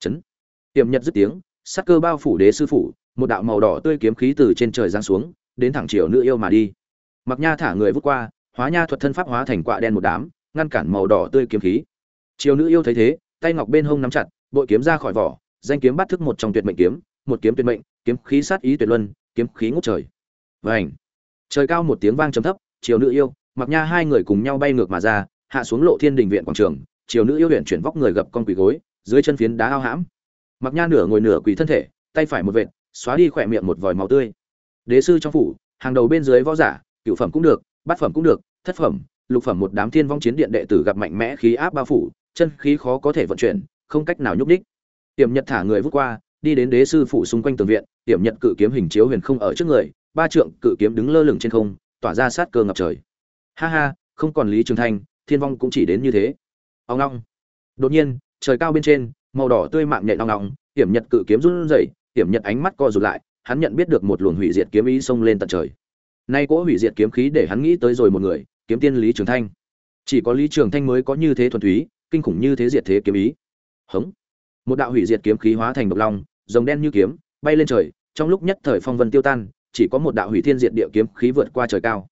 Chấn. Tiềm nhật dứt tiếng sắc cơ bao phủ đế sư phủ, một đạo màu đỏ tươi kiếm khí từ trên trời giáng xuống, đến thẳng chiều nữ yêu mà đi. Mặc nha thả người vút qua, hóa nha thuật thân pháp hóa thành quạ đen một đám, ngăn cản màu đỏ tươi kiếm khí. Chiều nữ yêu thấy thế, tay ngọc bên hông nắm chặt, bội kiếm ra khỏi vỏ, danh kiếm bắt thức một trong tuyệt mệnh kiếm, một kiếm tuyệt mệnh kiếm khí sát ý tuyệt luân, kiếm khí ngút trời. Vành. trời cao một tiếng vang trầm thấp, chiều nữ yêu, mặc nha hai người cùng nhau bay ngược mà ra, hạ xuống lộ thiên đình viện quảng trường, chiều nữ yêu huyện chuyển vóc người gập con quỳ gối, dưới chân phiến đá ao hãm. Mặc nha nửa ngồi nửa quỳ thân thể, tay phải một vệt, xóa đi khỏe miệng một vòi máu tươi. Đế sư trong phủ, hàng đầu bên dưới võ giả, cựu phẩm cũng được, bát phẩm cũng được, thất phẩm, lục phẩm một đám thiên vong chiến điện đệ tử gặp mạnh mẽ khí áp bao phủ, chân khí khó có thể vận chuyển, không cách nào nhúc đích tiềm nhật thả người vút qua, đi đến đế sư phủ xung quanh tường viện tiềm nhật cự kiếm hình chiếu huyền không ở trước người, ba trượng cự kiếm đứng lơ lửng trên không, tỏa ra sát cơ ngập trời. Ha ha, không còn lý trường thanh, thiên vong cũng chỉ đến như thế. Ông long đột nhiên, trời cao bên trên, màu đỏ tươi mạng nhện ong long hiểm nhật cự kiếm run rẩy hiểm nhật ánh mắt co rụt lại, hắn nhận biết được một luồng hủy diệt kiếm ý xông lên tận trời. Nay cỗ hủy diệt kiếm khí để hắn nghĩ tới rồi một người, kiếm tiên lý trường thanh. Chỉ có lý trường thanh mới có như thế thuần túy, kinh khủng như thế diệt thế kiếm ý. Hống. Một đạo hủy diệt kiếm khí hóa thành độc long, rồng đen như kiếm, bay lên trời trong lúc nhất thời phong vân tiêu tan, chỉ có một đạo hủy thiên diệt địa kiếm khí vượt qua trời cao.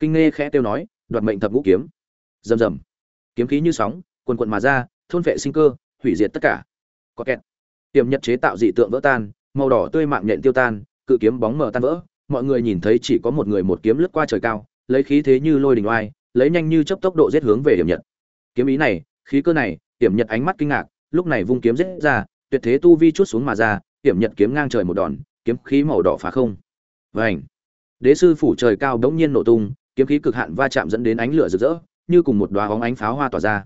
Kinh nghe khẽ tiêu nói, đoạt mệnh thập ngũ kiếm. Rầm rầm. Kiếm khí như sóng quần cuộn mà ra, thôn vệ sinh cơ, hủy diệt tất cả. Có kẹt. Tiềm nhật chế tạo dị tượng vỡ tan, màu đỏ tươi mạng nhện tiêu tan, cự kiếm bóng mờ tan vỡ. Mọi người nhìn thấy chỉ có một người một kiếm lướt qua trời cao, lấy khí thế như lôi đình oai, lấy nhanh như chấp tốc độ giết hướng về hiểm nhật. Kiếm ý này, khí cơ này hiểm nhật ánh mắt kinh ngạc, lúc này vung kiếm giết ra, tuyệt thế tu vi chút xuống mà ra hiểm nhật kiếm ngang trời một đòn kiếm khí màu đỏ phá không. Vành. đế sư phủ trời cao đống nhiên nổ tung, kiếm khí cực hạn va chạm dẫn đến ánh lửa rực rỡ, như cùng một đóa hóng ánh pháo hoa tỏa ra.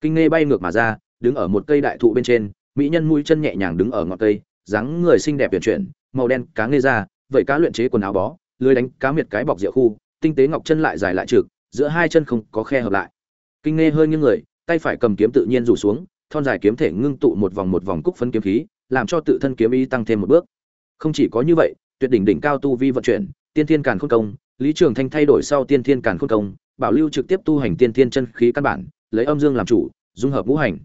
Kinh Ngê bay ngược mà ra, đứng ở một cây đại thụ bên trên, mỹ nhân mũi chân nhẹ nhàng đứng ở ngọn cây, dáng người xinh đẹp tuyển chuyển, màu đen cá ngê ra vậy cá luyện chế quần áo bó, lưới đánh cá miệt cái bọc rượu khu, tinh tế ngọc chân lại dài lại trực, giữa hai chân không có khe hợp lại. Kinh Ngê hơi nghiêng người, tay phải cầm kiếm tự nhiên rủ xuống, thon dài kiếm thể ngưng tụ một vòng một vòng cúc phấn kiếm khí, làm cho tự thân kiếm ý tăng thêm một bước không chỉ có như vậy, tuyệt đỉnh đỉnh cao tu vi vận chuyển, tiên thiên càn khôn công, lý trường thanh thay đổi sau tiên thiên càn khôn công, bảo lưu trực tiếp tu hành tiên thiên chân khí căn bản, lấy âm dương làm chủ, dung hợp ngũ hành.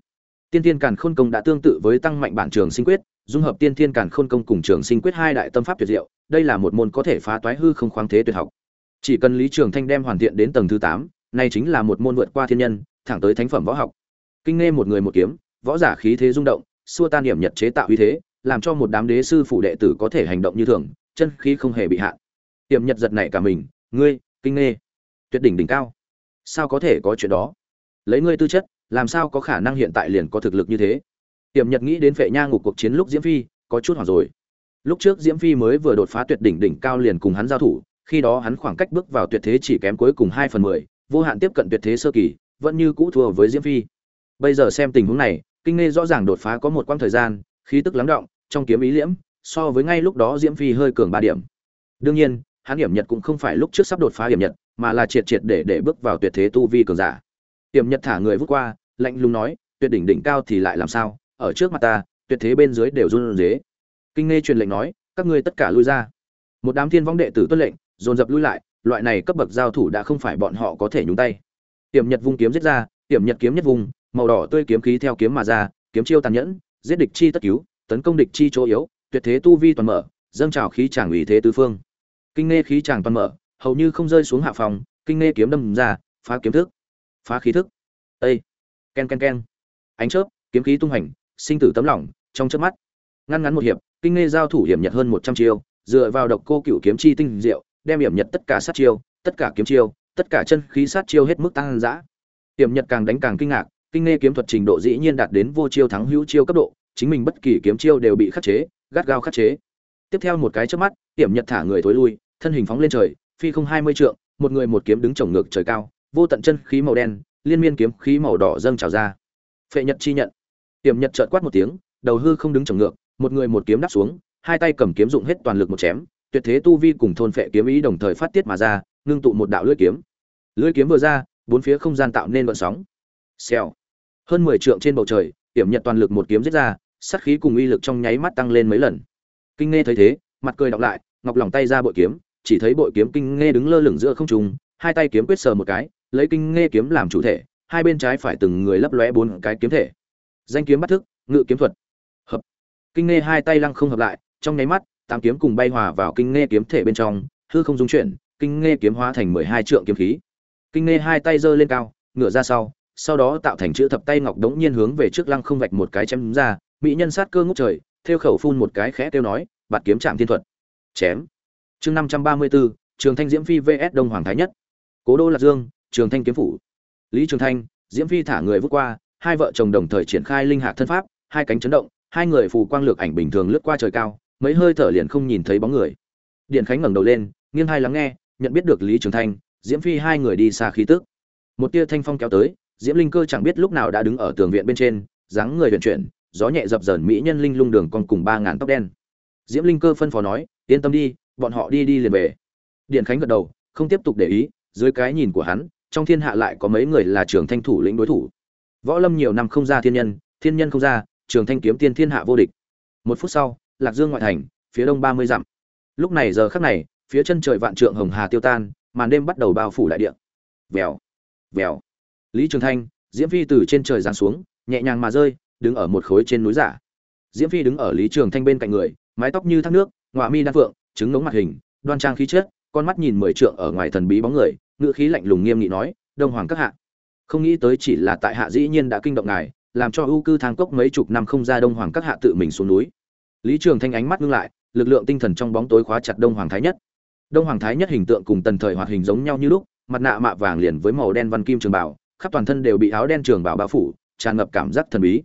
Tiên thiên càn khôn công đã tương tự với tăng mạnh bản trường sinh quyết, dung hợp tiên thiên càn khôn công cùng trường sinh quyết hai đại tâm pháp tuyệt diệu, đây là một môn có thể phá toái hư không khoáng thế tuyệt học. Chỉ cần lý trường thanh đem hoàn thiện đến tầng thứ tám, này chính là một môn vượt qua thiên nhân, thẳng tới thánh phẩm võ học. Kinh nghe một người một kiếm, võ giả khí thế rung động, xua tan điểm nhật chế tạo uy thế làm cho một đám đế sư phụ đệ tử có thể hành động như thường, chân khí không hề bị hạn. Tiềm nhật giật nảy cả mình, ngươi, kinh nghê, tuyệt đỉnh đỉnh cao, sao có thể có chuyện đó? Lấy ngươi tư chất, làm sao có khả năng hiện tại liền có thực lực như thế? Tiềm nhật nghĩ đến vệ nha ngục cuộc chiến lúc diễm phi, có chút hoảng rồi. Lúc trước diễm phi mới vừa đột phá tuyệt đỉnh đỉnh cao liền cùng hắn giao thủ, khi đó hắn khoảng cách bước vào tuyệt thế chỉ kém cuối cùng hai phần mười, vô hạn tiếp cận tuyệt thế sơ kỳ, vẫn như cũ thua với diễm phi. Bây giờ xem tình huống này, kinh nghe rõ ràng đột phá có một quãng thời gian khí tức lắng động, trong kiếm ý liễm, so với ngay lúc đó diễm phi hơi cường ba điểm. Đương nhiên, hắn điểm nhật cũng không phải lúc trước sắp đột phá điểm nhật, mà là triệt triệt để để bước vào tuyệt thế tu vi cường giả. Điểm nhật thả người vút qua, lạnh lùng nói, tuyệt đỉnh đỉnh cao thì lại làm sao? Ở trước mặt ta, tuyệt thế bên dưới đều run rế. Kinh nghe truyền lệnh nói, các ngươi tất cả lui ra. Một đám thiên vong đệ tử tuân lệnh, dồn dập lui lại, loại này cấp bậc giao thủ đã không phải bọn họ có thể nhúng tay. Tiềm nhật vung kiếm giết ra tiềm nhật kiếm nhất vùng, màu đỏ tươi kiếm khí theo kiếm mà ra, kiếm chiêu tàn nhẫn giết địch chi tất cứu, tấn công địch chi chỗ yếu, tuyệt thế tu vi toàn mở, dâng trào khí tràng ủy thế tứ phương. Kinh nghe khí tràng toàn mở, hầu như không rơi xuống hạ phòng, kinh nghe kiếm đâm ra, phá kiếm thức, phá khí thức. Ây ken ken ken. Ánh chớp, kiếm khí tung hành sinh tử tấm lỏng, trong chớp mắt. Ngăn ngắn một hiệp, kinh nghe giao thủ hiểm nhật hơn một trăm chiêu, dựa vào độc cô cựu kiếm chi tinh diệu, đem hiểm nhật tất cả sát chiêu, tất cả kiếm chiêu, tất cả chân khí sát chiêu hết mức tăng dã. Hiểm nhật càng đánh càng kinh ngạc kinh nghe kiếm thuật trình độ dĩ nhiên đạt đến vô chiêu thắng hữu chiêu cấp độ, chính mình bất kỳ kiếm chiêu đều bị khắc chế, gắt gao khắc chế. Tiếp theo một cái chớp mắt, tiểm nhật thả người thối lui, thân hình phóng lên trời, phi không hai mươi trượng, một người một kiếm đứng trồng ngược trời cao, vô tận chân khí màu đen, liên miên kiếm khí màu đỏ dâng trào ra. Phệ nhật chi nhận. Tiểm nhật trợt quát một tiếng, đầu hư không đứng trồng ngược, một người một kiếm đáp xuống, hai tay cầm kiếm dụng hết toàn lực một chém, tuyệt thế tu vi cùng thôn phệ kiếm ý đồng thời phát tiết mà ra, ngưng tụ một đạo lưỡi kiếm. Lưỡi kiếm vừa ra, bốn phía không gian tạo nên vận sóng. Xèo hơn mười trượng trên bầu trời hiểm nhận toàn lực một kiếm giết ra, sát khí cùng uy lực trong nháy mắt tăng lên mấy lần. Kinh nghe thấy thế, mặt cười đọc lại, ngọc lòng tay ra bội kiếm, chỉ thấy bội kiếm kinh nghe đứng lơ lửng giữa không trung, hai tay kiếm quyết sờ một cái, lấy kinh nghe kiếm làm chủ thể, hai bên trái phải từng người lấp lóe bốn cái kiếm thể. Danh kiếm bắt thức, ngự kiếm thuật. Hợp. Kinh nghe hai tay lăng không hợp lại, trong nháy mắt, tám kiếm cùng bay hòa vào kinh nghe kiếm thể bên trong, hư không dung chuyển, kinh nghe kiếm hóa thành mười hai trượng kiếm khí. Kinh nghe hai tay giơ lên cao, ngửa ra sau sau đó tạo thành chữ thập tay ngọc đống nhiên hướng về trước lăng không vạch một cái chém ra, mỹ nhân sát cơ ngốc trời, theo khẩu phun một cái khẽ tiêu nói, bạt kiếm chạm thiên thuật. Chém. Chương năm trăm ba mươi bốn trường thanh diễm phi vs đông hoàng thái nhất. Cố đô lạc dương, trường thanh kiếm phủ. Lý trường thanh, diễm phi thả người vút qua, hai vợ chồng đồng thời triển khai linh hạc thân pháp, hai cánh chấn động, hai người phù quang lược ảnh bình thường lướt qua trời cao, mấy hơi thở liền không nhìn thấy bóng người. Điện khánh ngẩng đầu lên, nghiêng hai lắng nghe, nhận biết được lý trường thanh, diễm phi hai người đi xa khí tức. Một tia thanh phong kéo tới diễm linh cơ chẳng biết lúc nào đã đứng ở tường viện bên trên, dáng người vận chuyển, gió nhẹ dập dờn mỹ nhân linh lung đường còn cùng ba ngàn tóc đen. Diễm linh cơ phân phó nói, yên tâm đi, bọn họ đi đi liền về. Điện khánh gật đầu, không tiếp tục để ý, dưới cái nhìn của hắn, trong thiên hạ lại có mấy người là trường thanh thủ lĩnh đối thủ. Võ lâm nhiều năm không ra thiên nhân thiên nhân không ra, trường thanh kiếm tiên thiên hạ vô địch. Một phút sau, lạc dương ngoại thành, phía đông ba mươi dặm. Lúc này giờ khắc này, phía chân trời vạn trượng hồng hà tiêu tan, màn đêm bắt đầu bao phủ đại địa. Vèo vèo lý trường thanh, diễm phi từ trên trời giáng xuống, nhẹ nhàng mà rơi, đứng ở một khối trên núi giả. Diễm phi đứng ở lý trường thanh bên cạnh người, mái tóc như thác nước, ngọa mi đan phượng, trứng ngống mặt hình, đoan trang khí chất, con mắt nhìn mười trượng ở ngoài thần bí bóng người, ngữ khí lạnh lùng nghiêm nghị nói, đông hoàng các hạ, không nghĩ tới chỉ là tại hạ dĩ nhiên đã kinh động ngài, làm cho ưu cư thang cốc mấy chục năm không ra đông hoàng các hạ tự mình xuống núi. Lý trường thanh ánh mắt ngưng lại, lực lượng tinh thần trong bóng tối khóa chặt đông hoàng thái nhất. Đông hoàng thái nhất hình tượng cùng tần thời hoạt hình giống nhau như lúc, mặt nạ mạ vàng liền với màu đen văn kim trường bảo khắp toàn thân đều bị áo đen trường bảo bao phủ, tràn ngập cảm giác thần bí.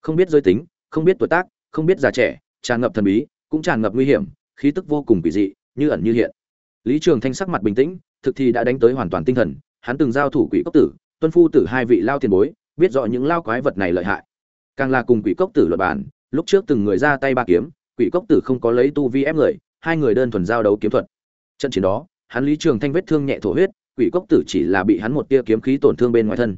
Không biết giới tính, không biết tuổi tác, không biết già trẻ, tràn ngập thần bí, cũng tràn ngập nguy hiểm, khí tức vô cùng kỳ dị, như ẩn như hiện. Lý trường thanh sắc mặt bình tĩnh, thực thì đã đánh tới hoàn toàn tinh thần, hắn từng giao thủ quỷ cốc tử, tuân phu tử hai vị lao tiền bối, biết rõ những lao quái vật này lợi hại. Càng là cùng quỷ cốc tử luật bản, lúc trước từng người ra tay ba kiếm, quỷ cốc tử không có lấy tu vi ép người, hai người đơn thuần giao đấu kiếm thuật. Trận chiến đó, hắn lý trường thanh vết thương nhẹ thổ huyết quỷ cốc tử chỉ là bị hắn một tia kiếm khí tổn thương bên ngoài thân.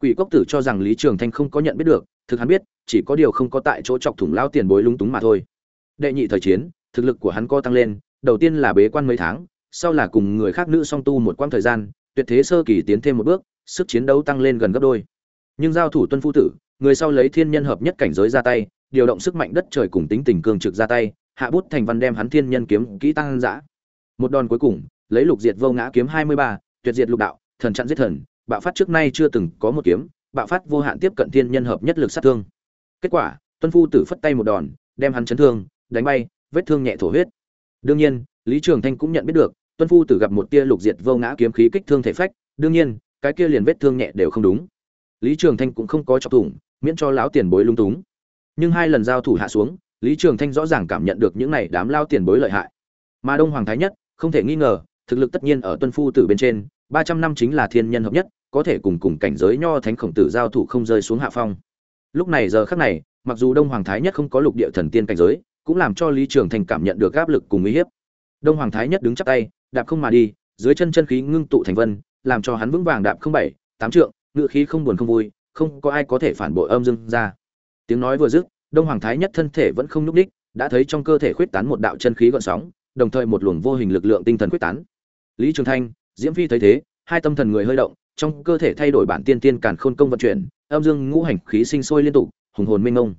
Quỷ cốc tử cho rằng lý trường thanh không có nhận biết được, thực hắn biết, chỉ có điều không có tại chỗ chọc thủng lao tiền bối lúng túng mà thôi. Đệ nhị thời chiến, thực lực của hắn co tăng lên, đầu tiên là bế quan mấy tháng, sau là cùng người khác nữ song tu một quãng thời gian, tuyệt thế sơ kỳ tiến thêm một bước, sức chiến đấu tăng lên gần gấp đôi. Nhưng giao thủ tuân phu tử, người sau lấy thiên nhân hợp nhất cảnh giới ra tay, điều động sức mạnh đất trời cùng tính tình cương trực ra tay, hạ bút thành văn đem hắn thiên nhân kiếm kỹ tăng dã. Một đòn cuối cùng, lấy lục diệt vô ngã kiếm hai mươi ba tuyệt diệt lục đạo, thần chặn giết thần, bạo phát trước nay chưa từng có một kiếm, bạo phát vô hạn tiếp cận thiên nhân hợp nhất lực sát thương. Kết quả, tuân phu tử phất tay một đòn, đem hắn chấn thương, đánh bay, vết thương nhẹ thổ huyết. Đương nhiên, lý trường thanh cũng nhận biết được, tuân phu tử gặp một tia lục diệt vô ngã kiếm khí kích thương thể phách, đương nhiên, cái kia liền vết thương nhẹ đều không đúng. Lý trường thanh cũng không có chọc thủng, miễn cho lão tiền bối lung túng. Nhưng hai lần giao thủ hạ xuống, lý trường thanh rõ ràng cảm nhận được những này đám lao tiền bối lợi hại. Mà đông hoàng thái nhất, không thể nghi ngờ thực lực tất nhiên ở tuân phu tử bên trên, ba trăm năm chính là thiên nhân hợp nhất, có thể cùng cùng cảnh giới nho thánh khổng tử giao thủ không rơi xuống hạ phong. Lúc này giờ khắc này, mặc dù đông hoàng thái nhất không có lục địa thần tiên cảnh giới, cũng làm cho lý trường thành cảm nhận được áp lực cùng uy hiếp. Đông hoàng thái nhất đứng chắp tay, đạp không mà đi, dưới chân chân khí ngưng tụ thành vân, làm cho hắn vững vàng đạp không bảy, tám trượng ngự khí không buồn không vui, không có ai có thể phản bội âm dương ra. Tiếng nói vừa dứt, đông hoàng thái nhất thân thể vẫn không nhúc đích đã thấy trong cơ thể khuyết tán một đạo chân khí gợn sóng, đồng thời một luồng vô hình lực lượng tinh thần khuyết tán lý trường thanh diễm phi thấy thế hai tâm thần người hơi động trong cơ thể thay đổi bản tiên tiên càn khôn công vận chuyển âm dương ngũ hành khí sinh sôi liên tục hùng hồn minh ông,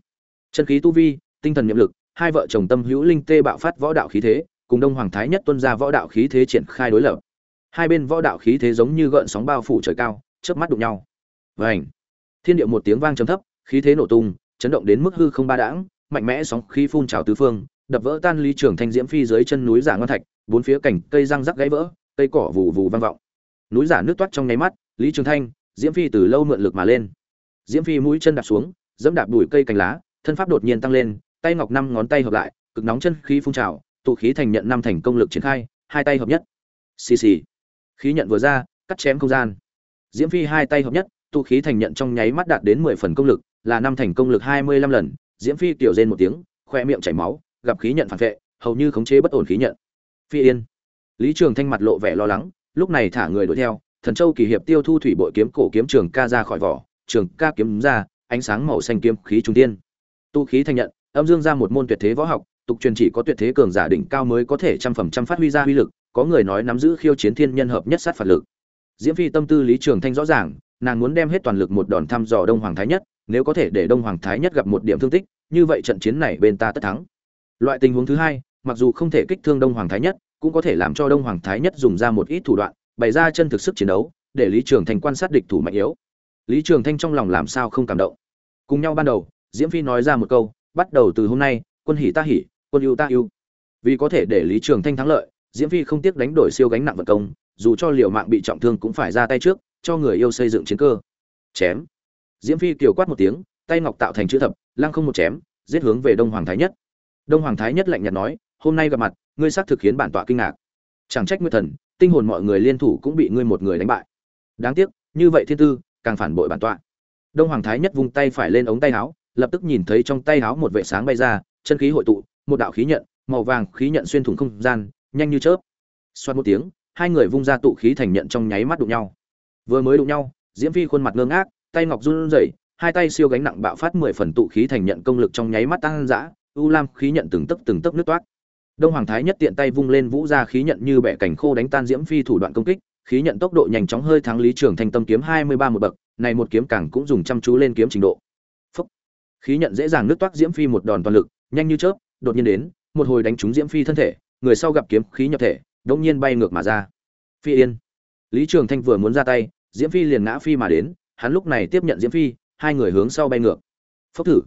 chân khí tu vi tinh thần nhiệm lực hai vợ chồng tâm hữu linh tê bạo phát võ đạo khí thế cùng đông hoàng thái nhất tuân ra võ đạo khí thế triển khai đối lập. Hai bên võ đạo khí thế giống như gợn sóng bao phủ trời cao chớp mắt đụng nhau. Vảnh thiên địa một tiếng vang trầm thấp khí thế nổ tung chấn động đến mức hư không ba đãng mạnh mẽ sóng khí phun trào tứ phương đập vỡ tan Lý trường thanh diễm phi dưới chân núi giả ngon thạch bốn phía cảnh cây răng rắc gãy vỡ cây cỏ vù vù vang vọng. Núi giả nước toát trong nháy mắt, lý trường thanh, diễm phi từ lâu mượn lực mà lên. Diễm phi mũi chân đạp xuống, dẫm đạp đùi cây cành lá, thân pháp đột nhiên tăng lên, tay ngọc năm ngón tay hợp lại, cực nóng chân khí phun trào, tụ khí thành nhận năm thành công lực triển khai, hai tay hợp nhất. Xì xì. Khí nhận vừa ra, cắt chém không gian. Diễm phi hai tay hợp nhất, tụ khí thành nhận trong nháy mắt đạt đến mười phần công lực, là năm thành công lực hai mươi lăm lần. Diễm phi tiểu rên một tiếng khoe miệng chảy máu, gặp khí nhận phản vệ, hầu như khống chế bất ổn khí nhận. Phi yên lý trường thanh mặt lộ vẻ lo lắng, lúc này thả người đuổi theo, thần châu kỳ hiệp tiêu thu thủy bội kiếm cổ kiếm trường ca ra khỏi vỏ, trường ca kiếm ra, ánh sáng màu xanh kiếm khí trung tiên tu khí thành nhận, âm dương ra một môn tuyệt thế võ học, tục truyền chỉ có tuyệt thế cường giả đỉnh cao mới có thể trăm phẩm trăm phát huy ra uy lực, có người nói nắm giữ khiêu chiến thiên nhân hợp nhất sát phạt lực. Diễm phi tâm tư lý trường thanh rõ ràng, nàng muốn đem hết toàn lực một đòn thăm dò đông hoàng thái nhất, nếu có thể để đông hoàng thái nhất gặp một điểm thương tích, như vậy trận chiến này bên ta tất thắng. Loại tình huống thứ hai, mặc dù không thể kích thương đông hoàng thái nhất cũng có thể làm cho đông hoàng thái nhất dùng ra một ít thủ đoạn, bày ra chân thực sức chiến đấu, để lý trường thanh quan sát địch thủ mạnh yếu. Lý trường thanh trong lòng làm sao không cảm động. Cùng nhau ban đầu, diễm phi nói ra một câu, bắt đầu từ hôm nay, quân hỉ ta hỉ, quân ưu ta ưu. Vì có thể để lý trường thanh thắng lợi, diễm phi không tiếc đánh đổi siêu gánh nặng vật công, dù cho liều mạng bị trọng thương cũng phải ra tay trước, cho người yêu xây dựng chiến cơ. Chém. Diễm phi kiều quát một tiếng, tay ngọc tạo thành chữ thập, lăng không một chém, giết hướng về đông hoàng thái nhất. Đông hoàng thái nhất lạnh nhạt nói, hôm nay gặp mặt ngươi xác thực khiến bản tọa kinh ngạc. Chẳng trách nguyên thần, tinh hồn mọi người liên thủ cũng bị ngươi một người đánh bại. Đáng tiếc, như vậy thiên tư, càng phản bội bản tọa. Đông hoàng thái nhất vung tay phải lên ống tay áo, lập tức nhìn thấy trong tay áo một vệ sáng bay ra, chân khí hội tụ, một đạo khí nhận, màu vàng khí nhận xuyên thủng không gian, nhanh như chớp. Xoát một tiếng, hai người vung ra tụ khí thành nhận trong nháy mắt đụng nhau. Vừa mới đụng nhau, diễm phi khuôn mặt ngơ ngác, tay ngọc run rẩy, hai tay siêu gánh nặng bạo phát mười phần tụ khí thành nhận công lực trong nháy mắt tăng dã, u lam khí nhận từng tấc từng tấc nước toát đông hoàng thái nhất tiện tay vung lên vũ ra khí nhận như bẻ cảnh khô đánh tan diễm phi thủ đoạn công kích, khí nhận tốc độ nhanh chóng hơi thắng lý trường thanh tâm kiếm hai mươi ba một bậc, này một kiếm càng cũng dùng chăm chú lên kiếm trình độ. Phúc. khí nhận dễ dàng nước toát diễm phi một đòn toàn lực, nhanh như chớp, đột nhiên đến, một hồi đánh trúng diễm phi thân thể, người sau gặp kiếm khí nhập thể đột nhiên bay ngược mà ra. Phi yên. Lý trường thanh vừa muốn ra tay, diễm phi liền ngã phi mà đến, hắn lúc này tiếp nhận diễm phi, hai người hướng sau bay ngược. Phốc thử.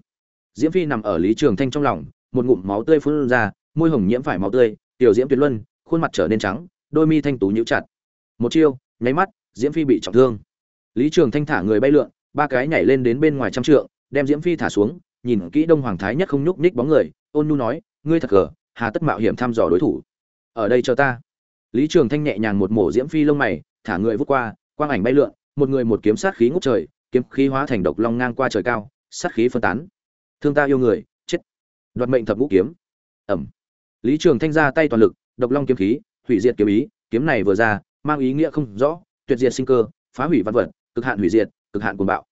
Diễm phi nằm ở lý trường thanh trong lòng, một ngụm máu tươi phun ra môi hồng nhiễm phải máu tươi, tiểu diễm tuyệt luân, khuôn mặt trở nên trắng, đôi mi thanh tú nhíu chặt. Một chiêu, nháy mắt, diễm phi bị trọng thương. Lý trường thanh thả người bay lượn, ba cái nhảy lên đến bên ngoài trăm trượng, đem diễm phi thả xuống, nhìn kỹ đông hoàng thái nhất không nhúc nhích bóng người, ôn nhu nói, ngươi thật gờ, hà tất mạo hiểm thăm dò đối thủ. Ở đây chờ ta. Lý trường thanh nhẹ nhàng một mổ diễm phi lông mày, thả người vút qua, quang ảnh bay lượn, một người một kiếm sát khí ngút trời, kiếm khí hóa thành độc long ngang qua trời cao, sát khí phân tán. Thương ta yêu người, chết. Đoạt mệnh thập ngũ kiếm. Ẩm lý trường thanh ra tay toàn lực, độc long kiếm khí, hủy diệt kiếm ý, kiếm này vừa ra, mang ý nghĩa không rõ, tuyệt diệt sinh cơ, phá hủy văn vật, cực hạn hủy diệt, cực hạn cuồng bạo.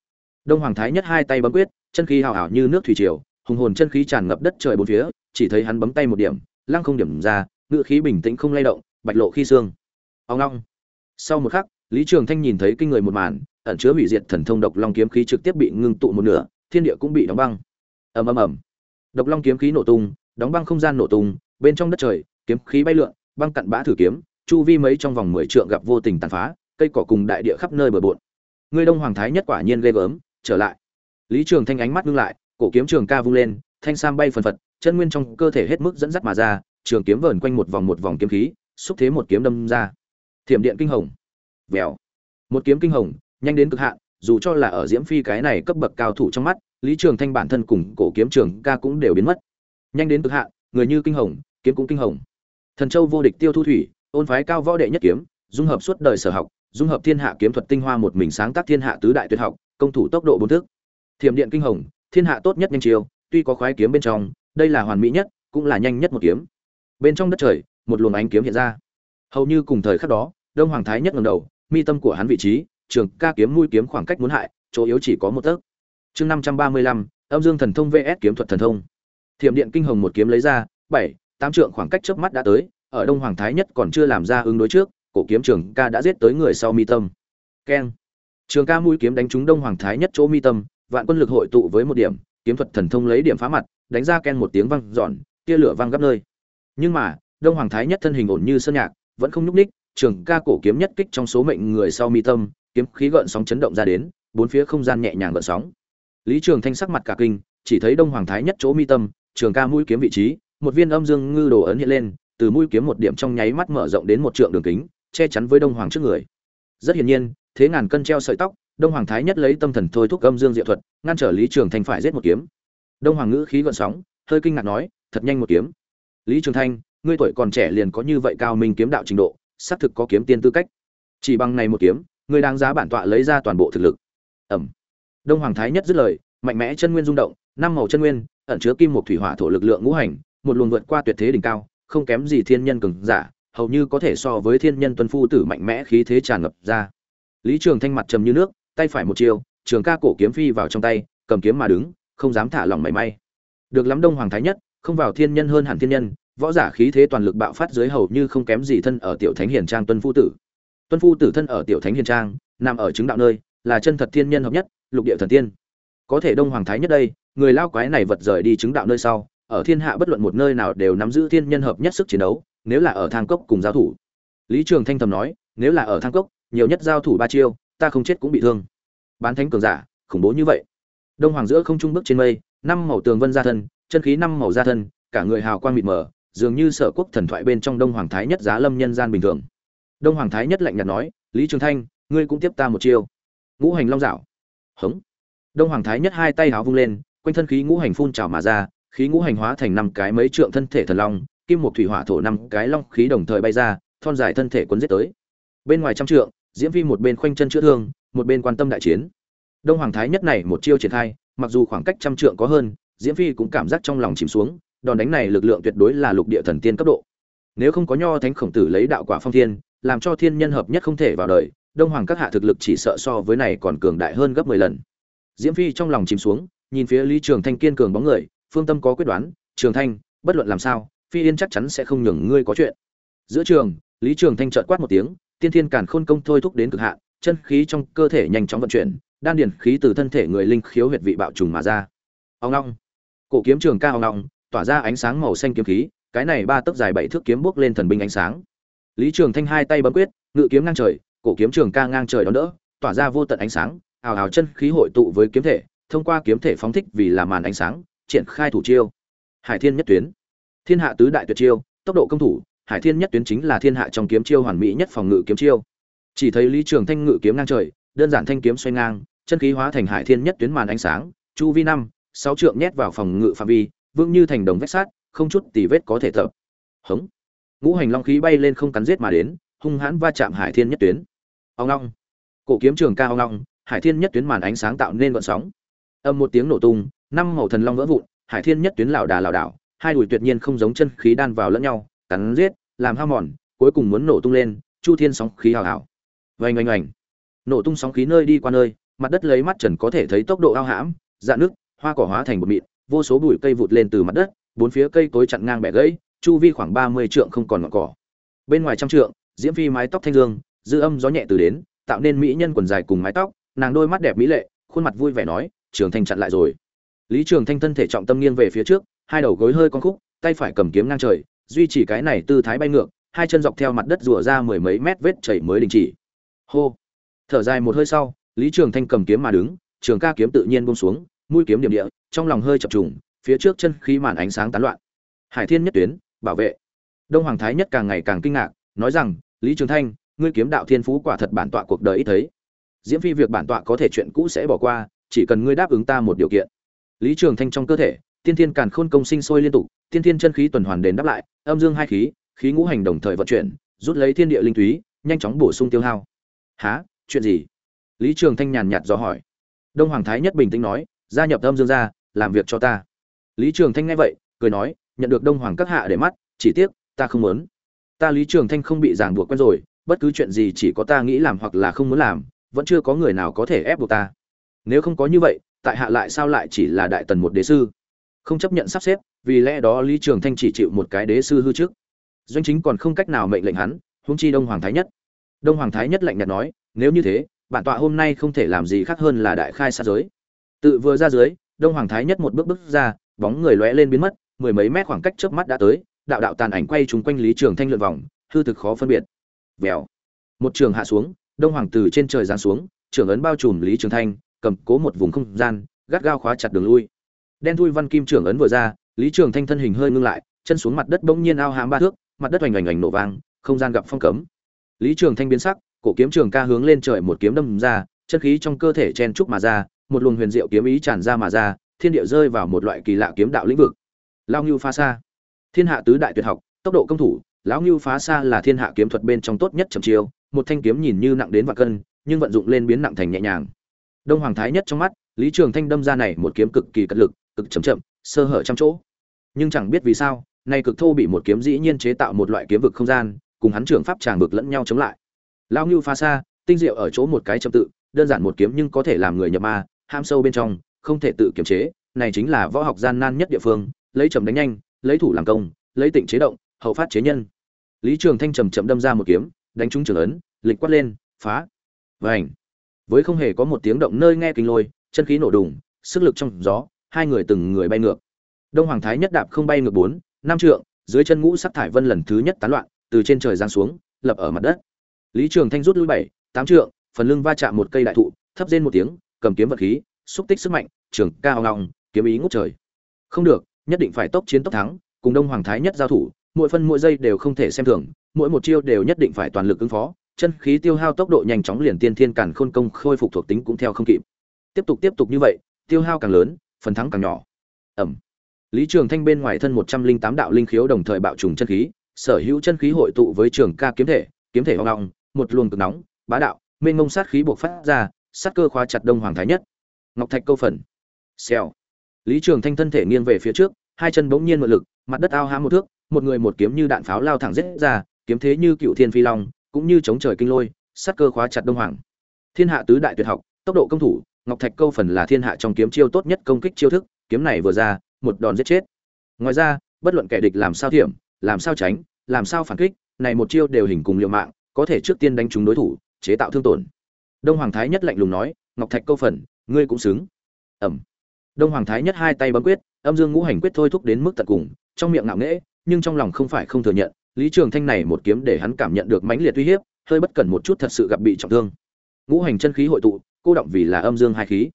Đông hoàng thái nhất hai tay bấm quyết, chân khí hào hào như nước thủy triều, hùng hồn chân khí tràn ngập đất trời bốn phía, chỉ thấy hắn bấm tay một điểm, lăng không điểm ra ngự khí bình tĩnh không lay động, bạch lộ khi xương. Ông long. Sau một khắc, lý trường thanh nhìn thấy kinh người một màn, ẩn chứa hủy diệt thần thông độc long kiếm khí trực tiếp bị ngưng tụ một nửa, thiên địa cũng bị đóng băng. Ầm ầm ầm. Độc long kiếm khí nổ tung, đóng băng không gian nổ tung bên trong đất trời, kiếm khí bay lượn, băng cặn bã thử kiếm, chu vi mấy trong vòng mười trượng gặp vô tình tàn phá, cây cỏ cùng đại địa khắp nơi bờ bộn. Người đông hoàng thái nhất quả nhiên ghê gớm, trở lại. Lý trường thanh ánh mắt ngưng lại, cổ kiếm trường ca vung lên, thanh sam bay phần phật, chân nguyên trong cơ thể hết mức dẫn dắt mà ra, trường kiếm vờn quanh một vòng một vòng kiếm khí, xúc thế một kiếm đâm ra. Thiểm điện kinh hồng. Vèo. Một kiếm kinh hồng, nhanh đến cực hạn, dù cho là ở diễm phi cái này cấp bậc cao thủ trong mắt, lý trường thanh bản thân cùng cổ kiếm trường ca cũng đều biến mất. Nhanh đến cực hạn, người như kinh hồng kiếm cũng kinh hồng. Thần châu vô địch tiêu thu thủy ôn phái cao võ đệ nhất kiếm dung hợp suốt đời sở học dung hợp thiên hạ kiếm thuật tinh hoa một mình sáng tác thiên hạ tứ đại tuyệt học công thủ tốc độ bốn thức. Thiểm điện kinh hồng thiên hạ tốt nhất nhanh chiều, tuy có khoái kiếm bên trong đây là hoàn mỹ nhất cũng là nhanh nhất một kiếm. Bên trong đất trời một luồng ánh kiếm hiện ra. Hầu như cùng thời khắc đó đông hoàng thái nhất ngầm đầu mi tâm của hắn vị trí trường ca kiếm mũi kiếm khoảng cách muốn hại chỗ yếu chỉ có một tấc. Chương năm trăm ba mươi lăm âm dương thần thông vs kiếm thuật thần thông. Thiểm điện kinh hồng một kiếm lấy ra bảy tám trượng khoảng cách trước mắt đã tới, ở đông hoàng thái nhất còn chưa làm ra ứng đối trước, cổ kiếm trường ca đã giết tới người sau mi tâm. Keng. Trường ca mũi kiếm đánh trúng đông hoàng thái nhất chỗ mi tâm, vạn quân lực hội tụ với một điểm, kiếm thuật thần thông lấy điểm phá mặt, đánh ra ken một tiếng vang giòn tia lửa vang gấp nơi. Nhưng mà, đông hoàng thái nhất thân hình ổn như sơn nhạc, vẫn không nhúc ních trường ca cổ kiếm nhất kích trong số mệnh người sau mi tâm, kiếm khí gợn sóng chấn động ra đến, bốn phía không gian nhẹ nhàng gợn sóng. Lý trường thanh sắc mặt cả kinh, chỉ thấy đông hoàng thái nhất chỗ mi tâm, trường ca mũi kiếm vị trí một viên âm dương ngư đồ ấn hiện lên, từ mũi kiếm một điểm trong nháy mắt mở rộng đến một trượng đường kính, che chắn với đông hoàng trước người. Rất hiển nhiên, thế ngàn cân treo sợi tóc, đông hoàng thái nhất lấy tâm thần thôi thúc âm dương diệu thuật, ngăn trở lý trường thanh phải giết một kiếm. Đông hoàng ngữ khí gợn sóng, hơi kinh ngạc nói, thật nhanh một kiếm. Lý trường thanh, ngươi tuổi còn trẻ liền có như vậy cao minh kiếm đạo trình độ, xác thực có kiếm tiên tư cách. Chỉ bằng này một kiếm, ngươi đáng giá bản tọa lấy ra toàn bộ thực lực. Ầm đông hoàng thái nhất dứt lời, mạnh mẽ chân nguyên rung động, năm màu chân nguyên, ẩn chứa kim một thủy hỏa thổ lực lượng ngũ hành một luồng vượt qua tuyệt thế đỉnh cao, không kém gì thiên nhân cường giả, hầu như có thể so với thiên nhân tuân phu tử mạnh mẽ khí thế tràn ngập ra. Lý trường thanh mặt trầm như nước, tay phải một chiều trường ca cổ kiếm phi vào trong tay, cầm kiếm mà đứng, không dám thả lỏng mảy may. Được lắm đông hoàng thái nhất, không vào thiên nhân hơn hẳn thiên nhân, võ giả khí thế toàn lực bạo phát dưới hầu như không kém gì thân ở tiểu thánh hiền trang tuân phu tử. Tuân phu tử thân ở tiểu thánh hiền trang, nằm ở chứng đạo nơi, là chân thật thiên nhân hợp nhất, lục địa thần tiên. Có thể đông hoàng thái nhất đây, người lao quái này vật rời đi chứng đạo nơi sau ở thiên hạ bất luận một nơi nào đều nắm giữ thiên nhân hợp nhất sức chiến đấu, nếu là ở thang cốc cùng giao thủ. Lý trường thanh thầm nói, nếu là ở thang cốc, nhiều nhất giao thủ ba chiêu, ta không chết cũng bị thương. Bán thánh cường giả, khủng bố như vậy. Đông hoàng giữa không trung bước trên mây, năm màu tường vân gia thân, chân khí năm màu gia thân, cả người hào quang mịt mờ, dường như sở quốc thần thoại bên trong đông hoàng thái nhất giá lâm nhân gian bình thường. Đông hoàng thái nhất lạnh nhạt nói, lý trường thanh, ngươi cũng tiếp ta một chiêu. Ngũ hành long dạo. Hững. đông hoàng thái nhất hai tay háo vung lên, quanh thân khí ngũ hành phun trào mà ra khí ngũ hành hóa thành năm cái mấy trượng thân thể thần long, kim một thủy hỏa thổ năm cái long khí đồng thời bay ra, thon dài thân thể cuốn giết tới. Bên ngoài trăm trượng, diễm vi một bên khoanh chân chữa thương, một bên quan tâm đại chiến. Đông hoàng thái nhất này một chiêu triển khai, mặc dù khoảng cách trăm trượng có hơn, diễm phi cũng cảm giác trong lòng chìm xuống, đòn đánh này lực lượng tuyệt đối là lục địa thần tiên cấp độ. Nếu không có nho thánh khổng tử lấy đạo quả phong thiên, làm cho thiên nhân hợp nhất không thể vào đời, đông hoàng các hạ thực lực chỉ sợ so với này còn cường đại hơn gấp mười lần. Diễm phi trong lòng chìm xuống, nhìn phía lý trường thanh kiên cường bóng người phương tâm có quyết đoán, trường thanh, bất luận làm sao, phi yên chắc chắn sẽ không nhường ngươi có chuyện. Giữa trường, lý trường thanh trợt quát một tiếng, tiên thiên càn khôn công thôi thúc đến cực hạn, chân khí trong cơ thể nhanh chóng vận chuyển, đan điển khí từ thân thể người linh khiếu huyệt vị bạo trùng mà ra. Ông long cổ kiếm trường ca ông long tỏa ra ánh sáng màu xanh kiếm khí, cái này ba tấc dài bảy thước kiếm bước lên thần binh ánh sáng. Lý trường thanh hai tay bấm quyết, ngự kiếm ngang trời, cổ kiếm trường ca ngang trời đón đỡ, tỏa ra vô tận ánh sáng, ào ào chân khí hội tụ với kiếm thể, thông qua kiếm thể phóng thích vì là màn ánh sáng triển khai thủ chiêu. Hải thiên nhất tuyến. Thiên hạ tứ đại tuyệt chiêu, tốc độ công thủ, hải thiên nhất tuyến chính là thiên hạ trong kiếm chiêu hoàn mỹ nhất phòng ngự kiếm chiêu. Chỉ thấy lý trường thanh ngự kiếm ngang trời, đơn giản thanh kiếm xoay ngang, chân khí hóa thành hải thiên nhất tuyến màn ánh sáng, chu vi năm, sáu trượng nhét vào phòng ngự phạm vi, vững như thành đồng vách sát không chút tì vết có thể thở hống. Ngũ hành long khí bay lên không cắn giết mà đến, hung hãn va chạm hải thiên nhất tuyến. Ông long cổ kiếm trường ca ông long hải thiên nhất tuyến màn ánh sáng tạo nên vận sóng. Âm một tiếng nổ tung năm màu thần long vỡ vụn, hải thiên nhất tuyến lảo đà lảo đảo, hai đùi tuyệt nhiên không giống chân khí đan vào lẫn nhau, cắn giết, làm hao mòn, cuối cùng muốn nổ tung lên, chu thiên sóng khí hào hào. Vành oanh oanh. Nổ tung sóng khí nơi đi qua nơi, mặt đất lấy mắt trần có thể thấy tốc độ ao hãm dạ nước hoa cỏ hóa thành một mịn, vô số bụi cây vụt lên từ mặt đất, bốn phía cây cối chặn ngang bẻ gãy, chu vi khoảng ba mươi trượng không còn ngọn cỏ. Bên ngoài trăm trượng, diễm phi mái tóc thanh dương, dư âm gió nhẹ từ đến, tạo nên mỹ nhân quần dài cùng mái tóc, nàng đôi mắt đẹp mỹ lệ, khuôn mặt vui vẻ nói, trường thanh chặn lại rồi lý trường thanh thân thể trọng tâm nghiêng về phía trước, hai đầu gối hơi con khúc, tay phải cầm kiếm ngang trời, duy trì cái này tư thái bay ngược, hai chân dọc theo mặt đất rùa ra mười mấy mét vết chảy mới đình chỉ. Hô. Thở dài một hơi sau, lý trường thanh cầm kiếm mà đứng, trường ca kiếm tự nhiên buông xuống, mũi kiếm điểm địa, trong lòng hơi chập trùng, phía trước chân khí màn ánh sáng tán loạn. Hải thiên nhất tuyến, bảo vệ. Đông hoàng thái nhất càng ngày càng kinh ngạc, nói rằng, lý trường thanh, ngươi kiếm đạo thiên phú quả thật bản tọa cuộc đời ít thấy. Diễm phi việc bản tọa có thể chuyện cũ sẽ bỏ qua, chỉ cần ngươi đáp ứng ta một điều kiện lý trường thanh trong cơ thể tiên thiên càn khôn công sinh sôi liên tục tiên thiên chân khí tuần hoàn đền đáp lại âm dương hai khí khí ngũ hành đồng thời vận chuyển rút lấy thiên địa linh túy nhanh chóng bổ sung tiêu hao. Hả, chuyện gì? Lý trường thanh nhàn nhạt dò hỏi. Đông hoàng thái nhất bình tĩnh nói gia nhập âm dương gia làm việc cho ta. Lý trường thanh nghe vậy cười nói nhận được đông hoàng các hạ để mắt chỉ tiếc ta không muốn. Ta lý trường thanh không bị ràng buộc quen rồi bất cứ chuyện gì chỉ có ta nghĩ làm hoặc là không muốn làm vẫn chưa có người nào có thể ép buộc ta. Nếu không có như vậy tại hạ lại sao lại chỉ là đại tần một đế sư? Không chấp nhận sắp xếp, vì lẽ đó lý trường thanh chỉ chịu một cái đế sư hư trước. Doanh chính còn không cách nào mệnh lệnh hắn húng chi đông hoàng thái nhất. Đông hoàng thái nhất lạnh nhạt nói, nếu như thế, bản tọa hôm nay không thể làm gì khác hơn là đại khai sát giới. Tự vừa ra dưới, đông hoàng thái nhất một bước bước ra, bóng người lóe lên biến mất, mười mấy mét khoảng cách trước mắt đã tới, đạo đạo tàn ảnh quay trúng quanh lý trường thanh lượn vòng, hư thực khó phân biệt. Vèo. Một trường hạ xuống, đông hoàng từ trên trời giáng xuống trưởng ấn bao trùm lý trường thanh cầm cố một vùng không gian, gắt gao khóa chặt đường lui. Đen thui văn kim trưởng ấn vừa ra, lý trường thanh thân hình hơi ngưng lại, chân xuống mặt đất bỗng nhiên ao hám ba thước, mặt đất oành oành oành nổ vang, không gian gặp phong cấm. Lý trường thanh biến sắc, cổ kiếm trường ca hướng lên trời một kiếm đâm ra, chân khí trong cơ thể chen trúc mà ra, một luồng huyền diệu kiếm ý tràn ra mà ra, thiên địa rơi vào một loại kỳ lạ kiếm đạo lĩnh vực. Lao ngưu phá xa thiên hạ tứ đại tuyệt học, tốc độ công thủ, lão ngưu phá xa là thiên hạ kiếm thuật bên trong tốt nhất trầm chiêu, một thanh kiếm nhìn như nặng đến vạn cân, nhưng vận dụng lên biến nặng thành nhẹ nhàng đông hoàng thái nhất trong mắt, lý trường thanh đâm ra này một kiếm cực kỳ cật lực, cực chậm chậm, sơ hở trăm chỗ. Nhưng chẳng biết vì sao, nay cực thô bị một kiếm dĩ nhiên chế tạo một loại kiếm vực không gian, cùng hắn trường pháp tràng vực lẫn nhau chống lại. Lao ngưu phá xa, tinh diệu ở chỗ một cái chậm tự, đơn giản một kiếm nhưng có thể làm người nhập ma, ham sâu bên trong, không thể tự kiềm chế, này chính là võ học gian nan nhất địa phương, lấy chậm đánh nhanh, lấy thủ làm công, lấy tịnh chế động, hậu phát chế nhân. Lý trường thanh trầm chậm đâm ra một kiếm, đánh trúng trường ấn, lịch quát lên, phá! Vảnh với không hề có một tiếng động nơi nghe kinh lôi, chân khí nổ đùng, sức lực trong gió, hai người từng người bay ngược. Đông hoàng thái nhất đạp không bay ngược bốn, năm trượng, dưới chân ngũ sắc thải vân lần thứ nhất tán loạn, từ trên trời giáng xuống, lập ở mặt đất. Lý trường thanh rút lui bảy, tám trượng, phần lưng va chạm một cây đại thụ, thấp rên một tiếng, cầm kiếm vật khí, xúc tích sức mạnh, trường cao ngọng kiếm ý ngút trời. Không được, nhất định phải tốc chiến tốc thắng, cùng đông hoàng thái nhất giao thủ, mỗi phân mỗi giây đều không thể xem thường, mỗi một chiêu đều nhất định phải toàn lực ứng phó chân khí tiêu hao tốc độ nhanh chóng liền tiên thiên càn khôn công khôi phục thuộc tính cũng theo không kịp. Tiếp tục tiếp tục như vậy, tiêu hao càng lớn, phần thắng càng nhỏ. Ẩm. Lý trường thanh bên ngoài thân một trăm linh tám đạo linh khiếu đồng thời bạo trùng chân khí, sở hữu chân khí hội tụ với trường ca kiếm thể kiếm thể hoang long, một luồng cực nóng, bá đạo, mênh mông sát khí bộc phát ra, sát cơ khóa chặt đông hoàng thái nhất. Ngọc thạch câu phần. Xèo. Lý trường thanh thân thể nghiêng về phía trước, hai chân bỗng nhiên mượn lực, mặt đất ao há một thước, một người một kiếm như đạn pháo lao thẳng giết ra, kiếm thế như cựu thiên phi long cũng như chống trời kinh lôi, sát cơ khóa chặt đông hoàng. Thiên hạ tứ đại tuyệt học, tốc độ công thủ, ngọc thạch câu phần là thiên hạ trong kiếm chiêu tốt nhất công kích chiêu thức, kiếm này vừa ra, một đòn giết chết. Ngoài ra, bất luận kẻ địch làm sao thiểm, làm sao tránh, làm sao phản kích, này một chiêu đều hình cùng liều mạng, có thể trước tiên đánh trúng đối thủ, chế tạo thương tổn. Đông hoàng thái nhất lạnh lùng nói, ngọc thạch câu phần, ngươi cũng xứng. Ẩm đông hoàng thái nhất hai tay bấm quyết, âm dương ngũ hành quyết thôi thúc đến mức tận cùng, trong miệng ngạo nghễ, nhưng trong lòng không phải không thừa nhận lý trường thanh này một kiếm để hắn cảm nhận được mãnh liệt uy hiếp, hơi bất cẩn một chút thật sự gặp bị trọng thương. Ngũ hành chân khí hội tụ, cô động vì là âm dương hai khí.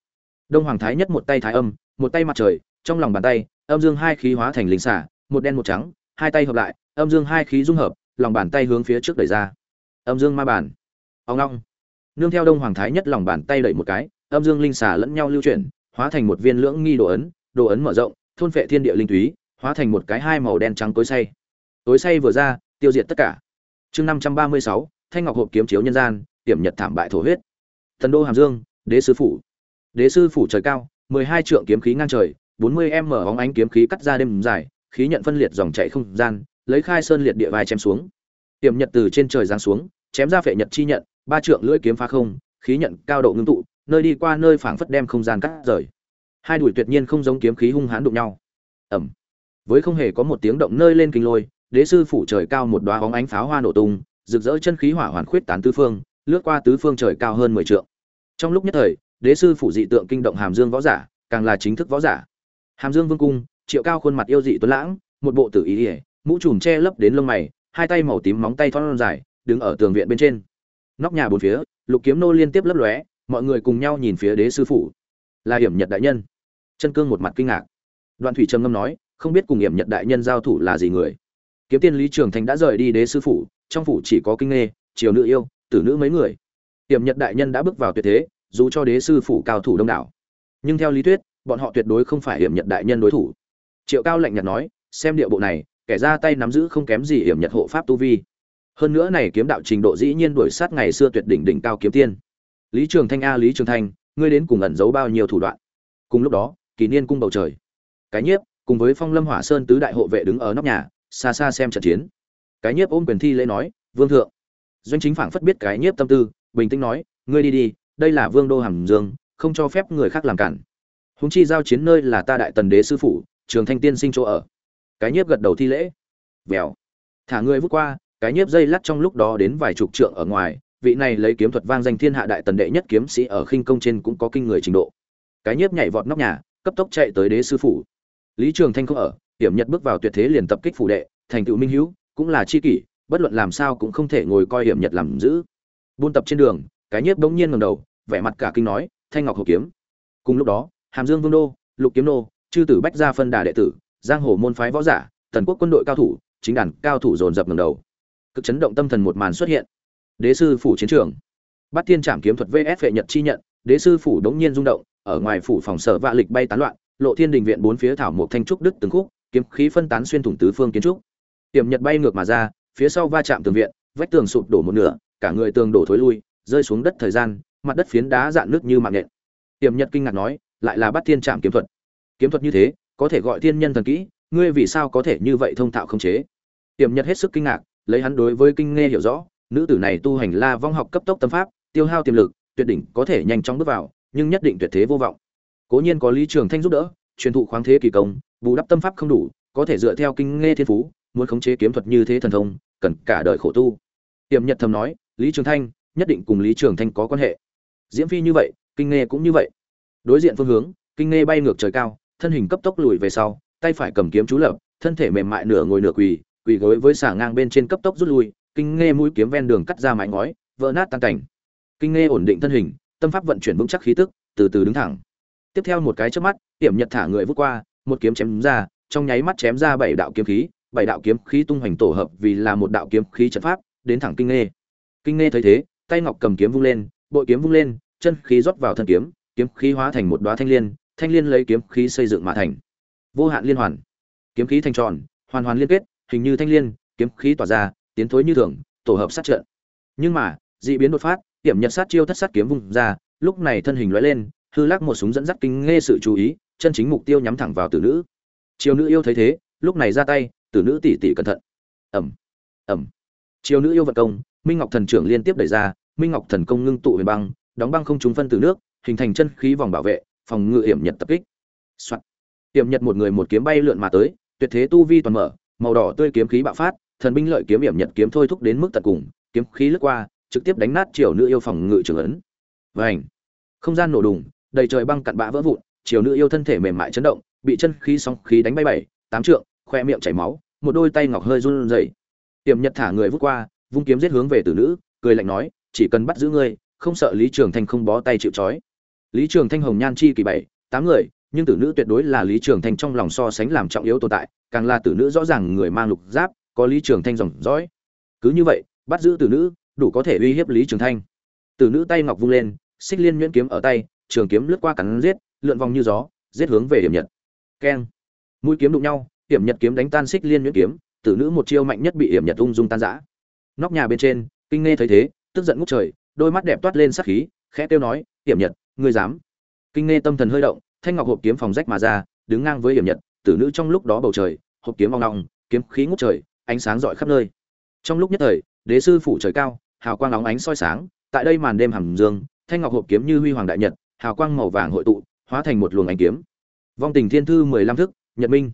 Đông hoàng thái nhất một tay thái âm, một tay mặt trời, trong lòng bàn tay, âm dương hai khí hóa thành linh xả một đen một trắng, hai tay hợp lại, âm dương hai khí dung hợp, lòng bàn tay hướng phía trước đẩy ra. Âm dương ma bản ông long nương theo đông hoàng thái nhất lòng bàn tay đẩy một cái, âm dương linh xả lẫn nhau lưu chuyển, hóa thành một viên lưỡng nghi đồ ấn đồ ấn mở rộng, thôn phệ thiên địa linh túy, hóa thành một cái hai màu đen trắng tối say tối say vừa ra, tiêu diệt tất cả. Chương năm trăm ba mươi sáu, thanh ngọc hộp kiếm chiếu nhân gian, tiểm nhật thảm bại thổ huyết. Thần đô hàm dương, đế sư phủ. Đế sư phủ trời cao, mười hai trượng kiếm khí ngang trời, bốn mươi m óng ánh kiếm khí cắt ra đêm dài, khí nhận phân liệt dòng chảy không gian, lấy khai sơn liệt địa vai chém xuống. Tiềm nhật từ trên trời giáng xuống, chém ra phệ nhật chi nhận, ba trượng lưỡi kiếm phá không, khí nhận cao độ ngưng tụ, nơi đi qua nơi phảng phất đem không gian cắt rời. Hai đùi tuyệt nhiên không giống kiếm khí hung hãn đụng nhau. Ẩm. Với không hề có một tiếng động nơi lên kinh lôi đế sư phủ trời cao một đoá bóng ánh pháo hoa nổ tung, rực rỡ chân khí hỏa hoàn khuyết tán tứ phương, lướt qua tứ phương trời cao hơn mười trượng. Trong lúc nhất thời, đế sư phủ dị tượng kinh động hàm dương võ giả, càng là chính thức võ giả. Hàm dương vương cung, triệu cao khuôn mặt yêu dị tuấn lãng, một bộ tử ý ỉa, mũ trùm che lấp đến lông mày, hai tay màu tím móng tay thon dài, đứng ở tường viện bên trên. Nóc nhà bốn phía, lục kiếm nô liên tiếp lấp lóe, mọi người cùng nhau nhìn phía đế sư phủ. Là hiểm nhật đại nhân. Chân cương một mặt kinh ngạc. Đoạn thủy trầm ngâm nói, không biết cùng hiểm nhật đại nhân giao thủ là gì người kiếm tiên lý trường thành đã rời đi đế sư phủ, trong phủ chỉ có kinh nghê triều nữ yêu, tử nữ mấy người. Hiểm nhật đại nhân đã bước vào tuyệt thế, dù cho đế sư phủ cao thủ đông đảo. Nhưng theo lý thuyết, bọn họ tuyệt đối không phải hiểm nhật đại nhân đối thủ. Triệu cao lạnh nhạt nói, xem địa bộ này, kẻ ra tay nắm giữ không kém gì hiểm nhật hộ pháp tu vi. Hơn nữa này kiếm đạo trình độ dĩ nhiên đuổi sát ngày xưa tuyệt đỉnh đỉnh cao kiếm tiên. Lý trường thanh a, lý trường thanh, ngươi đến cùng ẩn giấu bao nhiêu thủ đoạn? Cùng lúc đó kỳ niên cung bầu trời. Cái nhiếp, cùng với phong lâm hỏa sơn tứ đại hộ vệ đứng ở nóc nhà xa xa xem trận chiến. Cái nhiếp ôm quyền thi lễ nói, vương thượng. Doanh chính phảng phất biết cái nhiếp tâm tư, bình tĩnh nói, ngươi đi đi, đây là vương đô hàm dương, không cho phép người khác làm cản. Húng chi giao chiến nơi là ta đại tần đế sư phụ, trường thanh tiên sinh chỗ ở. Cái nhiếp gật đầu thi lễ. Vèo. Thả người vút qua, cái nhiếp dây lắt trong lúc đó đến vài chục trượng ở ngoài, vị này lấy kiếm thuật vang danh thiên hạ đại tần đệ nhất kiếm sĩ ở khinh công trên cũng có kinh người trình độ. Cái nhiếp nhảy vọt nóc nhà, cấp tốc chạy tới đế sư phủ lý trường thanh không ở hiểm nhật bước vào tuyệt thế liền tập kích phủ đệ, thành tựu minh hữu, cũng là chi kỷ, bất luận làm sao cũng không thể ngồi coi hiểm nhật làm giữ. Buôn tập trên đường, cái nhiếp bỗng nhiên ngẩng đầu, vẻ mặt cả kinh nói, thanh ngọc hổ kiếm. Cùng lúc đó, hàm dương vương đô, lục kiếm đô chư tử bách gia phân đà đệ tử, giang hồ môn phái võ giả tần quốc quân đội cao thủ, chính đàn cao thủ dồn dập ngẩng đầu. Cực chấn động tâm thần một màn xuất hiện. Đế sư phủ chiến trường. Bắt thiên trảm kiếm thuật vs vệ nhật chi nhận, đế sư phủ đống nhiên rung động, ở ngoài phủ phòng sở vạ lịch bay tán loạn, lộ thiên đình viện bốn phía thảo một thanh trúc đức từng khúc kiếm khí phân tán xuyên thủng tứ phương kiến trúc. Tiềm nhật bay ngược mà ra, phía sau va chạm tường viện, vách tường sụp đổ một nửa, cả người tường đổ thối lui, rơi xuống đất thời gian, mặt đất phiến đá dạn nước như mạng nện tiềm nhật kinh ngạc nói, lại là bắt thiên trạm kiếm thuật. Kiếm thuật như thế, có thể gọi thiên nhân thần kỹ, ngươi vì sao có thể như vậy thông thạo không chế? Tiềm nhật hết sức kinh ngạc, lấy hắn đối với kinh nghe hiểu rõ, nữ tử này tu hành la vong học cấp tốc tâm pháp, tiêu hao tiềm lực, tuyệt đỉnh, có thể nhanh chóng bước vào, nhưng nhất định tuyệt thế vô vọng. Cố nhiên có lý trường thanh giúp đỡ, truyền thụ khoáng thế kỳ công bù đắp tâm pháp không đủ, có thể dựa theo kinh nghe thiên phú, muốn khống chế kiếm thuật như thế thần thông, cần cả đời khổ tu. Tiềm nhật thầm nói, lý trường thanh, nhất định cùng lý trường thanh có quan hệ. Diễm phi như vậy, kinh nghe cũng như vậy. Đối diện phương hướng, kinh nghe bay ngược trời cao, thân hình cấp tốc lùi về sau, tay phải cầm kiếm chú lập, thân thể mềm mại nửa ngồi nửa quỳ quỳ gối với xả ngang bên trên cấp tốc rút lui, kinh nghe mũi kiếm ven đường cắt ra mái ngói, vỡ nát tan cảnh. Kinh nghe ổn định thân hình, tâm pháp vận chuyển vững chắc khí tức, từ từ đứng thẳng. Tiếp theo một cái chớp mắt tiệm nhật thả người vút qua một kiếm chém ra, trong nháy mắt chém ra bảy đạo kiếm khí, bảy đạo kiếm khí tung hoành tổ hợp vì là một đạo kiếm khí trận pháp, đến thẳng kinh nghe kinh nghe thấy thế, tay ngọc cầm kiếm vung lên, bội kiếm vung lên, chân khí rót vào thân kiếm kiếm khí hóa thành một đóa thanh liên thanh liên lấy kiếm khí xây dựng mà thành. Vô hạn liên hoàn. Kiếm khí thành tròn, hoàn hoàn liên kết, hình như thanh liên, kiếm khí tỏa ra, tiến thối như thường, tổ hợp sát trận. Nhưng mà dị biến đột phát điểm nhật sát chiêu thất sát kiếm vung ra, lúc này thân hình lóe lên, hư lắc một súng dẫn dắt kinh nghe sự chú ý chân chính mục tiêu nhắm thẳng vào tử nữ. Triều nữ yêu thấy thế, lúc này ra tay, tử nữ tỷ tỷ cẩn thận. Ẩm ẩm triều nữ yêu vận công, minh ngọc thần trưởng liên tiếp đẩy ra, minh ngọc thần công ngưng tụ huyền băng, đóng băng không trúng phân từ nước, hình thành chân khí vòng bảo vệ, phòng ngự hiểm nhật tập kích. Soạn. hiểm nhật một người một kiếm bay lượn mà tới, tuyệt thế tu vi toàn mở, màu đỏ tươi kiếm khí bạo phát, thần binh lợi kiếm hiểm nhật kiếm thôi thúc đến mức tận cùng, kiếm khí lướt qua, trực tiếp đánh nát triều nữ yêu phòng ngự trường ấn. Vảnh không gian nổ đùng, đầy trời băng cặn bã vỡ vụn triều nữ yêu thân thể mềm mại chấn động, bị chân khí sóng khí đánh bay bảy, tám trượng, khoe miệng chảy máu, một đôi tay ngọc hơi run rẩy. Tiềm nhật thả người vút qua, vung kiếm giết hướng về tử nữ, cười lạnh nói, chỉ cần bắt giữ ngươi, không sợ lý trường thanh không bó tay chịu trói. Lý trường thanh hồng nhan chi kỳ bảy, tám người, nhưng tử nữ tuyệt đối là lý trường thanh trong lòng so sánh làm trọng yếu tồn tại, càng là tử nữ rõ ràng người mang lục giáp, có lý trường thanh dòng dõi. Cứ như vậy, bắt giữ tử nữ, đủ có thể uy hiếp lý trường thanh. Tử nữ tay ngọc vung lên, xích liên nhuyễn kiếm ở tay, trường kiếm lướt qua cắn giết lượn vòng như gió, giết hướng về hiểm nhật. Keng. Mũi kiếm đụng nhau, hiểm nhật kiếm đánh tan xích liên nhuyễn kiếm, tử nữ một chiêu mạnh nhất bị hiểm nhật ung dung tan rã. Nóc nhà bên trên, kinh nghe thấy thế, tức giận ngút trời, đôi mắt đẹp toát lên sắc khí, khẽ kêu nói, hiểm nhật, ngươi dám? Kinh nghe tâm thần hơi động, thanh ngọc hộp kiếm phòng rách mà ra, đứng ngang với hiểm nhật, tử nữ trong lúc đó bầu trời, hộp kiếm ong ong, kiếm khí ngút trời, ánh sáng rọi khắp nơi. Trong lúc nhất thời, đế sư phủ trời cao, hào quang óng ánh soi sáng, tại đây màn đêm hầm dương, thanh ngọc hộp kiếm như huy hoàng đại nhật, hào quang màu vàng hội tụ hóa thành một luồng ánh kiếm. Vong tình thiên thư mười lăm thức, nhật minh.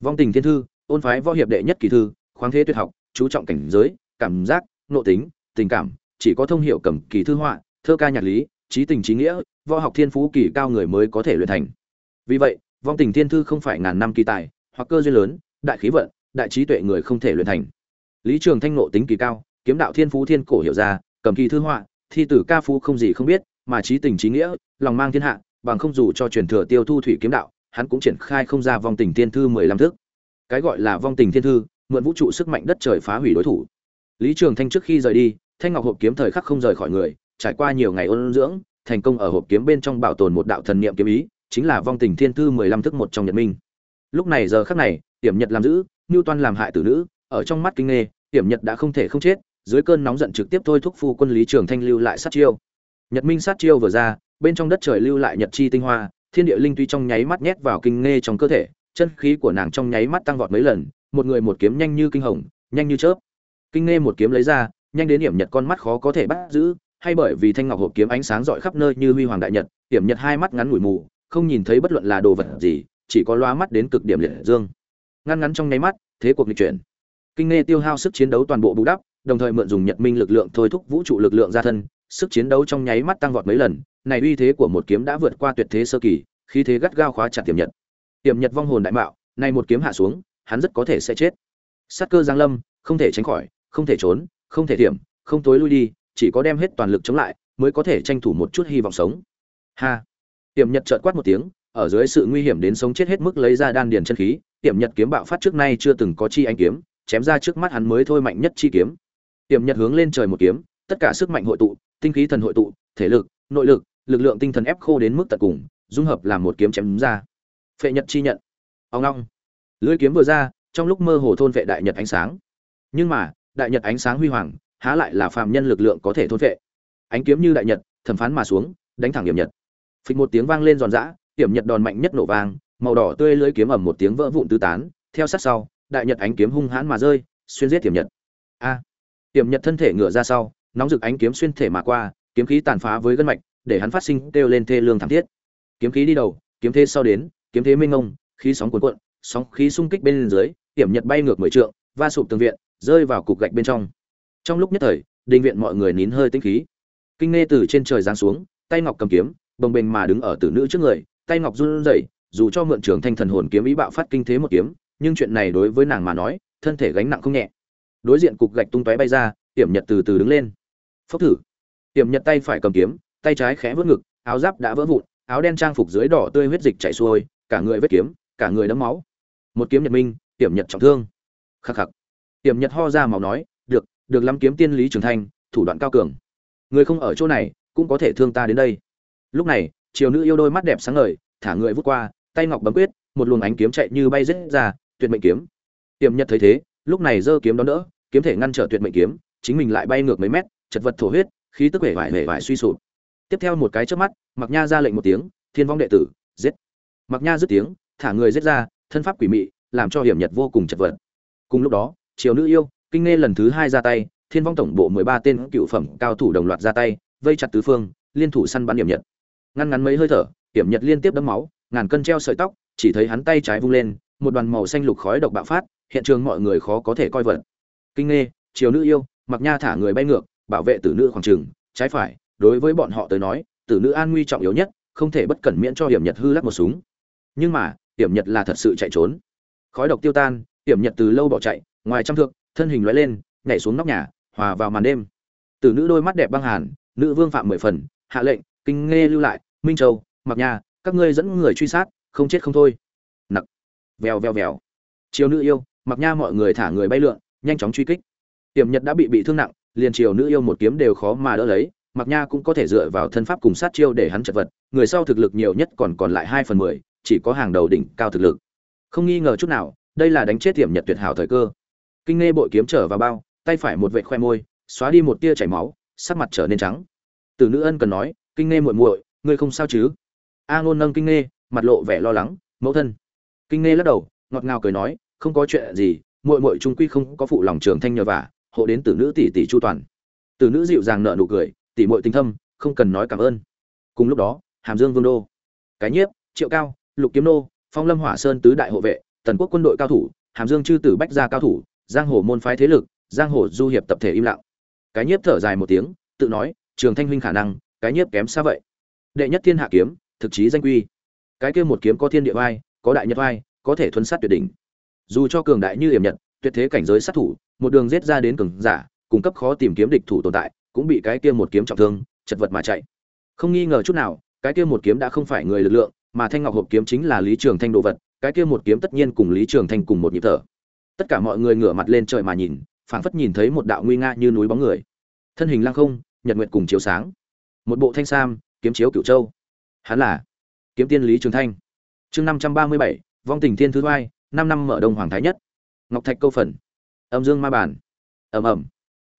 Vong tình thiên thư, ôn phái võ hiệp đệ nhất kỳ thư, khoáng thế tuyệt học, chú trọng cảnh giới, cảm giác, nội tính, tình cảm, chỉ có thông hiệu cầm kỳ thư họa, thơ ca nhạc lý, trí tình trí nghĩa, võ học thiên phú kỳ cao người mới có thể luyện thành. Vì vậy, vong tình thiên thư không phải ngàn năm kỳ tài, hoặc cơ duyên lớn, đại khí vận, đại trí tuệ người không thể luyện thành. Lý trường thanh nộ tính kỳ cao, kiếm đạo thiên phú thiên cổ hiểu ra, cầm kỳ thư họa, thi tử ca phú không gì không biết, mà trí tình trí nghĩa, lòng mang thiên hạ bằng không dù cho truyền thừa tiêu thu thủy kiếm đạo, hắn cũng triển khai không ra vong tình thiên thư mười lăm thước cái gọi là vong tình thiên thư, mượn vũ trụ sức mạnh đất trời phá hủy đối thủ. Lý trường thanh trước khi rời đi, thanh ngọc hộp kiếm thời khắc không rời khỏi người, trải qua nhiều ngày ôn dưỡng, thành công ở hộp kiếm bên trong bảo tồn một đạo thần niệm kiếm ý, chính là vong tình thiên thư mười lăm thức một trong nhật minh. Lúc này giờ khắc này, tiểm nhật làm giữ ngưu toan làm hại tử nữ, ở trong mắt kinh nghê, tiểm nhật đã không thể không chết, dưới cơn nóng giận trực tiếp thôi thúc phu quân lý trường thanh lưu lại sát chiêu. Nhật minh sát chiêu vừa ra bên trong đất trời lưu lại nhật chi tinh hoa, thiên địa linh tuy trong nháy mắt nhét vào kinh nghe trong cơ thể, chân khí của nàng trong nháy mắt tăng vọt mấy lần, một người một kiếm nhanh như kinh hồng, nhanh như chớp. Kinh nghe một kiếm lấy ra, nhanh đến điểm nhật con mắt khó có thể bắt giữ, hay bởi vì thanh ngọc hộp kiếm ánh sáng rọi khắp nơi như huy hoàng đại nhật điểm nhật hai mắt ngắn ngủi mù, không nhìn thấy bất luận là đồ vật gì, chỉ có loa mắt đến cực điểm liệt dương. Ngăn ngắn trong nháy mắt, thế cuộc nghịch chuyển. Kinh nghe tiêu hao sức chiến đấu toàn bộ bù đắp, đồng thời mượn dùng nhật minh lực lượng thôi thúc vũ trụ lực lượng ra thân sức chiến đấu trong nháy mắt tăng vọt mấy lần, này uy thế của một kiếm đã vượt qua tuyệt thế sơ kỳ, khí thế gắt gao khóa chặt tiềm nhật. Tiềm nhật vong hồn đại mạo, này một kiếm hạ xuống, hắn rất có thể sẽ chết. Sát cơ giang lâm, không thể tránh khỏi, không thể trốn, không thể tiệm không tối lui đi, chỉ có đem hết toàn lực chống lại, mới có thể tranh thủ một chút hy vọng sống. Ha! Tiềm nhật chợt quát một tiếng, ở dưới sự nguy hiểm đến sống chết hết mức lấy ra đan điền chân khí, tiềm nhật kiếm bạo phát trước nay chưa từng có chi anh kiếm, chém ra trước mắt hắn mới thôi mạnh nhất chi kiếm. Tiềm nhật hướng lên trời một kiếm, tất cả sức mạnh hội tụ tinh khí thần hội tụ, thể lực, nội lực lực lượng tinh thần ép khô đến mức tận cùng, dung hợp làm một kiếm chém ra. Phệ nhật chi nhận. Ông long lưỡi kiếm vừa ra, trong lúc mơ hồ thôn vệ đại nhật ánh sáng. Nhưng mà, đại nhật ánh sáng huy hoàng, há lại là phàm nhân lực lượng có thể thôn vệ. Ánh kiếm như đại nhật, thẩm phán mà xuống, đánh thẳng hiểm nhật. Phịch một tiếng vang lên giòn giã, hiểm nhật đòn mạnh nhất nổ vang, màu đỏ tươi lưỡi kiếm ầm một tiếng vỡ vụn tứ tán, theo sát sau, đại nhật ánh kiếm hung hãn mà rơi, xuyên giết hiểm nhật. A. Hiểm nhật thân thể ngửa ra sau nóng rực ánh kiếm xuyên thể mà qua, kiếm khí tàn phá với gân mạch, để hắn phát sinh kêu lên thê lương thảm thiết. Kiếm khí đi đầu, kiếm thế sau đến, kiếm thế minh ngông khí sóng cuồn cuộn, sóng khí xung kích bên dưới, hiểm nhật bay ngược mười trượng, va sụp tường viện, rơi vào cục gạch bên trong. Trong lúc nhất thời, đình viện mọi người nín hơi tinh khí. Kinh nghe từ trên trời giáng xuống, tay ngọc cầm kiếm, bồng bềnh mà đứng ở tử nữ trước người, tay ngọc run rẩy, dù cho mượn trường thanh thần hồn kiếm ý bạo phát kinh thế một kiếm, nhưng chuyện này đối với nàng mà nói, thân thể gánh nặng không nhẹ. Đối diện cục gạch tung tóe bay ra, hiểm nhật từ từ đứng lên phốc thử. Tiệm nhật tay phải cầm kiếm, tay trái khẽ vớt ngực, áo giáp đã vỡ vụn, áo đen trang phục dưới đỏ tươi huyết dịch chảy xuôi, cả người vết kiếm, cả người đẫm máu. Một kiếm nhật minh Tiệm nhật trọng thương. Khắc khắc. Tiệm nhật ho ra màu nói, được được lắm kiếm tiên lý trường thanh, thủ đoạn cao cường. Người không ở chỗ này, cũng có thể thương ta đến đây. Lúc này, triều nữ yêu đôi mắt đẹp sáng ngời, thả người vút qua, tay ngọc bấm quyết, một luồng ánh kiếm chạy như bay rết ra, tuyệt mệnh kiếm. Tiềm nhật thấy thế, lúc này giơ kiếm đón đỡ, kiếm thể ngăn trở tuyệt mệnh kiếm, chính mình lại bay ngược mấy mét chật vật thổ huyết, khí tức vẻ vải vẻ vải suy sụp. Tiếp theo một cái trước mắt mặc nha ra lệnh một tiếng, thiên vong đệ tử, giết! Mặc nha dứt tiếng, thả người giết ra, thân pháp quỷ mị, làm cho hiểm nhật vô cùng chật vật. Cùng lúc đó, triều nữ yêu, kinh nghe lần thứ hai ra tay, thiên vong tổng bộ mười ba tên cựu phẩm cao thủ đồng loạt ra tay, vây chặt tứ phương, liên thủ săn bắn hiểm nhật. Ngăn ngắn mấy hơi thở, hiểm nhật liên tiếp đấm máu, ngàn cân treo sợi tóc, chỉ thấy hắn tay trái vung lên, một đoàn màu xanh lục khói độc bạo phát, hiện trường mọi người khó có thể coi vật. Kinh nghe triều nữ yêu mặc nha thả người bay ngược bảo vệ tử nữ khoảng trường trái phải, đối với bọn họ tới nói, tử nữ an nguy trọng yếu nhất, không thể bất cẩn miễn cho hiểm nhật hư lắc một súng. Nhưng mà, hiểm nhật là thật sự chạy trốn. Khói độc tiêu tan, hiểm nhật từ lâu bỏ chạy, ngoài trăm thước, thân hình lóe lên, nhảy xuống nóc nhà, hòa vào màn đêm. Tử nữ đôi mắt đẹp băng hàn, nữ vương phạm mười phần, hạ lệnh, kinh nghe lưu lại, minh châu, mặc nhà, các ngươi dẫn người truy sát, không chết không thôi. Nặc. Vèo vèo vèo. Chiều nữ yêu, mặc nha mọi người thả người bay lượn, nhanh chóng truy kích. Tiềm nhật đã bị bị thương nặng liền triều nữ yêu một kiếm đều khó mà đỡ lấy mặc nha cũng có thể dựa vào thân pháp cùng sát chiêu để hắn chật vật, người sau thực lực nhiều nhất còn còn lại hai phần mười, chỉ có hàng đầu đỉnh cao thực lực. Không nghi ngờ chút nào, đây là đánh chết tiềm nhật tuyệt hảo thời cơ. Kinh nghe bội kiếm trở vào bao, tay phải một vệ khoe môi, xóa đi một tia chảy máu, sắc mặt trở nên trắng. Từ nữ ân cần nói, kinh nghe muội muội, ngươi không sao chứ? A ngôn nâng kinh nghe mặt lộ vẻ lo lắng, mẫu thân. Kinh nghe lắc đầu, ngọt ngào cười nói, không có chuyện gì, muội muội trung quy không có phụ lòng trường thanh nhờ vả hộ đến tử nữ tỷ tỷ chu toàn. Tử nữ dịu dàng nợ nụ cười, tỷ muội tình thâm, không cần nói cảm ơn. Cùng lúc đó, hàm dương vương đô, cái nhiếp, triệu cao, lục kiếm nô, phong lâm hỏa sơn tứ đại hộ vệ, tần quốc quân đội cao thủ, hàm dương chư tử bách gia cao thủ, giang hồ môn phái thế lực, giang hồ du hiệp tập thể im lặng. Cái nhiếp thở dài một tiếng, tự nói, trường thanh huynh khả năng, cái nhiếp kém xa vậy. Đệ nhất thiên hạ kiếm, thực chí danh quy. Cái kia một kiếm có thiên địa vai có đại nhật vai có thể thuấn sát tuyệt đỉnh. Dù cho cường đại như hiểm nhật, tuyệt thế cảnh giới sát thủ một đường giết ra đến cường giả, cung cấp khó tìm kiếm địch thủ tồn tại, cũng bị cái kia một kiếm trọng thương, chật vật mà chạy. Không nghi ngờ chút nào, cái kia một kiếm đã không phải người lực lượng, mà thanh ngọc hộp kiếm chính là lý trường thanh đồ vật, cái kia một kiếm tất nhiên cùng lý trường thanh cùng một nhịp thở. Tất cả mọi người ngửa mặt lên trời mà nhìn, phảng phất nhìn thấy một đạo nguy nga như núi bóng người. Thân hình lăng không, nhật nguyệt cùng chiếu sáng. Một bộ thanh sam, kiếm chiếu cửu châu. Hắn là kiếm tiên lý trường thanh. Chương năm trăm ba mươi bảy, vong tình thiên thứ hai, năm năm mở đông hoàng thái nhất. Ngọc thạch câu phần âm dương ma bản ầm ầm.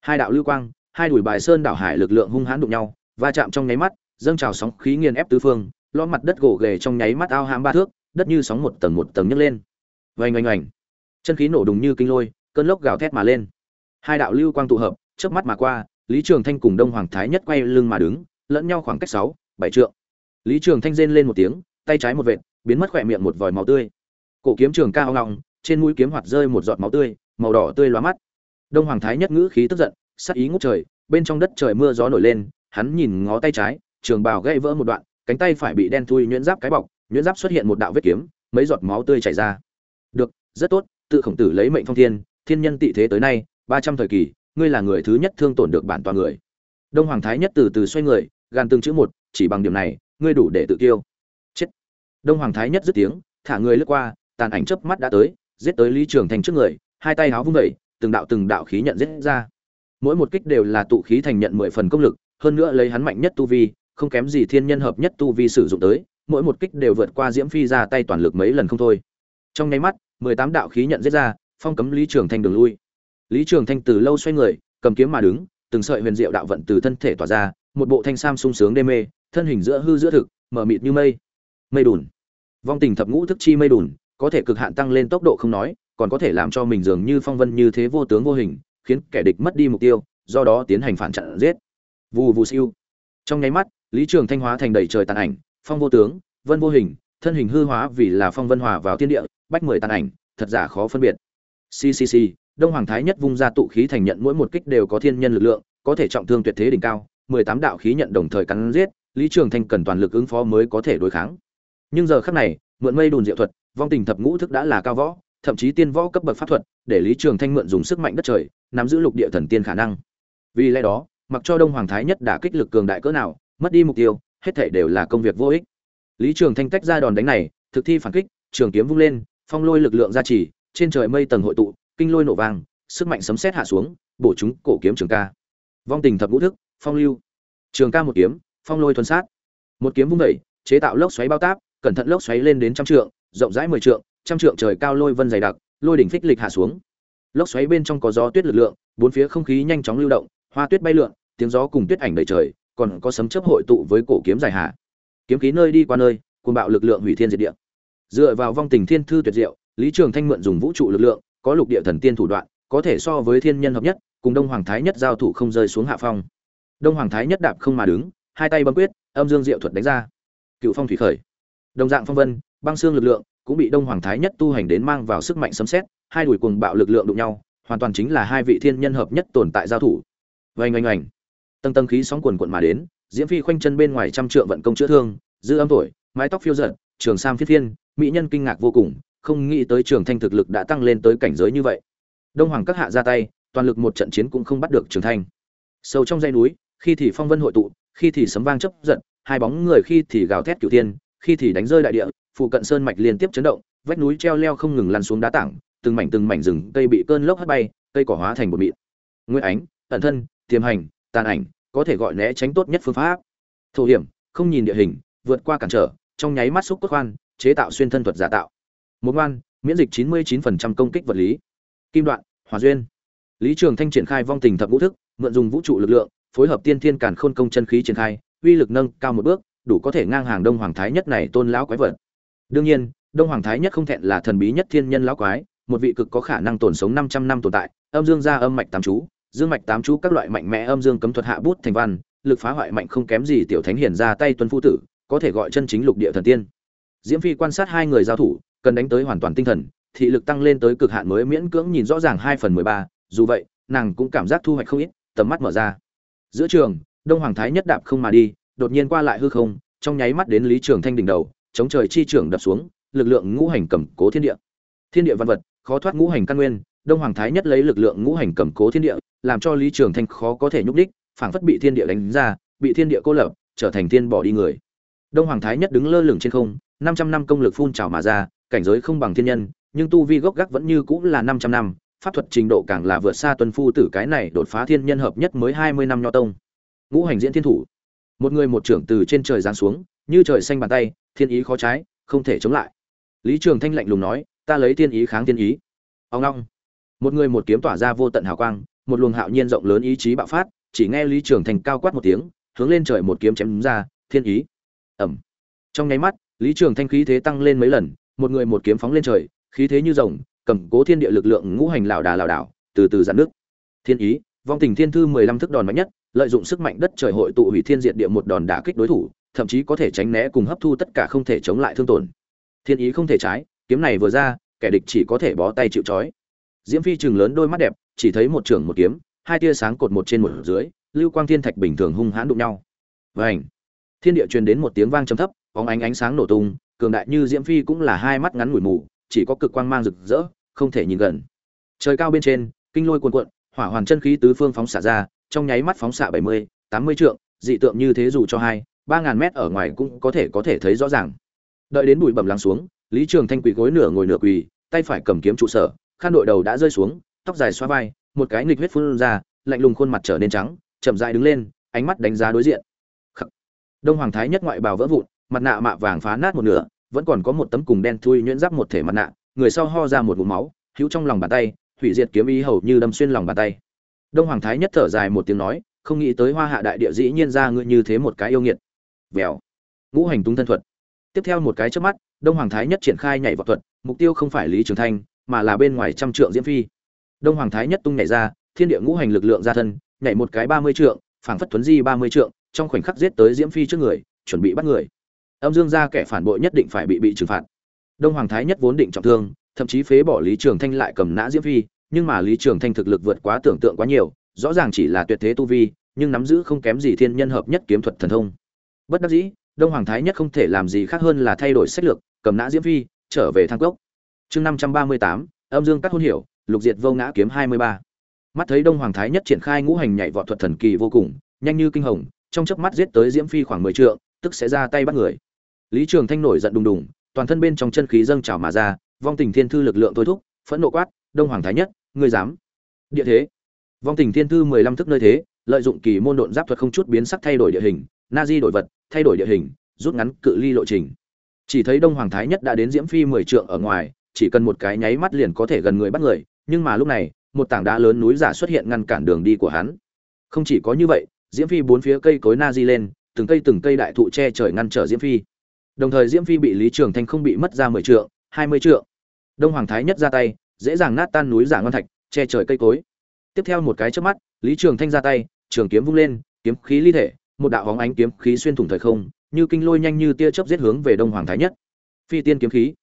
Hai đạo lưu quang, hai đùi bài sơn đảo hải lực lượng hung hãn đụng nhau, va chạm trong nháy mắt, dâng trào sóng khí nghiền ép tứ phương lo mặt đất gỗ ghề trong nháy mắt ao hãm ba thước, đất như sóng một tầng một tầng nhấc lên. Vành oành oành chân khí nổ đùng như kinh lôi, cơn lốc gào thét mà lên. Hai đạo lưu quang tụ hợp, chớp mắt mà qua, lý trường thanh cùng đông hoàng thái nhất quay lưng mà đứng, lẫn nhau khoảng cách sáu, bảy trượng. Lý trường thanh rên lên một tiếng, tay trái một vệt, biến mất khỏe miệng một vòi máu tươi. Cổ kiếm trường cao ngọng, trên mũi kiếm hoạt rơi một giọt máu tươi màu đỏ tươi lóa mắt. Đông hoàng thái nhất ngữ khí tức giận, sắc ý ngút trời, bên trong đất trời mưa gió nổi lên, hắn nhìn ngó tay trái, trường bào gãy vỡ một đoạn, cánh tay phải bị đen thui nhuyễn giáp cái bọc, nhuyễn giáp xuất hiện một đạo vết kiếm, mấy giọt máu tươi chảy ra. Được, rất tốt, tự khổng tử lấy mệnh phong thiên thiên nhân tị thế tới nay, ba trăm thời kỳ, ngươi là người thứ nhất thương tổn được bản toàn người. Đông hoàng thái nhất từ từ xoay người gan từng chữ một, chỉ bằng điểm này, ngươi đủ để tự kiêu. Chết. Đông hoàng thái nhất dứt tiếng, thả người lướt qua, tàn ảnh chớp mắt đã tới, giết tới lý trường thành trước người hai tay háo vung vẩy, từng đạo từng đạo khí nhận giết ra. Mỗi một kích đều là tụ khí thành nhận mười phần công lực, hơn nữa lấy hắn mạnh nhất tu vi, không kém gì thiên nhân hợp nhất tu vi sử dụng tới, mỗi một kích đều vượt qua diễm phi ra tay toàn lực mấy lần không thôi. Trong nháy mắt, mười tám đạo khí nhận giết ra, phong cấm lý trường thanh đường lui. Lý trường thanh từ lâu xoay người, cầm kiếm mà đứng, từng sợi huyền diệu đạo vận từ thân thể tỏa ra, một bộ thanh sam sung sướng đê mê, thân hình giữa hư giữa thực mở mịt như mây. Mây đùn. Vong tình thập ngũ thức chi mây đùn, có thể cực hạn tăng lên tốc độ không nói còn có thể làm cho mình dường như phong vân như thế vô tướng vô hình, khiến kẻ địch mất đi mục tiêu, do đó tiến hành phản chặn giết. Vù vù siêu. Trong nháy mắt, lý trường thanh hóa thành đầy trời tàn ảnh, phong vô tướng, vân vô hình, thân hình hư hóa vì là phong vân hòa vào thiên địa, bách mười tàn ảnh, thật giả khó phân biệt. Ccc đông hoàng thái nhất vung ra tụ khí thành nhận mỗi một kích đều có thiên nhân lực lượng, có thể trọng thương tuyệt thế đỉnh cao, mười tám đạo khí nhận đồng thời cắn giết, lý trường thanh cần toàn lực ứng phó mới có thể đối kháng. Nhưng giờ khắc này, mượn mây đùn diệu thuật, vong tình thập ngũ thức đã là cao võ thậm chí tiên võ cấp bậc pháp thuật, để lý trường thanh mượn dùng sức mạnh đất trời, nắm giữ lục địa thần tiên khả năng. Vì lẽ đó, mặc cho đông hoàng thái nhất đã kích lực cường đại cỡ nào, mất đi mục tiêu, hết thể đều là công việc vô ích. Lý trường thanh tách ra đòn đánh này, thực thi phản kích, trường kiếm vung lên, phong lôi lực lượng ra chỉ trên trời mây tầng hội tụ, kinh lôi nổ vang, sức mạnh sấm sét hạ xuống, bổ chúng cổ kiếm trường ca. Vong tình thập ngũ thức, phong lưu. Trường ca một kiếm, phong lôi thuần sát. Một kiếm vung đẩy chế tạo lốc xoáy bao táp, cẩn thận lốc xoáy lên đến trăm trượng, rộng rãi mười trượng trăm trượng trời cao lôi vân dày đặc, lôi đỉnh phích lịch hạ xuống. Lốc xoáy bên trong có gió tuyết lực lượng, bốn phía không khí nhanh chóng lưu động, hoa tuyết bay lượn, tiếng gió cùng tuyết ảnh đầy trời, còn có sấm chớp hội tụ với cổ kiếm dài hạ. Kiếm khí nơi đi qua nơi, cuồng bạo lực lượng hủy thiên diệt địa. Dựa vào vong tình thiên thư tuyệt diệu, lý trường thanh mượn dùng vũ trụ lực lượng, có lục địa thần tiên thủ đoạn, có thể so với thiên nhân hợp nhất, cùng đông hoàng thái nhất giao thủ không rơi xuống hạ phong. Đông hoàng thái nhất đạp không mà đứng, hai tay bấm quyết, âm dương diệu thuật đánh ra. Cựu phong thủy khởi. Đồng dạng phong vân băng xương lực lượng cũng bị đông hoàng thái nhất tu hành đến mang vào sức mạnh sấm xét hai đùi cuồng bạo lực lượng đụng nhau hoàn toàn chính là hai vị thiên nhân hợp nhất tồn tại giao thủ. Vành oanh oanh. Tầng tầng khí sóng quần quận mà đến diễm phi khoanh chân bên ngoài trăm trượng vận công chữa thương dư âm tuổi mái tóc phiêu giận trường sam phiết Thiên, mỹ nhân kinh ngạc vô cùng không nghĩ tới trường thanh thực lực đã tăng lên tới cảnh giới như vậy. Đông hoàng các hạ ra tay toàn lực một trận chiến cũng không bắt được trường thanh. Sâu trong dãy núi khi thì phong vân hội tụ khi thì sấm vang chấp giận hai bóng người khi thì gào thét cửu thiên khi thì đánh rơi đại địa phụ cận sơn mạch liên tiếp chấn động, vách núi treo leo không ngừng lăn xuống đá tảng, từng mảnh từng mảnh rừng, cây bị cơn lốc hất bay, cây cỏ hóa thành bột mịn. Nguyên ánh, ẩn thân, tiềm hành, tàn ảnh, có thể gọi né tránh tốt nhất phương pháp. Thủ hiểm, không nhìn địa hình, vượt qua cản trở, trong nháy mắt xúc cốt khoan, chế tạo xuyên thân thuật giả tạo. Một ngoan, miễn dịch 99% công kích vật lý. Kim đoạn hòa duyên. Lý trường thanh triển khai vong tình thập ngũ thức, mượn dùng vũ trụ lực lượng, phối hợp tiên thiên càn khôn công chân khí triển khai, uy lực nâng cao một bước, đủ có thể ngang hàng đông hoàng thái nhất này tôn lão quái vật đương nhiên đông hoàng thái nhất không thẹn là thần bí nhất thiên nhân lão quái một vị cực có khả năng tồn sống 500 năm tồn tại, âm dương gia âm mạch tám chú, dương mạch tám chú các loại mạnh mẽ âm dương cấm thuật hạ bút thành văn, lực phá hoại mạnh không kém gì tiểu thánh hiển ra tay tuân phu tử, có thể gọi chân chính lục địa thần tiên. Diễm Phi quan sát hai người giao thủ, cần đánh tới hoàn toàn tinh thần, thị lực tăng lên tới cực hạn mới miễn cưỡng nhìn rõ ràng 2 phần 13, dù vậy, nàng cũng cảm giác thu hoạch không ít, tầm mắt mở ra. Giữa trường, Đông Hoàng Thái nhất đạp không mà đi, đột nhiên qua lại hư không, trong nháy mắt đến Lý Trường Thanh đỉnh đầu, chống trời chi trưởng đập xuống, lực lượng ngũ hành cầm cố thiên địa. Thiên địa văn vật, khó thoát ngũ hành căn nguyên, Đông Hoàng Thái nhất lấy lực lượng ngũ hành cầm cố thiên địa, làm cho Lý Trường Thanh khó có thể nhúc đích, phảng phất bị thiên địa đánh ra, bị thiên địa cô lập, trở thành thiên bỏ đi người. Đông Hoàng Thái nhất đứng lơ lửng trên không, 500 năm công lực phun trào mà ra, cảnh giới không bằng thiên nhân, nhưng tu vi gốc gác vẫn như cũ là 500 năm, pháp thuật trình độ càng là vượt xa tuân phu tử cái này đột phá thiên nhân hợp nhất mới 20 năm nho tông. Ngũ hành diễn thiên thủ. Một người một trưởng từ trên trời giáng xuống, như trời xanh bàn tay, thiên ý khó trái, không thể chống lại. Lý Trường Thanh lạnh lùng nói, ta lấy thiên ý kháng thiên ý. Ông Long, Một người một kiếm tỏa ra vô tận hào quang, một luồng hạo nhiên rộng lớn ý chí bạo phát, chỉ nghe Lý Trường Thanh cao quát một tiếng, hướng lên trời một kiếm chém đúng ra, thiên ý. Ẩm. Trong nháy mắt, Lý Trường Thanh khí thế tăng lên mấy lần, một người một kiếm phóng lên trời, khí thế như rồng, cầm cố thiên địa lực lượng ngũ hành lão đà lão đảo, từ từ dạn nước. Thiên ý, vong tình thiên thư 15 thức đòn mạnh nhất, lợi dụng sức mạnh đất trời hội tụ hủy thiên diệt địa một đòn đả kích đối thủ, thậm chí có thể tránh né cùng hấp thu tất cả không thể chống lại thương tổn. Thiên ý không thể trái, kiếm này vừa ra, kẻ địch chỉ có thể bó tay chịu trói. Diễm Phi trừng lớn đôi mắt đẹp, chỉ thấy một trưởng một kiếm, hai tia sáng cột một trên một dưới, lưu quang thiên thạch bình thường hung hãn đụng nhau. Vành. Thiên địa truyền đến một tiếng vang trầm thấp, bóng ánh ánh sáng nổ tung, cường đại như Diễm Phi cũng là hai mắt ngắn ngủi mù, chỉ có cực quang mang rực rỡ, không thể nhìn gần. Trời cao bên trên, kinh lôi cuồn cuộn, hỏa hoàn chân khí tứ phương phóng xạ ra, trong nháy mắt phóng xạ 70, 80 trượng, dị tượng như thế dù cho hai, 3000 mét ở ngoài cũng có thể có thể thấy rõ ràng. Đợi đến bụi bẩm lắng xuống, Lý Trường Thanh quỳ gối nửa ngồi nửa quỳ, tay phải cầm kiếm trụ sở, khăn đội đầu đã rơi xuống, tóc dài xóa vai, một cái nghịch huyết phun ra, lạnh lùng khuôn mặt trở nên trắng, chậm rãi đứng lên, ánh mắt đánh giá đối diện. Khắc. Đông Hoàng Thái nhất ngoại bào vỡ vụn, mặt nạ mạ vàng phá nát một nửa, vẫn còn có một tấm cùng đen thui nhuyễn giáp một thể mặt nạ, người sau ho ra một ngụm máu, hữu trong lòng bàn tay, hủy diệt kiếm ý hầu như đâm xuyên lòng bàn tay. Đông Hoàng Thái nhất thở dài một tiếng nói, không nghĩ tới Hoa Hạ đại địa dĩ nhiên ra ngươi như thế một cái yêu nghiệt. Vèo. Ngũ hành tung thân thuật. Tiếp theo một cái chớp mắt, Đông Hoàng Thái nhất triển khai nhảy vào thuật, mục tiêu không phải Lý Trường Thanh, mà là bên ngoài trăm trượng Diễm Phi. Đông Hoàng Thái nhất tung nhảy ra, thiên địa ngũ hành lực lượng ra thân, nhảy một cái ba mươi trượng, phảng phất thuấn di ba mươi trượng, trong khoảnh khắc giết tới Diễm Phi trước người, chuẩn bị bắt người. Âm Dương gia kẻ phản bội nhất định phải bị bị trừng phạt. Đông Hoàng Thái nhất vốn định trọng thương, thậm chí phế bỏ Lý Trường Thanh lại cầm nã Diễm Phi, nhưng mà Lý Trường Thanh thực lực vượt quá tưởng tượng quá nhiều, rõ ràng chỉ là tuyệt thế tu vi, nhưng nắm giữ không kém gì thiên nhân hợp nhất kiếm thuật thần thông. Bất đắc dĩ, Đông Hoàng Thái nhất không thể làm gì khác hơn là thay đổi sách lược, cầm nã Diễm Phi, trở về thang cốc. Chương năm trăm ba mươi tám, Âm Dương cắt hôn hiểu, lục diệt vô ngã kiếm hai mươi ba. Mắt thấy Đông Hoàng Thái nhất triển khai ngũ hành nhảy vọt thuật thần kỳ vô cùng, nhanh như kinh hồng, trong chớp mắt giết tới Diễm Phi khoảng mười trượng, tức sẽ ra tay bắt người. Lý Trường Thanh nổi giận đùng đùng, toàn thân bên trong chân khí dâng trào mà ra, vong tình thiên thư lực lượng thôi thúc, phẫn nộ quát, Đông Hoàng Thái nhất, ngươi dám? Địa thế. Vong tình thiên thư mười lăm thức nơi thế, lợi dụng kỳ môn độn giáp thuật không chút biến sắc thay đổi địa hình, na di đổi vật, thay đổi địa hình, rút ngắn cự ly lộ trình. Chỉ thấy Đông Hoàng Thái nhất đã đến Diễm Phi mười trượng ở ngoài, chỉ cần một cái nháy mắt liền có thể gần người bắt người, nhưng mà lúc này, một tảng đá lớn núi giả xuất hiện ngăn cản đường đi của hắn. Không chỉ có như vậy, Diễm Phi bốn phía cây cối na di lên, từng cây từng cây đại thụ che trời ngăn trở Diễm Phi. Đồng thời Diễm Phi bị Lý Trường Thanh không bị mất ra mười trượng, hai mươi trượng. Đông Hoàng Thái nhất ra tay, dễ dàng nát tan núi giả ngon thạch, che trời cây cối. Tiếp theo một cái chớp mắt, Lý Trường Thanh ra tay, trường kiếm vung lên, kiếm khí ly thể, một đạo hóng ánh kiếm khí xuyên thủng thời không, như kinh lôi nhanh như tia chớp giết hướng về Đông Hoàng Thái nhất. Phi tiên kiếm khí,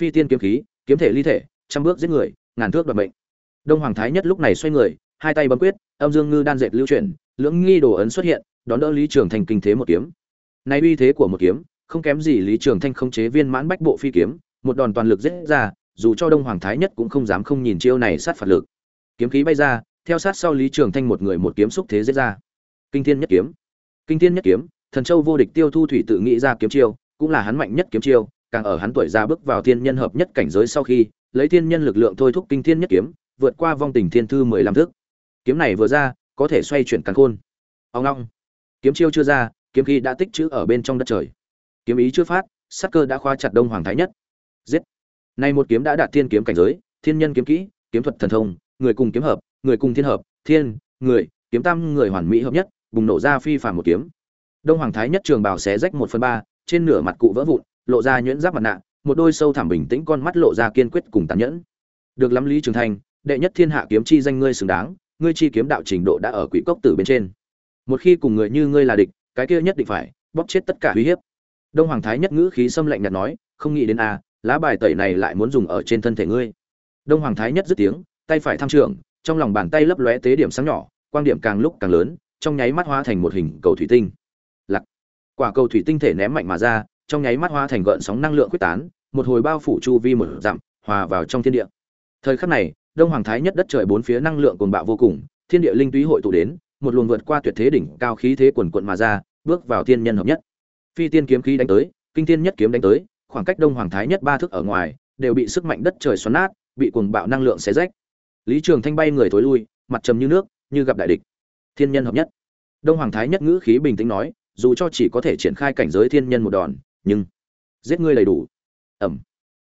phi tiên kiếm khí, kiếm thể ly thể, trăm bước giết người, ngàn thước đoạt mệnh. Đông Hoàng Thái nhất lúc này xoay người, hai tay bấm quyết, âm dương ngư đan dệt lưu chuyển, lưỡng nghi đồ ấn xuất hiện, đón đỡ Lý Trường Thanh kinh thế một kiếm. Này uy thế của một kiếm, không kém gì Lý Trường Thanh không chế viên mãn bách bộ phi kiếm, một đòn toàn lực giết ra, dù cho Đông Hoàng Thái nhất cũng không dám không nhìn chiêu này sát phạt lực. Kiếm khí bay ra, theo sát sau Lý Trường Thanh một người một kiếm xúc thế giết ra. Kinh Thiên nhất kiếm. Kinh Thiên nhất kiếm, Thần Châu vô địch Tiêu Thu Thủy tự nghĩ ra kiếm chiêu, cũng là hắn mạnh nhất kiếm chiêu, càng ở hắn tuổi ra bước vào thiên nhân hợp nhất cảnh giới sau khi, lấy thiên nhân lực lượng thôi thúc Kinh Thiên nhất kiếm, vượt qua vong tình thiên thư 15 thước. Kiếm này vừa ra, có thể xoay chuyển càng khôn. Ông Long, Kiếm chiêu chưa ra, kiếm khí đã tích trữ ở bên trong đất trời. Kiếm ý chưa phát, sắc cơ đã khoa chặt Đông Hoàng Thái nhất. Giết. Nay một kiếm đã đạt thiên kiếm cảnh giới, thiên nhân kiếm kỹ, kiếm thuật thần thông, người cùng kiếm hợp, người cùng thiên hợp, thiên, người, kiếm tam người hoàn mỹ hợp nhất, bùng nổ ra phi phàm một kiếm. Đông Hoàng Thái nhất trường bào xé rách một phần ba, trên nửa mặt cụ vỡ vụn, lộ ra nhuyễn giáp mặt nạ, một đôi sâu thẳm bình tĩnh con mắt lộ ra kiên quyết cùng tàn nhẫn. được lắm lý trường Thành đệ nhất thiên hạ kiếm chi danh ngươi xứng đáng ngươi chi kiếm đạo trình độ đã ở quỷ cốc tử bên trên một khi cùng người như ngươi là địch cái kia nhất định phải bóp chết tất cả uy hiếp đông hoàng thái nhất ngữ khí xâm lạnh nhạt nói không nghĩ đến a lá bài tẩy này lại muốn dùng ở trên thân thể ngươi đông hoàng thái nhất dứt tiếng tay phải tham trưởng trong lòng bàn tay lấp lóe tế điểm sáng nhỏ quang điểm càng lúc càng lớn trong nháy mắt hóa thành một hình cầu thủy tinh. Lạc. Quả cầu thủy tinh thể ném mạnh mà ra, trong nháy mắt hóa thành gợn sóng năng lượng quyết tán, một hồi bao phủ chu vi một dặm, hòa vào trong thiên địa. Thời khắc này, đông hoàng thái nhất đất trời bốn phía năng lượng cuồng bạo vô cùng, thiên địa linh túy hội tụ đến, một luồng vượt qua tuyệt thế đỉnh cao khí thế quần quần mà ra, bước vào thiên nhân hợp nhất. Phi tiên kiếm khí đánh tới, kinh thiên nhất kiếm đánh tới, khoảng cách đông hoàng thái nhất ba thước ở ngoài, đều bị sức mạnh đất trời xoắn nát, bị cuồng bạo năng lượng xé rách. Lý trường thanh bay người thối lui, mặt trầm như nước, như gặp đại địch thiên nhân hợp nhất. Đông hoàng thái nhất ngữ khí bình tĩnh nói, dù cho chỉ có thể triển khai cảnh giới thiên nhân một đòn, nhưng giết ngươi đầy đủ. Ẩm.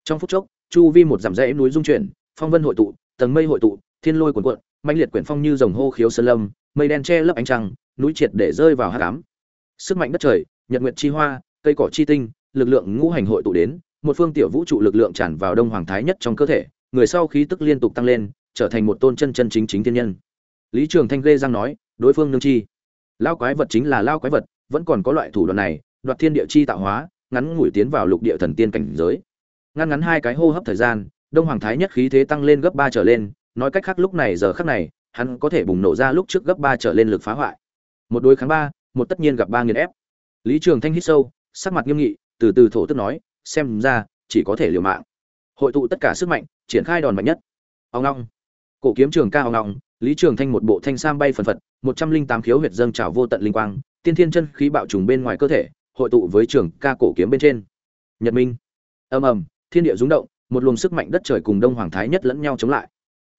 Trong phút chốc, chu vi một dặm rẽ núi dung chuyển, phong vân hội tụ, tầng mây hội tụ, thiên lôi cuồn cuộn mạnh liệt quyển phong như dòng hô khiếu sơn lâm, mây đen che lấp ánh trăng, núi triệt để rơi vào hát cám sức mạnh đất trời, nhật nguyệt chi hoa, cây cỏ chi tinh, lực lượng ngũ hành hội tụ đến, một phương tiểu vũ trụ lực lượng tràn vào đông hoàng thái nhất trong cơ thể, người sau khí tức liên tục tăng lên, trở thành một tôn chân chân chính chính thiên nhân. Lý trường thanh ghê giang nói đối phương nương chi. Lao quái vật chính là lao quái vật, vẫn còn có loại thủ đoạn này, đoạt thiên địa chi tạo hóa, ngắn ngủi tiến vào lục địa thần tiên cảnh giới. Ngăn ngắn hai cái hô hấp thời gian, đông hoàng thái nhất khí thế tăng lên gấp ba trở lên, nói cách khác lúc này giờ khắc này, hắn có thể bùng nổ ra lúc trước gấp ba trở lên lực phá hoại. Một đối kháng ba, một tất nhiên gặp ba nghiền ép. Lý trường thanh hít sâu, sắc mặt nghiêm nghị, từ từ thổ tức nói, xem ra, chỉ có thể liều mạng. Hội tụ tất cả sức mạnh, triển khai đòn mạnh nhất. Ông long cổ kiếm trường ca ông long lý trường thanh một bộ thanh sam bay phần phật, một trăm linh tám khiếu huyệt dâng trào vô tận linh quang, tiên thiên chân khí bạo trùng bên ngoài cơ thể, hội tụ với trường ca cổ kiếm bên trên. Nhật minh. Ầm ầm, thiên địa rung động, một luồng sức mạnh đất trời cùng đông hoàng thái nhất lẫn nhau chống lại.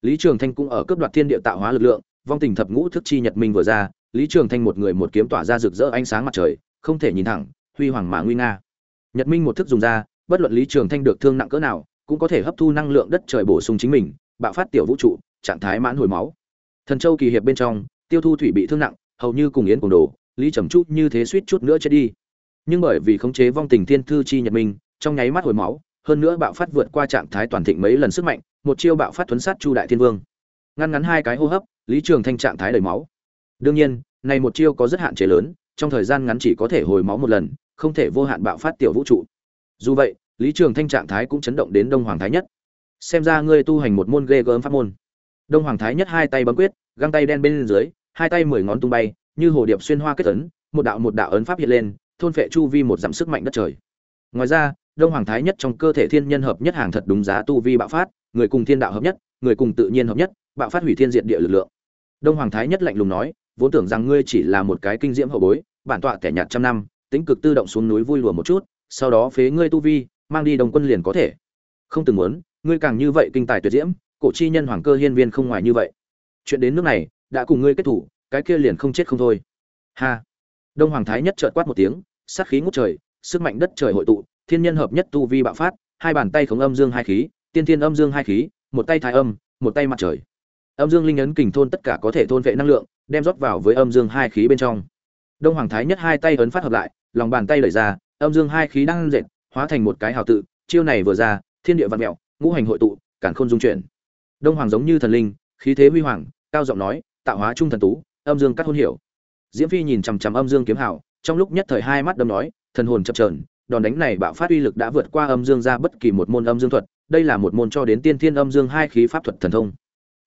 Lý trường thanh cũng ở cấp đoạt thiên địa tạo hóa lực lượng, vong tình thập ngũ thức chi nhật minh vừa ra, lý trường thanh một người một kiếm tỏa ra rực rỡ ánh sáng mặt trời, không thể nhìn thẳng, huy hoàng mà nguy nga. Nhật minh một thức dùng ra, bất luận lý trường thanh được thương nặng cỡ nào, cũng có thể hấp thu năng lượng đất trời bổ sung chính mình, bạo phát tiểu vũ trụ, trạng thái mãn hồi máu thần châu kỳ hiệp bên trong, tiêu thu thủy bị thương nặng, hầu như cùng yến cùng đồ, lý trầm chút như thế suýt chút nữa chết đi. Nhưng bởi vì khống chế vong tình thiên thư chi nhật minh, trong nháy mắt hồi máu, hơn nữa bạo phát vượt qua trạng thái toàn thịnh mấy lần sức mạnh, một chiêu bạo phát thuấn sát chu đại thiên vương. Ngăn ngắn hai cái hô hấp, lý trường thanh trạng thái đầy máu. Đương nhiên, này một chiêu có rất hạn chế lớn, trong thời gian ngắn chỉ có thể hồi máu một lần, không thể vô hạn bạo phát tiểu vũ trụ. Dù vậy, lý trường thanh trạng thái cũng chấn động đến đông hoàng thái nhất. Xem ra ngươi tu hành một môn ghê gớm pháp môn đông hoàng thái nhất hai tay bấm quyết, găng tay đen bên dưới, hai tay mười ngón tung bay, như hồ điệp xuyên hoa kết ấn, một đạo một đạo ấn pháp hiện lên, thôn phệ chu vi một dặm sức mạnh đất trời. Ngoài ra, đông hoàng thái nhất trong cơ thể thiên nhân hợp nhất hàng thật đúng giá tu vi bạo phát, người cùng thiên đạo hợp nhất, người cùng tự nhiên hợp nhất, bạo phát hủy thiên diện địa lực lượng. Đông hoàng thái nhất lạnh lùng nói, vốn tưởng rằng ngươi chỉ là một cái kinh diễm hậu bối, bản tọa kẻ nhạt trăm năm, tính cực tự động xuống núi vui lùa một chút, sau đó phế ngươi tu vi, mang đi đồng quân liền có thể. Không từng muốn, ngươi càng như vậy kinh tài tuyệt diễm cổ chi nhân hoàng cơ hiên viên không ngoài như vậy. Chuyện đến nước này, đã cùng ngươi kết thủ, cái kia liền không chết không thôi. Ha. Đông hoàng thái nhất chợt quát một tiếng, sát khí ngút trời, sức mạnh đất trời hội tụ, thiên nhân hợp nhất tu vi bạo phát, hai bàn tay khống âm dương hai khí, tiên thiên âm dương hai khí, một tay thái âm, một tay mặt trời. Âm dương linh ấn kình thôn tất cả có thể thôn vệ năng lượng, đem rót vào với âm dương hai khí bên trong. Đông hoàng thái nhất hai tay ấn phát hợp lại, lòng bàn tay đẩy ra, âm dương hai khí đang dệt, hóa thành một cái hào tự, chiêu này vừa ra, thiên địa văn mẹo, ngũ hành hội tụ cản khôn dung chuyển đông hoàng giống như thần linh, khí thế huy hoàng, cao giọng nói, tạo hóa trung thần tú, âm dương cắt hôn hiểu. Diễm phi nhìn chằm chằm âm dương kiếm hảo, trong lúc nhất thời hai mắt đâm nói, thần hồn chập chờn, đòn đánh này bạo phát uy lực đã vượt qua âm dương ra bất kỳ một môn âm dương thuật, đây là một môn cho đến tiên thiên âm dương hai khí pháp thuật thần thông.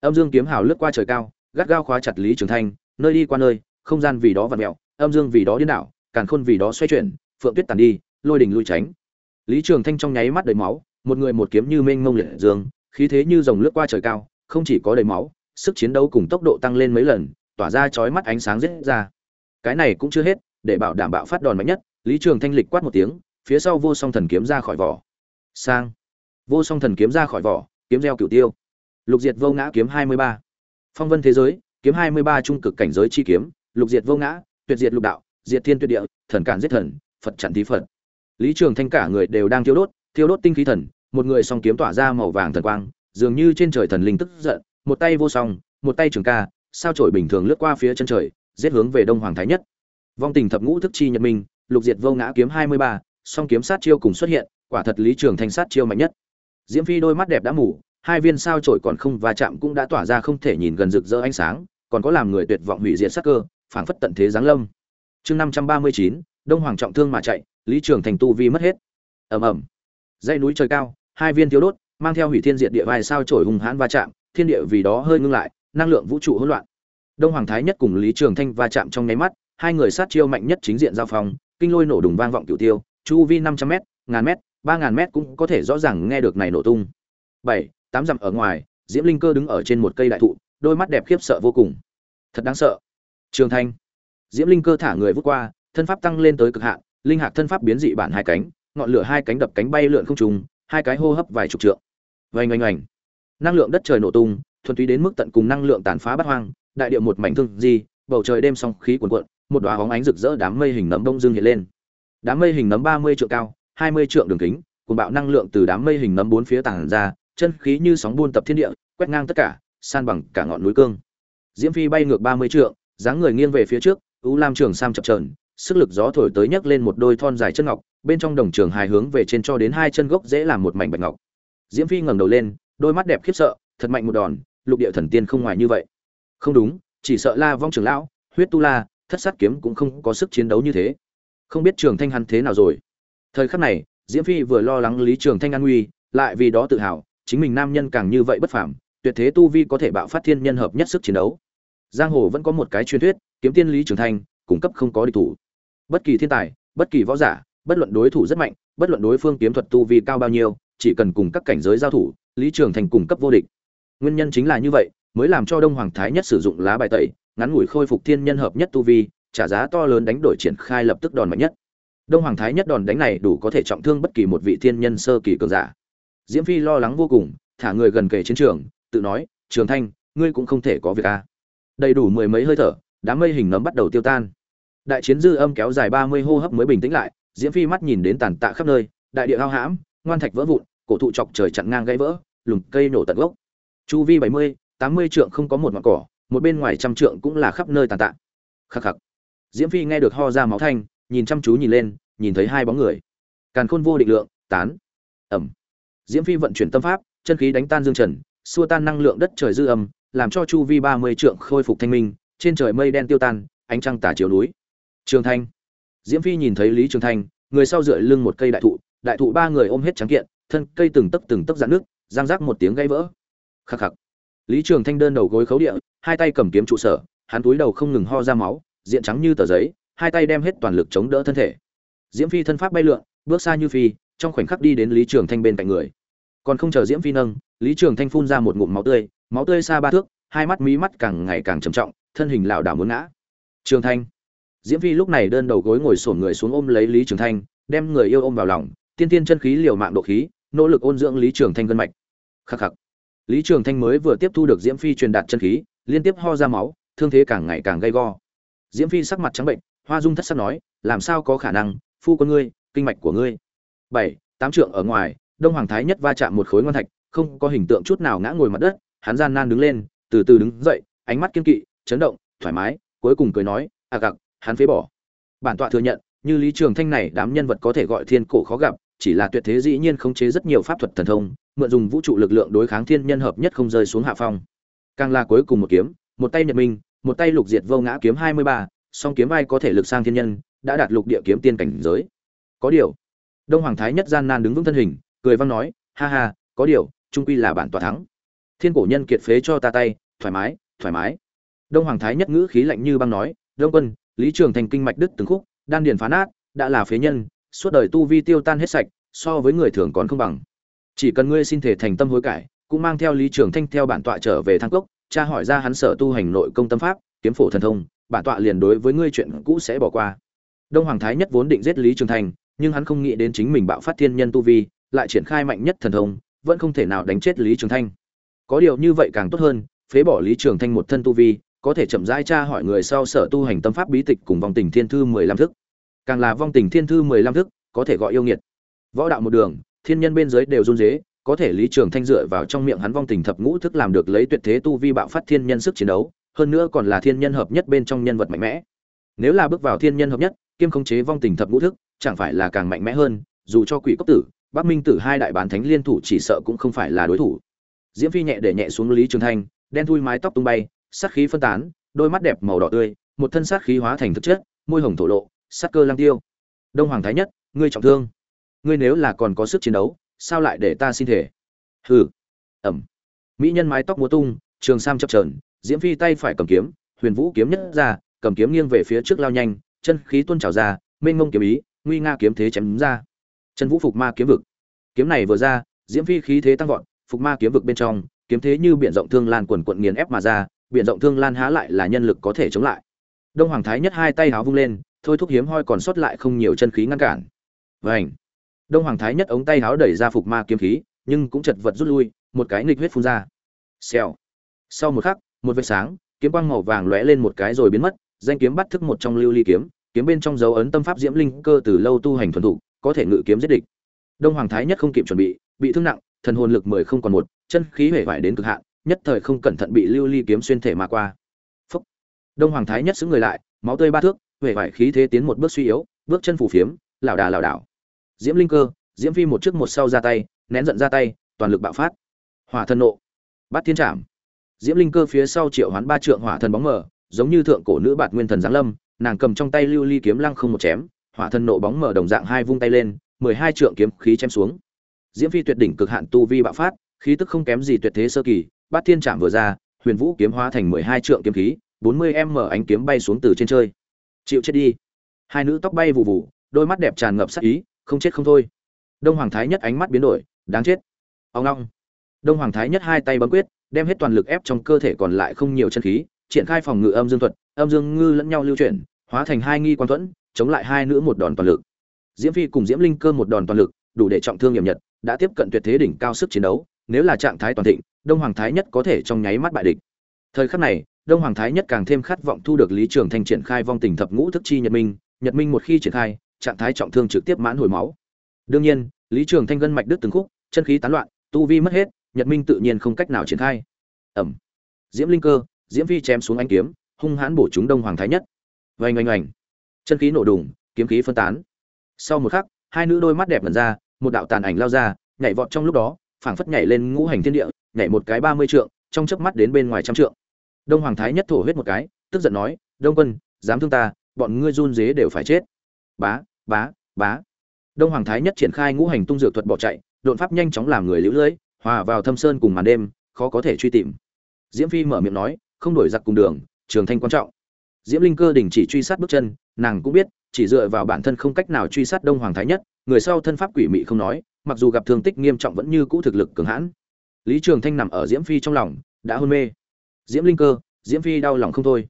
Âm dương kiếm hào lướt qua trời cao, gắt gao khóa chặt lý trường thanh, nơi đi qua nơi, không gian vì đó vặn mẹo âm dương vì đó điên đảo, càn khôn vì đó xoay chuyển, phượng tuyết tàn đi, lôi đình lui tránh. Lý trường thanh trong nháy mắt đầy máu, một người một kiếm như mênh mông liệt dương khí thế như dòng lướt qua trời cao, không chỉ có đầy máu, sức chiến đấu cùng tốc độ tăng lên mấy lần, tỏa ra chói mắt ánh sáng rết ra. Cái này cũng chưa hết, để bảo đảm bạo phát đòn mạnh nhất, lý trường thanh lịch quát một tiếng, phía sau vô song thần kiếm ra khỏi vỏ. Sang. Vô song thần kiếm ra khỏi vỏ, kiếm gieo cửu tiêu. Lục diệt vô ngã kiếm hai mươi ba. Phong vân thế giới, kiếm hai mươi ba trung cực cảnh giới chi kiếm, lục diệt vô ngã, tuyệt diệt lục đạo, diệt thiên tuyệt địa, thần cản giết thần, phật chặn thí phật. Lý trường thanh cả người đều đang thiêu đốt thiêu đốt tinh khí thần một người song kiếm tỏa ra màu vàng thần quang, dường như trên trời thần linh tức giận, một tay vô song, một tay trường ca, sao chổi bình thường lướt qua phía chân trời, giết hướng về đông hoàng thái nhất. Vong tình thập ngũ thức chi nhật minh, lục diệt vô ngã kiếm hai mươi ba, song kiếm sát chiêu cùng xuất hiện, quả thật lý trường thanh sát chiêu mạnh nhất. Diễm phi đôi mắt đẹp đã mù, hai viên sao chổi còn không va chạm cũng đã tỏa ra không thể nhìn gần rực rỡ ánh sáng, còn có làm người tuyệt vọng hủy diệt sắc cơ, phảng phất tận thế giáng lâm. Chương năm trăm ba mươi chín, đông hoàng trọng thương mà chạy, lý trường thành tu vi mất hết. Ầm ầm. Dãy núi trời cao hai viên thiếu đốt, mang theo hủy thiên diệt địa vài sao trổi hùng hãn va chạm, thiên địa vì đó hơi ngưng lại, năng lượng vũ trụ hỗn loạn. Đông hoàng thái nhất cùng lý trường thanh va chạm trong nháy mắt, hai người sát chiêu mạnh nhất chính diện giao phong, kinh lôi nổ đùng vang vọng cửu tiêu, chu vi năm trăm m ngàn m ba ngàn m cũng có thể rõ ràng nghe được này nổ tung. Bảy, tám dặm ở ngoài, diễm linh cơ đứng ở trên một cây đại thụ, đôi mắt đẹp khiếp sợ vô cùng. Thật đáng sợ. Trường thanh. Diễm linh cơ thả người vút qua, thân pháp tăng lên tới cực hạn, linh hạc thân pháp biến dị bản hai cánh, ngọn lửa hai cánh đập cánh bay lượn không trùng hai cái hô hấp vài chục trượng. Vành oanh oanh. Năng lượng đất trời nổ tung, thuần túy đến mức tận cùng năng lượng tàn phá bát hoang, đại địa một mảnh thương di, bầu trời đêm song khí cuồn cuộn, một đóa hóng ánh rực rỡ đám mây hình nấm đông dương hiện lên. Đám mây hình nấm ba mươi trượng cao, hai mươi trượng đường kính cùng bạo năng lượng từ đám mây hình nấm bốn phía tản ra, chân khí như sóng buôn tập thiên địa, quét ngang tất cả, san bằng cả ngọn núi cương. Diễm phi bay ngược ba mươi trượng, dáng người nghiêng về phía trước, u lam trường sam chập trờn sức lực gió thổi tới nhấc lên một đôi thon dài chân ngọc bên trong đồng trường hài hướng về trên cho đến hai chân gốc dễ làm một mảnh bạch ngọc. Diễm phi ngẩng đầu lên, đôi mắt đẹp khiếp sợ, thật mạnh một đòn, lục địa thần tiên không ngoài như vậy. Không đúng, chỉ sợ la vong trường lão, huyết tu la, thất sát kiếm cũng không có sức chiến đấu như thế. Không biết trường thanh hắn thế nào rồi. Thời khắc này, diễm phi vừa lo lắng lý trường thanh an nguy, lại vì đó tự hào, chính mình nam nhân càng như vậy bất phàm, tuyệt thế tu vi có thể bạo phát thiên nhân hợp nhất sức chiến đấu. Giang hồ vẫn có một cái truyền thuyết, kiếm tiên lý trường thanh, cung cấp không có địch thủ. Bất kỳ thiên tài, bất kỳ võ giả bất luận đối thủ rất mạnh, bất luận đối phương kiếm thuật tu vi cao bao nhiêu, chỉ cần cùng các cảnh giới giao thủ, lý trường thành cùng cấp vô địch. Nguyên nhân chính là như vậy, mới làm cho đông hoàng thái nhất sử dụng lá bài tẩy, ngắn ngủi khôi phục thiên nhân hợp nhất tu vi, trả giá to lớn đánh đổi triển khai lập tức đòn mạnh nhất. Đông hoàng thái nhất đòn đánh này đủ có thể trọng thương bất kỳ một vị thiên nhân sơ kỳ cường giả. Diễm phi lo lắng vô cùng, thả người gần kề chiến trường, tự nói, trường thanh, ngươi cũng không thể có việc a đầy đủ mười mấy hơi thở, đám mây hình nấm bắt đầu tiêu tan. Đại chiến dư âm kéo dài ba mươi hô hấp mới bình tĩnh lại diễm phi mắt nhìn đến tàn tạ khắp nơi, đại địa hao hãm, ngoan thạch vỡ vụn, cổ thụ chọc trời chặn ngang gãy vỡ, lùm cây nổ tận gốc. Chu vi bảy mươi, tám mươi trượng không có một ngọn cỏ, một bên ngoài trăm trượng cũng là khắp nơi tàn tạ. Khắc khắc. Diễm phi nghe được ho ra máu thanh, nhìn chăm chú nhìn lên, nhìn thấy hai bóng người. Càn khôn vô định lượng, tán. Ẩm. Diễm phi vận chuyển tâm pháp, chân khí đánh tan dương trần, xua tan năng lượng đất trời dư âm, làm cho chu vi ba mươi trượng khôi phục thanh minh, trên trời mây đen tiêu tan, ánh trăng tả chiều núi. Trường thanh diễm phi nhìn thấy lý trường thanh, người sau dựa lưng một cây đại thụ đại thụ ba người ôm hết trắng kiện, thân cây từng tấc từng tấc dạn nước giang rác một tiếng gãy vỡ. Khắc khắc. Lý trường thanh đơn đầu gối khấu địa, hai tay cầm kiếm trụ sở, hắn túi đầu không ngừng ho ra máu, diện trắng như tờ giấy, hai tay đem hết toàn lực chống đỡ thân thể. Diễm phi thân pháp bay lượn, bước xa như phi, trong khoảnh khắc đi đến lý trường thanh bên cạnh người. Còn không chờ diễm phi nâng, lý trường thanh phun ra một ngụm máu tươi máu tươi xa ba thước, hai mắt mí mắt càng ngày càng trầm trọng, thân hình lảo đảo muốn ngã. Trường thanh diễm phi lúc này đơn đầu gối ngồi sổn người xuống ôm lấy lý trường thanh, đem người yêu ôm vào lòng, tiên tiên chân khí liều mạng độ khí, nỗ lực ôn dưỡng lý trường thanh gân mạch. Khắc khắc. Lý trường thanh mới vừa tiếp thu được diễm phi truyền đạt chân khí, liên tiếp ho ra máu, thương thế càng ngày càng gay go. Diễm phi sắc mặt trắng bệnh, hoa dung thất sắc nói, làm sao có khả năng, phu con ngươi, kinh mạch của ngươi? Bảy, tám trượng ở ngoài, đông hoàng thái nhất va chạm một khối ngon thạch, không có hình tượng chút nào ngã ngồi mặt đất, hắn gian nan đứng lên, từ từ đứng dậy, ánh mắt kiên kỵ, chấn động, thoải mái, cuối cùng cười nói à gặc hắn phế bỏ. Bản tọa thừa nhận, như lý trường thanh này đám nhân vật có thể gọi thiên cổ khó gặp, chỉ là tuyệt thế dĩ nhiên khống chế rất nhiều pháp thuật thần thông, mượn dùng vũ trụ lực lượng đối kháng thiên nhân hợp nhất không rơi xuống hạ phong. Càng là cuối cùng một kiếm, một tay nhật minh, một tay lục diệt vô ngã kiếm hai mươi ba, song kiếm ai có thể lực sang thiên nhân, đã đạt lục địa kiếm tiên cảnh giới. Có điều, đông hoàng thái nhất gian nan đứng vững thân hình, cười văng nói, ha ha, có điều, trung quy là bản tọa thắng. Thiên cổ nhân kiệt phế cho ta tay, thoải mái thoải mái. Đông hoàng thái nhất ngữ khí lạnh như băng nói đông quân, lý trường thành kinh mạch đứt từng khúc, đan điền phá nát, đã là phế nhân, suốt đời tu vi tiêu tan hết sạch, so với người thường còn không bằng. Chỉ cần ngươi xin thể thành tâm hối cải, cũng mang theo lý trường thanh theo bản tọa trở về thang cốc cha hỏi ra hắn sở tu hành nội công tâm pháp, kiếm phổ thần thông, bản tọa liền đối với ngươi chuyện cũ sẽ bỏ qua. Đông hoàng thái nhất vốn định giết lý trường thành, nhưng hắn không nghĩ đến chính mình bạo phát thiên nhân tu vi, lại triển khai mạnh nhất thần thông, vẫn không thể nào đánh chết lý trường thanh. Có điều như vậy càng tốt hơn, phế bỏ lý trường thanh một thân tu vi có thể chậm rãi tra hỏi người sau sở tu hành tâm pháp bí tịch cùng vong tình thiên thư mười lăm thức. Càng là vong tình thiên thư mười lăm thức, có thể gọi yêu nghiệt. Võ đạo một đường, thiên nhân bên dưới đều run rế, có thể lý trường thanh dựa vào trong miệng hắn vong tình thập ngũ thức làm được lấy tuyệt thế tu vi bạo phát thiên nhân sức chiến đấu, hơn nữa còn là thiên nhân hợp nhất bên trong nhân vật mạnh mẽ. Nếu là bước vào thiên nhân hợp nhất, kiêm khống chế vong tình thập ngũ thức, chẳng phải là càng mạnh mẽ hơn, dù cho quỷ cấp tử, bắc minh tử hai đại bán thánh liên thủ chỉ sợ cũng không phải là đối thủ. Diễm phi nhẹ để nhẹ xuống lý trường thanh, đen thui mái tóc tung bay sát khí phân tán đôi mắt đẹp màu đỏ tươi một thân sát khí hóa thành thực chất môi hồng thổ lộ sát cơ lang tiêu. Đông hoàng thái nhất ngươi trọng thương. Ngươi nếu là còn có sức chiến đấu sao lại để ta xin thể? Hừ. Ẩm. Mỹ nhân mái tóc múa tung trường sam chập chờn, diễm phi tay phải cầm kiếm huyền vũ kiếm nhất ra cầm kiếm nghiêng về phía trước lao nhanh chân khí tuôn trào ra mênh mông kiếm ý nguy nga kiếm thế chém ra. Chân vũ phục ma kiếm vực. Kiếm này vừa ra diễm phi khí thế tăng vọt phục ma kiếm vực bên trong kiếm thế như biển rộng thương lan quần cuộn nghiền ép mà ra biển rộng thương lan há lại là nhân lực có thể chống lại. Đông hoàng thái nhất hai tay háo vung lên thôi thúc hiếm hoi còn sót lại không nhiều chân khí ngăn cản. Vảnh đông hoàng thái nhất ống tay háo đẩy ra phục ma kiếm khí nhưng cũng chật vật rút lui một cái nghịch huyết phun ra. Xèo! Sau một khắc một vệt sáng kiếm quang màu vàng lóe lên một cái rồi biến mất danh kiếm bắt thức một trong lưu ly kiếm kiếm bên trong dấu ấn tâm pháp diễm linh cơ từ lâu tu hành thuần thủ, có thể ngự kiếm giết địch. Đông hoàng thái nhất không kịp chuẩn bị bị thương nặng thần hồn lực mười không còn một chân khí hể vải đến cực hạn nhất thời không cẩn thận bị lưu ly kiếm xuyên thể mà qua. Phúc. đông hoàng thái nhất xứng người lại, máu tươi ba thước, huệ vải khí thế tiến một bước suy yếu, bước chân phủ phiếm, lảo đà lảo đảo. Diễm linh cơ, diễm phi một trước một sau ra tay, nén giận ra tay, toàn lực bạo phát. Hỏa thần nộ. Bắt thiên trảm. Diễm linh cơ phía sau triệu hoán ba trượng hỏa thần bóng mờ, giống như thượng cổ nữ bạt nguyên thần giáng lâm, nàng cầm trong tay lưu ly kiếm lăng không một chém, hỏa thần nộ bóng mờ đồng dạng hai vung tay lên, mười hai trượng kiếm khí chém xuống. Diễm phi tuyệt đỉnh cực hạn tu vi bạo phát, khí tức không kém gì tuyệt thế sơ kỳ bát thiên trạm vừa ra, huyền vũ kiếm hóa thành mười hai trượng kiếm khí, bốn mươi em mở ánh kiếm bay xuống từ trên trời chịu chết đi. Hai nữ tóc bay vụ vụ đôi mắt đẹp tràn ngập sắc ý, không chết không thôi. Đông hoàng thái nhất ánh mắt biến đổi, đáng chết. Ông long. Đông hoàng thái nhất hai tay bấm quyết, đem hết toàn lực ép trong cơ thể còn lại không nhiều chân khí, triển khai phòng ngự âm dương thuật, âm dương ngư lẫn nhau lưu chuyển, hóa thành hai nghi quan thuẫn, chống lại hai nữ một đòn toàn lực. Diễm phi cùng diễm linh cơ một đòn toàn lực, đủ để trọng thương nghiệm nhật, đã tiếp cận tuyệt thế đỉnh cao sức chiến đấu nếu là trạng thái toàn thịnh, đông hoàng thái nhất có thể trong nháy mắt bại địch. Thời khắc này, đông hoàng thái nhất càng thêm khát vọng thu được lý trường thanh triển khai vong tình thập ngũ thức chi nhật minh nhật minh một khi triển khai, trạng thái trọng thương trực tiếp mãn hồi máu. Đương nhiên, lý trường thanh gân mạch đứt từng khúc, chân khí tán loạn, tu vi mất hết, nhật minh tự nhiên không cách nào triển khai. Ẩm. Diễm linh cơ, diễm phi chém xuống anh kiếm, hung hãn bổ chúng đông hoàng thái nhất. Vành oanh oanh. Chân khí nổ đùng, kiếm khí phân tán. Sau một khắc, hai nữ đôi mắt đẹp lần ra, một đạo tàn ảnh lao ra, nhảy vọt trong lúc đó phảng phất nhảy lên ngũ hành thiên địa, nhảy một cái ba mươi trượng, trong chớp mắt đến bên ngoài trăm trượng. Đông hoàng thái nhất thổ huyết một cái, tức giận nói, đông quân, dám thương ta, bọn ngươi run dế đều phải chết. Bá bá bá. Đông hoàng thái nhất triển khai ngũ hành tung dược thuật bỏ chạy đột pháp nhanh chóng làm người lũ lưỡi hòa vào thâm sơn cùng màn đêm, khó có thể truy tìm. Diễm phi mở miệng nói, không đổi giặc cùng đường, trường thanh quan trọng. Diễm linh cơ đình chỉ truy sát bước chân, nàng cũng biết, chỉ dựa vào bản thân không cách nào truy sát đông hoàng thái nhất, người sau thân pháp quỷ mị không nói mặc dù gặp thương tích nghiêm trọng vẫn như cũ thực lực cường hãn. Lý trường thanh nằm ở diễm phi trong lòng, đã hôn mê. Diễm linh cơ, diễm phi đau lòng không thôi.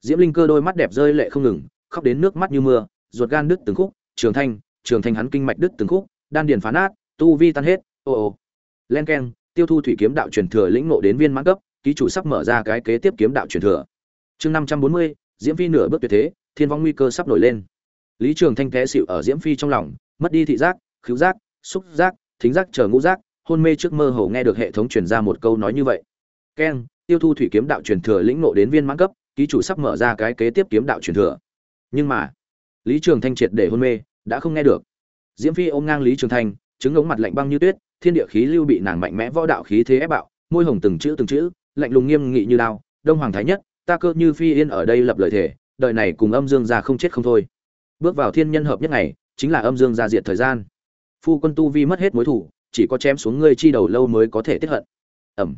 Diễm linh cơ đôi mắt đẹp rơi lệ không ngừng, khóc đến nước mắt như mưa, ruột gan đứt từng khúc, trường thanh trường thanh hắn kinh mạch đứt từng khúc, đan điền phá nát, tu vi tan hết, ô ô. Len keng, tiêu thu thủy kiếm đạo truyền thừa lĩnh ngộ đến viên mãn cấp, ký chủ sắp mở ra cái kế tiếp kiếm đạo truyền thừa. Chương năm trăm bốn mươi, diễm phi nửa bước tuyệt thế, thiên vong nguy cơ sắp nổi lên. Lý trường thanh té xịu ở diễm phi trong lòng, mất đi thị giác, khứu giác xúc giác, thính giác chờ ngũ giác, hôn mê trước mơ hồ nghe được hệ thống truyền ra một câu nói như vậy. Keng tiêu thu thủy kiếm đạo truyền thừa lĩnh ngộ đến viên mãn cấp, ký chủ sắp mở ra cái kế tiếp kiếm đạo truyền thừa. Nhưng mà, lý trường thanh triệt để hôn mê, đã không nghe được. Diễm phi ôm ngang lý trường thanh chứng ống mặt lạnh băng như tuyết, thiên địa khí lưu bị nàng mạnh mẽ võ đạo khí thế ép bạo, môi hồng từng chữ từng chữ, lạnh lùng nghiêm nghị như lao đông hoàng thái nhất, ta cơ như phi yên ở đây lập lời thể đời này cùng âm dương gia không chết không thôi. Bước vào thiên nhân hợp nhất ngày, chính là âm dương gia diệt thời gian phu quân tu vi mất hết mối thủ, chỉ có chém xuống ngươi chi đầu lâu mới có thể tiết hận. Ẩm.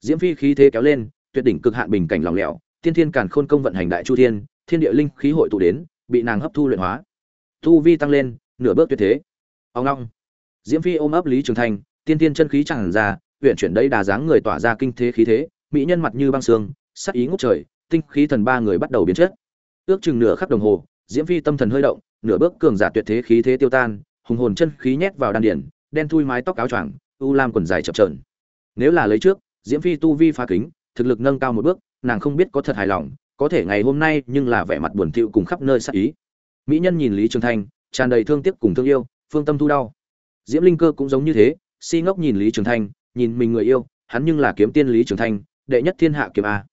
Diễm phi khí thế kéo lên, tuyệt đỉnh cực hạn bình cảnh lòng lẻo thiên thiên càn khôn công vận hành đại chu thiên thiên địa linh khí hội tụ đến, bị nàng hấp thu luyện hóa. Tu vi tăng lên, nửa bước tuyệt thế. Ông long. Diễm phi ôm ấp lý trường thanh tiên Thiên chân khí chẳng ra huyện chuyển đây đà dáng người tỏa ra kinh thế khí thế, mỹ nhân mặt như băng sương sắc ý ngút trời, tinh khí thần ba người bắt đầu biến chất. Ước chừng nửa khắc đồng hồ, diễm phi tâm thần hơi động, nửa bước cường giả tuyệt thế khí thế tiêu tan hùng hồn chân khí nhét vào đan điển đen thui mái tóc áo choàng, u lam quần dài chập trờn nếu là lấy trước, diễm phi tu vi phá kính, thực lực nâng cao một bước, nàng không biết có thật hài lòng, có thể ngày hôm nay nhưng là vẻ mặt buồn thiu cùng khắp nơi sắc ý. Mỹ nhân nhìn lý trường thanh, tràn đầy thương tiếc cùng thương yêu, phương tâm thu đau. Diễm linh cơ cũng giống như thế, si ngốc nhìn lý trường thanh, nhìn mình người yêu, hắn nhưng là kiếm tiên lý trường thanh, đệ nhất thiên hạ kiếm a.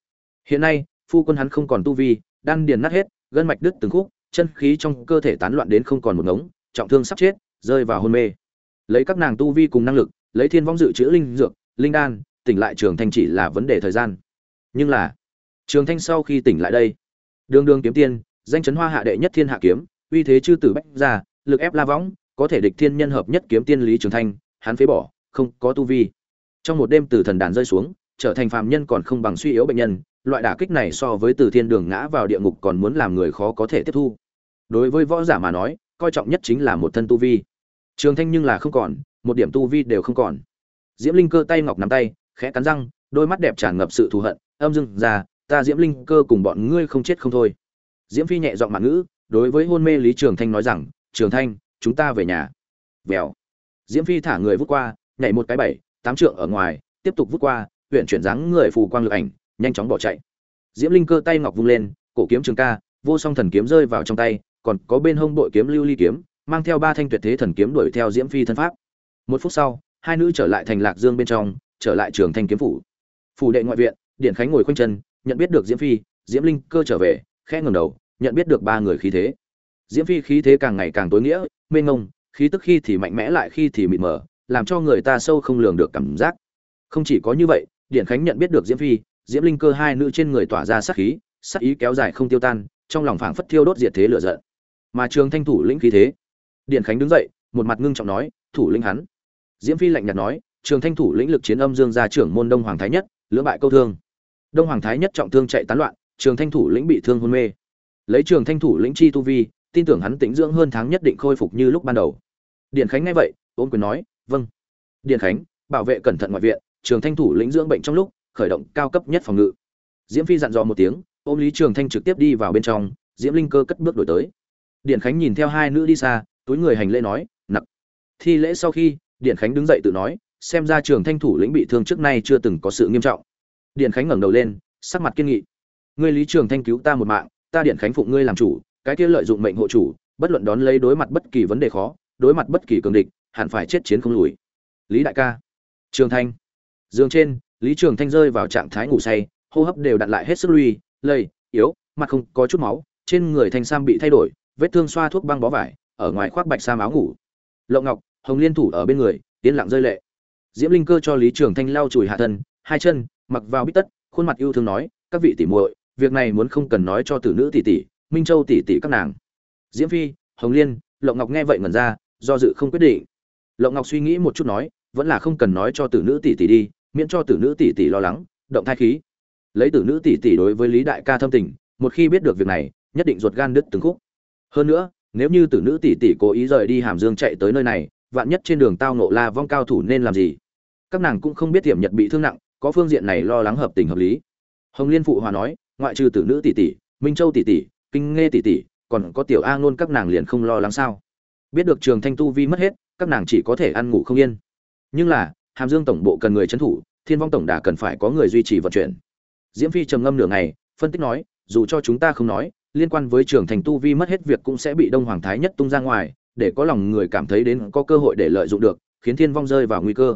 Hiện nay, phu quân hắn không còn tu vi, đan điền nát hết, gân mạch đứt từng khúc, chân khí trong cơ thể tán loạn đến không còn một ngống trọng thương sắp chết, rơi vào hôn mê. Lấy các nàng tu vi cùng năng lực, lấy thiên vong dự trữ linh dược, linh đan, tỉnh lại trường thanh chỉ là vấn đề thời gian. Nhưng là, trường thanh sau khi tỉnh lại đây, đường đường kiếm tiên, danh chấn hoa hạ đệ nhất thiên hạ kiếm, uy thế chư tử bách ra lực ép la võng, có thể địch thiên nhân hợp nhất kiếm tiên lý trường thanh, hắn phế bỏ, không có tu vi. Trong một đêm từ thần đàn rơi xuống, trở thành phàm nhân còn không bằng suy yếu bệnh nhân, loại đả kích này so với từ thiên đường ngã vào địa ngục còn muốn làm người khó có thể tiếp thu. Đối với võ giả mà nói coi trọng nhất chính là một thân tu vi. Trường thanh nhưng là không còn, một điểm tu vi đều không còn. Diễm linh cơ tay ngọc nắm tay, khẽ cắn răng, đôi mắt đẹp tràn ngập sự thù hận, âm dưng ra, ta diễm linh cơ cùng bọn ngươi không chết không thôi. Diễm phi nhẹ giọng mạn ngữ, đối với hôn mê lý trường thanh nói rằng, trường thanh, chúng ta về nhà. Vèo. Diễm phi thả người vút qua, nhảy một cái bảy, tám trượng ở ngoài, tiếp tục vút qua, huyện chuyển dáng người phù quang lực ảnh, nhanh chóng bỏ chạy. Diễm linh cơ tay ngọc vung lên, cổ kiếm trường ca, vô song thần kiếm rơi vào trong tay còn có bên hông bội kiếm lưu ly kiếm, mang theo ba thanh tuyệt thế thần kiếm đuổi theo diễm phi thân pháp. Một phút sau, hai nữ trở lại thành lạc dương bên trong, trở lại trường thanh kiếm phủ. Phủ đệ ngoại viện điện khánh ngồi khoanh chân, nhận biết được diễm phi, diễm linh cơ trở về, khẽ ngầm đầu, nhận biết được ba người khí thế. Diễm phi khí thế càng ngày càng tối nghĩa, mênh ngông khí tức khi thì mạnh mẽ lại khi thì mịt mờ, làm cho người ta sâu không lường được cảm giác. Không chỉ có như vậy điện khánh nhận biết được diễm phi, diễm linh cơ hai nữ trên người tỏa ra sát khí, sát ý kéo dài không tiêu tan, trong lòng phảng phất thiêu đốt diệt thế lửa giận mà trường thanh thủ lĩnh khí thế. Điện khánh đứng dậy, một mặt ngưng trọng nói, thủ lĩnh hắn. Diễm phi lạnh nhạt nói, trường thanh thủ lĩnh lực chiến âm dương gia trưởng môn đông hoàng thái nhất, lưỡng bại câu thương. Đông hoàng thái nhất trọng thương chạy tán loạn, trường thanh thủ lĩnh bị thương hôn mê. Lấy trường thanh thủ lĩnh chi tu vi, tin tưởng hắn tĩnh dưỡng hơn tháng nhất định khôi phục như lúc ban đầu. Điện khánh nghe vậy ôm quyền nói vâng. Điện khánh, bảo vệ cẩn thận ngoại viện, trường thanh thủ lĩnh dưỡng bệnh trong lúc, khởi động cao cấp nhất phòng ngự. Diễm phi dặn dò một tiếng, ôm lý trường thanh trực tiếp đi vào bên trong, diễm linh cơ cất bước đổi tới điện khánh nhìn theo hai nữ đi xa, túi người hành lễ nói, nặc. Thi lễ sau khi, điện khánh đứng dậy tự nói, xem ra trường thanh thủ lĩnh bị thương trước nay chưa từng có sự nghiêm trọng. Điện khánh ngẩng đầu lên, sắc mặt kiên nghị. Ngươi lý trường thanh cứu ta một mạng, ta điện khánh phụng ngươi làm chủ, cái kia lợi dụng mệnh hộ chủ, bất luận đón lấy đối mặt bất kỳ vấn đề khó, đối mặt bất kỳ cường địch, hẳn phải chết chiến không lùi. Lý đại ca. Trường thanh. Giường trên, lý trường thanh rơi vào trạng thái ngủ say, hô hấp đều đặt lại hết sức lui lây yếu, mặt không có chút máu, trên người thanh sam bị thay đổi vết thương xoa thuốc băng bó vải, ở ngoài khoác bạch sam áo ngủ. Lộ ngọc, hồng liên thủ ở bên người, yên lặng rơi lệ. Diễm linh cơ cho lý trường thanh lau chùi hạ thân, hai chân, mặc vào bít tất, khuôn mặt yêu thương nói, các vị tỷ muội, việc này muốn không cần nói cho tử nữ tỷ tỷ, minh châu tỷ tỷ các nàng. Diễm phi, hồng liên lộ ngọc nghe vậy ngẩn ra, do dự không quyết định. Lộ ngọc suy nghĩ một chút nói, vẫn là không cần nói cho tử nữ tỷ tỷ đi, miễn cho tử nữ tỷ tỷ lo lắng, động thai khí. Lấy tử nữ tỷ tỷ đối với lý đại ca thâm tình, một khi biết được việc này, nhất định ruột gan đứt từng khúc hơn nữa, nếu như tử nữ tỷ tỷ cố ý rời đi hàm dương chạy tới nơi này, vạn nhất trên đường tao nộ la vong cao thủ nên làm gì? Các nàng cũng không biết tiềm nhật bị thương nặng, có phương diện này lo lắng hợp tình hợp lý. Hồng liên phụ hòa nói, ngoại trừ tử nữ tỷ tỷ, minh châu tỷ tỷ, kinh nghe tỷ tỷ, còn có tiểu a ngôn các nàng liền không lo lắng sao? Biết được trường thanh tu vi mất hết, các nàng chỉ có thể ăn ngủ không yên. Nhưng là, hàm dương tổng bộ cần người trấn thủ, thiên vong tổng đà cần phải có người duy trì vận chuyển. Diễm phi trầm ngâm nửa ngày, phân tích nói, dù cho chúng ta không nói liên quan với trưởng thành tu vi mất hết việc cũng sẽ bị đông hoàng thái nhất tung ra ngoài, để có lòng người cảm thấy đến có cơ hội để lợi dụng được, khiến thiên vong rơi vào nguy cơ.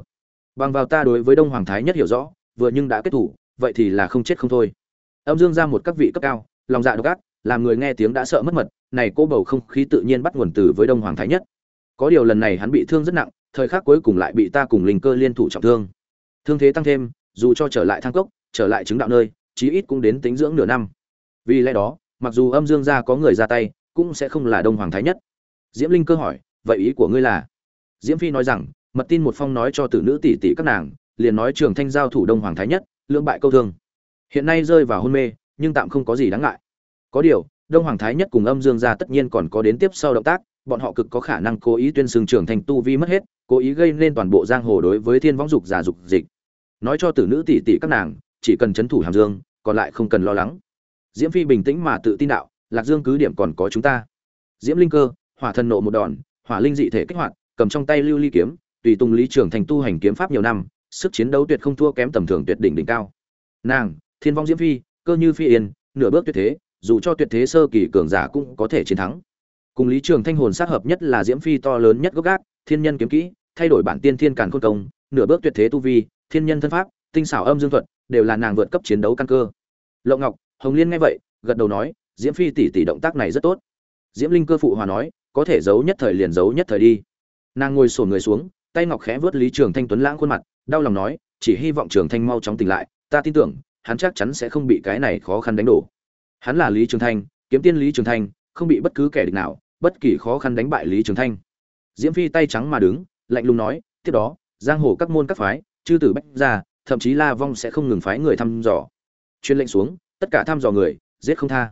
Bằng vào ta đối với đông hoàng thái nhất hiểu rõ, vừa nhưng đã kết thủ, vậy thì là không chết không thôi. Âm dương ra một các vị cấp cao, lòng dạ độc ác, làm người nghe tiếng đã sợ mất mật, này cô bầu không khí tự nhiên bắt nguồn từ với đông hoàng thái nhất. Có điều lần này hắn bị thương rất nặng, thời khắc cuối cùng lại bị ta cùng linh cơ liên thủ trọng thương. Thương thế tăng thêm, dù cho trở lại thang cốc, trở lại chứng đạo nơi, chí ít cũng đến tính dưỡng nửa năm. Vì lẽ đó mặc dù âm dương gia có người ra tay, cũng sẽ không là đông hoàng thái nhất. Diễm linh cơ hỏi, vậy ý của ngươi là? Diễm phi nói rằng, mật tin một phong nói cho tử nữ tỷ tỷ các nàng, liền nói trường thanh giao thủ đông hoàng thái nhất, lưỡng bại câu thương. Hiện nay rơi vào hôn mê, nhưng tạm không có gì đáng ngại. Có điều, đông hoàng thái nhất cùng âm dương gia tất nhiên còn có đến tiếp sau động tác, bọn họ cực có khả năng cố ý tuyên xưng trường thành tu vi mất hết, cố ý gây nên toàn bộ giang hồ đối với thiên võng dục giả dục dịch. Nói cho tử nữ tỷ tỷ các nàng, chỉ cần chấn thủ hàm dương, còn lại không cần lo lắng diễm phi bình tĩnh mà tự tin đạo, lạc dương cứ điểm còn có chúng ta. Diễm linh cơ, hỏa thần nộ một đòn, hỏa linh dị thể kích hoạt, cầm trong tay lưu ly kiếm, tùy tùng lý trường thành tu hành kiếm pháp nhiều năm, sức chiến đấu tuyệt không thua kém tầm thường tuyệt đỉnh đỉnh cao. Nàng, thiên vong diễm phi, cơ như phi yên, nửa bước tuyệt thế, dù cho tuyệt thế sơ kỳ cường giả cũng có thể chiến thắng. Cùng lý trường thanh hồn sát hợp nhất là diễm phi to lớn nhất gốc gác, thiên nhân kiếm kỹ, thay đổi bản tiên thiên càn khôn công, nửa bước tuyệt thế tu vi, thiên nhân thân pháp, tinh xảo âm dương thuật, đều là nàng vượt cấp chiến đấu căn cơ. Lộng ngọc hồng liên nghe vậy, gật đầu nói, diễm phi tỷ tỷ động tác này rất tốt. Diễm linh cơ phụ hòa nói, có thể giấu nhất thời liền giấu nhất thời đi. Nàng ngồi sổn người xuống, tay ngọc khẽ vớt lý trường thanh tuấn lãng khuôn mặt, đau lòng nói, chỉ hy vọng trường thanh mau chóng tỉnh lại, ta tin tưởng, hắn chắc chắn sẽ không bị cái này khó khăn đánh đổ. Hắn là lý trường thanh, kiếm tiên lý trường thanh, không bị bất cứ kẻ địch nào, bất kỳ khó khăn đánh bại lý trường thanh. Diễm phi tay trắng mà đứng, lạnh lùng nói, tiếp đó, giang hồ các môn các phái, chư tử bách gia, thậm chí la vong sẽ không ngừng phái người thăm dò. Chuyên lệnh xuống tất cả thăm dò người, giết không tha.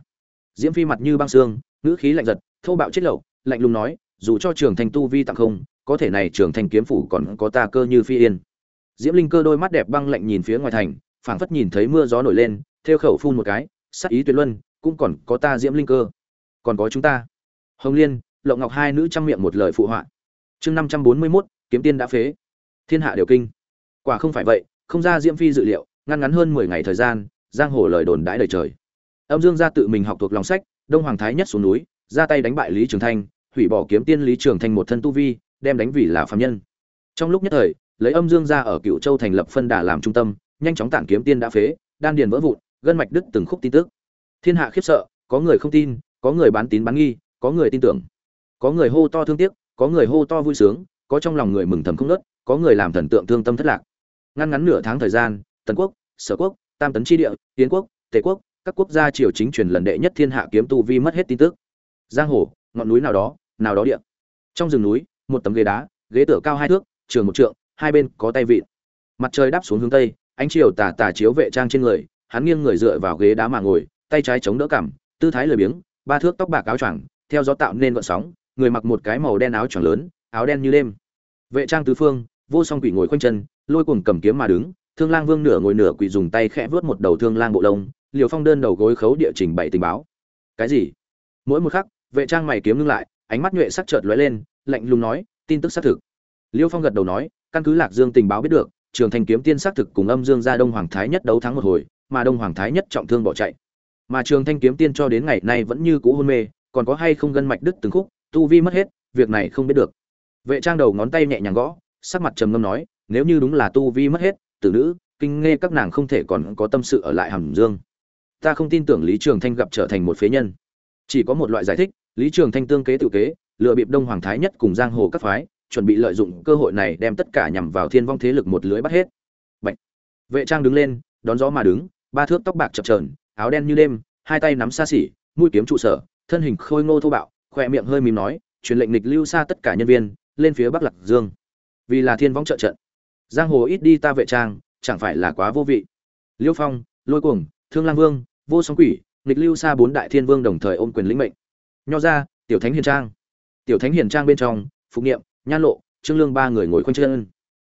Diễm phi mặt như băng xương, ngữ khí lạnh giật, thô bạo chết lậu, lạnh lùng nói, dù cho trường thành tu vi tặng không, có thể này trường thành kiếm phủ còn có ta cơ như phi yên. Diễm linh cơ đôi mắt đẹp băng lạnh nhìn phía ngoài thành, phảng phất nhìn thấy mưa gió nổi lên, theo khẩu phun một cái, sắc ý tuyệt luân, cũng còn có ta diễm linh cơ. Còn có chúng ta. Hồng liên, lộng ngọc hai nữ trăm miệng một lời phụ họa. Chương năm trăm bốn mươi mốt, kiếm tiên đã phế. Thiên hạ đều kinh. Quả không phải vậy, không ra diễm phi dự liệu, ngăn ngắn hơn mười ngày thời gian giang hồ lời đồn đãi đời trời. Âm dương gia tự mình học thuộc lòng sách, đông hoàng thái nhất xuống núi, ra tay đánh bại lý trường thanh, hủy bỏ kiếm tiên lý trường thanh một thân tu vi, đem đánh vì là phạm nhân. Trong lúc nhất thời, lấy âm dương gia ở cựu châu thành lập phân đà làm trung tâm, nhanh chóng tản kiếm tiên đã phế, đan điền vỡ vụn, gân mạch đứt từng khúc tin tức. Thiên hạ khiếp sợ, có người không tin, có người bán tín bán nghi, có người tin tưởng. Có người hô to thương tiếc, có người hô to vui sướng, có trong lòng người mừng thầm không nớt có người làm thần tượng thương tâm thất lạc. Ngăn ngắn nửa tháng thời gian, tần quốc, sở quốc tam tấn tri địa tiến quốc, tề quốc, các quốc gia triều chính truyền lần đệ nhất thiên hạ kiếm tu vi mất hết tin tức. Giang hồ, ngọn núi nào đó nào đó địa. Trong rừng núi, một tấm ghế đá, ghế tựa cao hai thước, trường một trượng, hai bên có tay vịn. Mặt trời đáp xuống hướng tây, ánh chiều tà tà chiếu vệ trang trên người, hắn nghiêng người dựa vào ghế đá mà ngồi, tay trái chống đỡ cằm, tư thái lười biếng, ba thước tóc bạc áo choàng, theo gió tạo nên vận sóng, người mặc một cái màu đen áo choàng lớn, áo đen như đêm. Vệ trang tứ phương, vô song quỷ ngồi khoanh chân, lôi cuồng cầm kiếm mà đứng thương lang vương nửa ngồi nửa quỳ dùng tay khẽ vuốt một đầu thương lang bộ lông, liều phong đơn đầu gối khấu địa trình bày tình báo. Cái gì? Mỗi một khắc, vệ trang mày kiếm ngưng lại, ánh mắt nhuệ sắc chợt lóe lên, lạnh lùng nói, tin tức xác thực. Liêu phong gật đầu nói, căn cứ lạc dương tình báo biết được, trường thành kiếm tiên xác thực cùng âm dương gia đông hoàng thái nhất đấu thắng một hồi, mà đông hoàng thái nhất trọng thương bỏ chạy. Mà trường thanh kiếm tiên cho đến ngày nay vẫn như cũ hôn mê, còn có hay không gân mạch đứt từng khúc, tu vi mất hết, việc này không biết được. Vệ trang đầu ngón tay nhẹ nhàng gõ, sắc mặt trầm ngâm nói, nếu như đúng là tu vi mất hết tử nữ, kinh nghe các nàng không thể còn có tâm sự ở lại hàm dương. Ta không tin tưởng lý trường thanh gặp trở thành một phế nhân. Chỉ có một loại giải thích, lý trường thanh tương kế tự kế lựa bịp đông hoàng thái nhất cùng giang hồ các phái, chuẩn bị lợi dụng cơ hội này đem tất cả nhằm vào thiên vong thế lực một lưới bắt hết. Bạch. vệ trang đứng lên, đón gió mà đứng, ba thước tóc bạc chập trờn áo đen như đêm, hai tay nắm xa xỉ, mũi kiếm trụ sở, thân hình khôi ngô thô bạo khoe miệng hơi mím nói, truyền lệnh lịch lưu xa tất cả nhân viên, lên phía bắc lạc dương. Vì là thiên vong trợ trận giang hồ ít đi ta vệ trang, chẳng phải là quá vô vị. Liêu phong, lôi cuồng, thương lang vương, vô song quỷ, nghịch lưu xa bốn đại thiên vương đồng thời ôm quyền lĩnh mệnh. Nho ra tiểu thánh hiền trang. Tiểu thánh hiền trang bên trong, phục niệm, nhan lộ, trương lương ba người ngồi khoanh chân.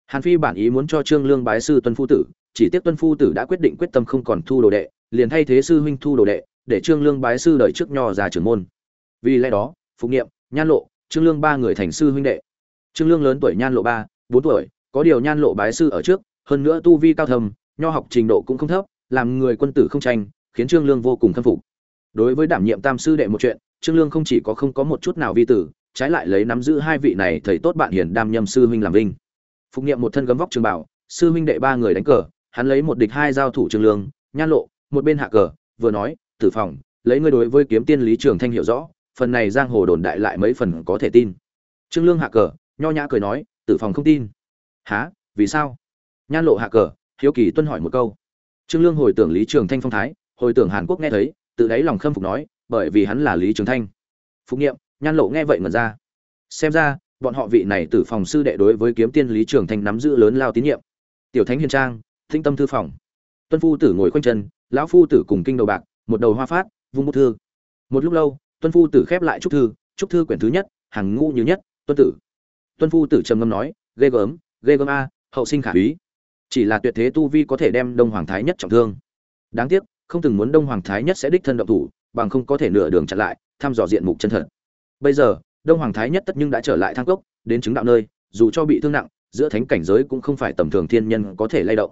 Hàn phi bản ý muốn cho trương lương bái sư tuân phu tử, chỉ tiếc tuân phu tử đã quyết định quyết tâm không còn thu đồ đệ, liền thay thế sư huynh thu đồ đệ, để trương lương bái sư đợi trước nho ra trưởng môn. Vì lẽ đó, phục niệm, nhan lộ, trương lương ba người thành sư huynh đệ. Trương lương lớn tuổi nhan lộ ba, bốn tuổi có điều nhan lộ bái sư ở trước, hơn nữa tu vi cao thầm nho học trình độ cũng không thấp, làm người quân tử không tranh, khiến trương lương vô cùng khâm phục. Đối với đảm nhiệm tam sư đệ một chuyện, trương lương không chỉ có không có một chút nào vi tử, trái lại lấy nắm giữ hai vị này thầy tốt bạn hiền đam nhâm sư huynh làm vinh. Phục nghiệm một thân gấm vóc trường bảo, sư huynh đệ ba người đánh cờ, hắn lấy một địch hai giao thủ trương lương, nhan lộ, một bên hạ cờ, vừa nói, tử phòng, lấy ngươi đối với kiếm tiên lý trường thanh hiểu rõ, phần này giang hồ đồn đại lại mấy phần có thể tin. Trương lương hạ cờ, nho nhã cười nói, tử phòng không tin há vì sao? Nhan lộ hạ cờ, hiếu kỳ tuân hỏi một câu. Trương lương hồi tưởng lý trường thanh phong thái, hồi tưởng hàn quốc nghe thấy tự đáy lòng khâm phục nói, bởi vì hắn là lý trường thanh. Phục nghiệm nhan lộ nghe vậy ngẩn ra. Xem ra, bọn họ vị này tử phòng sư đệ đối với kiếm tiên lý trường thanh nắm giữ lớn lao tín nhiệm. Tiểu thánh hiền trang, thinh tâm thư phòng. Tuân phu tử ngồi khoanh chân, lão phu tử cùng kinh đầu bạc, một đầu hoa phát, vung bút thư. Một lúc lâu, tuân phu tử khép lại trúc thư trúc thư quyển thứ nhất, hàng ngũ như nhất, tuân tử. Tuân phu tử trầm ngâm nói, ghê gớm ghê gớm a, hậu sinh khả úy chỉ là tuyệt thế tu vi có thể đem đông hoàng thái nhất trọng thương. Đáng tiếc, không từng muốn đông hoàng thái nhất sẽ đích thân động thủ, bằng không có thể nửa đường chặn lại, thăm dò diện mục chân thật. Bây giờ, đông hoàng thái nhất tất nhưng đã trở lại thang cốc, đến chứng đạo nơi, dù cho bị thương nặng, giữa thánh cảnh giới cũng không phải tầm thường thiên nhân có thể lay động.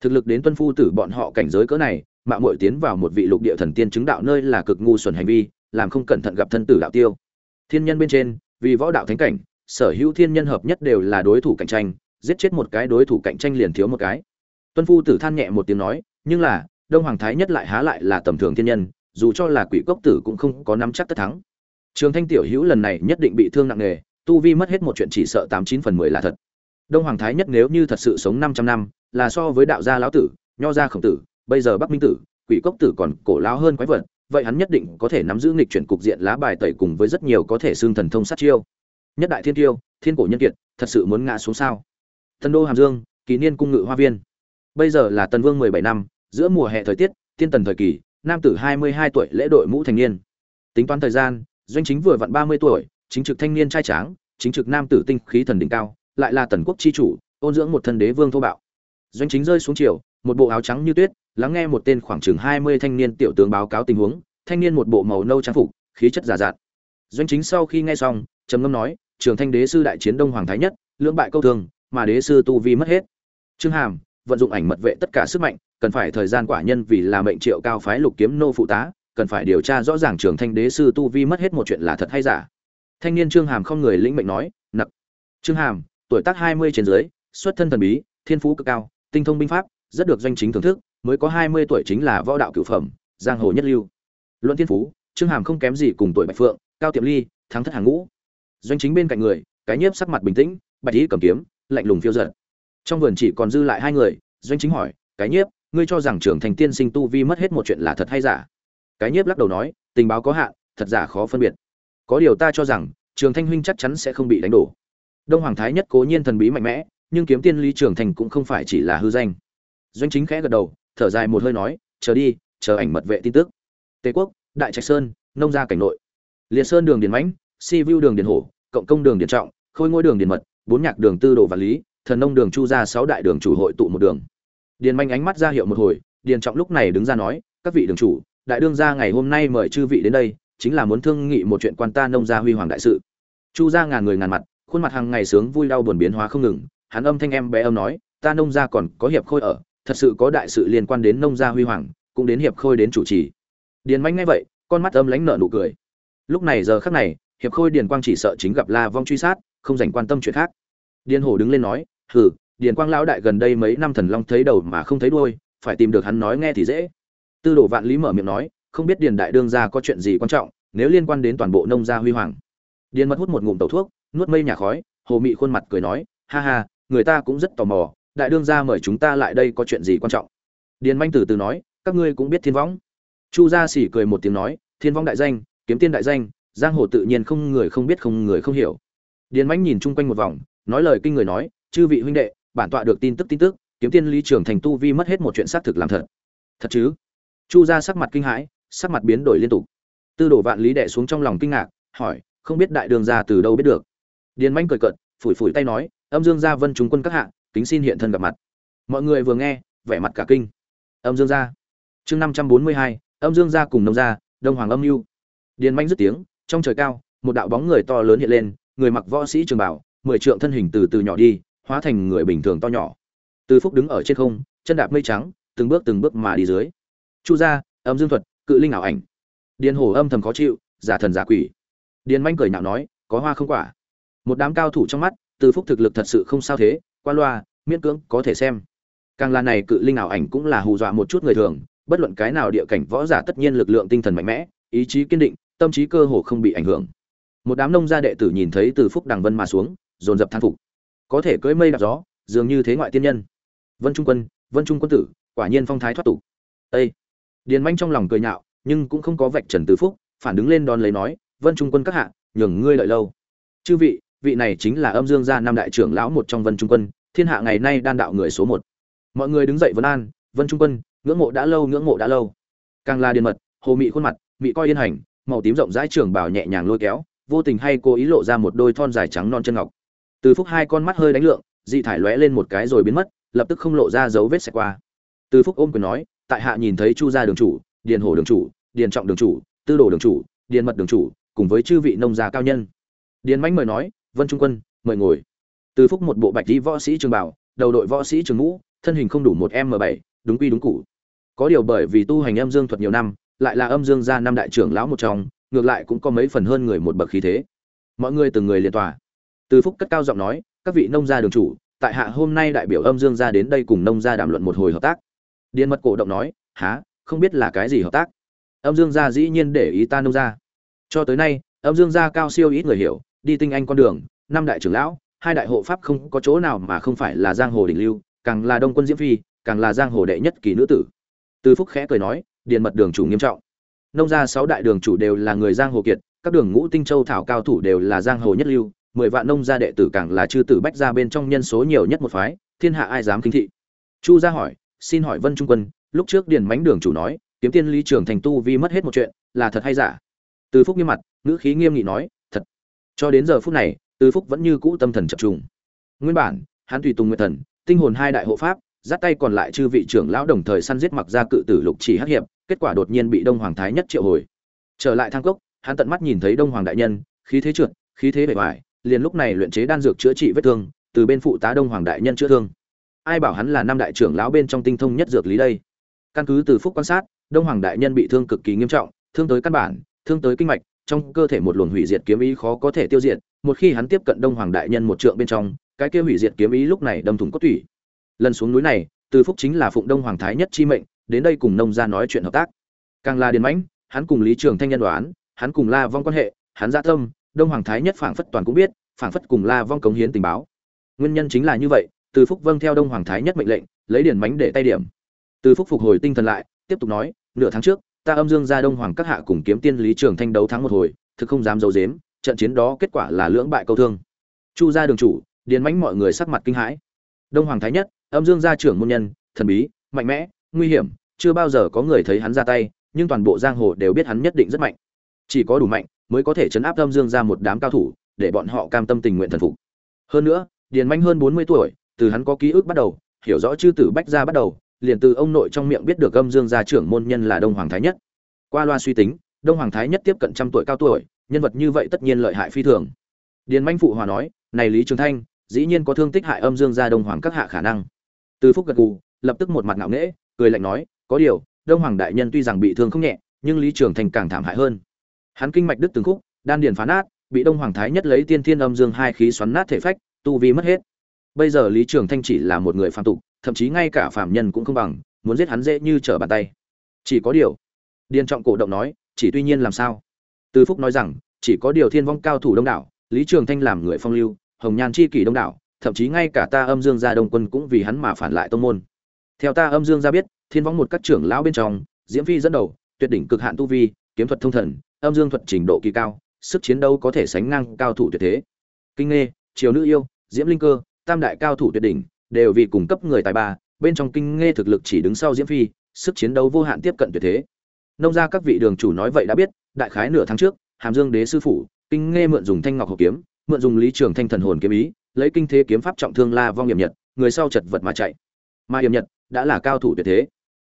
Thực lực đến tuân phu tử bọn họ cảnh giới cỡ này mạng muội tiến vào một vị lục địa thần tiên chứng đạo nơi là cực ngu xuẩn hành vi, làm không cẩn thận gặp thân tử đạo tiêu. Thiên nhân bên trên, vì võ đạo thánh cảnh, sở hữu thiên nhân hợp nhất đều là đối thủ cạnh tranh giết chết một cái đối thủ cạnh tranh liền thiếu một cái. Tuân phu tử than nhẹ một tiếng nói, nhưng là, đông hoàng thái nhất lại há lại là tầm thường thiên nhân, dù cho là quỷ cốc tử cũng không có nắm chắc tất thắng. Trường thanh tiểu hữu lần này nhất định bị thương nặng nề, tu vi mất hết một chuyện chỉ sợ tám chín phần mười là thật. Đông hoàng thái nhất nếu như thật sự sống năm trăm năm, là so với đạo gia lão tử, nho gia khổng tử, bây giờ bắc minh tử, quỷ cốc tử còn cổ lão hơn quái vật, vậy hắn nhất định có thể nắm giữ nghịch chuyển cục diện lá bài tẩy cùng với rất nhiều có thể xương thần thông sát chiêu. Nhất đại thiên tiêu, thiên cổ nhân kiệt, thật sự muốn ngã xuống sao? Thần đô hàm dương, kỳ niên cung ngự hoa viên. Bây giờ là tần vương mười bảy năm, giữa mùa hè thời tiết, thiên tần thời kỳ, nam tử hai mươi hai tuổi lễ đội mũ thành niên. Tính toán thời gian, doanh chính vừa vặn ba mươi tuổi, chính trực thanh niên trai tráng, chính trực nam tử tinh khí thần đỉnh cao, lại là tần quốc chi chủ, ôn dưỡng một thân đế vương thô bạo. Doanh chính rơi xuống chiều một bộ áo trắng như tuyết, lắng nghe một tên khoảng chừng hai mươi thanh niên tiểu tướng báo cáo tình huống, thanh niên một bộ màu nâu trang phục, khí chất giả dạn doanh chính sau khi nghe xong, trầm ngâm nói, trường thanh đế sư đại chiến đông hoàng thái nhất, lưỡng bại câu thương mà đế sư tu vi mất hết. Trương hàm, vận dụng ảnh mật vệ tất cả sức mạnh, cần phải thời gian quả nhân vì là mệnh triệu cao phái lục kiếm nô phụ tá, cần phải điều tra rõ ràng trường thanh đế sư tu vi mất hết một chuyện là thật hay giả. Thanh niên trương hàm không người lĩnh mệnh nói, nặc. Trương hàm, tuổi tác hai mươi trên dưới, xuất thân thần bí, thiên phú cực cao, tinh thông binh pháp, rất được doanh chính thưởng thức, mới có hai mươi tuổi chính là võ đạo cửu phẩm, giang hồ nhất lưu. Luận thiên phú, trương hàm không kém gì cùng tuổi bạch phượng, cao tiệm ly, thắng thất hàng ngũ. Doanh chính bên cạnh người, cái nhiếp sắc mặt bình tĩnh, bạch ý cầm kiếm lạnh lùng phiêu giật. Trong vườn chỉ còn dư lại hai người, doanh chính hỏi, cái nhiếp, ngươi cho rằng trưởng thành tiên sinh tu vi mất hết một chuyện là thật hay giả? Cái nhiếp lắc đầu nói, tình báo có hạn, thật giả khó phân biệt. Có điều ta cho rằng, trường thanh huynh chắc chắn sẽ không bị đánh đổ. Đông hoàng thái nhất cố nhiên thần bí mạnh mẽ, nhưng kiếm tiên lý trường thành cũng không phải chỉ là hư danh. Doanh chính khẽ gật đầu, thở dài một hơi nói, chờ đi, chờ ảnh mật vệ tin tức. Tề quốc, đại trạch sơn, nông gia cảnh nội. Liệt sơn đường điền mãnh, si vu đường điền hổ, cộng công đường điền trọng, khôi ngôi đường điền mật bốn nhạc đường tư đồ và lý, thần nông đường chu ra sáu đại đường chủ hội tụ một đường. Điền manh ánh mắt ra hiệu một hồi, điền trọng lúc này đứng ra nói, các vị đường chủ, đại đương gia ngày hôm nay mời chư vị đến đây, chính là muốn thương nghị một chuyện quan ta nông gia huy hoàng đại sự. Chu ra ngàn người ngàn mặt, khuôn mặt hàng ngày sướng vui đau buồn biến hóa không ngừng, hắn âm thanh em bé âm nói, ta nông gia còn có hiệp khôi ở, thật sự có đại sự liên quan đến nông gia huy hoàng, cũng đến hiệp khôi đến chủ trì. Điền manh nghe vậy, con mắt âm lánh nở nụ cười. Lúc này giờ khắc này, hiệp khôi điền quang chỉ sợ chính gặp la vong truy sát không dành quan tâm chuyện khác. Điền hổ đứng lên nói, hừ, điền quang lão đại gần đây mấy năm thần long thấy đầu mà không thấy đuôi, phải tìm được hắn nói nghe thì dễ. Tư đồ vạn lý mở miệng nói, không biết điền đại đương gia có chuyện gì quan trọng, nếu liên quan đến toàn bộ nông gia huy hoàng. Điền mật hút một ngụm tẩu thuốc, nuốt mây nhà khói, hồ mị khuôn mặt cười nói, ha ha, người ta cũng rất tò mò, đại đương gia mời chúng ta lại đây có chuyện gì quan trọng? Điền manh từ từ nói, các ngươi cũng biết thiên võng. Chu gia sỉ cười một tiếng nói, thiên võng đại danh, kiếm tiên đại danh, giang hồ tự nhiên không người không biết không người không hiểu điền Mạnh nhìn chung quanh một vòng, nói lời kinh người nói, chư vị huynh đệ, bản tọa được tin tức tin tức, kiếm tiên lý trường thành tu vi mất hết một chuyện xác thực làm thật. Thật chứ? Chu gia sắc mặt kinh hãi, sắc mặt biến đổi liên tục. Tư đồ vạn lý đệ xuống trong lòng kinh ngạc, hỏi, không biết đại đường gia từ đâu biết được? Điền Mạnh cười cợt, phủi phủi tay nói, âm dương gia vân chúng quân các hạ, kính xin hiện thân gặp mặt. Mọi người vừa nghe, vẻ mặt cả kinh. Âm dương gia. Chương năm trăm bốn mươi hai, âm dương gia cùng nông gia, đông hoàng âm Nưu. điền Mạnh dứt tiếng, trong trời cao, một đạo bóng người to lớn hiện lên người mặc võ sĩ trường bảo, mười trượng thân hình từ từ nhỏ đi, hóa thành người bình thường to nhỏ. Từ phúc đứng ở trên không, chân đạp mây trắng, từng bước từng bước mà đi dưới. Chu gia, âm dương thuật, cự linh ảo ảnh. Điền hổ âm thầm khó chịu, giả thần giả quỷ. Điền manh cười nhạo nói, có hoa không quả? Một đám cao thủ trong mắt, từ phúc thực lực thật sự không sao thế, qua loa, miễn cưỡng có thể xem. Càng là này cự linh ảo ảnh cũng là hù dọa một chút người thường, bất luận cái nào địa cảnh võ giả tất nhiên lực lượng tinh thần mạnh mẽ, ý chí kiên định, tâm trí cơ hồ không bị ảnh hưởng một đám nông gia đệ tử nhìn thấy từ phúc đằng vân mà xuống, dồn dập thang phục. Có thể cưỡi mây đạp gió, dường như thế ngoại tiên nhân. Vân trung quân, vân trung quân tử, quả nhiên phong thái thoát tục. Ây điền manh trong lòng cười nhạo, nhưng cũng không có vạch trần từ phúc, phản đứng lên đón lấy nói, vân trung quân các hạ, nhường ngươi lợi lâu. Chư vị vị này chính là âm dương gia năm đại trưởng lão một trong vân trung quân, thiên hạ ngày nay đan đạo người số một. Mọi người đứng dậy vân an, vân trung quân, ngưỡng mộ đã lâu, ngưỡng mộ đã lâu. Càng là điền mật, hồ mị khuôn mặt, mị coi yên hành, màu tím rộng rãi trường bảo nhẹ nhàng lôi kéo vô tình hay cố ý lộ ra một đôi thon dài trắng non chân ngọc. Từ phúc hai con mắt hơi đánh lượng, dị thải lóe lên một cái rồi biến mất, lập tức không lộ ra dấu vết xẹt qua. Từ phúc ôm quyền nói, tại hạ nhìn thấy chu gia đường chủ, điền hồ đường chủ, điền trọng đường chủ, tư đồ đường chủ, điền mật đường chủ, cùng với chư vị nông gia cao nhân. Điền mãnh mời nói, vân trung quân, mời ngồi. Từ phúc một bộ bạch đi võ sĩ trường bảo, đầu đội võ sĩ trường ngũ, thân hình không đủ một m bảy, đúng quy đúng cụ có điều bởi vì tu hành âm dương thuật nhiều năm, lại là âm dương gia năm đại trưởng lão một trong ngược lại cũng có mấy phần hơn người một bậc khí thế. Mọi người từng người liên tòa. Từ phúc cất cao giọng nói, các vị nông gia đường chủ, tại hạ hôm nay đại biểu âm dương gia đến đây cùng nông gia đàm luận một hồi hợp tác. Điền mật cổ động nói há không biết là cái gì hợp tác? Âm dương gia dĩ nhiên để ý ta nông gia. Cho tới nay, âm dương gia cao siêu ít người hiểu, đi tinh anh con đường, năm đại trưởng lão, hai đại hộ pháp không có chỗ nào mà không phải là giang hồ đỉnh lưu, càng là đông quân diễm phi, càng là giang hồ đệ nhất kỳ nữ tử. Từ phúc khẽ cười nói, điền mật đường chủ nghiêm trọng nông gia sáu đại đường chủ đều là người giang hồ kiệt, các đường ngũ tinh châu thảo cao thủ đều là giang hồ nhất lưu, mười vạn nông gia đệ tử càng là chư tử bách gia bên trong nhân số nhiều nhất một phái, thiên hạ ai dám kinh thị? Chu gia hỏi, xin hỏi vân trung quân, lúc trước điền mánh đường chủ nói, kiếm tiên lý trường thành tu vi mất hết một chuyện, là thật hay giả? Từ phúc nghiêm mặt, ngữ khí nghiêm nghị nói, thật. Cho đến giờ phút này, từ phúc vẫn như cũ tâm thần chập trùng. Nguyên bản, hắn tùy tùng nguyện thần, tinh hồn hai đại hộ pháp dắt tay còn lại chư vị trưởng lão đồng thời săn giết mặc ra cự tử lục chỉ hắc hiệp kết quả đột nhiên bị đông hoàng thái nhất triệu hồi. Trở lại thang cốc, hắn tận mắt nhìn thấy đông hoàng đại nhân, khí thế trượt, khí thế bề ngoài liền lúc này luyện chế đan dược chữa trị vết thương, từ bên phụ tá đông hoàng đại nhân chữa thương. Ai bảo hắn là năm đại trưởng lão bên trong tinh thông nhất dược lý đây? Căn cứ từ phúc quan sát, đông hoàng đại nhân bị thương cực kỳ nghiêm trọng, thương tới căn bản, thương tới kinh mạch, trong cơ thể một luồng hủy diệt kiếm ý khó có thể tiêu diệt, một khi hắn tiếp cận đông hoàng đại nhân một trượng bên trong, cái kia hủy diệt kiếm ý lúc này đâm thủng cốt tủy. Lần xuống núi này, từ phúc chính là phụng đông hoàng thái nhất chi mệnh đến đây cùng nông gia nói chuyện hợp tác. Càng là điền mãnh, hắn cùng lý trường thanh nhân đoán, hắn cùng la vong quan hệ, hắn gia tâm, đông hoàng thái nhất phảng phất toàn cũng biết, phảng phất cùng la vong cống hiến tình báo. Nguyên nhân chính là như vậy, từ phúc vâng theo đông hoàng thái nhất mệnh lệnh, lấy điền mãnh để tay điểm. Từ phúc phục hồi tinh thần lại, tiếp tục nói, nửa tháng trước, ta âm dương gia đông hoàng các hạ cùng kiếm tiên lý trường thanh đấu thắng một hồi, thực không dám giấu dếm trận chiến đó kết quả là lưỡng bại câu thương. Chu gia đường chủ, điền mãnh mọi người sắc mặt kinh hãi. Đông hoàng thái nhất, âm dương gia trưởng môn nhân, thần bí, mạnh mẽ nguy hiểm, chưa bao giờ có người thấy hắn ra tay, nhưng toàn bộ giang hồ đều biết hắn nhất định rất mạnh. Chỉ có đủ mạnh mới có thể chấn áp âm dương ra một đám cao thủ, để bọn họ cam tâm tình nguyện thần phục. Hơn nữa, điền manh hơn bốn mươi tuổi, từ hắn có ký ức bắt đầu, hiểu rõ chư tử bách gia bắt đầu, liền từ ông nội trong miệng biết được âm dương gia trưởng môn nhân là đông hoàng thái nhất. Qua loa suy tính, đông hoàng thái nhất tiếp cận trăm tuổi cao tuổi, nhân vật như vậy tất nhiên lợi hại phi thường. Điền manh phụ hòa nói, này lý trường thanh, dĩ nhiên có thương tích hại âm dương gia đông hoàng các hạ khả năng. Từ phúc gật gù, lập tức một mặt ngạo nghễ cười lạnh nói, có điều, đông hoàng đại nhân tuy rằng bị thương không nhẹ, nhưng lý trường thành càng thảm hại hơn. Hắn kinh mạch đứt từng khúc, đan điền phá nát, bị đông hoàng thái nhất lấy tiên thiên âm dương hai khí xoắn nát thể phách, tu vi mất hết. Bây giờ lý trường thanh chỉ là một người phạm tục, thậm chí ngay cả phạm nhân cũng không bằng, muốn giết hắn dễ như trở bàn tay. Chỉ có điều, điền trọng cổ động nói, chỉ tuy nhiên làm sao? Từ phúc nói rằng, chỉ có điều thiên vong cao thủ đông đảo, lý trường thanh làm người phong lưu, hồng nhan chi kỷ đông đảo, thậm chí ngay cả ta âm dương gia đông quân cũng vì hắn mà phản lại tông môn theo ta âm dương gia biết thiên võng một các trưởng lão bên trong diễm phi dẫn đầu tuyệt đỉnh cực hạn tu vi kiếm thuật thông thần âm dương thuật trình độ kỳ cao sức chiến đấu có thể sánh ngang cao thủ tuyệt thế. Kinh Nghe, triều nữ yêu diễm linh cơ tam đại cao thủ tuyệt đỉnh đều vì cung cấp người tài ba bên trong kinh Nghe thực lực chỉ đứng sau diễm phi sức chiến đấu vô hạn tiếp cận tuyệt thế. Nông gia các vị đường chủ nói vậy đã biết đại khái nửa tháng trước hàm dương đế sư phủ kinh Nghe mượn dùng thanh ngọc hộp kiếm mượn dùng lý trường thanh thần hồn kiếm ý lấy kinh thế kiếm pháp trọng thương la vong hiểm nhật người sau chật vật mà chạy. Mà hiểm nhật đã là cao thủ tuyệt thế.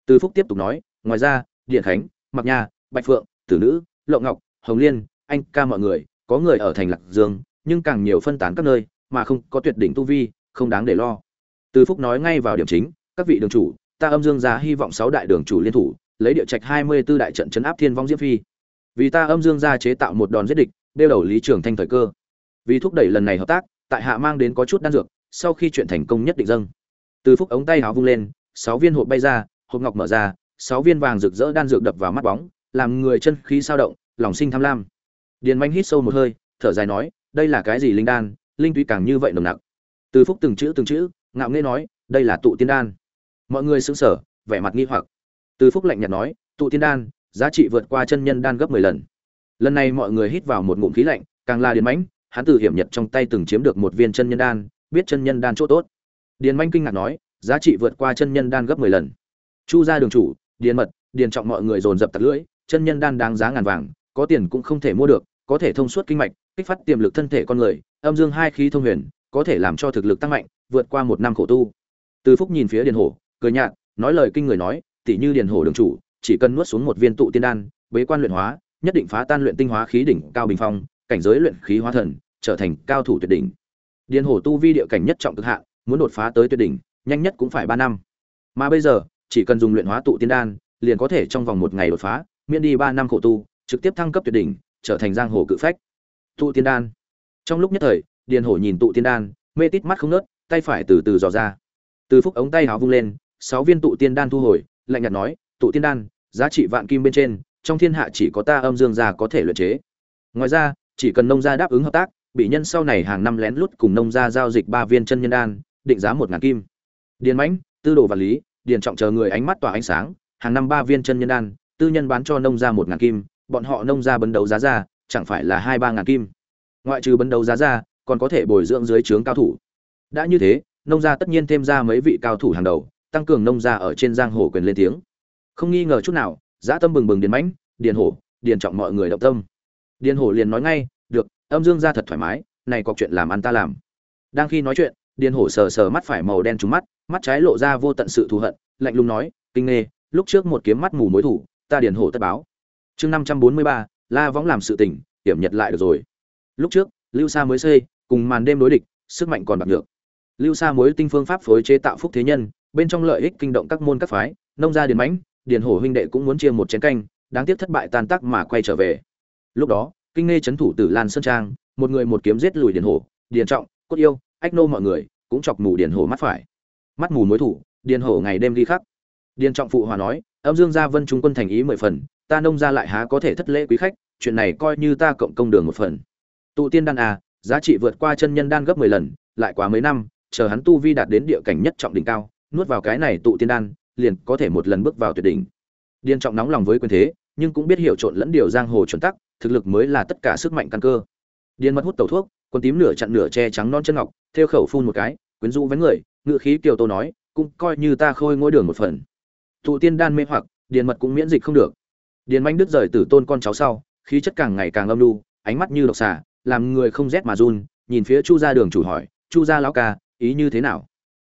Từ phúc tiếp tục nói, ngoài ra, điện khánh mặc nha, bạch phượng, tử nữ lộ ngọc, hồng liên, anh ca mọi người, có người ở thành lạc dương, nhưng càng nhiều phân tán các nơi, mà không có tuyệt đỉnh tu vi, không đáng để lo. Từ phúc nói ngay vào điểm chính, các vị đường chủ, ta âm dương gia hy vọng sáu đại đường chủ liên thủ, lấy địa trạch hai mươi 24 đại trận chấn áp thiên vong diễm phi. Vì ta âm dương gia chế tạo một đòn giết địch, đeo đầu lý trường thanh thời cơ. Vì thúc đẩy lần này hợp tác, tại hạ mang đến có chút đan dược, sau khi chuyện thành công nhất định dâng. Từ phúc ống tay áo vung lên sáu viên hộp bay ra, hộp ngọc mở ra, sáu viên vàng rực rỡ đan dược đập vào mắt bóng, làm người chân khí sao động, lòng sinh tham lam. Điền manh hít sâu một hơi, thở dài nói, đây là cái gì linh đan? Linh tuy càng như vậy nồng nặc. Từ phúc từng chữ từng chữ, ngạo nghễ nói, đây là tụ tiên đan. Mọi người sững sờ, vẻ mặt nghi hoặc. Từ phúc lạnh nhạt nói, tụ tiên đan, giá trị vượt qua chân nhân đan gấp mười lần. Lần này mọi người hít vào một ngụm khí lạnh, càng là điền mãnh hắn từ hiểm nhật trong tay từng chiếm được một viên chân nhân đan, biết chân nhân đan chỗ tốt. Điền manh kinh ngạc nói giá trị vượt qua chân nhân đan gấp mười lần. Chu gia đường chủ, điền mật, điền trọng mọi người dồn dập tạt lưỡi, chân nhân đan đáng giá ngàn vàng, có tiền cũng không thể mua được, có thể thông suốt kinh mạch, kích phát tiềm lực thân thể con người, âm dương hai khí thông huyền, có thể làm cho thực lực tăng mạnh, vượt qua một năm khổ tu. Từ phúc nhìn phía điền hổ, cười nhạt, nói lời kinh người nói, tỷ như điền hổ đường chủ, chỉ cần nuốt xuống một viên tụ tiên đan, bế quan luyện hóa, nhất định phá tan luyện tinh hóa khí đỉnh cao bình phong, cảnh giới luyện khí hóa thần, trở thành cao thủ tuyệt đỉnh. Điền hổ tu vi địa cảnh nhất trọng cực hạn, muốn đột phá tới tuyệt đỉnh nhanh nhất cũng phải ba năm. Mà bây giờ, chỉ cần dùng luyện hóa tụ tiên đan, liền có thể trong vòng một ngày đột phá, miễn đi ba năm khổ tu, trực tiếp thăng cấp tuyệt đỉnh, trở thành giang hồ cự phách. Tụ tiên đan. Trong lúc nhất thời, điền hổ nhìn tụ tiên đan, mê tít mắt không nớt tay phải từ từ dò ra. Từ phúc ống tay háo vung lên, sáu viên tụ tiên đan thu hồi, lạnh nhạt nói, tụ tiên đan, giá trị vạn kim bên trên, trong thiên hạ chỉ có ta âm dương gia có thể luyện chế. Ngoài ra, chỉ cần nông gia đáp ứng hợp tác, bị nhân sau này hàng năm lén lút cùng nông gia giao dịch ba viên chân nhân đan, định giá một ngàn kim điền mãnh, tư đồ và lý, điền trọng chờ người ánh mắt tỏa ánh sáng, hàng năm ba viên chân nhân đan, tư nhân bán cho nông ra một ngàn kim, bọn họ nông ra bấn đấu giá ra, chẳng phải là hai ba ngàn kim. Ngoại trừ bấn đấu giá ra, còn có thể bồi dưỡng dưới trướng cao thủ. Đã như thế, nông gia tất nhiên thêm ra mấy vị cao thủ hàng đầu, tăng cường nông gia ở trên giang hồ quyền lên tiếng. Không nghi ngờ chút nào dã tâm bừng bừng điền mãnh, điền hổ, điền trọng mọi người động tâm. Điền hổ liền nói ngay, được, âm dương gia thật thoải mái, này có chuyện làm ăn ta làm. Đang khi nói chuyện điền hổ sờ sờ mắt phải màu đen trúng mắt mắt trái lộ ra vô tận sự thù hận, lạnh lùng nói, kinh nghê, lúc trước một kiếm mắt mù mối thủ, ta điền hổ tất báo. Chương năm trăm bốn mươi ba, la võng làm sự tình, hiểm nhật lại được rồi. Lúc trước, lưu sa mới xây cùng màn đêm đối địch, sức mạnh còn bạc được lưu sa mối tinh phương pháp phối chế tạo phúc thế nhân, bên trong lợi ích kinh động các môn các phái, nông gia điền mãnh, điền hổ huynh đệ cũng muốn chia một chén canh, đáng tiếc thất bại tan tác mà quay trở về. Lúc đó, kinh nghe chấn thủ tử lan sơn trang, một người một kiếm giết lùi điền hổ, điền trọng, cốt yêu ách nô mọi người, cũng chọc mù điền hổ mắt phải. Mắt mù mối thủ, điền hổ ngày đêm ghi khắc. Điền trọng phụ hòa nói, âm dương gia vân trung quân thành ý mười phần, ta nông gia lại há có thể thất lễ quý khách, chuyện này coi như ta cộng công đường một phần. Tụ tiên đan à giá trị vượt qua chân nhân đan gấp mười lần, lại quá mấy năm, chờ hắn tu vi đạt đến địa cảnh nhất trọng đỉnh cao, nuốt vào cái này tụ tiên đan, liền có thể một lần bước vào tuyệt đỉnh. Điền trọng nóng lòng với quyền thế, nhưng cũng biết hiểu trộn lẫn điều giang hồ chuẩn tắc, thực lực mới là tất cả sức mạnh căn cơ. Điền mất hút tẩu thuốc quần tím nửa chặn nửa che trắng non chân ngọc, theo khẩu phun một cái, quyến rũ với người, ngựa khí kiều tô nói, cũng coi như ta khôi ngôi đường một phần. Thụ tiên đan mê hoặc, điền mật cũng miễn dịch không được. Điền manh đứt rời từ tôn con cháu sau, khí chất càng ngày càng âm lưu ánh mắt như độc xà, làm người không rét mà run, nhìn phía chu gia đường chủ hỏi, chu gia lão ca, ý như thế nào?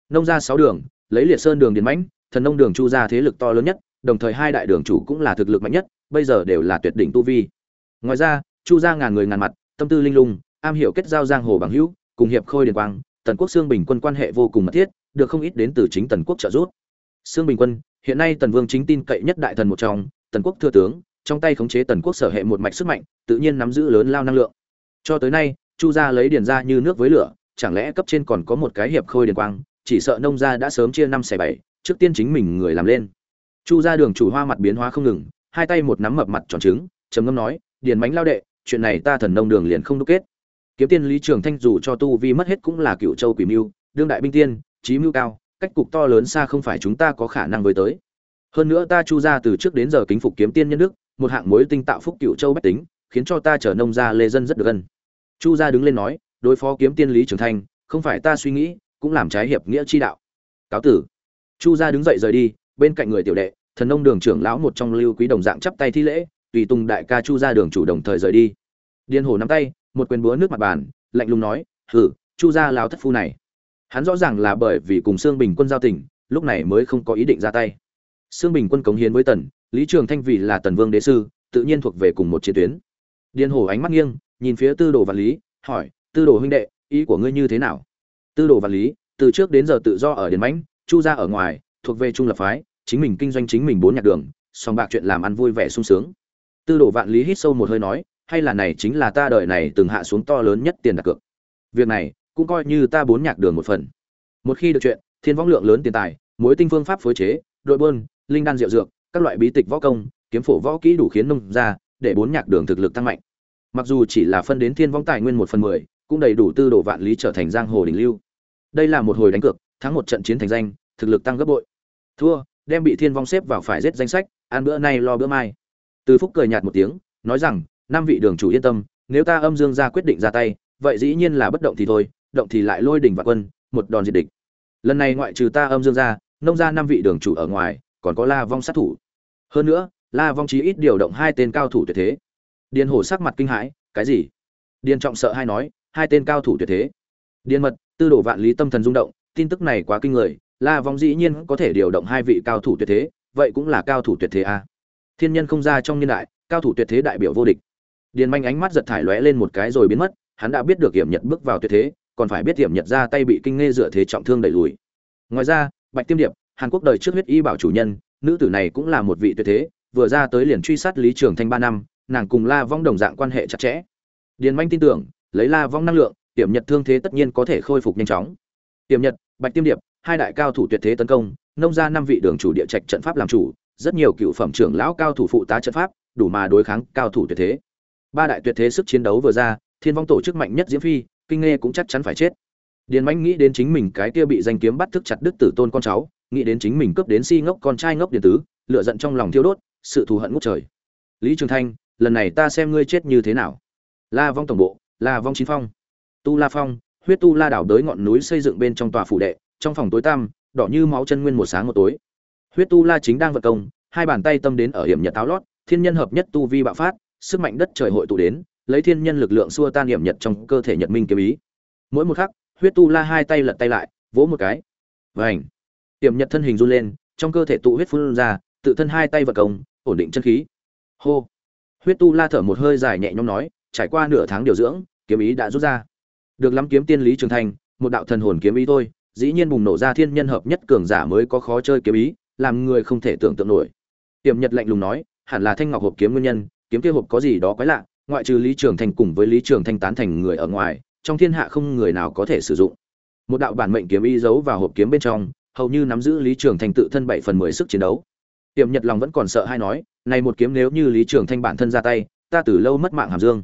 Nông gia sáu đường, lấy liệt sơn đường điền mãnh, thần nông đường chu gia thế lực to lớn nhất, đồng thời hai đại đường chủ cũng là thực lực mạnh nhất, bây giờ đều là tuyệt đỉnh tu vi. Ngoài ra, chu gia ngàn người ngàn mặt, tâm tư linh lung am hiểu kết giao giang hồ bằng hữu, cùng hiệp khôi điền quang, tần quốc xương bình quân quan hệ vô cùng mật thiết, được không ít đến từ chính tần quốc trợ giúp. Xương bình quân, hiện nay tần vương chính tin cậy nhất đại thần một trong, tần quốc thừa tướng, trong tay khống chế tần quốc sở hệ một mạch sức mạnh, tự nhiên nắm giữ lớn lao năng lượng. Cho tới nay, chu gia lấy điền ra như nước với lửa, chẳng lẽ cấp trên còn có một cái hiệp khôi điền quang, chỉ sợ nông gia đã sớm chia năm xẻ bảy, trước tiên chính mình người làm lên. Chu gia đường chủ hoa mặt biến hóa không ngừng, hai tay một nắm mập mặt tròn trứng, trầm ngâm nói, điền mánh lao đệ, chuyện này ta thần nông đường liền không đúc kết kiếm tiên lý trường thanh dù cho tu vi mất hết cũng là cựu châu quỷ mưu, đương đại binh tiên trí mưu cao, cách cục to lớn xa không phải chúng ta có khả năng với tới. Hơn nữa ta chu ra từ trước đến giờ kính phục kiếm tiên nhân đức, một hạng mối tinh tạo phúc cựu châu bách tính, khiến cho ta trở nông gia lê dân rất được gần. chu gia đứng lên nói, đối phó kiếm tiên lý trường thanh, không phải ta suy nghĩ, cũng làm trái hiệp nghĩa chi đạo. Cáo tử. Chu gia đứng dậy rời đi, bên cạnh người tiểu đệ, thần nông đường trưởng lão một trong lưu quý đồng dạng chắp tay thi lễ, tùy tùng đại ca chu gia đường chủ đồng thời rời đi. Điên hồ nắm tay một quyền búa nước mặt bàn, lạnh lùng nói hử chu gia lão thất phu này. Hắn rõ ràng là bởi vì cùng xương bình quân giao tình, lúc này mới không có ý định ra tay. Xương bình quân cống hiến với tần, lý trường thanh vì là tần vương đế sư, tự nhiên thuộc về cùng một chiến tuyến. Điên hồ ánh mắt nghiêng, nhìn phía tư đồ vạn lý, hỏi, tư đồ huynh đệ, ý của ngươi như thế nào? Tư đồ vạn lý, từ trước đến giờ tự do ở điền mãnh, chu gia ở ngoài, thuộc về trung lập phái, chính mình kinh doanh chính mình bốn nhạc đường, song bạc chuyện làm ăn vui vẻ sung sướng. Tư đồ vạn lý hít sâu một hơi nói hay là này chính là ta đời này từng hạ xuống to lớn nhất tiền đặt cược. Việc này, cũng coi như ta bốn nhạc đường một phần. Một khi được chuyện, thiên võng lượng lớn tiền tài, mối tinh phương pháp phối chế, đội bơn, linh đan diệu dược, các loại bí tịch võ công, kiếm phổ võ kỹ đủ khiến nông ra để bốn nhạc đường thực lực tăng mạnh. Mặc dù chỉ là phân đến thiên võng tài nguyên một phần mười, cũng đầy đủ tư đồ vạn lý trở thành giang hồ đỉnh lưu. Đây là một hồi đánh cược, thắng một trận chiến thành danh, thực lực tăng gấp bội. Thua, đem bị thiên vong xếp vào phải giết danh sách, ăn bữa nay lo bữa mai. Từ phúc cười nhạt một tiếng, nói rằng năm vị đường chủ yên tâm nếu ta âm dương ra quyết định ra tay vậy dĩ nhiên là bất động thì thôi động thì lại lôi đỉnh và quân một đòn diệt địch. Lần này ngoại trừ ta âm dương ra nông ra năm vị đường chủ ở ngoài còn có la vong sát thủ. Hơn nữa la vong chí ít điều động hai tên cao thủ tuyệt thế. Điền hổ sắc mặt kinh hãi cái gì? Điền trọng sợ hay nói hai tên cao thủ tuyệt thế. Điền mật tư đồ vạn lý tâm thần rung động tin tức này quá kinh người La Vong dĩ nhiên có thể điều động hai vị cao thủ tuyệt thế, vậy cũng là cao thủ tuyệt thế a. Thiên nhân không ra trong niên đại, cao thủ tuyệt thế đại biểu vô địch. Điền Manh ánh mắt giật thải lóe lên một cái rồi biến mất, hắn đã biết được Hiểm Nhật bước vào tuyệt thế, còn phải biết Hiểm Nhật ra tay bị kinh nghe dựa thế trọng thương đẩy lùi. Ngoài ra, Bạch Tiêm Điệp, Hàn Quốc đời trước huyết y bảo chủ nhân, nữ tử này cũng là một vị tuyệt thế, vừa ra tới liền truy sát Lý Trường Thanh ba năm, nàng cùng La Vong đồng dạng quan hệ chặt chẽ. Điền Manh tin tưởng, lấy La Vong năng lượng, Hiểm Nhật thương thế tất nhiên có thể khôi phục nhanh chóng. Hiểm Nhật, Bạch Tiêm Điệp, hai đại cao thủ tuyệt thế tấn công, nông ra năm vị đường chủ địa trạch trận pháp làm chủ, rất nhiều cựu phẩm trưởng lão cao thủ phụ tá trận pháp, đủ mà đối kháng cao thủ tuyệt thế. Ba đại tuyệt thế sức chiến đấu vừa ra, Thiên Vong tổ chức mạnh nhất Diễm Phi, kinh nghe cũng chắc chắn phải chết. điền mãnh nghĩ đến chính mình cái kia bị danh kiếm bắt thức chặt đứt tử tôn con cháu nghĩ đến chính mình cướp đến si ngốc con trai ngốc điện tứ lựa giận trong lòng thiêu đốt sự thù hận ngút trời. Lý trường thanh lần này ta xem ngươi chết như thế nào? La vong tổng bộ la vong chín phong. Tu la phong huyết tu la đảo đới ngọn núi xây dựng bên trong tòa phủ đệ trong phòng tối tăm đỏ như máu chân nguyên một sáng một tối. Huyết tu la chính đang vận công hai bàn tay tâm đến ở hiểm nhật táo lót thiên nhân hợp nhất tu vi bạo phát sức mạnh đất trời hội tụ đến lấy thiên nhân lực lượng xua tan niệm nhật trong cơ thể nhật minh kiếm ý. Mỗi một khắc huyết tu la hai tay lật tay lại vỗ một cái. Vảnh hiểm nhật thân hình run lên trong cơ thể tụ huyết phun ra tự thân hai tay vật công ổn định chân khí. Hô! Huyết tu la thở một hơi dài nhẹ nhõm nói trải qua nửa tháng điều dưỡng kiếm ý đã rút ra. Được lắm kiếm tiên lý trường thành, một đạo thần hồn kiếm ý thôi dĩ nhiên bùng nổ ra thiên nhân hợp nhất cường giả mới có khó chơi kiếm ý làm người không thể tưởng tượng nổi. Tiềm nhật lạnh lùng nói hẳn là thanh ngọc hộp kiếm nguyên nhân kiếm kia hộp có gì đó quái lạ, ngoại trừ lý trường thanh cùng với lý trường thanh tán thành người ở ngoài, trong thiên hạ không người nào có thể sử dụng. Một đạo bản mệnh kiếm ý giấu vào hộp kiếm bên trong, hầu như nắm giữ lý trường thanh tự thân bảy phần mười sức chiến đấu. Tiềm nhật lòng vẫn còn sợ hay nói, này một kiếm nếu như lý trường thanh bản thân ra tay, ta từ lâu mất mạng hàm dương.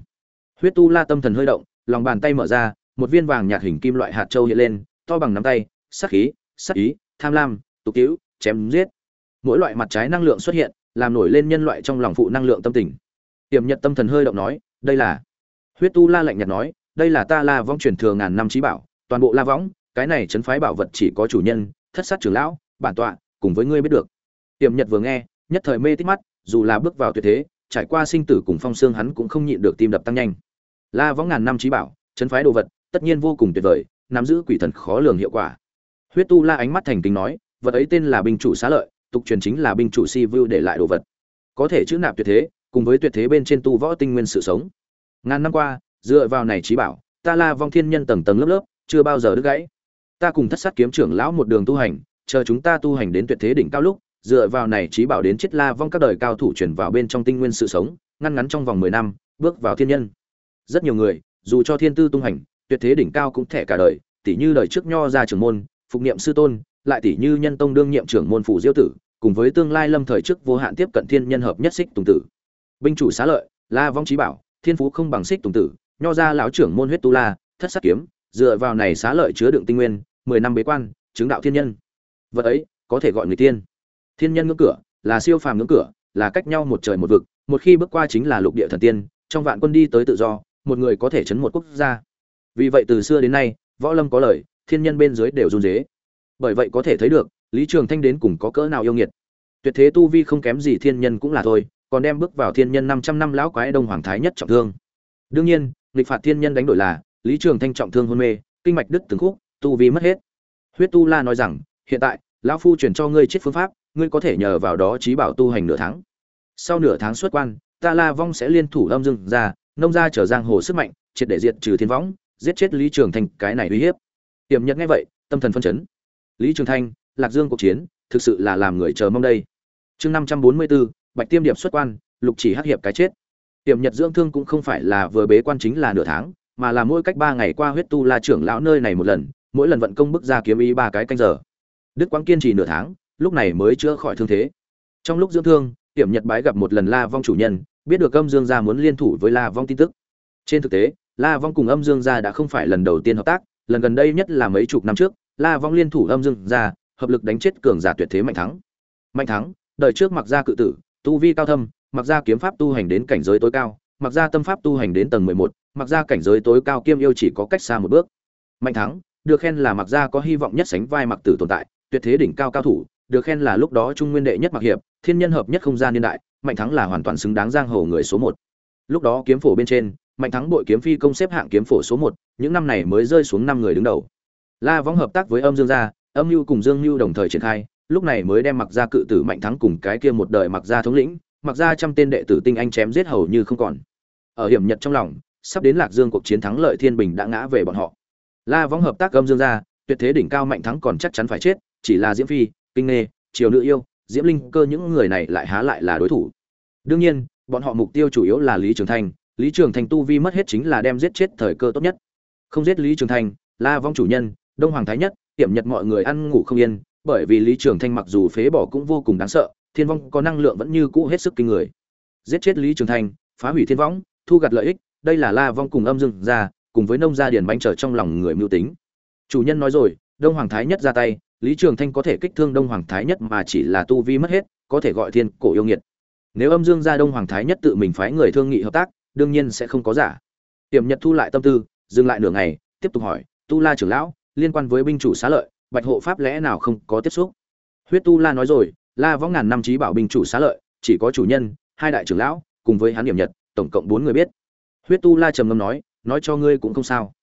Huyết tu la tâm thần hơi động, lòng bàn tay mở ra, một viên vàng nhạt hình kim loại hạt châu hiện lên, to bằng nắm tay sắc khí sắc ý, tham lam, tục cứu chém giết. Mỗi loại mặt trái năng lượng xuất hiện, làm nổi lên nhân loại trong lòng phụ năng lượng tâm tình tiềm nhật tâm thần hơi động nói, đây là huyết tu la lạnh nhạt nói, đây là ta la vong truyền thừa ngàn năm trí bảo, toàn bộ la võng, cái này chấn phái bảo vật chỉ có chủ nhân, thất sát trưởng lão, bản tọa, cùng với ngươi biết được. Tiềm nhật vừa nghe, nhất thời mê tích mắt, dù là bước vào tuyệt thế, trải qua sinh tử cùng phong xương hắn cũng không nhịn được tim đập tăng nhanh. La võng ngàn năm trí bảo, chấn phái đồ vật, tất nhiên vô cùng tuyệt vời, nắm giữ quỷ thần khó lường hiệu quả. Huyết tu la ánh mắt thành kính nói, vật ấy tên là binh chủ xá lợi, tục truyền chính là binh chủ si vu để lại đồ vật. Có thể chữ nạp tuyệt thế cùng với tuyệt thế bên trên tu võ tinh nguyên sự sống. Ngàn năm qua, dựa vào này trí bảo, ta la vong thiên nhân tầng tầng lớp lớp, chưa bao giờ đứt gãy. Ta cùng thất sát kiếm trưởng lão một đường tu hành, chờ chúng ta tu hành đến tuyệt thế đỉnh cao lúc, dựa vào này trí bảo đến chết la vong các đời cao thủ chuyển vào bên trong tinh nguyên sự sống, ngăn ngắn trong vòng mười năm, bước vào thiên nhân. Rất nhiều người, dù cho thiên tư tung hành, tuyệt thế đỉnh cao cũng thẻ cả đời tỷ như đời trước nho ra trưởng môn, phục niệm sư tôn, lại tỷ như nhân tông đương nhiệm trưởng môn phủ diêu tử, cùng với tương lai lâm thời trước vô hạn tiếp cận thiên nhân hợp nhất xích tùng tử binh chủ xá lợi, la vong trí bảo, thiên phú không bằng xích tùng tử, nho ra lão trưởng môn huyết tu la, thất sát kiếm, dựa vào này xá lợi chứa đựng tinh nguyên, mười năm bế quan, chứng đạo thiên nhân. Vật ấy, có thể gọi người tiên. Thiên nhân ngưỡng cửa, là siêu phàm ngưỡng cửa, là cách nhau một trời một vực, một khi bước qua chính là lục địa thần tiên, trong vạn quân đi tới tự do, một người có thể chấn một quốc gia. Vì vậy từ xưa đến nay, võ lâm có lời, thiên nhân bên dưới đều run dế bởi vậy có thể thấy được, lý trường thanh đến cùng có cỡ nào yêu nghiệt. Tuyệt thế tu vi không kém gì thiên nhân cũng là thôi còn đem bước vào thiên nhân 500 năm lão quái đông hoàng thái nhất trọng thương. Đương nhiên, nghịch phạt thiên nhân đánh đổi là Lý Trường Thanh trọng thương hôn mê, kinh mạch đứt từng khúc, tu vi mất hết. Huyết Tu La nói rằng, hiện tại, lão phu truyền cho ngươi chiết phương pháp, ngươi có thể nhờ vào đó chí bảo tu hành nửa tháng. Sau nửa tháng xuất quan, ta La Vong sẽ liên thủ âm dương ra, nông gia trở giang hồ sức mạnh, triệt để diệt trừ thiên võng, giết chết Lý Trường Thanh, cái này uy hiếp. Tiềm Nhật nghe vậy, tâm thần phân chấn. Lý Trường Thanh, Lạc Dương cuộc chiến, thực sự là làm người chờ mong đây. Chương 544, bạch tiêm điệp xuất quan, lục chỉ hắc hiệp cái chết. Tiềm nhật dưỡng thương cũng không phải là vừa bế quan chính là nửa tháng, mà là mỗi cách ba ngày qua huyết tu la trưởng lão nơi này một lần, mỗi lần vận công bức ra kiếm ý ba cái canh giờ. Đức quang kiên trì nửa tháng, lúc này mới chữa khỏi thương thế. Trong lúc dưỡng thương tiềm nhật bái gặp một lần la vong chủ nhân, biết được âm dương gia muốn liên thủ với la vong tin tức. Trên thực tế, la vong cùng âm dương gia đã không phải lần đầu tiên hợp tác, lần gần đây nhất là mấy chục năm trước, la vong liên thủ âm dương gia, hợp lực đánh chết cường giả tuyệt thế mạnh thắng. Mạnh thắng, đời trước mặc gia cự tử tu vi cao thâm, mặc gia kiếm pháp tu hành đến cảnh giới tối cao, mặc gia tâm pháp tu hành đến tầng mười một, mặc gia cảnh giới tối cao kiêm yêu chỉ có cách xa một bước. Mạnh thắng, được khen là mặc gia có hy vọng nhất sánh vai mặc tử tồn tại, tuyệt thế đỉnh cao cao thủ, được khen là lúc đó trung nguyên đệ nhất mặc hiệp, thiên nhân hợp nhất không gian niên đại, mạnh thắng là hoàn toàn xứng đáng giang hồ người số một. Lúc đó kiếm phổ bên trên, mạnh thắng bội kiếm phi công xếp hạng kiếm phổ số một, những năm này mới rơi xuống năm người đứng đầu. La võng hợp tác với âm dương gia, âm mưu cùng dương mưu đồng thời triển khai lúc này mới đem mặc ra cự tử mạnh thắng cùng cái kia một đời mặc ra thống lĩnh mặc ra trăm tên đệ tử tinh anh chém giết hầu như không còn. Ở hiểm nhật trong lòng, sắp đến lạc dương cuộc chiến thắng lợi thiên bình đã ngã về bọn họ. La võng hợp tác âm dương gia, tuyệt thế đỉnh cao mạnh thắng còn chắc chắn phải chết, chỉ là diễm phi, kinh nghê, triều nữ yêu, diễm linh cơ những người này lại há lại là đối thủ. Đương nhiên, bọn họ mục tiêu chủ yếu là lý trường thanh lý trường thanh tu vi mất hết chính là đem giết chết thời cơ tốt nhất. Không giết lý trường thanh la vong chủ nhân, đông hoàng thái nhất tiệm nhật mọi người ăn ngủ không yên bởi vì lý trường thanh mặc dù phế bỏ cũng vô cùng đáng sợ, thiên vong có năng lượng vẫn như cũ hết sức kinh người. Giết chết lý trường thanh, phá hủy thiên võng thu gặt lợi ích, đây là la vong cùng âm dương ra cùng với nông gia điển bánh trở trong lòng người mưu tính. Chủ nhân nói rồi, đông hoàng thái nhất ra tay, lý trường thanh có thể kích thương đông hoàng thái nhất mà chỉ là tu vi mất hết, có thể gọi thiên cổ yêu nghiệt. Nếu âm dương gia đông hoàng thái nhất tự mình phái người thương nghị hợp tác, đương nhiên sẽ không có giả. Tiềm nhật thu lại tâm tư, dừng lại nửa ngày, tiếp tục hỏi, tu la trưởng lão, liên quan với binh chủ xá lợi bạch hộ pháp lẽ nào không có tiếp xúc? Huyết tu la nói rồi, la võng ngàn năm trí bảo binh chủ xá lợi, chỉ có chủ nhân, hai đại trưởng lão, cùng với hắn điểm nhật, tổng cộng bốn người biết. Huyết tu la trầm ngâm nói nói cho ngươi cũng không sao.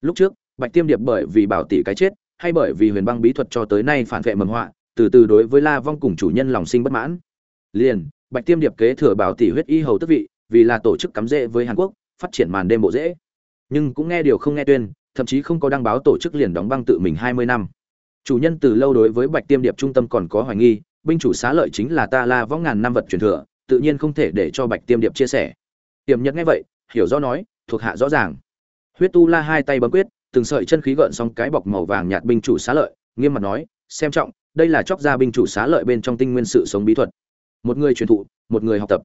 Lúc trước, bạch tiêm điệp bởi vì bảo tỷ cái chết, hay bởi vì huyền băng bí thuật cho tới nay phản vệ mầm họa, từ từ đối với la vong cùng chủ nhân lòng sinh bất mãn. Liền, bạch tiêm điệp kế thừa bảo tỷ huyết y hầu tức vị, vì là tổ chức cắm rễ với hàn quốc, phát triển màn đêm bộ dễ nhưng cũng nghe điều không nghe tuyên, thậm chí không có đăng báo tổ chức liền đóng băng tự mình hai mươi năm chủ nhân từ lâu đối với bạch tiêm điệp trung tâm còn có hoài nghi, binh chủ xá lợi chính là ta la võ ngàn năm vật truyền thừa, tự nhiên không thể để cho bạch tiêm điệp chia sẻ. Tiềm nhật nghe vậy, hiểu rõ nói, thuộc hạ rõ ràng. Huyết tu la hai tay bấm quyết, từng sợi chân khí gợn xong cái bọc màu vàng nhạt binh chủ xá lợi, nghiêm mặt nói, xem trọng, đây là chóc ra binh chủ xá lợi bên trong tinh nguyên sự sống bí thuật. Một người truyền thụ, một người học tập.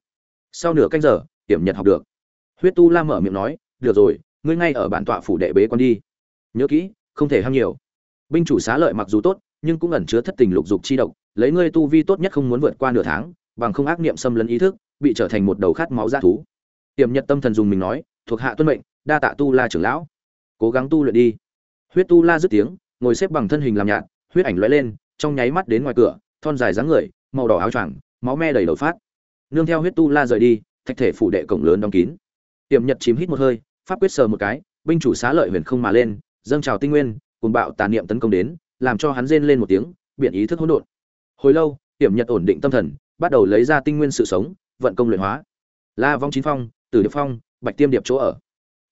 Sau nửa canh giờ, tiềm nhật học được. Huyết tu la mở miệng nói, được rồi, ngươi ngay ở bản tọa phủ đệ bế con đi. Nhớ kỹ, không thể ham nhiều binh chủ xá lợi mặc dù tốt, nhưng cũng ẩn chứa thất tình lục dục chi độc, lấy ngươi tu vi tốt nhất không muốn vượt qua nửa tháng, bằng không ác niệm xâm lấn ý thức, bị trở thành một đầu khát máu ra thú. Tiềm nhật tâm thần dùng mình nói, thuộc hạ tuân mệnh, đa tạ tu la trưởng lão. Cố gắng tu luyện đi. Huyết tu la dứt tiếng, ngồi xếp bằng thân hình làm nhạt, huyết ảnh lóe lên, trong nháy mắt đến ngoài cửa, thon dài dáng người, màu đỏ áo choàng, máu me đầy đầu phát. Nương theo huyết tu la rời đi, thạch thể phủ đệ cổng lớn đóng kín. Tiềm nhật chìm hít một hơi, pháp quyết sờ một cái, binh chủ xá lợi huyền không mà lên, dâng trào tinh nguyên cùng bạo tà niệm tấn công đến, làm cho hắn rên lên một tiếng biện ý thức hỗn độn. Hồi lâu Tiểm nhật ổn định tâm thần, bắt đầu lấy ra tinh nguyên sự sống, vận công luyện hóa. La vong chín phong, tử điệp phong, bạch tiêm điệp chỗ ở.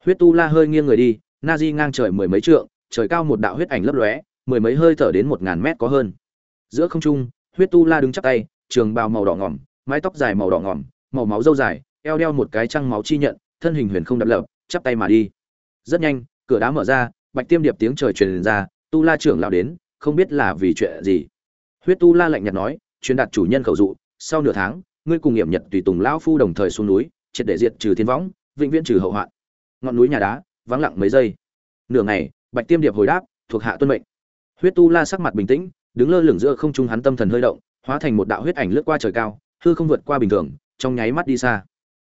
Huyết tu la hơi nghiêng người đi, na di ngang trời mười mấy trượng, trời cao một đạo huyết ảnh lấp lóe, mười mấy hơi thở đến một ngàn mét có hơn. Giữa không trung, huyết tu la đứng chắp tay, trường bào màu đỏ ngỏm, mái tóc dài màu đỏ ngỏm, màu máu dâu dài, eo đeo một cái trăng máu chi nhận, thân hình huyền không đập lập chắp tay mà đi. Rất nhanh, cửa đá mở ra bạch tiêm điệp tiếng trời truyền ra, tu la trưởng lão đến, không biết là vì chuyện gì. Huyết tu la lạnh nhạt nói, truyền đạt chủ nhân khẩu dụ, sau nửa tháng, ngươi cùng nghiệm nhật tùy tùng lão phu đồng thời xuống núi, triệt để diệt trừ thiên võng, vĩnh viễn trừ hậu hoạn. Ngọn núi nhà đá, vắng lặng mấy giây. Nửa ngày, bạch tiêm điệp hồi đáp, thuộc hạ tuân mệnh. Huyết tu la sắc mặt bình tĩnh, đứng lơ lửng giữa không trung hắn tâm thần hơi động, hóa thành một đạo huyết ảnh lướt qua trời cao, hư không vượt qua bình thường, trong nháy mắt đi xa.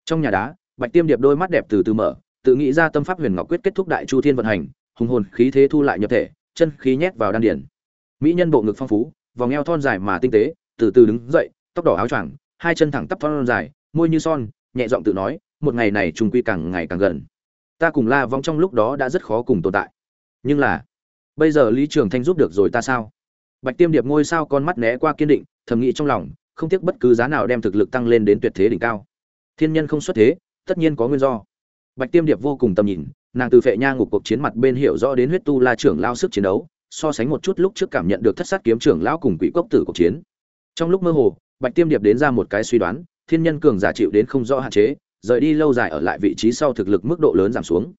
Trong nhà đá, bạch tiêm điệp đôi mắt đẹp từ từ mở, tự nghĩ ra tâm pháp huyền ngọc quyết kết thúc đại chu thiên vận hành hùng hồn khí thế thu lại nhập thể, chân khí nhét vào đan điển mỹ nhân bộ ngực phong phú, vòng eo thon dài mà tinh tế, từ từ đứng dậy, tóc đỏ áo choàng, hai chân thẳng tắp thon dài, môi như son, nhẹ giọng tự nói, một ngày này trùng quy càng ngày càng gần. Ta cùng la vong trong lúc đó đã rất khó cùng tồn tại. Nhưng là, bây giờ lý trường thanh giúp được rồi ta sao? Bạch tiêm điệp ngôi sao con mắt né qua kiên định, thầm nghĩ trong lòng, không tiếc bất cứ giá nào đem thực lực tăng lên đến tuyệt thế đỉnh cao. Thiên nhân không xuất thế, tất nhiên có nguyên do. Bạch tiêm điệp vô cùng tầm nhìn nàng từ phệ nha ngục cuộc chiến mặt bên hiểu rõ đến huyết tu la trưởng lao sức chiến đấu, so sánh một chút lúc trước cảm nhận được thất sát kiếm trưởng lão cùng quỷ cốc tử cuộc chiến. Trong lúc mơ hồ, bạch tiêm điệp đến ra một cái suy đoán, thiên nhân cường giả chịu đến không rõ hạn chế, rời đi lâu dài ở lại vị trí sau thực lực mức độ lớn giảm xuống.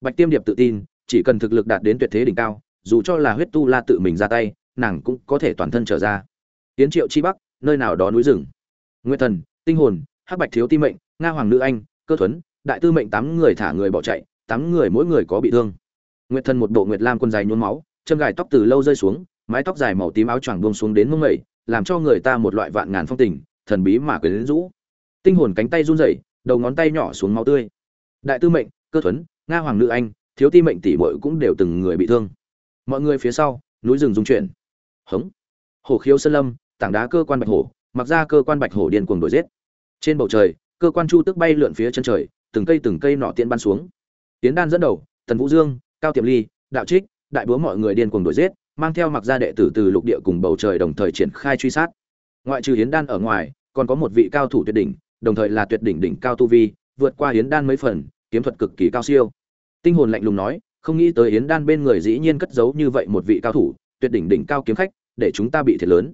Bạch tiêm điệp tự tin, chỉ cần thực lực đạt đến tuyệt thế đỉnh cao, dù cho là huyết tu la tự mình ra tay, nàng cũng có thể toàn thân trở ra. Tiến triệu chi bắc, nơi nào đó núi rừng. Nguyên thần, tinh hồn, hắc bạch thiếu ti mệnh, nga hoàng nữ anh, cơ thuấn, đại tư mệnh tám người thả người bỏ chạy tám người mỗi người có bị thương. Nguyệt thần một bộ nguyệt lam quần dài nhuốm máu, chân gài tóc từ lâu rơi xuống, mái tóc dài màu tím áo choàng buông xuống đến mông mẩy, làm cho người ta một loại vạn ngàn phong tình, thần bí mà quyến rũ. Tinh hồn cánh tay run rẩy, đầu ngón tay nhỏ xuống máu tươi. Đại tư mệnh, cơ thuấn, nga hoàng nữ anh, thiếu ti mệnh tỷ muội cũng đều từng người bị thương. Mọi người phía sau, núi rừng rung chuyển. Hống. Hổ khiếu sơn lâm, tảng đá cơ quan bạch hổ, mặc ra cơ quan bạch hổ điên cuồng đuổi giết. Trên bầu trời, cơ quan chu tức bay lượn phía chân trời, từng cây từng cây nọ tiện ban xuống tiến đan dẫn đầu, tần vũ dương, cao tiệm ly, đạo trích, đại búa mọi người điên cuồng đuổi giết, mang theo mặc gia đệ tử từ lục địa cùng bầu trời đồng thời triển khai truy sát. Ngoại trừ hiến đan ở ngoài, còn có một vị cao thủ tuyệt đỉnh, đồng thời là tuyệt đỉnh đỉnh cao tu vi, vượt qua hiến đan mấy phần, kiếm thuật cực kỳ cao siêu. Tinh hồn lạnh lùng nói, không nghĩ tới hiến đan bên người dĩ nhiên cất giấu như vậy một vị cao thủ, tuyệt đỉnh đỉnh cao kiếm khách, để chúng ta bị thiệt lớn.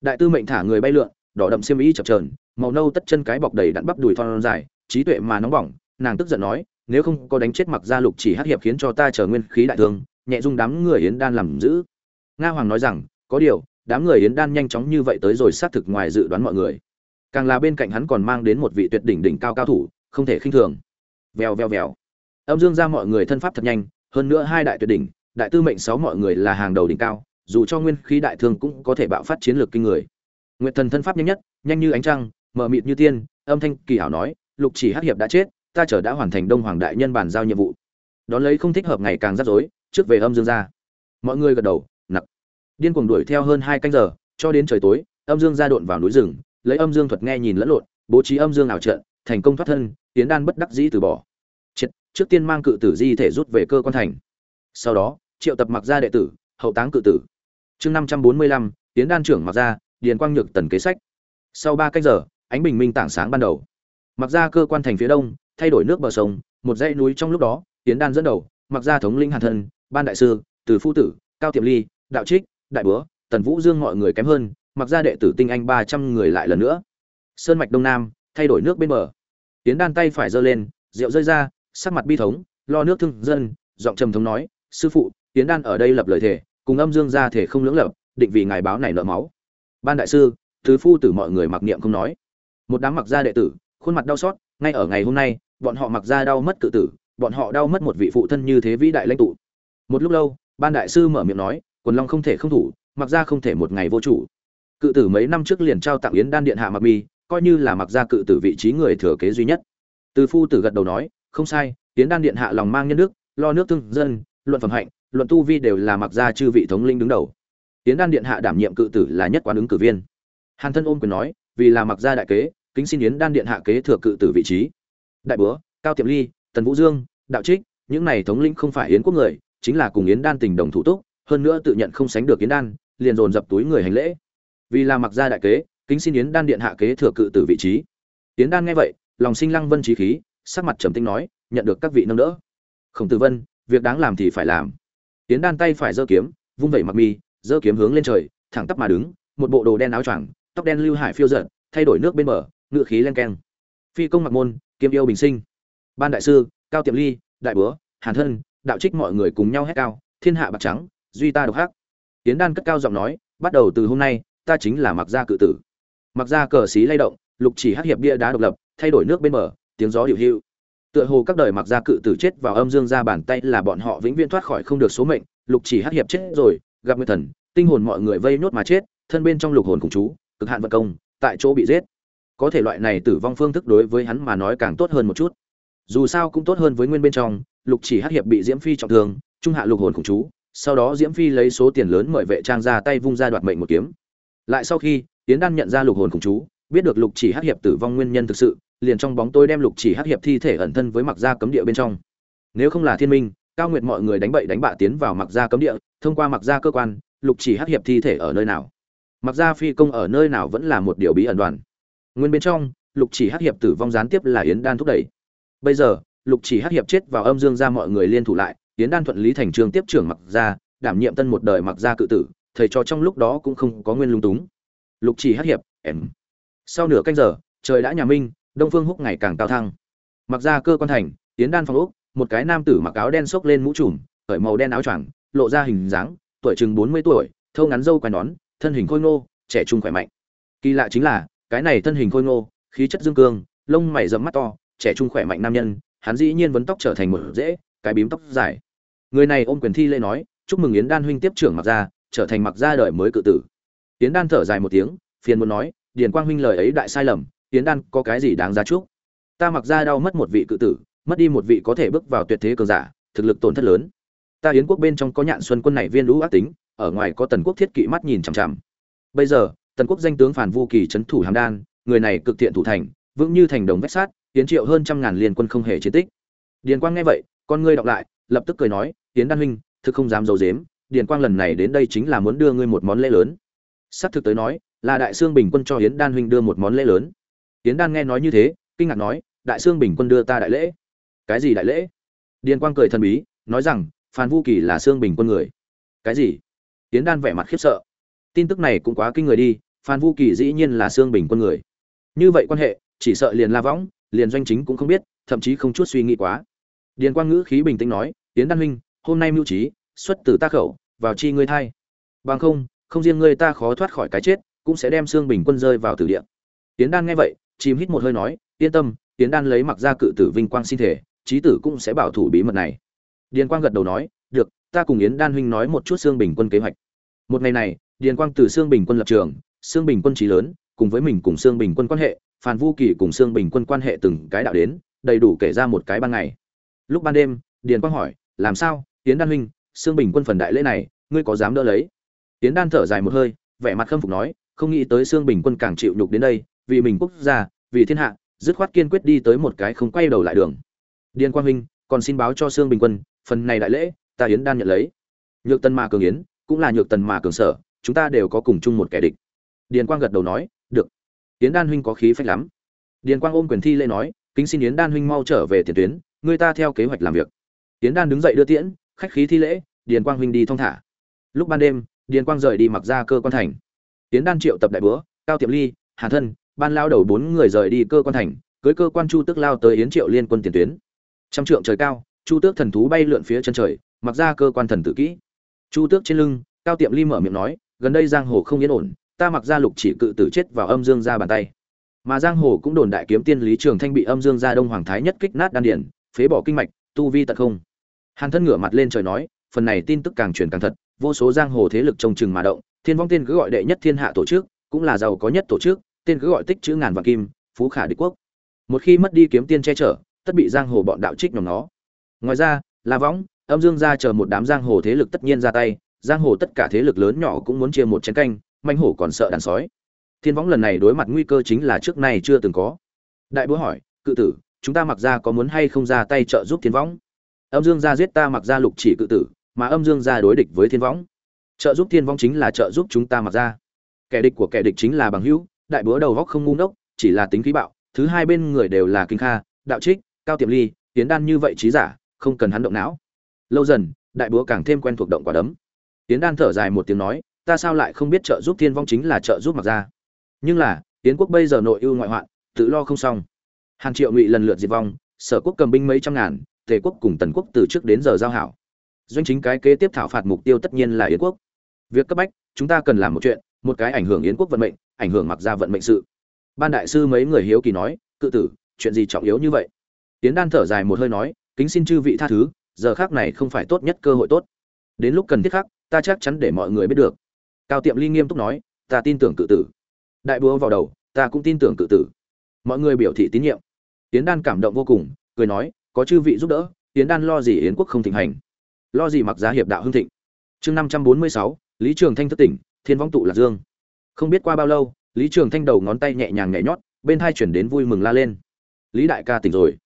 Đại tư mệnh thả người bay lượn, đỏ đậm xiêm y chập trờn màu nâu tất chân cái bọc đầy đặn bắp đùi thon dài, trí tuệ mà nóng bỏng, nàng tức giận nói nếu không có đánh chết mặc gia lục chỉ hát hiệp khiến cho ta trở nguyên khí đại thương, nhẹ dung đám người yến đan làm giữ. Nga hoàng nói rằng, có điều, đám người yến đan nhanh chóng như vậy tới rồi xác thực ngoài dự đoán mọi người. Càng là bên cạnh hắn còn mang đến một vị tuyệt đỉnh đỉnh cao cao thủ, không thể khinh thường. Vèo vèo vèo. Âm dương ra mọi người thân pháp thật nhanh, hơn nữa hai đại tuyệt đỉnh, đại tư mệnh sáu mọi người là hàng đầu đỉnh cao, dù cho nguyên khí đại thương cũng có thể bạo phát chiến lược kinh người. Nguyệt thần thân pháp nhanh nhất, nhanh như ánh trăng, mờ mịt như tiên, âm thanh kỳ hảo nói, lục chỉ hắc hiệp đã chết ta chờ đã hoàn thành đông hoàng đại nhân bàn giao nhiệm vụ. Đón lấy không thích hợp ngày càng rắc rối trước về âm dương ra. Mọi người gật đầu nặc. Điên cuồng đuổi theo hơn hai canh giờ cho đến trời tối âm dương ra độn vào núi rừng lấy âm dương thuật nghe nhìn lẫn lộn bố trí âm dương ảo trận thành công thoát thân tiến đan bất đắc dĩ từ bỏ. Triệt, trước tiên mang cự tử di thể rút về cơ quan thành. Sau đó triệu tập mặc gia đệ tử hậu táng cự tử. Chương năm trăm bốn mươi lăm tiến đan trưởng mặc gia điền quang nhược tần kế sách. Sau ba cách giờ ánh bình minh tảng sáng ban đầu. Mặc gia cơ quan thành phía đông thay đổi nước bờ sông, một dãy núi trong lúc đó tiến đan dẫn đầu, mặc gia thống linh hàn thân, ban đại sư, từ phu tử, cao tiệm ly, đạo trích, đại búa tần vũ dương mọi người kém hơn, mặc gia đệ tử tinh anh ba trăm người lại lần nữa. Sơn mạch đông nam, thay đổi nước bên bờ. Tiến đan tay phải giơ lên, rượu rơi ra, sắc mặt bi thống, lo nước thương dân, giọng trầm thống nói, sư phụ tiến đan ở đây lập lời thề, cùng âm dương ra thể không lưỡng lập định vì ngài báo này nợ máu. Ban đại sư thứ phu tử mọi người mặc niệm không nói. Một đám mặc gia đệ tử, khuôn mặt đau xót, ngay ở ngày hôm nay bọn họ mặc ra đau mất cự tử, bọn họ đau mất một vị phụ thân như thế vĩ đại lãnh tụ. Một lúc lâu, ban đại sư mở miệng nói, quần long không thể không thủ, mặc ra không thể một ngày vô chủ. Cự tử mấy năm trước liền trao tặng yến đan điện hạ mặc mi, coi như là mặc ra cự tử vị trí người thừa kế duy nhất. Từ phu tử gật đầu nói, không sai, yến đan điện hạ lòng mang nhân đức, lo nước thương dân, luận phẩm hạnh, luận tu vi đều là mặc ra chư vị thống linh đứng đầu. Yến đan điện hạ đảm nhiệm cự tử là nhất quán ứng cử viên. Hàn thân ôm quyền nói, vì là mặc gia đại kế, kính xin yến đan điện hạ kế thừa cự tử vị trí đại búa, cao tiệm ly, tần vũ dương, đạo trích, những này thống lĩnh không phải yến quốc người, chính là cùng yến đan tình đồng thủ túc, hơn nữa tự nhận không sánh được yến đan, liền dồn dập túi người hành lễ. Vì là mặc gia đại kế, kính xin yến đan điện hạ kế thừa cự tử vị trí. Yến đan nghe vậy, lòng sinh lăng vân trí khí, sắc mặt trầm tĩnh nói, nhận được các vị nâng đỡ. Khổng tử vân, việc đáng làm thì phải làm. Yến đan tay phải giơ kiếm, vung vẩy mặc mi, giơ kiếm hướng lên trời, thẳng tắp mà đứng, một bộ đồ đen áo choàng, tóc đen lưu hải phiêu giận thay đổi nước bên bờ, ngựa khí len keng. Phi công mặc môn kiêm yêu bình sinh. Ban đại sư, cao tiệm ly, đại búa hàn thân, đạo trích mọi người cùng nhau hét cao, thiên hạ bạc trắng, duy ta độc hắc. Tiến đan cất cao giọng nói, bắt đầu từ hôm nay, ta chính là mặc gia cự tử. Mặc gia cờ xí lay động, lục chỉ hắc hiệp bia đá độc lập, thay đổi nước bên bờ, tiếng gió điệu hữu tựa hồ các đời mặc gia cự tử chết vào âm dương ra bàn tay là bọn họ vĩnh viễn thoát khỏi không được số mệnh, lục chỉ hắc hiệp chết rồi, gặp người thần, tinh hồn mọi người vây nốt mà chết, thân bên trong lục hồn cùng chú, cực hạn vận công, tại chỗ bị giết có thể loại này tử vong phương thức đối với hắn mà nói càng tốt hơn một chút. Dù sao cũng tốt hơn với nguyên bên trong, lục chỉ hắc hiệp bị diễm phi trọng thương, trung hạ lục hồn khủng chú, sau đó diễm phi lấy số tiền lớn mời vệ trang ra tay vung ra đoạt mệnh một kiếm. Lại sau khi tiến đan nhận ra lục hồn khủng chú, biết được lục chỉ hắc hiệp tử vong nguyên nhân thực sự, liền trong bóng tôi đem lục chỉ hắc hiệp thi thể ẩn thân với mặc gia cấm địa bên trong. Nếu không là thiên minh, cao nguyệt mọi người đánh bậy đánh bạ tiến vào mặc gia cấm địa, thông qua mặc gia cơ quan, lục chỉ hắc hiệp thi thể ở nơi nào? Mặc gia phi công ở nơi nào vẫn là một điều bí ẩn đoàn nguyên bên trong, lục chỉ hắc hiệp tử vong gián tiếp là yến đan thúc đẩy. Bây giờ, lục chỉ hắc hiệp chết vào âm dương ra mọi người liên thủ lại, yến đan thuận lý thành trường tiếp trưởng mặc gia, đảm nhiệm tân một đời mặc gia cự tử, thầy cho trong lúc đó cũng không có nguyên lung túng. Lục chỉ hắc hiệp, em. Sau nửa canh giờ, trời đã nhà minh, đông phương húc ngày càng cao thăng. Mặc ra cơ quan thành, yến đan phòng úc một cái nam tử mặc áo đen xốc lên mũ trùm khởi màu đen áo choàng, lộ ra hình dáng, tuổi chừng bốn mươi tuổi, thâu ngắn râu quai nón, thân hình khôi ngô, trẻ trung khỏe mạnh. Kỳ lạ chính là cái này thân hình khôi ngô, khí chất dương cương, lông mày rậm mắt to, trẻ trung khỏe mạnh nam nhân, hắn dĩ nhiên vấn tóc trở thành một dễ cái bím tóc dài. Người này ôm quyền thi lễ nói, chúc mừng yến đan huynh tiếp trưởng mặc gia, trở thành mặc gia đời mới cự tử. Yến đan thở dài một tiếng, phiền muốn nói, điền quang huynh lời ấy đại sai lầm, yến đan có cái gì đáng giá chúc? Ta mặc gia đau mất một vị cự tử, mất đi một vị có thể bước vào tuyệt thế cường giả, thực lực tổn thất lớn. Ta yến quốc bên trong có nhạn xuân quân này viên lũ ác tính, ở ngoài có tần quốc thiết kỵ mắt nhìn chằm chằm. Bây giờ tần quốc danh tướng phản vu kỳ trấn thủ hàm đan, người này cực thiện thủ thành, vững như thành đồng vách sát tiến triệu hơn trăm ngàn liên quân không hề chiến tích. Điền quang nghe vậy, con ngươi đọc lại, lập tức cười nói, tiến đan huynh, thực không dám giấu dếm điền quang lần này đến đây chính là muốn đưa ngươi một món lễ lớn. Sắp thực tới nói, là đại sương bình quân cho hiến đan huynh đưa một món lễ lớn. Hiến đan nghe nói như thế, kinh ngạc nói, đại sương bình quân đưa ta đại lễ? Cái gì đại lễ? Điền quang cười thần bí, nói rằng phan vu kỳ là sương bình quân người. Cái gì? Hiến đan vẻ mặt khiếp sợ. Tin tức này cũng quá kinh người đi phan vu kỳ dĩ nhiên là xương bình quân người. Như vậy quan hệ, chỉ sợ liền la võng, liền doanh chính cũng không biết, thậm chí không chút suy nghĩ quá. Điền quang ngữ khí bình tĩnh nói tiến đan huynh, hôm nay mưu trí, xuất từ ta khẩu, vào chi ngươi thay. Bằng không không riêng ngươi ta khó thoát khỏi cái chết, cũng sẽ đem xương bình quân rơi vào tử địa. Tiến đan nghe vậy, chìm hít một hơi nói, yên tâm tiến đan lấy mặc ra cự tử vinh quang sinh thể trí tử cũng sẽ bảo thủ bí mật này. Điền quang gật đầu nói, được, ta cùng yến đan huynh nói một chút xương bình quân kế hoạch. Một ngày này, điền quang từ xương bình quân lập trường xương bình quân trí lớn, cùng với mình cùng xương bình quân quan hệ, phan vu kỳ cùng xương bình quân quan hệ từng cái đạo đến, đầy đủ kể ra một cái ban ngày. Lúc ban đêm, điền quang hỏi, làm sao tiến đan huynh xương bình quân phần đại lễ này, ngươi có dám đỡ lấy? Tiến đan thở dài một hơi, vẻ mặt khâm phục nói, không nghĩ tới xương bình quân càng chịu nhục đến đây, vì mình quốc gia, vì thiên hạ, dứt khoát kiên quyết đi tới một cái không quay đầu lại đường. Điền quang huynh, còn xin báo cho xương bình quân, phần này đại lễ, ta yến đan nhận lấy. Nhược tần mà cường yến, cũng là nhược tần mà cường sở, chúng ta đều có cùng chung một kẻ địch điền quang gật đầu nói, được. Yến đan huynh có khí phách lắm. Điền quang ôm quyền thi lễ nói, kính xin yến đan huynh mau trở về tiền tuyến, người ta theo kế hoạch làm việc. Yến đan đứng dậy đưa tiễn, khách khí thi lễ, điền quang huynh đi thong thả. Lúc ban đêm, điền quang rời đi mặc ra cơ quan thành. Yến đan triệu tập đại bữa cao tiệm ly hàn thân, ban lao đầu bốn người rời đi cơ quan thành, cưới cơ quan chu Tước lao tới yến triệu liên quân tiền tuyến. Trăm trượng trời cao, chu tước thần thú bay lượn phía chân trời, mặc ra cơ quan thần tự kỹ. Chu tước trên lưng, cao tiệm ly mở miệng nói, gần đây giang hồ không yên ổn ta mặc ra lục chỉ cự tử chết vào âm dương ra bàn tay. Mà giang hồ cũng đồn đại kiếm tiên lý trường thanh bị âm dương ra đông hoàng thái nhất kích nát đan điển, phế bỏ kinh mạch, tu vi tật không. Hàn thân ngửa mặt lên trời nói, phần này tin tức càng truyền càng thật, vô số giang hồ thế lực trông chừng mà động, thiên vong tiên cứ gọi đệ nhất thiên hạ tổ chức, cũng là giàu có nhất tổ chức, tên cứ gọi tích chữ ngàn vạn kim, phú khả đế quốc. Một khi mất đi kiếm tiên che chở, tất bị giang hồ bọn đạo trích nhóm nó ngoài ra, la võng, âm dương gia chờ một đám giang hồ thế lực tất nhiên ra tay, giang hồ tất cả thế lực lớn nhỏ cũng muốn chia một chén canh manh hổ còn sợ đàn sói. Thiên võng lần này đối mặt nguy cơ chính là trước nay chưa từng có. Đại búa hỏi, cự tử, chúng ta mặc ra có muốn hay không ra tay trợ giúp thiên võng? Âm dương gia giết ta mặc ra lục chỉ cự tử, mà âm dương gia đối địch với thiên võng. Trợ giúp thiên võng chính là trợ giúp chúng ta mặc ra. Kẻ địch của kẻ địch chính là bằng hữu, đại búa đầu góc không ngu ngốc, chỉ là tính khí bạo, thứ hai bên người đều là kinh kha, đạo trích, cao tiệm ly, tiến đan như vậy trí giả, không cần hắn động não. Lâu dần, đại búa càng thêm quen thuộc động quả đấm. Tiến đan thở dài một tiếng nói ta sao lại không biết trợ giúp thiên vong chính là trợ giúp mặc ra? Nhưng là tiến quốc bây giờ nội ưu ngoại hoạn, tự lo không xong. Hàng triệu ngụy lần lượt diệt vong, sở quốc cầm binh mấy trăm ngàn, tề quốc cùng tần quốc từ trước đến giờ giao hảo. Doanh chính cái kế tiếp thảo phạt mục tiêu tất nhiên là yến quốc. Việc cấp bách, chúng ta cần làm một chuyện, một cái ảnh hưởng yến quốc vận mệnh, ảnh hưởng mặc ra vận mệnh sự. Ban đại sư mấy người hiếu kỳ nói, cự tử, chuyện gì trọng yếu như vậy? Tiến đan thở dài một hơi nói, kính xin chư vị tha thứ, giờ khác này không phải tốt nhất cơ hội tốt. Đến lúc cần thiết khác ta chắc chắn để mọi người biết được cao tiệm ly nghiêm túc nói, ta tin tưởng cự tử. Đại búa vào đầu, ta cũng tin tưởng cự tử. Mọi người biểu thị tín nhiệm. Yến đan cảm động vô cùng, cười nói, có chư vị giúp đỡ, yến đan lo gì yến quốc không thịnh hành? Lo gì mặc giá hiệp đạo hưng thịnh? Chương năm trăm bốn mươi sáu, lý trường thanh thất tỉnh, thiên vong tụ lạc dương. Không biết qua bao lâu, lý trường thanh đầu ngón tay nhẹ nhàng nhảy nhót, bên thai chuyển đến vui mừng la lên. Lý đại ca tỉnh rồi.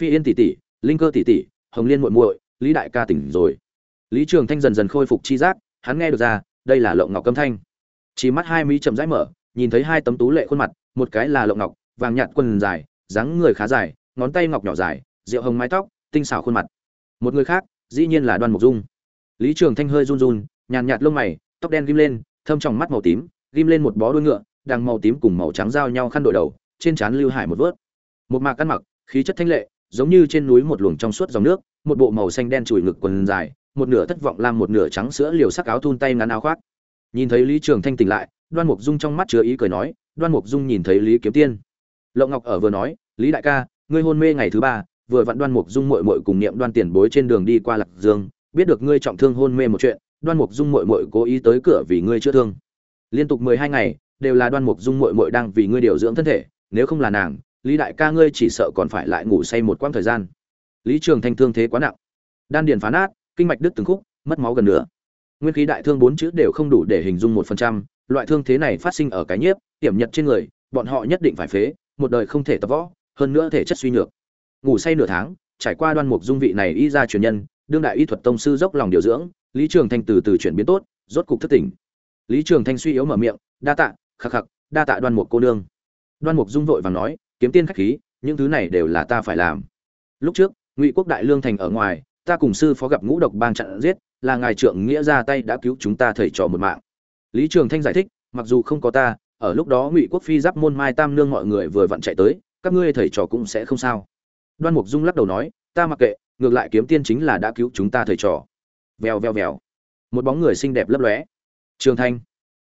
Phi yên tỷ tỷ, linh cơ tỷ tỷ, hồng liên muội muội, lý đại ca tỉnh rồi. Lý trường thanh dần dần khôi phục chi giác, hắn nghe được ra đây là lộng ngọc câm thanh. Chỉ mắt hai mỹ chậm rãi mở, nhìn thấy hai tấm tú lệ khuôn mặt, một cái là lộng ngọc, vàng nhạt quần dài, dáng người khá dài, ngón tay ngọc nhỏ dài, rượu hồng mái tóc, tinh xảo khuôn mặt. Một người khác, dĩ nhiên là đoan mục dung. Lý trường thanh hơi run run, nhàn nhạt lông mày, tóc đen ghim lên, thâm trong mắt màu tím, ghim lên một bó đuôi ngựa đang màu tím cùng màu trắng giao nhau khăn đội đầu, trên trán lưu hải một vớt. Một mạc ăn mặc, khí chất thanh lệ, giống như trên núi một luồng trong suốt dòng nước, một bộ màu xanh đen chùi ngực quần dài một nửa thất vọng làm một nửa trắng sữa liều sắc áo thun tay ngắn áo khoác. Nhìn thấy lý trường thanh tỉnh lại, đoan mục dung trong mắt chứa ý cười nói, đoan mục dung nhìn thấy lý kiếm tiên. Lộng ngọc ở vừa nói, lý đại ca, ngươi hôn mê ngày thứ ba, vừa vặn đoan mục dung muội muội cùng niệm đoan tiền bối trên đường đi qua lạc dương, biết được ngươi trọng thương hôn mê một chuyện, đoan mục dung muội muội cố ý tới cửa vì ngươi chữa thương. Liên tục mười hai ngày, đều là đoan mục dung muội muội đang vì ngươi điều dưỡng thân thể, nếu không là nàng, lý đại ca ngươi chỉ sợ còn phải lại ngủ say một quãng thời gian. Lý trường thanh thương thế quá nặng. Đan điền phá nát kinh mạch đứt từng khúc, mất máu gần nửa. Nguyên khí đại thương bốn chữ đều không đủ để hình dung một phần trăm, loại thương thế này phát sinh ở cái nhiếp tiềm nhật trên người, bọn họ nhất định phải phế, một đời không thể tập võ, hơn nữa thể chất suy nhược. Ngủ say nửa tháng, trải qua đoan mục dung vị này y ra truyền nhân, đương đại y thuật tông sư dốc lòng điều dưỡng, lý trường thanh từ từ chuyển biến tốt, rốt cục thức tỉnh. Lý trường thanh suy yếu mở miệng, đa tạ, khắc khắc, đa tạ đoan mục cô nương. Đoan mục dung vội vàng nói, kiếm tiên khách khí, những thứ này đều là ta phải làm. Lúc trước, ngụy quốc đại lương thành ở ngoài ta cùng sư phó gặp ngũ độc bang chặn giết, là ngài trượng nghĩa ra tay đã cứu chúng ta thầy trò một mạng. Lý trường thanh giải thích, mặc dù không có ta, ở lúc đó ngụy quốc phi giáp môn mai tam nương mọi người vừa vặn chạy tới, các ngươi thầy trò cũng sẽ không sao. Đoan mục dung lắc đầu nói, ta mặc kệ, ngược lại kiếm tiên chính là đã cứu chúng ta thầy trò. Vèo vèo vèo. Một bóng người xinh đẹp lấp lóe. Trường thanh,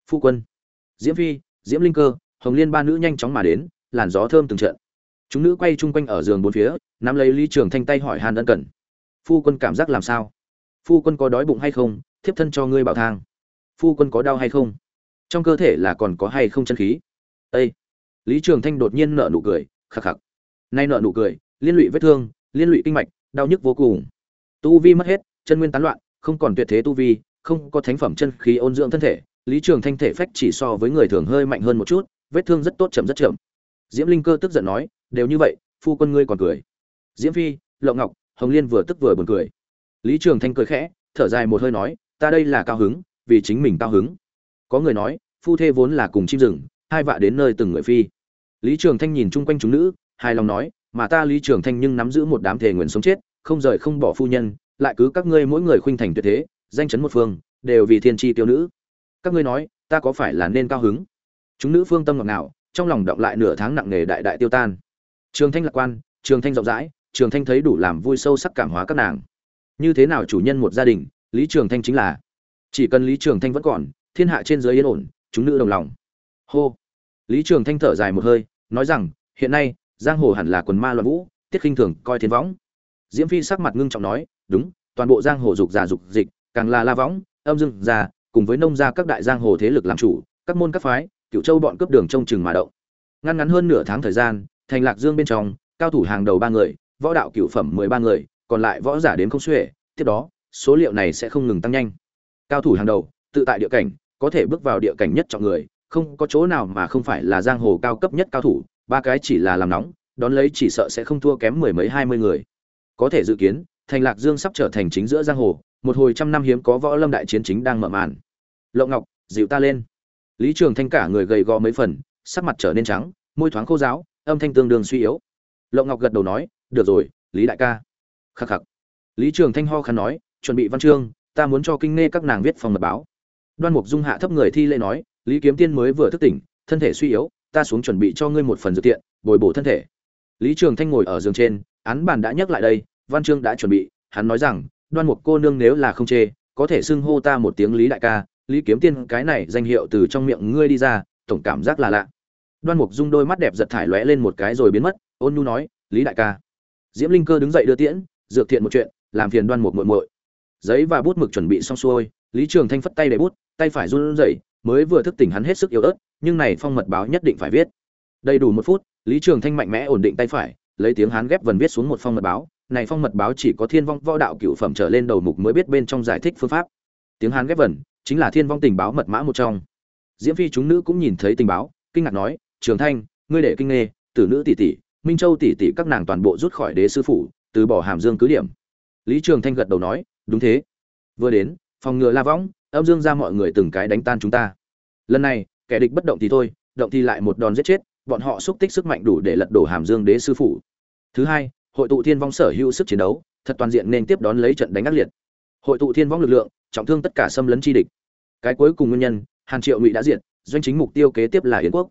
phu quân, diễm phi, diễm linh cơ, hồng liên ba nữ nhanh chóng mà đến, làn gió thơm từng trận. Chúng nữ quay chung quanh ở giường bốn phía, nắm lấy lý trường thanh tay hỏi hàn ân cần phu quân cảm giác làm sao? Phu quân có đói bụng hay không? Thiếp thân cho ngươi bảo thang. Phu quân có đau hay không? Trong cơ thể là còn có hay không chân khí? Ây lý trường thanh đột nhiên nở nụ cười, khắc khắc. Nay nở nụ cười, liên lụy vết thương, liên lụy kinh mạch, đau nhức vô cùng. Tu vi mất hết, chân nguyên tán loạn, không còn tuyệt thế tu vi, không có thánh phẩm chân khí ôn dưỡng thân thể, lý trường thanh thể phách chỉ so với người thường hơi mạnh hơn một chút, vết thương rất tốt chậm rất chậm. Diễm linh cơ tức giận nói, đều như vậy, phu quân ngươi còn cười. Diễm phi, lộng ngọc hồng liên vừa tức vừa buồn cười. Lý trường thanh cười khẽ, thở dài một hơi nói, ta đây là cao hứng, vì chính mình cao hứng. Có người nói, phu thê vốn là cùng chim rừng, hai vạ đến nơi từng người phi. Lý trường thanh nhìn chung quanh chúng nữ, hài lòng nói, mà ta lý trường thanh nhưng nắm giữ một đám thể nguyện sống chết, không rời không bỏ phu nhân, lại cứ các ngươi mỗi người khuynh thành tuyệt thế, danh chấn một phương, đều vì thiên tri tiêu nữ. Các ngươi nói, ta có phải là nên cao hứng? Chúng nữ phương tâm ngọc nào trong lòng động lại nửa tháng nặng nề đại đại tiêu tan. Trường thanh lạc quan, trường thanh rộng rãi trường thanh thấy đủ làm vui sâu sắc cảm hóa các nàng. Như thế nào chủ nhân một gia đình, lý trường thanh chính là? Chỉ cần lý trường thanh vẫn còn, thiên hạ trên dưới yên ổn, chúng nữ đồng lòng. Hô. Lý trường thanh thở dài một hơi, nói rằng, hiện nay, giang hồ hẳn là quần ma loạn vũ, tiết khinh thường, coi thiên võng. Diễm phi sắc mặt ngưng trọng nói, đúng, toàn bộ giang hồ dục giả dục dịch, càng là la võng, âm dương già, cùng với nông gia các đại giang hồ thế lực làm chủ, các môn các phái, cựu châu bọn cướp đường trông chừng mà động. Ngăn ngắn hơn nửa tháng thời gian, thành lạc dương bên trong, cao thủ hàng đầu ba người võ đạo cựu phẩm mười ba người, còn lại võ giả đến không xuể, tiếp đó, số liệu này sẽ không ngừng tăng nhanh. Cao thủ hàng đầu, tự tại địa cảnh, có thể bước vào địa cảnh nhất trọng người, không có chỗ nào mà không phải là giang hồ cao cấp nhất cao thủ, ba cái chỉ là làm nóng, đón lấy chỉ sợ sẽ không thua kém mười mấy hai mươi người. Có thể dự kiến, thành lạc dương sắp trở thành chính giữa giang hồ, một hồi trăm năm hiếm có võ lâm đại chiến chính đang mở màn. Lộng ngọc, dịu ta lên. Lý trường thanh cả người gầy gò mấy phần, sắc mặt trở nên trắng, môi thoáng khô giáo âm thanh tương đương suy yếu. Lộng ngọc gật đầu nói được rồi, lý đại ca. Khắc khắc. Lý trường thanh ho khăn nói, chuẩn bị văn chương, ta muốn cho kinh nghe các nàng viết phòng mật báo. Đoan mục dung hạ thấp người thi lễ nói, lý kiếm tiên mới vừa thức tỉnh, thân thể suy yếu, ta xuống chuẩn bị cho ngươi một phần dự tiện, bồi bổ thân thể. Lý trường thanh ngồi ở giường trên, án bàn đã nhắc lại đây, văn chương đã chuẩn bị, hắn nói rằng, đoan mục cô nương nếu là không chê, có thể xưng hô ta một tiếng lý đại ca, lý kiếm tiên, cái này danh hiệu từ trong miệng ngươi đi ra, tổng cảm giác là lạ. Đoan mục dung đôi mắt đẹp giật thải lóe lên một cái rồi biến mất, ôn nhu nói, lý đại ca diễm linh cơ đứng dậy đưa tiễn, dược thiện một chuyện, làm phiền đoan mục muội muội. Giấy và bút mực chuẩn bị xong xuôi, lý trường thanh phất tay để bút, tay phải run rẩy, mới vừa thức tỉnh hắn hết sức yếu ớt, nhưng này phong mật báo nhất định phải viết. Đầy đủ một phút, lý trường thanh mạnh mẽ ổn định tay phải, lấy tiếng hán ghép vần viết xuống một phong mật báo. Này phong mật báo chỉ có thiên vong võ đạo cựu phẩm trở lên đầu mục mới biết bên trong giải thích phương pháp. Tiếng hán ghép vần chính là thiên vong tình báo mật mã một trong. Diễm phi chúng nữ cũng nhìn thấy tình báo, kinh ngạc nói, trường thanh, ngươi để kinh nghê tử nữ tỷ tỷ minh châu tỷ tỷ các nàng toàn bộ rút khỏi đế sư phủ, từ bỏ hàm dương cứ điểm. Lý trường thanh gật đầu nói, đúng thế. Vừa đến, phòng ngừa la võng, âm dương ra mọi người từng cái đánh tan chúng ta. Lần này, kẻ địch bất động thì thôi, động thì lại một đòn giết chết, bọn họ xúc tích sức mạnh đủ để lật đổ hàm dương đế sư phủ. Thứ hai, hội tụ thiên vong sở hữu sức chiến đấu, thật toàn diện nên tiếp đón lấy trận đánh ác liệt. Hội tụ thiên vong lực lượng, trọng thương tất cả xâm lấn chi địch. Cái cuối cùng nguyên nhân, hàn triệu ngụy đã diệt, doanh chính mục tiêu kế tiếp là yến quốc.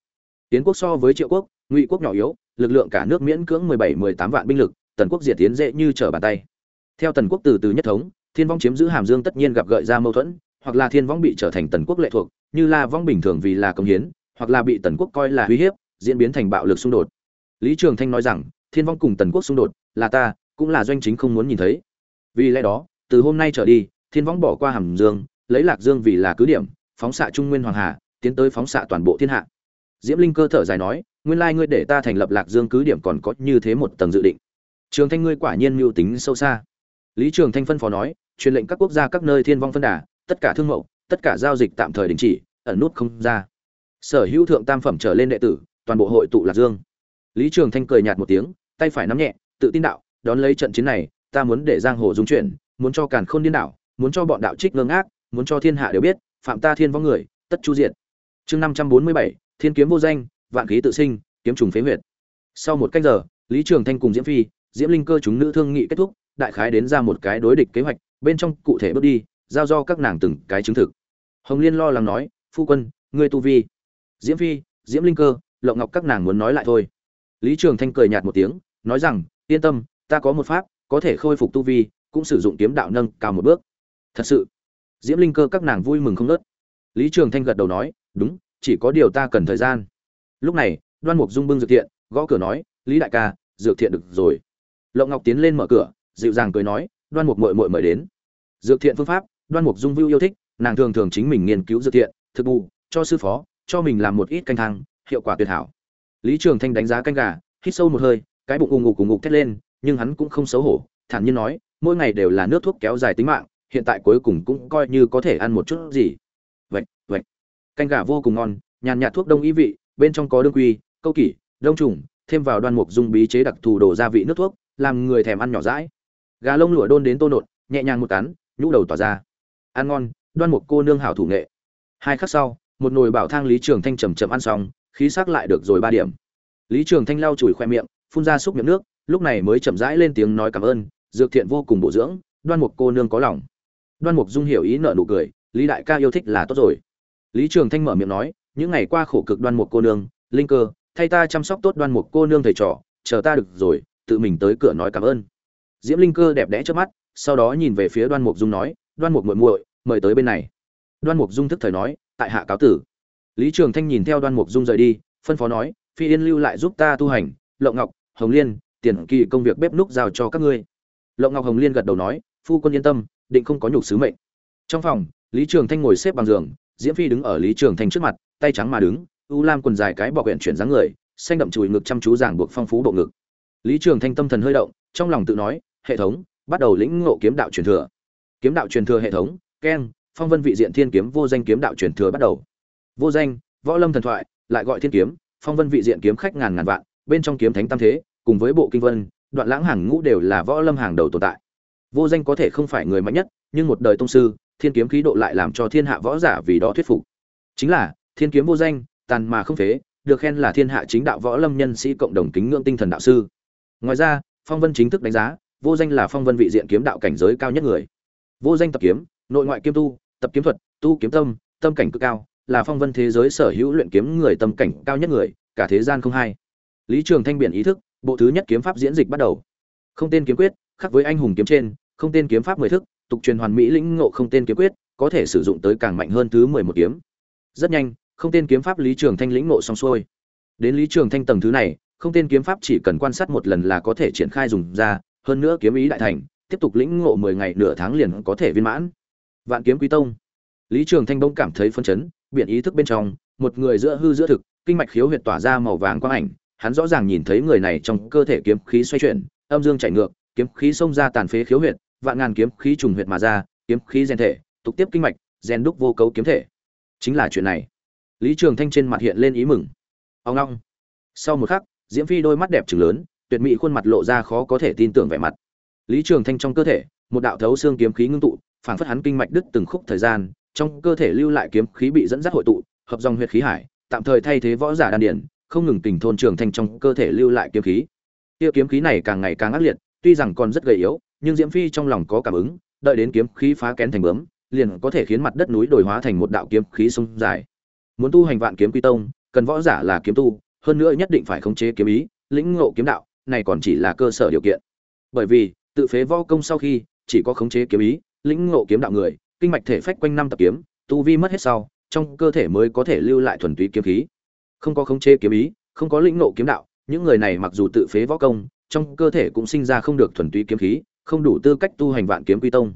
Yến quốc so với triệu quốc, ngụy quốc nhỏ yếu lực lượng cả nước miễn cưỡng mười bảy, mười tám vạn binh lực, tần quốc diệt tiến dễ như trở bàn tay. Theo tần quốc từ từ nhất thống, thiên vong chiếm giữ hàm dương tất nhiên gặp gợi ra mâu thuẫn, hoặc là thiên vong bị trở thành tần quốc lệ thuộc, như là vong bình thường vì là công hiến, hoặc là bị tần quốc coi là uy hiếp, diễn biến thành bạo lực xung đột. Lý trường thanh nói rằng, thiên vong cùng tần quốc xung đột, là ta, cũng là doanh chính không muốn nhìn thấy. Vì lẽ đó, từ hôm nay trở đi, thiên vong bỏ qua hàm dương, lấy lạc dương vì là cứ điểm, phóng xạ trung nguyên hoàng hà, tiến tới phóng xạ toàn bộ thiên hạ diễm linh cơ thở dài nói, nguyên lai ngươi để ta thành lập lạc dương cứ điểm còn có như thế một tầng dự định. Trường thanh ngươi quả nhiên mưu tính sâu xa. Lý trường thanh phân phó nói, truyền lệnh các quốc gia các nơi thiên vong phân đà, tất cả thương mẫu tất cả giao dịch tạm thời đình chỉ, ẩn nút không ra. Sở hữu thượng tam phẩm trở lên đệ tử, toàn bộ hội tụ lạc dương. Lý trường thanh cười nhạt một tiếng, tay phải nắm nhẹ, tự tin đạo, đón lấy trận chiến này, ta muốn để giang hồ dung chuyển, muốn cho càn khôn điên đảo, muốn cho bọn đạo trích ngưng ác muốn cho thiên hạ đều biết, phạm ta thiên vong người, tất chu diệt. Chương năm trăm bốn mươi bảy thiên kiếm vô danh, vạn khí tự sinh, kiếm trùng phế huyệt. Sau một cách giờ, lý trường thanh cùng diễm phi, diễm linh cơ chúng nữ thương nghị kết thúc, đại khái đến ra một cái đối địch kế hoạch, bên trong cụ thể bước đi, giao do các nàng từng cái chứng thực. Hồng liên lo lắng nói, phu quân, ngươi tu vi. Diễm phi, diễm linh cơ, lộng ngọc các nàng muốn nói lại thôi. Lý trường thanh cười nhạt một tiếng, nói rằng, yên tâm, ta có một pháp, có thể khôi phục tu vi, cũng sử dụng kiếm đạo nâng cao một bước. Thật sự, diễm linh cơ các nàng vui mừng không nớt lý trường thanh gật đầu nói, đúng chỉ có điều ta cần thời gian. Lúc này, đoan mục dung bưng dược thiện, gõ cửa nói, lý đại ca, dược thiện được rồi. Lộng ngọc tiến lên mở cửa, dịu dàng cười nói, đoan mục mội mội mời đến. Dược thiện phương pháp, đoan mục dung vưu yêu thích, nàng thường thường chính mình nghiên cứu dược thiện, thực bù, cho sư phó, cho mình làm một ít canh thang, hiệu quả tuyệt hảo. Lý trường thanh đánh giá canh gà, hít sâu một hơi, cái bụng ùng ngục cùng ngục thét lên, nhưng hắn cũng không xấu hổ, thản nhiên nói, mỗi ngày đều là nước thuốc kéo dài tính mạng, hiện tại cuối cùng cũng coi như có thể ăn một chút gì canh gà vô cùng ngon, nhàn nhạt thuốc đông ý vị, bên trong có đương quy, câu kỷ, đông trùng, thêm vào đoan mục dung bí chế đặc thù đổ gia vị nước thuốc, làm người thèm ăn nhỏ rãi gà lông lụa đôn đến tô nột nhẹ nhàng một cắn, nhũ đầu tỏa ra. Ăn ngon, đoan mục cô nương hảo thủ nghệ. Hai khắc sau, một nồi bảo thang lý trường thanh chầm chậm ăn xong, khí sắc lại được rồi ba điểm. Lý trường thanh lau chùi khoe miệng, phun ra xúc miệng nước, lúc này mới chậm rãi lên tiếng nói cảm ơn, dược thiện vô cùng bổ dưỡng, đoan mục cô nương có lòng. Đoan mục dung hiểu ý nợ nụ cười, lý đại ca yêu thích là tốt rồi lý trường thanh mở miệng nói, những ngày qua khổ cực đoan mục cô nương, linh cơ, thay ta chăm sóc tốt đoan mục cô nương thầy trò, chờ ta được rồi, tự mình tới cửa nói cảm ơn. Diễm linh cơ đẹp đẽ trước mắt, sau đó nhìn về phía đoan mục dung nói, đoan mục muội muội, mời tới bên này. Đoan mục dung thức thời nói, tại hạ cáo tử. Lý trường thanh nhìn theo đoan mục dung rời đi, phân phó nói, phi yên lưu lại giúp ta tu hành, lộng ngọc, hồng liên, tiền kỳ công việc bếp núc giao cho các ngươi. Lộng ngọc, hồng liên gật đầu nói, phu quân yên tâm, định không có nhục sứ mệnh. Trong phòng, lý trường thanh ngồi xếp bằng giường diễm phi đứng ở lý trường thanh trước mặt, tay trắng mà đứng, u lam quần dài cái bọc quyển chuyển dáng người, xanh đậm chùi ngực chăm chú giảng buộc phong phú bộ ngực. Lý trường thanh tâm thần hơi động, trong lòng tự nói, hệ thống, bắt đầu lĩnh ngộ kiếm đạo truyền thừa. Kiếm đạo truyền thừa hệ thống, keng, phong vân vị diện thiên kiếm vô danh kiếm đạo truyền thừa bắt đầu. Vô danh, võ lâm thần thoại, lại gọi thiên kiếm, phong vân vị diện kiếm khách ngàn ngàn vạn, bên trong kiếm thánh tam thế, cùng với bộ kinh vân, đoạn lãng hàng ngũ đều là võ lâm hàng đầu tồn tại. Vô danh có thể không phải người mạnh nhất, nhưng một đời tông sư thiên kiếm khí độ lại làm cho thiên hạ võ giả vì đó thuyết phục. Chính là, thiên kiếm vô danh, tàn mà không phế, được khen là thiên hạ chính đạo võ lâm nhân sĩ cộng đồng kính ngưỡng tinh thần đạo sư. Ngoài ra, phong vân chính thức đánh giá, vô danh là phong vân vị diện kiếm đạo cảnh giới cao nhất người. Vô danh tập kiếm, nội ngoại kiếm tu, tập kiếm thuật, tu kiếm tâm tâm cảnh cực cao, là phong vân thế giới sở hữu luyện kiếm người tâm cảnh cao nhất người, cả thế gian không hai lý trường thanh biển ý thức, bộ thứ nhất kiếm pháp diễn dịch bắt đầu. Không tên kiếm quyết khác với anh hùng kiếm trên, không tên kiếm pháp mười thức tục truyền hoàn mỹ lĩnh ngộ không tên kiếm quyết, có thể sử dụng tới càng mạnh hơn thứ mười một kiếm. Rất nhanh, không tên kiếm pháp lý trường thanh lĩnh ngộ xong xuôi. Đến lý trường thanh tầng thứ này, không tên kiếm pháp chỉ cần quan sát một lần là có thể triển khai dùng ra, hơn nữa kiếm ý đại thành, tiếp tục lĩnh ngộ mười ngày nửa tháng liền có thể viên mãn. Vạn kiếm quý tông. Lý trường thanh bỗng cảm thấy phân chấn, biển ý thức bên trong, một người giữa hư giữa thực, kinh mạch khiếu huyệt tỏa ra màu vàng quang ảnh, hắn rõ ràng nhìn thấy người này trong cơ thể kiếm khí xoay chuyển, âm dương chảy ngược, kiếm khí xông ra tàn phế khiếu huyệt vạn ngàn kiếm khí trùng huyệt mà ra, kiếm khí gen thể, tục tiếp kinh mạch gen đúc vô cấu kiếm thể. Chính là chuyện này. Lý trường thanh trên mặt hiện lên ý mừng. Ông ngoong. sau một khắc, diễm phi đôi mắt đẹp trừng lớn, tuyệt mỹ khuôn mặt lộ ra khó có thể tin tưởng vẻ mặt. Lý trường thanh trong cơ thể, một đạo thấu xương kiếm khí ngưng tụ, phảng phất hắn kinh mạch đứt từng khúc thời gian, trong cơ thể lưu lại kiếm khí bị dẫn dắt hội tụ, hợp dòng huyệt khí hải, tạm thời thay thế võ giả đan điển không ngừng tình thôn trường thanh trong cơ thể lưu lại kiếm khí. Tiêu kiếm khí này càng ngày càng ác liệt, tuy rằng còn rất gầy yếu nhưng diễm phi trong lòng có cảm ứng, đợi đến kiếm khí phá kén thành bướm, liền có thể khiến mặt đất núi đổi hóa thành một đạo kiếm khí sông dài. Muốn tu hành vạn kiếm quy tông, cần võ giả là kiếm tu, hơn nữa nhất định phải khống chế kiếm ý, lĩnh ngộ kiếm đạo, này còn chỉ là cơ sở điều kiện. Bởi vì, tự phế võ công sau khi, chỉ có khống chế kiếm ý, lĩnh ngộ kiếm đạo người, kinh mạch thể phách quanh năm tập kiếm, tu vi mất hết sau, trong cơ thể mới có thể lưu lại thuần túy kiếm khí. Không có khống chế kiếm ý, không có lĩnh ngộ kiếm đạo, những người này mặc dù tự phế võ công, trong cơ thể cũng sinh ra không được thuần túy kiếm khí không đủ tư cách tu hành vạn kiếm quy tông.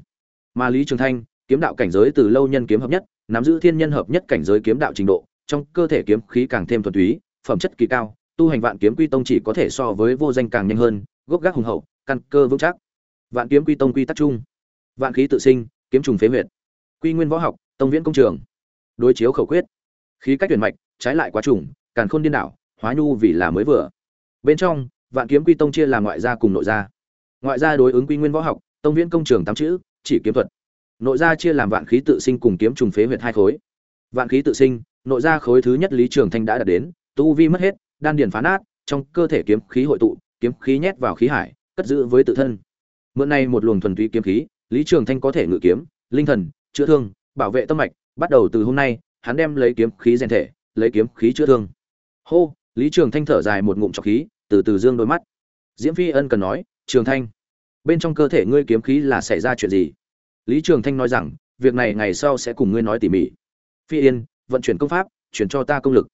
Mà lý trường thanh, kiếm đạo cảnh giới từ lâu nhân kiếm hợp nhất, nắm giữ thiên nhân hợp nhất cảnh giới kiếm đạo trình độ, trong cơ thể kiếm khí càng thêm thuần túy, phẩm chất kỳ cao, tu hành vạn kiếm quy tông chỉ có thể so với vô danh càng nhanh hơn, gốc gác hùng hậu, căn cơ vững chắc. Vạn kiếm quy tông quy tắc chung. Vạn khí tự sinh, kiếm trùng phế huyệt. Quy nguyên võ học, tông viễn công trường. Đối chiếu khẩu quyết. Khí cách tuyển mạch, trái lại quá trùng, càn khôn điên đảo, hóa nhu vì là mới vừa. Bên trong, vạn kiếm quy tông chia làm ngoại gia cùng nội gia ngoại gia đối ứng quy nguyên võ học, tông viễn công trường tám chữ, chỉ kiếm thuật. Nội gia chia làm vạn khí tự sinh cùng kiếm trùng phế huyệt hai khối. Vạn khí tự sinh, nội gia khối thứ nhất lý trường thanh đã đạt đến, tu vi mất hết, đan điền phá nát, trong cơ thể kiếm khí hội tụ, kiếm khí nhét vào khí hải, cất giữ với tự thân. Mượn này một luồng thuần túy kiếm khí, lý trường thanh có thể ngự kiếm, linh thần, chữa thương, bảo vệ tâm mạch. Bắt đầu từ hôm nay, hắn đem lấy kiếm khí rèn thể, lấy kiếm khí chữa thương. Hô, lý trường thanh thở dài một ngụm trọc khí, từ từ dương đôi mắt. Diễm phi ân cần nói, trường thanh bên trong cơ thể ngươi kiếm khí là xảy ra chuyện gì? Lý trường thanh nói rằng, việc này ngày sau sẽ cùng ngươi nói tỉ mỉ. Phi yên, vận chuyển công pháp, chuyển cho ta công lực.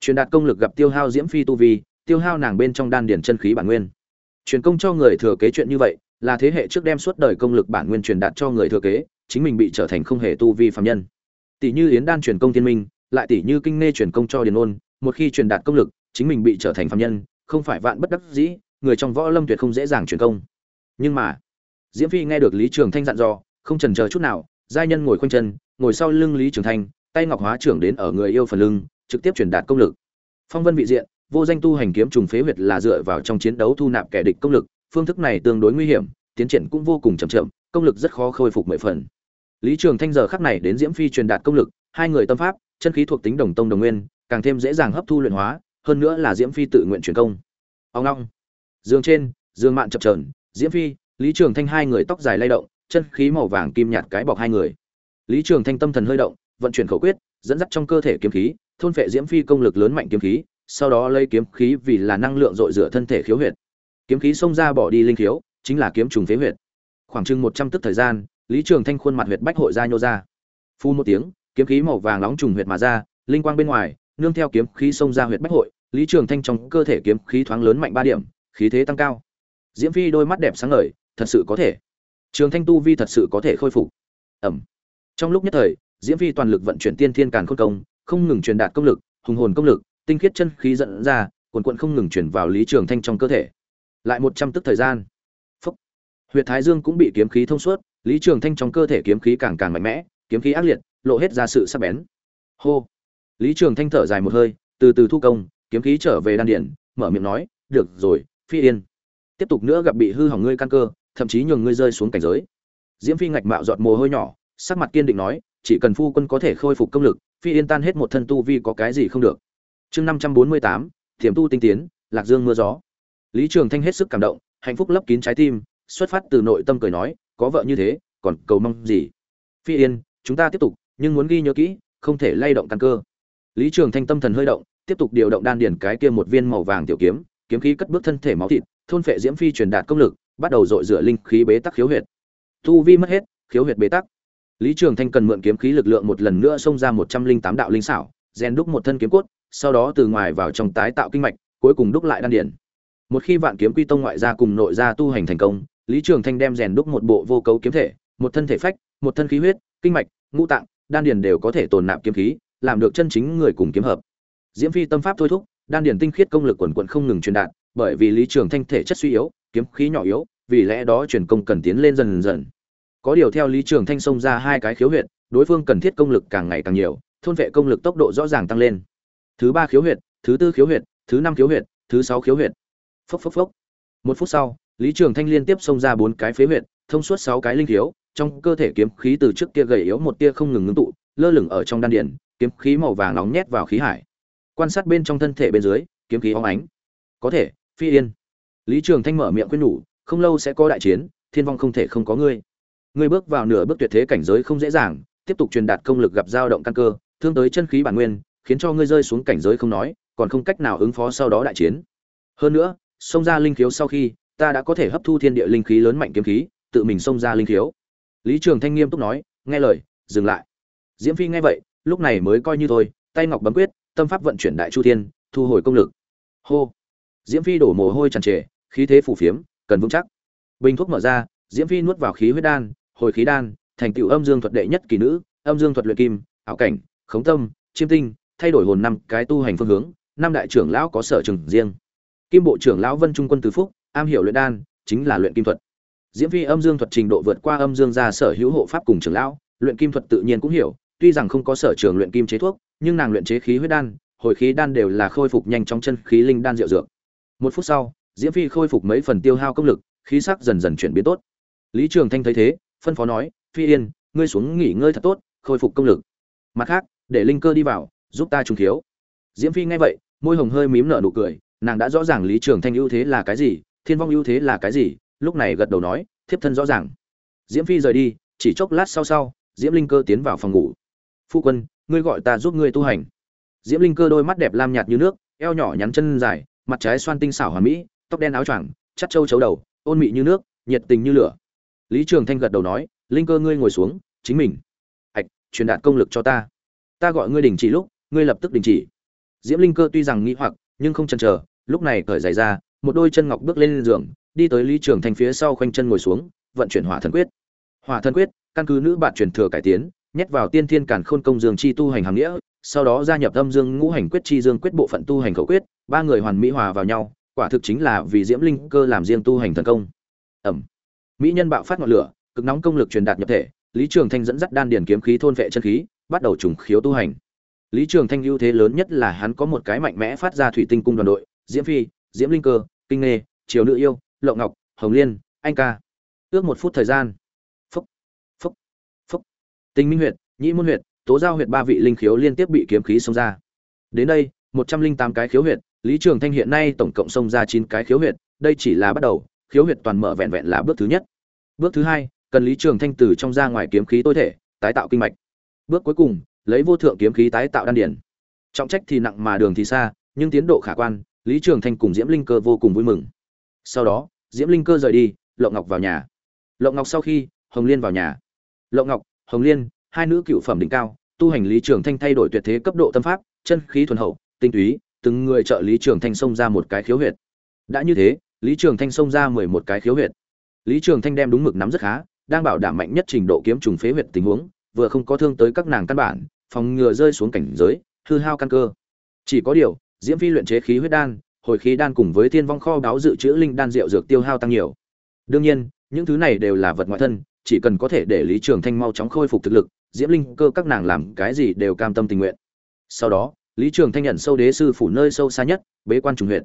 Truyền đạt công lực gặp tiêu hao diễm phi tu vi, tiêu hao nàng bên trong đan điển chân khí bản nguyên. Truyền công cho người thừa kế chuyện như vậy, là thế hệ trước đem suốt đời công lực bản nguyên truyền đạt cho người thừa kế, chính mình bị trở thành không hề tu vi phàm nhân. Tỷ như yến đan truyền công thiên minh, lại tỷ như kinh nê truyền công cho điền ôn, một khi truyền đạt công lực, chính mình bị trở thành phàm nhân, không phải vạn bất đắc dĩ, người trong võ lâm tuyệt không dễ dàng truyền công nhưng mà, diễm phi nghe được lý trường thanh dặn dò, không chần chờ chút nào, giai nhân ngồi khoanh chân, ngồi sau lưng lý trường thanh, tay ngọc hóa trưởng đến ở người yêu phần lưng, trực tiếp truyền đạt công lực. Phong vân vị diện, vô danh tu hành kiếm trùng phế huyệt là dựa vào trong chiến đấu thu nạp kẻ địch công lực, phương thức này tương đối nguy hiểm, tiến triển cũng vô cùng chậm chậm, công lực rất khó khôi phục mười phần. Lý trường thanh giờ khắc này đến diễm phi truyền đạt công lực, hai người tâm pháp, chân khí thuộc tính đồng tông đồng nguyên, càng thêm dễ dàng hấp thu luyện hóa, hơn nữa là diễm phi tự nguyện truyền công. Ông long. Dương trên, dương mạn chập trờn diễm phi, lý trường thanh hai người tóc dài lay động, chân khí màu vàng kim nhạt cái bọc hai người. Lý trường thanh tâm thần hơi động, vận chuyển khẩu quyết, dẫn dắt trong cơ thể kiếm khí, thôn phệ diễm phi công lực lớn mạnh kiếm khí, sau đó lấy kiếm khí vì là năng lượng dội rửa thân thể khiếu huyệt. Kiếm khí xông ra bỏ đi linh khiếu, chính là kiếm trùng phế huyệt. Khoảng chừng một trăm tức thời gian, lý trường thanh khuôn mặt huyệt bách hội ra nhô ra. Phu một tiếng, kiếm khí màu vàng nóng trùng huyệt mà ra, linh quang bên ngoài, nương theo kiếm khí xông ra huyệt bách hội, lý trường thanh trong cơ thể kiếm khí thoáng lớn mạnh ba điểm, khí thế tăng cao diễm phi đôi mắt đẹp sáng ngời thật sự có thể. Trường thanh tu vi thật sự có thể khôi phục. Ẩm. Trong lúc nhất thời diễm phi toàn lực vận chuyển tiên thiên càn khôn công không ngừng truyền đạt công lực hùng hồn công lực tinh khiết chân khí dẫn ra cuồn cuộn không ngừng chuyển vào lý trường thanh trong cơ thể. Lại một trăm tức thời gian. Phúc. Huyệt thái dương cũng bị kiếm khí thông suốt lý trường thanh trong cơ thể kiếm khí càng càng mạnh mẽ kiếm khí ác liệt lộ hết ra sự sắc bén. Hô. Lý trường thanh thở dài một hơi từ từ thu công kiếm khí trở về đan điện, mở miệng nói được rồi phi yên tiếp tục nữa gặp bị hư hỏng ngươi căn cơ, thậm chí nhường ngươi rơi xuống cảnh giới. Diễm phi ngạch mạo giọt mồ hôi nhỏ, sắc mặt kiên định nói, chỉ cần phu quân có thể khôi phục công lực, phi yên tan hết một thân tu vi có cái gì không được. Chương năm trăm bốn mươi tám, thiểm tu tinh tiến, lạc dương mưa gió. Lý trường thanh hết sức cảm động, hạnh phúc lấp kín trái tim, xuất phát từ nội tâm cười nói, có vợ như thế, còn cầu mong gì? Phi yên, chúng ta tiếp tục, nhưng muốn ghi nhớ kỹ, không thể lay động căn cơ. Lý trường thanh tâm thần hơi động, tiếp tục điều động đan điền cái kia một viên màu vàng tiểu kiếm kiếm khí cất bước thân thể máu thịt thôn phệ diễm phi truyền đạt công lực, bắt đầu dội rửa linh khí bế tắc khiếu huyệt. Tu vi mất hết, khiếu huyệt bế tắc. Lý trường thanh cần mượn kiếm khí lực lượng một lần nữa xông ra một trăm linh tám đạo linh xảo, rèn đúc một thân kiếm cốt, sau đó từ ngoài vào trong tái tạo kinh mạch, cuối cùng đúc lại đan điển một khi vạn kiếm quy tông ngoại gia cùng nội gia tu hành thành công, lý trường thanh đem rèn đúc một bộ vô cấu kiếm thể, một thân thể phách, một thân khí huyết, kinh mạch, ngũ tạng, đan điển đều có thể tồn nạp kiếm khí, làm được chân chính người cùng kiếm hợp. Diễm phi tâm pháp thôi thúc, đan điển tinh khiết công lực quần quận không ngừng truyền đạt bởi vì lý trường thanh thể chất suy yếu, kiếm khí nhỏ yếu, vì lẽ đó truyền công cần tiến lên dần dần. Có điều theo lý trường thanh xông ra hai cái khiếu huyệt, đối phương cần thiết công lực càng ngày càng nhiều, thôn vệ công lực tốc độ rõ ràng tăng lên. Thứ ba khiếu huyệt, thứ tư khiếu huyệt, thứ năm khiếu huyệt, thứ sáu khiếu huyệt. Phốc phốc phốc. Một phút sau, lý trường thanh liên tiếp xông ra bốn cái phế huyệt, thông suốt sáu cái linh khiếu, trong cơ thể kiếm khí từ trước kia gầy yếu một tia không ngừng ngưng tụ, lơ lửng ở trong đan điển kiếm khí màu vàng nóng nhét vào khí hải. Quan sát bên trong thân thể bên dưới, kiếm khí óng ánh. Có thể phi yên. Lý trường thanh mở miệng khuyên nhủ, không lâu sẽ có đại chiến, thiên vong không thể không có ngươi. Ngươi bước vào nửa bước tuyệt thế cảnh giới không dễ dàng, tiếp tục truyền đạt công lực gặp dao động căn cơ, thương tới chân khí bản nguyên, khiến cho ngươi rơi xuống cảnh giới không nói, còn không cách nào ứng phó sau đó đại chiến. Hơn nữa, xông ra linh khiếu sau khi, ta đã có thể hấp thu thiên địa linh khí lớn mạnh kiếm khí, tự mình xông ra linh khiếu. Lý trường thanh nghiêm túc nói, nghe lời, dừng lại. Diễm phi nghe vậy, lúc này mới coi như thôi, tay ngọc bấm quyết, tâm pháp vận chuyển đại chu thiên, thu hồi công lực. Hô diễm phi đổ mồ hôi tràn trề, khí thế phủ phiếm, cần vững chắc. Bình thuốc mở ra, diễm phi nuốt vào khí huyết đan, hồi khí đan, thành tựu âm dương thuật đệ nhất kỳ nữ, âm dương thuật luyện kim, ảo cảnh, khống tâm, chiêm tinh, thay đổi hồn năm cái tu hành phương hướng, năm đại trưởng lão có sở trường riêng. Kim bộ trưởng lão vân trung quân tứ phúc, am hiểu luyện đan, chính là luyện kim thuật. Diễm phi âm dương thuật trình độ vượt qua âm dương gia sở hữu hộ pháp cùng trưởng lão, luyện kim thuật tự nhiên cũng hiểu, tuy rằng không có sở trường luyện kim chế thuốc, nhưng nàng luyện chế khí huyết đan, hồi khí đan đều là khôi phục nhanh trong chân khí linh đan diệu dược một phút sau, diễm phi khôi phục mấy phần tiêu hao công lực, khí sắc dần dần chuyển biến tốt. Lý trường thanh thấy thế, phân phó nói, phi yên, ngươi xuống nghỉ ngơi thật tốt, khôi phục công lực. Mặt khác, để linh cơ đi vào, giúp ta trùng thiếu. Diễm phi nghe vậy, môi hồng hơi mím nở nụ cười, nàng đã rõ ràng lý trường thanh ưu thế là cái gì, thiên vong ưu thế là cái gì, lúc này gật đầu nói, thiếp thân rõ ràng. Diễm phi rời đi, chỉ chốc lát sau sau, diễm linh cơ tiến vào phòng ngủ. Phu quân, ngươi gọi ta giúp ngươi tu hành. Diễm linh cơ đôi mắt đẹp lam nhạt như nước, eo nhỏ nhắn chân dài mặt trái xoan tinh xảo hoàn mỹ tóc đen áo choàng chắt châu chấu đầu ôn mị như nước nhiệt tình như lửa. Lý trường thanh gật đầu nói linh cơ ngươi ngồi xuống chính mình. Hạch, truyền đạt công lực cho ta. Ta gọi ngươi đình chỉ lúc ngươi lập tức đình chỉ. Diễm linh cơ tuy rằng nghĩ hoặc nhưng không chần chờ lúc này cởi giày ra một đôi chân ngọc bước lên giường đi tới lý trường thanh phía sau khoanh chân ngồi xuống vận chuyển hỏa thần quyết. Hỏa thần quyết căn cứ nữ bạn truyền thừa cải tiến nhét vào tiên thiên cản khôn công dương chi tu hành hàng nghĩa sau đó gia nhập âm dương ngũ hành quyết chi dương quyết bộ phận tu hành khẩu quyết, ba người hoàn mỹ hòa vào nhau, quả thực chính là vì diễm linh cơ làm riêng tu hành thần công. Ẩm. Mỹ nhân bạo phát ngọn lửa, cực nóng công lực truyền đạt nhập thể, lý trường thanh dẫn dắt đan điền kiếm khí thôn vệ chân khí, bắt đầu trùng khiếu tu hành. Lý trường thanh ưu thế lớn nhất là hắn có một cái mạnh mẽ phát ra thủy tinh cung đoàn đội, diễm phi, diễm linh cơ, kinh nghê, triều nữ yêu, lộng ngọc, hồng liên, anh ca. Ước một phút thời gian. Phúc. Phúc. Phúc. Tinh minh huyệt, nhĩ môn huyệt tố giao huyệt ba vị linh khiếu liên tiếp bị kiếm khí xông ra. Đến đây, một trăm linh tám cái khiếu huyệt, lý trường thanh hiện nay tổng cộng xông ra chín cái khiếu huyệt, đây chỉ là bắt đầu, khiếu huyệt toàn mở vẹn vẹn là bước thứ nhất. Bước thứ hai, cần lý trường thanh từ trong ra ngoài kiếm khí tối thể, tái tạo kinh mạch. Bước cuối cùng, lấy vô thượng kiếm khí tái tạo đan điền. trọng trách thì nặng mà đường thì xa, nhưng tiến độ khả quan, lý trường thanh cùng diễm linh cơ vô cùng vui mừng. Sau đó, diễm linh cơ rời đi, lộng ngọc vào nhà. Lộng ngọc sau khi, hồng liên vào nhà. Lộng ngọc, hồng liên hai nữ cựu phẩm đỉnh cao, tu hành lý trường thanh thay đổi tuyệt thế cấp độ tâm pháp, chân khí thuần hậu, tinh túy, từng người trợ lý trường thanh xông ra một cái khiếu huyệt. Đã như thế, lý trường thanh xông ra mười một cái khiếu huyệt. Lý trường thanh đem đúng mực nắm rất khá, đang bảo đảm mạnh nhất trình độ kiếm trùng phế huyệt tình huống, vừa không có thương tới các nàng căn bản, phòng ngừa rơi xuống cảnh giới, hư hao căn cơ. Chỉ có điều, diễm phi luyện chế khí huyết đan, hồi khí đan cùng với thiên vong kho báo dự trữ linh đan rượu dược tiêu hao tăng nhiều. Đương nhiên, những thứ này đều là vật ngoại thân, chỉ cần có thể để lý trường thanh mau chóng khôi phục thực lực diễm linh cơ các nàng làm cái gì đều cam tâm tình nguyện. Sau đó, lý trường thanh nhận sâu đế sư phủ nơi sâu xa nhất, bế quan trùng huyện.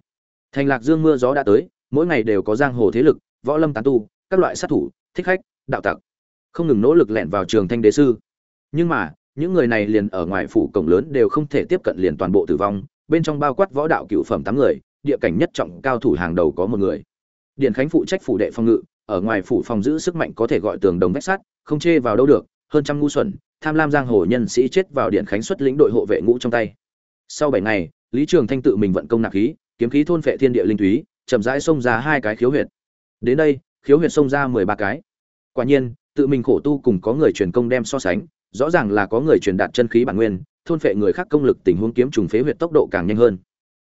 Thành lạc dương mưa gió đã tới, mỗi ngày đều có giang hồ thế lực, võ lâm tán tu, các loại sát thủ, thích khách, đạo tặc. Không ngừng nỗ lực lẻn vào trường thanh đế sư. Nhưng mà, những người này liền ở ngoài phủ cổng lớn đều không thể tiếp cận liền toàn bộ tử vong, bên trong bao quát võ đạo cựu phẩm tám người, địa cảnh nhất trọng cao thủ hàng đầu có một người. Điện khánh phụ trách phủ đệ phòng ngự, ở ngoài phủ phòng giữ sức mạnh có thể gọi tường đồng vách sắt, không chê vào đâu được hơn trăm ngu xuẩn, tham lam giang hồ nhân sĩ chết vào điện khánh xuất lĩnh đội hộ vệ ngũ trong tay. Sau bảy ngày, lý trường thanh tự mình vận công nạp khí, kiếm khí thôn phệ thiên địa linh túy, chậm rãi xông ra hai cái khiếu huyệt. Đến đây, khiếu huyệt xông ra mười ba cái. Quả nhiên, tự mình khổ tu cùng có người truyền công đem so sánh, rõ ràng là có người truyền đạt chân khí bản nguyên, thôn phệ người khác công lực tình huống kiếm trùng phế huyệt tốc độ càng nhanh hơn.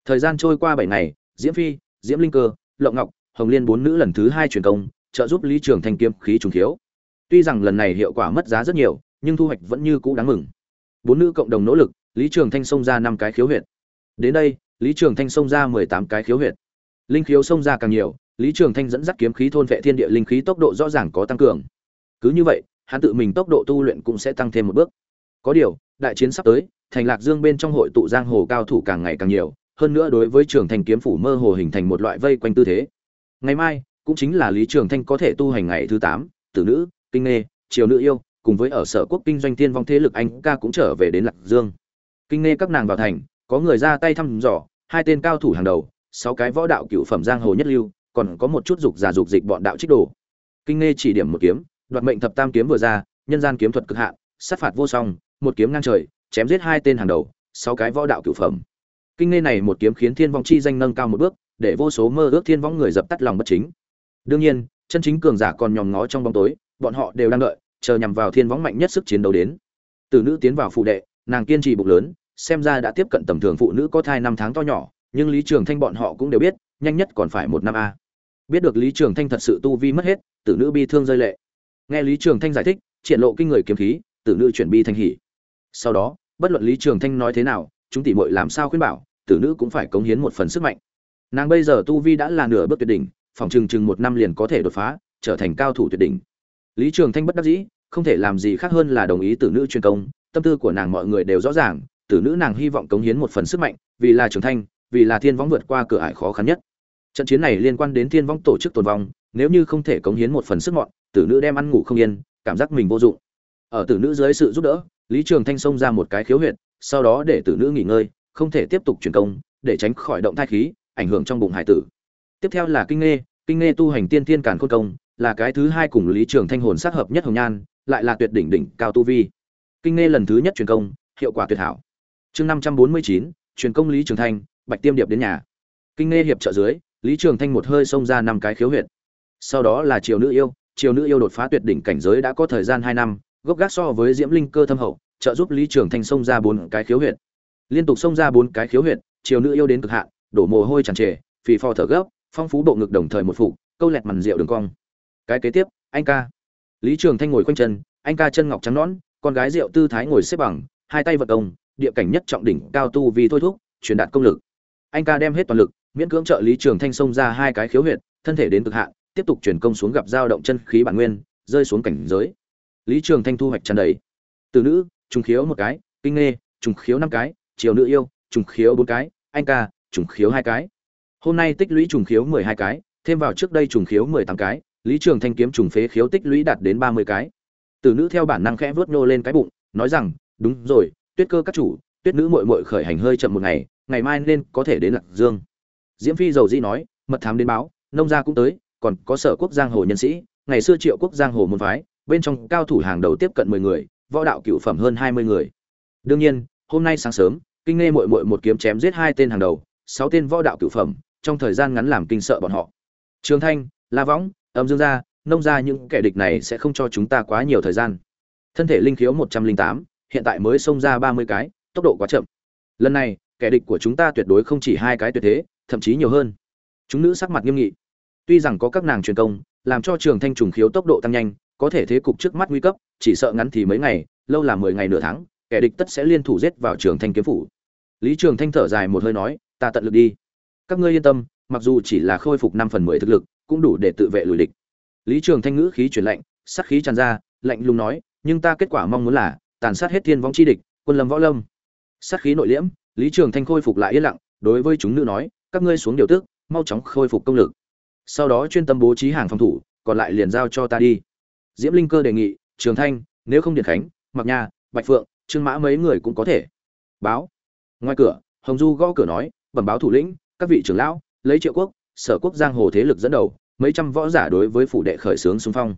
Thời gian trôi qua bảy ngày, diễm phi, diễm linh cơ, lộng ngọc, hồng liên bốn nữ lần thứ hai truyền công, trợ giúp lý trường thanh kiếm khí trùng khiếu tuy rằng lần này hiệu quả mất giá rất nhiều, nhưng thu hoạch vẫn như cũ đáng mừng. Bốn nữ cộng đồng nỗ lực, lý trường thanh xông ra năm cái khiếu huyệt. Đến đây, lý trường thanh xông ra mười tám cái khiếu huyệt. Linh khiếu xông ra càng nhiều, lý trường thanh dẫn dắt kiếm khí thôn vệ thiên địa linh khí tốc độ rõ ràng có tăng cường. Cứ như vậy, hắn tự mình tốc độ tu luyện cũng sẽ tăng thêm một bước. Có điều, đại chiến sắp tới, thành lạc dương bên trong hội tụ giang hồ cao thủ càng ngày càng nhiều, hơn nữa đối với trường Thanh kiếm phủ mơ hồ hình thành một loại vây quanh tư thế. Ngày mai, cũng chính là lý trường thanh có thể tu hành ngày thứ tám, tử nữ kinh nghê, triều nữ yêu, cùng với ở sở quốc kinh doanh Thiên vong thế lực anh ca cũng trở về đến lạc dương. Kinh nghe các nàng vào thành, có người ra tay thăm dò, hai tên cao thủ hàng đầu, sáu cái võ đạo cựu phẩm giang hồ nhất lưu, còn có một chút dục giả dục dịch bọn đạo trích đồ. Kinh nghe chỉ điểm một kiếm, đoạt mệnh thập tam kiếm vừa ra, nhân gian kiếm thuật cực hạn, sát phạt vô song, một kiếm ngang trời, chém giết hai tên hàng đầu, sáu cái võ đạo cựu phẩm. Kinh nghe này một kiếm khiến thiên vong chi danh nâng cao một bước, để vô số mơ ước thiên vong người dập tắt lòng bất chính. Đương nhiên, chân chính cường giả còn nhòm ngó trong bóng tối bọn họ đều đang đợi, chờ nhằm vào thiên võng mạnh nhất sức chiến đấu đến. Từ nữ tiến vào phụ đệ, nàng kiên trì bụng lớn, xem ra đã tiếp cận tầm thường phụ nữ có thai năm tháng to nhỏ, nhưng lý trường thanh bọn họ cũng đều biết, nhanh nhất còn phải một năm a. Biết được lý trường thanh thật sự tu vi mất hết, tử nữ bi thương rơi lệ. Nghe lý trường thanh giải thích, triển lộ kinh người kiếm khí, tử nữ chuyển bi thanh hỉ. Sau đó, bất luận lý trường thanh nói thế nào, chúng tỷ muội làm sao khuyên bảo, tử nữ cũng phải cống hiến một phần sức mạnh. Nàng bây giờ tu vi đã là nửa bước tuyệt đỉnh, phòng chừng chừng một năm liền có thể đột phá, trở thành cao thủ tuyệt đỉnh lý trường thanh bất đắc dĩ không thể làm gì khác hơn là đồng ý tử nữ truyền công tâm tư của nàng mọi người đều rõ ràng tử nữ nàng hy vọng cống hiến một phần sức mạnh vì là trường thanh vì là thiên võng vượt qua cửa ải khó khăn nhất. Trận chiến này liên quan đến thiên võng tổ chức tồn vong nếu như không thể cống hiến một phần sức mọn tử nữ đem ăn ngủ không yên cảm giác mình vô dụng. Ở tử nữ dưới sự giúp đỡ lý trường thanh xông ra một cái khiếu huyệt sau đó để tử nữ nghỉ ngơi không thể tiếp tục truyền công để tránh khỏi động thai khí ảnh hưởng trong bụng hải tử. Tiếp theo là kinh nghe, kinh nghe tu hành tiên thiên càn khôn công là cái thứ hai cùng lý trường thanh hồn sát hợp nhất hồng nhan, lại là tuyệt đỉnh đỉnh cao tu vi. Kinh nghe lần thứ nhất truyền công, hiệu quả tuyệt hảo. Chương năm trăm bốn mươi chín, truyền công lý trường thanh, bạch tiêm điệp đến nhà. Kinh nghe hiệp trợ dưới, lý trường thanh một hơi xông ra năm cái khiếu huyệt. Sau đó là triều nữ yêu, triều nữ yêu đột phá tuyệt đỉnh cảnh giới đã có thời gian hai năm, gốc gác so với diễm linh cơ thâm hậu, trợ giúp lý trường thanh xông ra bốn cái khiếu huyệt. Liên tục xông ra bốn cái khiếu huyệt, triều nữ yêu đến cực hạn, đổ mồ hôi tràn trề, phì phò thở gấp, phong phú bộ ngực đồng thời một phụ câu lẹt mằn rượu đường cong cái kế tiếp, anh ca. Lý trường thanh ngồi khoanh chân, anh ca chân ngọc trắng nõn, con gái rượu tư thái ngồi xếp bằng, hai tay vật công, địa cảnh nhất trọng đỉnh, cao tu vì thôi thúc, truyền đạt công lực. Anh ca đem hết toàn lực, miễn cưỡng trợ lý trường thanh xông ra hai cái khiếu huyệt, thân thể đến cực hạn, tiếp tục chuyển công xuống gặp dao động chân khí bản nguyên, rơi xuống cảnh giới. Lý trường thanh thu hoạch tràn đầy. Từ nữ, trùng khiếu một cái, kinh nghê, trùng khiếu năm cái, triều nữ yêu, trùng khiếu bốn cái, anh ca, trùng khiếu hai cái. Hôm nay tích lũy trùng khiếu mười hai cái, thêm vào trước đây trùng khiếu mười tám cái lý trường thanh kiếm trùng phế khiếu tích lũy đạt đến ba mươi cái. Từ nữ theo bản năng khẽ vớt nô lên cái bụng, nói rằng, đúng rồi, tuyết cơ các chủ, tuyết nữ mội mội khởi hành hơi chậm một ngày ngày mai nên có thể đến lạc dương. Diễm phi dầu di nói, mật thám đến báo, nông gia cũng tới, còn có sở quốc giang hồ nhân sĩ, ngày xưa triệu quốc giang hồ môn phái, bên trong cao thủ hàng đầu tiếp cận mười người, võ đạo cựu phẩm hơn hai mươi người. Đương nhiên, hôm nay sáng sớm, kinh nghe mội mội một kiếm chém giết hai tên hàng đầu, sáu tên võ đạo cựu phẩm, trong thời gian ngắn làm kinh sợ bọn họ. Trường thanh, la võng âm dương gia, nông gia những kẻ địch này sẽ không cho chúng ta quá nhiều thời gian. Thân thể linh khiếu một trăm linh tám, hiện tại mới xông ra ba mươi cái, tốc độ quá chậm. Lần này, kẻ địch của chúng ta tuyệt đối không chỉ hai cái tuyệt thế, thậm chí nhiều hơn. Chúng nữ sắc mặt nghiêm nghị. Tuy rằng có các nàng truyền công, làm cho trường thanh trùng khiếu tốc độ tăng nhanh, có thể thế cục trước mắt nguy cấp, chỉ sợ ngắn thì mấy ngày, lâu là mười ngày nửa tháng, kẻ địch tất sẽ liên thủ giết vào trường thanh kiếm phủ. Lý trường thanh thở dài một hơi nói, ta tận lực đi. Các ngươi yên tâm, mặc dù chỉ là khôi phục năm phần mười thực lực cũng đủ để tự vệ lùi địch. Lý trường thanh ngữ khí chuyển lạnh, sắc khí tràn ra, lạnh lùng nói, nhưng ta kết quả mong muốn là, tàn sát hết thiên vong chi địch, quân lâm võ lâm. Sát khí nội liễm, lý trường thanh khôi phục lại yên lặng, đối với chúng nữ nói, các ngươi xuống điều tước, mau chóng khôi phục công lực. Sau đó chuyên tâm bố trí hàng phòng thủ, còn lại liền giao cho ta đi. Diễm linh cơ đề nghị, trường thanh, nếu không điện khánh mặc nha, bạch phượng, trương mã mấy người cũng có thể. Báo. Ngoài cửa, hồng du gõ cửa nói, bẩm báo thủ lĩnh, các vị trưởng lão, lấy triệu quốc sở quốc giang hồ thế lực dẫn đầu, mấy trăm võ giả đối với phủ đệ khởi xướng xung phong.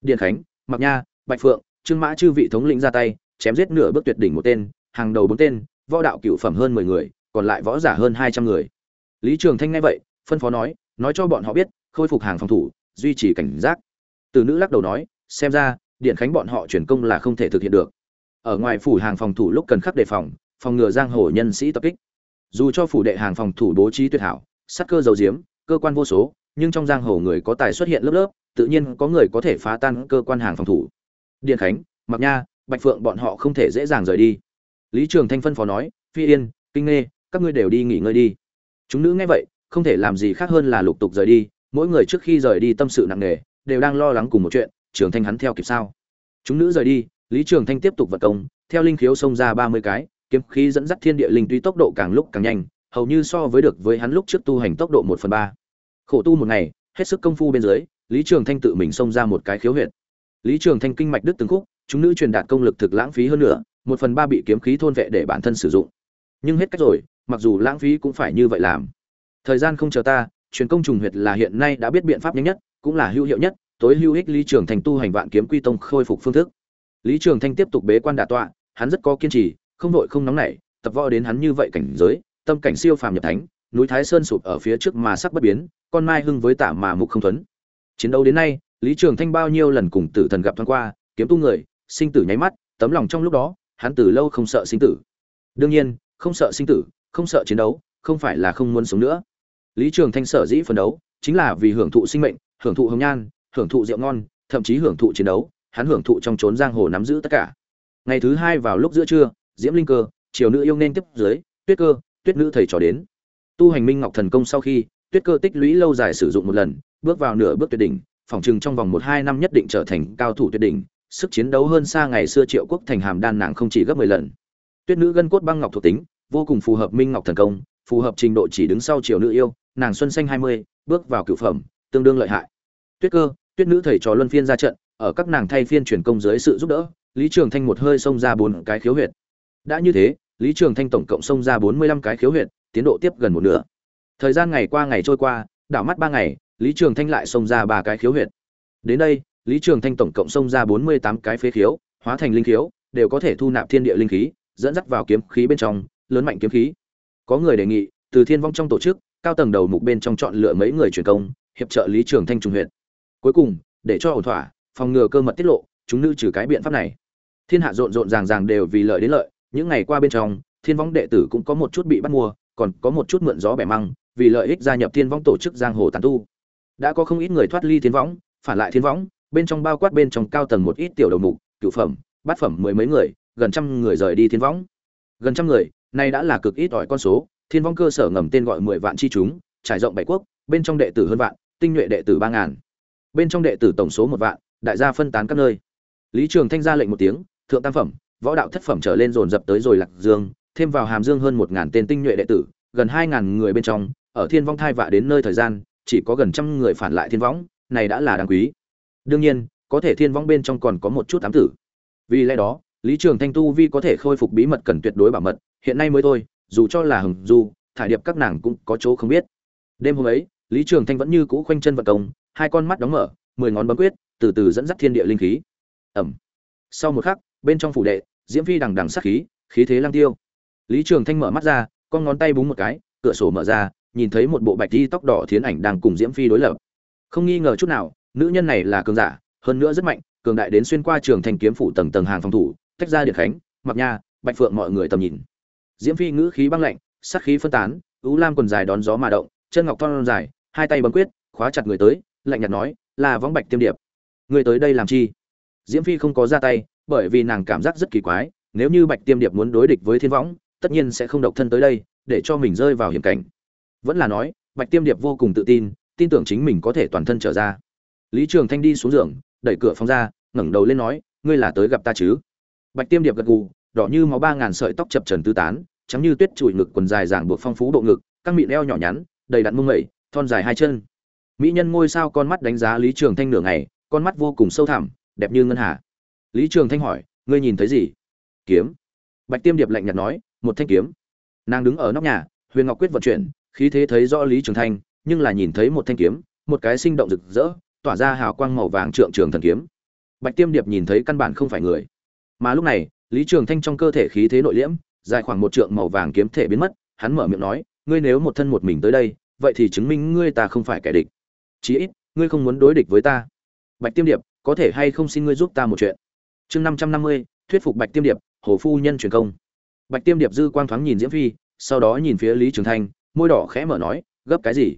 Điện khánh mặc nha, bạch phượng, trương mã chư vị thống lĩnh ra tay, chém giết nửa bước tuyệt đỉnh một tên, hàng đầu bốn tên, võ đạo cựu phẩm hơn mười người, còn lại võ giả hơn hai trăm người. Lý trường thanh nghe vậy, phân phó nói nói cho bọn họ biết, khôi phục hàng phòng thủ, duy trì cảnh giác. Từ nữ lắc đầu nói, xem ra điện khánh bọn họ chuyển công là không thể thực hiện được. Ở ngoài phủ hàng phòng thủ lúc cần khắc đề phòng phòng ngừa giang hồ nhân sĩ tập kích. Dù cho phủ đệ hàng phòng thủ bố trí tuyệt hảo sắc cơ dầu diếm cơ quan vô số, nhưng trong giang hồ người có tài xuất hiện lớp lớp, tự nhiên có người có thể phá tan cơ quan hàng phòng thủ. Điện khánh mặc nha, bạch phượng bọn họ không thể dễ dàng rời đi. Lý trường thanh phân phó nói, phi yên, kinh nghê, các ngươi đều đi nghỉ ngơi đi. Chúng nữ nghe vậy, không thể làm gì khác hơn là lục tục rời đi, mỗi người trước khi rời đi tâm sự nặng nề, đều đang lo lắng cùng một chuyện, trường thanh hắn theo kịp sao? Chúng nữ rời đi, lý trường thanh tiếp tục vật công, theo linh khiếu xông ra ba mươi cái, kiếm khí dẫn dắt thiên địa linh tuy tốc độ càng lúc càng nhanh hầu như so với được với hắn lúc trước tu hành tốc độ một phần ba. Khổ tu một ngày, hết sức công phu bên dưới, lý trường thanh tự mình xông ra một cái khiếu huyệt. Lý trường thanh kinh mạch đứt từng khúc, chúng nữ truyền đạt công lực thực lãng phí hơn nữa, một phần ba bị kiếm khí thôn vệ để bản thân sử dụng. Nhưng hết cách rồi, mặc dù lãng phí cũng phải như vậy làm. Thời gian không chờ ta, truyền công trùng huyệt là hiện nay đã biết biện pháp nhanh nhất, cũng là hữu hiệu nhất, tối hữu ích lý trường thành tu hành vạn kiếm quy tông khôi phục phương thức. Lý trường thanh tiếp tục bế quan đả tọa, hắn rất có kiên trì, không vội không nóng nảy, tập võ đến hắn như vậy cảnh giới tâm cảnh siêu phàm nhập thánh, núi thái sơn sụp ở phía trước mà sắc bất biến, con mai hưng với tả mà mục không thuấn. Chiến đấu đến nay, lý trường thanh bao nhiêu lần cùng tử thần gặp thoáng qua, kiếm tu người, sinh tử nháy mắt, tấm lòng trong lúc đó, hắn từ lâu không sợ sinh tử. Đương nhiên, không sợ sinh tử, không sợ chiến đấu, không phải là không muốn sống nữa. Lý trường thanh sở dĩ phấn đấu, chính là vì hưởng thụ sinh mệnh, hưởng thụ hồng nhan, hưởng thụ rượu ngon, thậm chí hưởng thụ chiến đấu, hắn hưởng thụ trong trốn giang hồ nắm giữ tất cả. Ngày thứ hai vào lúc giữa trưa, diễm linh cơ, triều nữ yêu nên tiếp dưới tuyết cơ tuyết nữ thầy trò đến. Tu hành minh ngọc thần công sau khi, tuyết cơ tích lũy lâu dài sử dụng một lần, bước vào nửa bước tuyệt đỉnh, phỏng chừng trong vòng một hai năm nhất định trở thành cao thủ tuyệt đỉnh, sức chiến đấu hơn xa ngày xưa triệu quốc thành hàm đan nàng không chỉ gấp mười lần. Tuyết nữ gân cốt băng ngọc thuộc tính, vô cùng phù hợp minh ngọc thần công, phù hợp trình độ chỉ đứng sau triều nữ yêu, nàng xuân xanh hai mươi, bước vào cựu phẩm, tương đương lợi hại. Tuyết cơ, tuyết nữ thầy trò luân phiên ra trận, ở các nàng thay phiên truyền công dưới sự giúp đỡ, lý trường thanh một hơi xông ra bốn cái khiếu huyệt. Đã như thế lý trường thanh tổng cộng xông ra bốn mươi lăm cái khiếu huyệt, tiến độ tiếp gần một nửa. Thời gian ngày qua ngày trôi qua, đảo mắt ba ngày, lý trường thanh lại xông ra ba cái khiếu huyệt. Đến đây, lý trường thanh tổng cộng xông ra bốn mươi tám cái phế khiếu, hóa thành linh khiếu, đều có thể thu nạp thiên địa linh khí, dẫn dắt vào kiếm khí bên trong, lớn mạnh kiếm khí. Có người đề nghị, từ thiên vong trong tổ chức, cao tầng đầu mục bên trong chọn lựa mấy người truyền công, hiệp trợ lý trường thanh trùng huyện cuối cùng, để cho ổn thỏa, phòng ngừa cơ mật tiết lộ, chúng nữ trừ cái biện pháp này. Thiên hạ rộn rộn ràng ràng đều vì lợi đến lợi những ngày qua bên trong, thiên vong đệ tử cũng có một chút bị bắt mua, còn có một chút mượn gió bẻ măng, vì lợi ích gia nhập thiên vong tổ chức giang hồ tàn tu. Đã có không ít người thoát ly thiên võng, phản lại thiên võng, bên trong bao quát bên trong cao tầng một ít tiểu đầu mục cửu phẩm, bát phẩm mười mấy người, gần trăm người rời đi thiên võng. Gần trăm người, nay đã là cực ít ỏi con số, thiên võng cơ sở ngầm tên gọi mười vạn chi chúng, trải rộng bảy quốc, bên trong đệ tử hơn vạn, tinh nhuệ đệ tử ba ngàn. Bên trong đệ tử tổng số một vạn, đại gia phân tán các nơi. Lý trường thanh ra lệnh một tiếng, thượng tam phẩm võ đạo thất phẩm trở lên dồn dập tới rồi lạc dương, thêm vào hàm dương hơn một ngàn tên tinh nhuệ đệ tử, gần hai ngàn người bên trong, ở thiên vong thai vạ đến nơi thời gian, chỉ có gần trăm người phản lại thiên võng này đã là đáng quý. Đương nhiên, có thể thiên võng bên trong còn có một chút ám tử. Vì lẽ đó, lý trường thanh tu vi có thể khôi phục bí mật cần tuyệt đối bảo mật, hiện nay mới thôi, dù cho là hừng du, thải điệp các nàng cũng có chỗ không biết. Đêm hôm ấy, lý trường thanh vẫn như cũ khoanh chân vận công, hai con mắt đóng mở, mười ngón bấm quyết, từ từ dẫn dắt thiên địa linh khí. Ẩm. Sau một khắc bên trong phủ đệ, diễm phi đằng đằng sắc khí khí thế lang tiêu. Lý trường thanh mở mắt ra, con ngón tay búng một cái, cửa sổ mở ra, nhìn thấy một bộ bạch y tóc đỏ thiến ảnh đang cùng diễm phi đối lập. Không nghi ngờ chút nào, nữ nhân này là cường giả, hơn nữa rất mạnh, cường đại đến xuyên qua trường thành kiếm phủ tầng tầng hàng phòng thủ, tách ra điện khánh, mặc nha, bạch phượng mọi người tầm nhìn. Diễm phi ngữ khí băng lạnh sắc khí phân tán ú lam quần dài đón gió mà động, chân ngọc thon dài, hai tay bấm quyết, khóa chặt người tới, lạnh nhạt nói, là võng bạch tiêm điệp. Người tới đây làm chi? Diễm phi không có ra tay bởi vì nàng cảm giác rất kỳ quái, nếu như bạch tiêm điệp muốn đối địch với thiên võng, tất nhiên sẽ không độc thân tới đây, để cho mình rơi vào hiểm cảnh. Vẫn là nói, bạch tiêm điệp vô cùng tự tin tin tưởng chính mình có thể toàn thân trở ra. Lý trường thanh đi xuống giường, đẩy cửa phòng ra, ngẩng đầu lên nói, ngươi là tới gặp ta chứ? Bạch tiêm điệp gật gù, đỏ như máu ba ngàn sợi tóc chập trần tư tán, trắng như tuyết trụi ngực quần dài giảng buộc phong phú bộ ngực căng mịn eo nhỏ nhắn, đầy đặn mông mẩy thon dài hai chân. Mỹ nhân ngôi sao con mắt đánh giá lý trường thanh nửa ngày, con mắt vô cùng sâu thẳm, đẹp như ngân hà lý trường thanh hỏi, ngươi nhìn thấy gì? Kiếm. Bạch tiêm điệp lạnh nhạt nói, một thanh kiếm. Nàng đứng ở nóc nhà, huyền ngọc quyết vận chuyển, khí thế thấy rõ lý trường thanh, nhưng là nhìn thấy một thanh kiếm, một cái sinh động rực rỡ, tỏa ra hào quang màu vàng trượng trường thần kiếm. Bạch tiêm điệp nhìn thấy căn bản không phải người. Mà lúc này, lý trường thanh trong cơ thể khí thế nội liễm, dài khoảng một trượng màu vàng kiếm thể biến mất, hắn mở miệng nói, ngươi nếu một thân một mình tới đây, vậy thì chứng minh ngươi ta không phải kẻ địch. Chí ít, ngươi không muốn đối địch với ta. Bạch tiêm điệp, có thể hay không xin ngươi giúp ta một chuyện? Chương năm trăm năm mươi, thuyết phục bạch tiêm điệp, hồ phu nhân truyền công. Bạch tiêm điệp dư quang thoáng nhìn diễm phi, sau đó nhìn phía lý trường thanh, môi đỏ khẽ mở nói, gấp cái gì?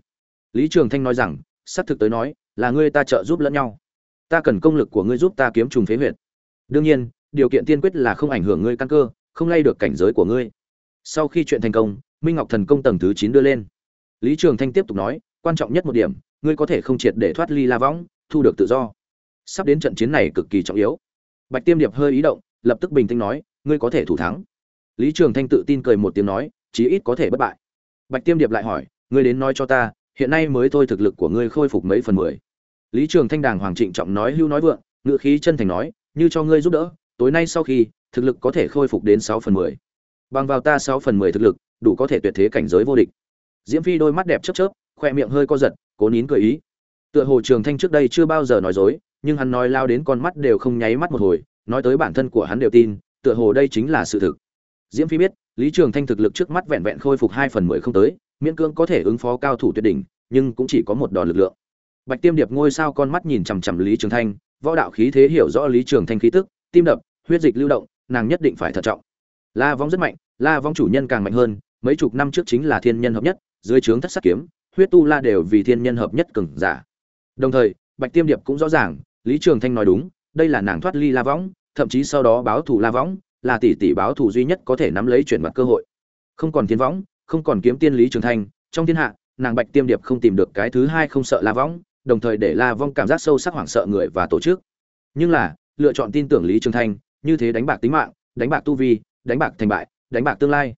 Lý trường thanh nói rằng, sắp thực tới nói, là ngươi ta trợ giúp lẫn nhau. Ta cần công lực của ngươi giúp ta kiếm trùng phế huyệt. Đương nhiên, điều kiện tiên quyết là không ảnh hưởng ngươi căn cơ, không lay được cảnh giới của ngươi. Sau khi chuyện thành công, minh ngọc thần công tầng thứ chín đưa lên. Lý trường thanh tiếp tục nói, quan trọng nhất một điểm, ngươi có thể không triệt để thoát ly la võng, thu được tự do. Sắp đến trận chiến này cực kỳ trọng yếu bạch tiêm điệp hơi ý động, lập tức bình tĩnh nói, ngươi có thể thủ thắng. Lý trường thanh tự tin cười một tiếng nói, chí ít có thể bất bại. Bạch tiêm điệp lại hỏi, ngươi đến nói cho ta, hiện nay mới thôi thực lực của ngươi khôi phục mấy phần mười? Lý trường thanh đàng hoàng trịnh trọng nói, hưu nói vượng ngự khí chân thành nói, như cho ngươi giúp đỡ, tối nay sau khi, thực lực có thể khôi phục đến sáu phần mười. Bằng vào ta sáu phần mười thực lực, đủ có thể tuyệt thế cảnh giới vô địch. Diễm phi đôi mắt đẹp chớp chớp, khoe miệng hơi co giật, cố nín cười ý. Tựa hồ trường thanh trước đây chưa bao giờ nói dối nhưng hắn nói lao đến con mắt đều không nháy mắt một hồi, nói tới bản thân của hắn đều tin, tựa hồ đây chính là sự thực. Diễm phi biết, lý trường thanh thực lực trước mắt vẹn vẹn khôi phục hai phần mười không tới, miễn cưỡng có thể ứng phó cao thủ tuyệt đỉnh, nhưng cũng chỉ có một đòn lực lượng. Bạch tiêm điệp ngôi sao con mắt nhìn chằm chằm lý trường thanh, võ đạo khí thế hiểu rõ lý trường thanh khí tức, tim đập, huyết dịch lưu động, nàng nhất định phải thận trọng. La vong rất mạnh, la vong chủ nhân càng mạnh hơn, mấy chục năm trước chính là thiên nhân hợp nhất, dưới trướng thất sát kiếm, huyết tu la đều vì thiên nhân hợp nhất cường giả. Đồng thời, bạch tiêm điệp cũng rõ ràng lý trường thanh nói đúng, đây là nàng thoát ly la võng, thậm chí sau đó báo thù la võng, là tỷ tỷ báo thù duy nhất có thể nắm lấy chuyển mặt cơ hội. Không còn thiên võng, không còn kiếm tiên lý trường thanh, trong thiên hạ, nàng bạch tiêm điệp không tìm được cái thứ hai không sợ la võng, đồng thời để la vong cảm giác sâu sắc hoảng sợ người và tổ chức. Nhưng là, lựa chọn tin tưởng lý trường thanh, như thế đánh bạc tính mạng, đánh bạc tu vi, đánh bạc thành bại, đánh bạc tương lai.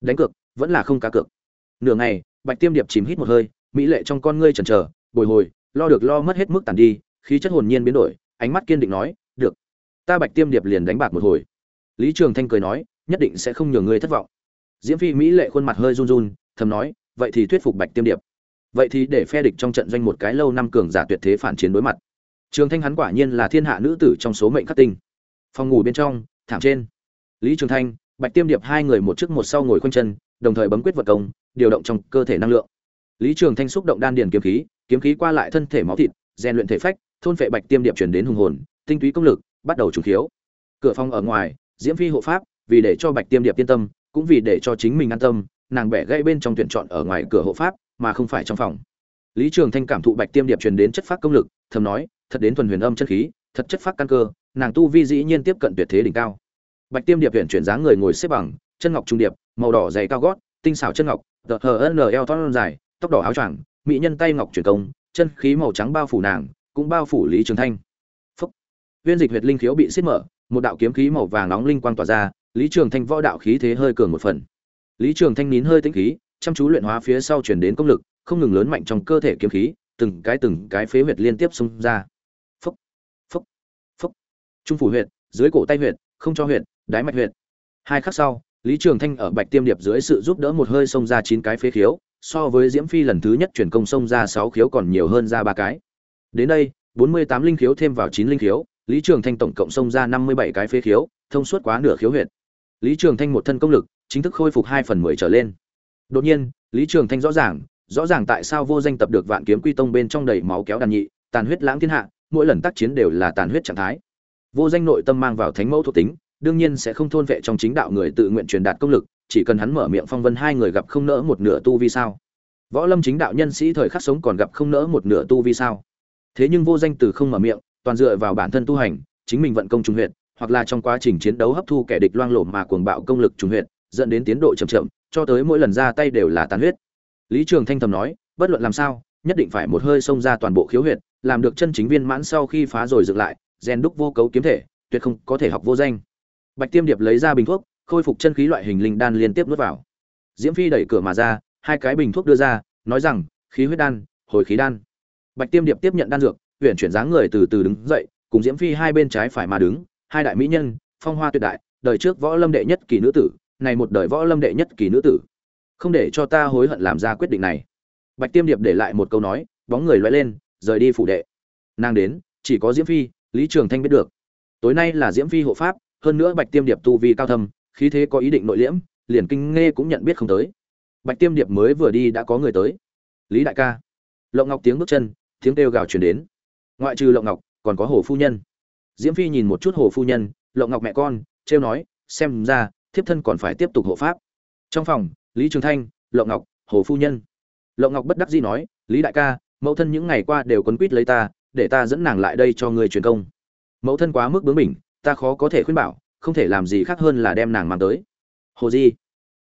Đánh cược, vẫn là không cá cược. Nửa ngày, bạch tiêm điệp chìm hít một hơi, mỹ lệ trong con ngươi chần chờ, bồi hồi, lo được lo mất hết mức tàn đi khí chất hồn nhiên biến đổi, ánh mắt kiên định nói, được, ta bạch tiêm điệp liền đánh bạc một hồi. Lý trường thanh cười nói, nhất định sẽ không nhường ngươi thất vọng. Diễm phi mỹ lệ khuôn mặt hơi run run, thầm nói, vậy thì thuyết phục bạch tiêm điệp. Vậy thì để phe địch trong trận doanh một cái lâu năm cường giả tuyệt thế phản chiến đối mặt. Trường thanh hắn quả nhiên là thiên hạ nữ tử trong số mệnh khắc tinh. Phòng ngủ bên trong, thảm trên. Lý trường thanh, bạch tiêm điệp hai người một trước một sau ngồi khoanh chân, đồng thời bấm quyết vật công, điều động trong cơ thể năng lượng. Lý trường thanh xúc động đan điền kiếm khí kiếm khí qua lại thân thể máu thịt, rèn luyện thể phách thôn phệ bạch tiêm điệp chuyển đến hùng hồn, tinh túy công lực, bắt đầu trùng khiếu. Cửa phòng ở ngoài, diễm phi hộ pháp, vì để cho bạch tiêm điệp yên tâm, cũng vì để cho chính mình an tâm, nàng bẻ gãy bên trong tuyển chọn ở ngoài cửa hộ pháp, mà không phải trong phòng. Lý trường thanh cảm thụ bạch tiêm điệp truyền đến chất phát công lực, thầm nói, thật đến thuần huyền âm chất khí, thật chất phát căn cơ, nàng tu vi dĩ nhiên tiếp cận tuyệt thế đỉnh cao. Bạch tiêm điệp huyện chuyển dáng người ngồi xếp bằng, chân ngọc trung điệp, màu đỏ dày cao gót, tinh xảo chân ngọc, tờ hờ n eo thon dài, tóc đỏ áo choàng, mỹ nhân tay ngọc truyền công, chân khí màu trắng bao phủ nàng cũng bao phủ lý trường thanh. Phúc. Viên dịch huyệt linh khiếu bị xiết mở, một đạo kiếm khí màu vàng nóng linh quang tỏa ra, lý trường thanh võ đạo khí thế hơi cường một phần. Lý trường thanh nín hơi tĩnh khí, chăm chú luyện hóa phía sau chuyển đến công lực, không ngừng lớn mạnh trong cơ thể kiếm khí, từng cái từng cái phế huyệt liên tiếp xung ra. Phúc. Phúc. Phúc. Trung phủ huyệt, dưới cổ tay huyệt, không cho huyệt, đái mạch huyệt. Hai khắc sau, lý trường thanh ở bạch tiêm điệp dưới sự giúp đỡ một hơi xông ra chín cái phế khiếu, so với diễm phi lần thứ nhất chuyển công xông ra sáu khiếu còn nhiều hơn ra ba cái đến đây, bốn mươi tám linh khiếu thêm vào 9 linh khiếu, lý trường thanh tổng cộng xông ra năm mươi bảy cái phế khiếu, thông suốt quá nửa khiếu huyệt. Lý trường thanh một thân công lực, chính thức khôi phục hai phần mười trở lên. Đột nhiên, lý trường thanh rõ ràng rõ ràng tại sao vô danh tập được vạn kiếm quy tông bên trong đầy máu kéo đàn nhị, tàn huyết lãng thiên hạ, mỗi lần tác chiến đều là tàn huyết trạng thái. Vô danh nội tâm mang vào thánh mẫu thuộc tính, đương nhiên sẽ không thôn vệ trong chính đạo người tự nguyện truyền đạt công lực, chỉ cần hắn mở miệng phong vân hai người gặp không nỡ một nửa tu vi sao? Võ lâm chính đạo nhân sĩ thời khắc sống còn gặp không nỡ một nửa tu vi sao? Thế nhưng vô danh từ không mở miệng, toàn dựa vào bản thân tu hành, chính mình vận công trung huyện hoặc là trong quá trình chiến đấu hấp thu kẻ địch loang lổ mà cuồng bạo công lực trung huyện dẫn đến tiến độ chậm chậm, cho tới mỗi lần ra tay đều là tàn huyết. Lý trường thanh thầm nói, bất luận làm sao, nhất định phải một hơi xông ra toàn bộ khiếu huyệt, làm được chân chính viên mãn sau khi phá rồi dựng lại, rèn đúc vô cấu kiếm thể, tuyệt không có thể học vô danh. Bạch tiêm điệp lấy ra bình thuốc, khôi phục chân khí loại hình linh đan liên tiếp nuốt vào. Diễm phi đẩy cửa mà ra, hai cái bình thuốc đưa ra, nói rằng, khí huyết đan, hồi khí đan bạch tiêm điệp tiếp nhận đan dược huyện chuyển dáng người từ từ đứng dậy, cùng diễm phi hai bên trái phải mà đứng, hai đại mỹ nhân, phong hoa tuyệt đại, đời trước võ lâm đệ nhất kỳ nữ tử, này một đời võ lâm đệ nhất kỳ nữ tử. Không để cho ta hối hận làm ra quyết định này. Bạch tiêm điệp để lại một câu nói, bóng người loay lên, rời đi phủ đệ. Nàng đến, chỉ có diễm phi, lý trường thanh biết được. Tối nay là diễm phi hộ pháp, hơn nữa bạch tiêm điệp tu vi cao thâm, khí thế có ý định nội liễm, liền kinh nghe cũng nhận biết không tới. Bạch tiêm điệp mới vừa đi đã có người tới. Lý đại ca. Lộng ngọc tiếng bước chân tiếng kêu gào truyền đến. Ngoại trừ lộng ngọc, còn có hồ phu nhân. Diễm phi nhìn một chút hồ phu nhân, lộng ngọc mẹ con, trêu nói, xem ra, thiếp thân còn phải tiếp tục hộ pháp. Trong phòng, lý trường thanh, lộng ngọc, hồ phu nhân. Lộng ngọc bất đắc dĩ nói, lý đại ca, mẫu thân những ngày qua đều quấn quýt lấy ta, để ta dẫn nàng lại đây cho người truyền công. Mẫu thân quá mức bướng bỉnh, ta khó có thể khuyên bảo, không thể làm gì khác hơn là đem nàng mang tới. Hồ di.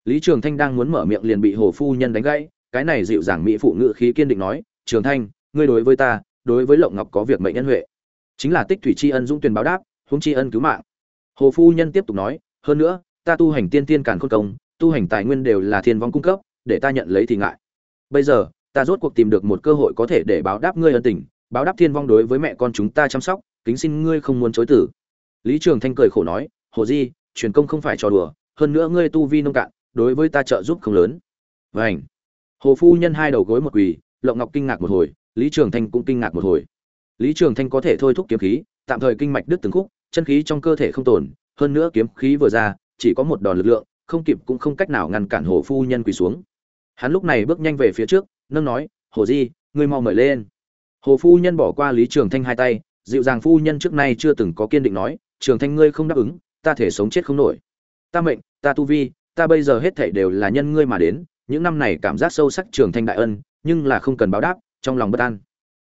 Lý trường thanh đang muốn mở miệng liền bị hồ phu nhân đánh gãy, cái này dịu dàng mỹ phụ ngự khí kiên định nói, trường thanh ngươi đối với ta, đối với lộng ngọc có việc mệnh nhân huệ. Chính là tích thủy tri ân dũng tuyền báo đáp, huống tri ân cứu mạng. Hồ phu nhân tiếp tục nói, hơn nữa, ta tu hành tiên tiên càn khôn công, tu hành tài nguyên đều là thiên vong cung cấp, để ta nhận lấy thì ngại. Bây giờ, ta rốt cuộc tìm được một cơ hội có thể để báo đáp ngươi ân tình, báo đáp thiên vong đối với mẹ con chúng ta chăm sóc, kính xin ngươi không muốn chối tử. Lý trường thanh cười khổ nói, hồ di, truyền công không phải trò đùa, hơn nữa ngươi tu vi nông cạn, đối với ta trợ giúp không lớn. Vảnh hồ phu nhân hai đầu gối một quỳ, lộng ngọc kinh ngạc một hồi lý trường thanh cũng kinh ngạc một hồi. Lý trường thanh có thể thôi thúc kiếm khí, tạm thời kinh mạch đứt từng khúc, chân khí trong cơ thể không tồn, hơn nữa kiếm khí vừa ra, chỉ có một đòn lực lượng, không kịp cũng không cách nào ngăn cản hồ phu nhân quỳ xuống. Hắn lúc này bước nhanh về phía trước, nâng nói, hồ di, ngươi mau mời lên. Hồ phu nhân bỏ qua lý trường thanh hai tay, dịu dàng phu nhân trước nay chưa từng có kiên định nói, trường thanh ngươi không đáp ứng, ta thể sống chết không nổi. Ta mệnh, ta tu vi, ta bây giờ hết thảy đều là nhân ngươi mà đến, những năm này cảm giác sâu sắc trường thanh đại ân, nhưng là không cần báo đáp trong lòng bất an.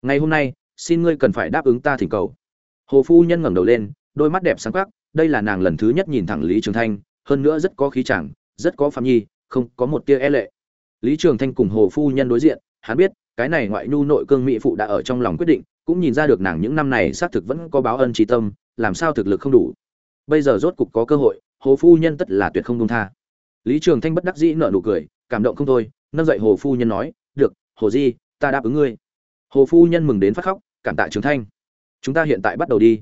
Ngày hôm nay, xin ngươi cần phải đáp ứng ta thỉnh cầu. Hồ phu nhân ngẩng đầu lên, đôi mắt đẹp sáng quắc, đây là nàng lần thứ nhất nhìn thẳng lý trường thanh, hơn nữa rất có khí chàng, rất có phạm nhi, không có một tia e lệ. Lý trường thanh cùng hồ phu nhân đối diện, hắn biết, cái này ngoại nhu nội cương mỹ phụ đã ở trong lòng quyết định, cũng nhìn ra được nàng những năm này xác thực vẫn có báo ân trí tâm, làm sao thực lực không đủ. Bây giờ rốt cục có cơ hội, hồ phu nhân tất là tuyệt không công tha. Lý trường thanh bất đắc dĩ nở nụ cười, cảm động không thôi, nâng dậy hồ phu nhân nói, được, hồ di ta đáp ứng ngươi. Hồ phu nhân mừng đến phát khóc, cảm tạ trường thanh. Chúng ta hiện tại bắt đầu đi.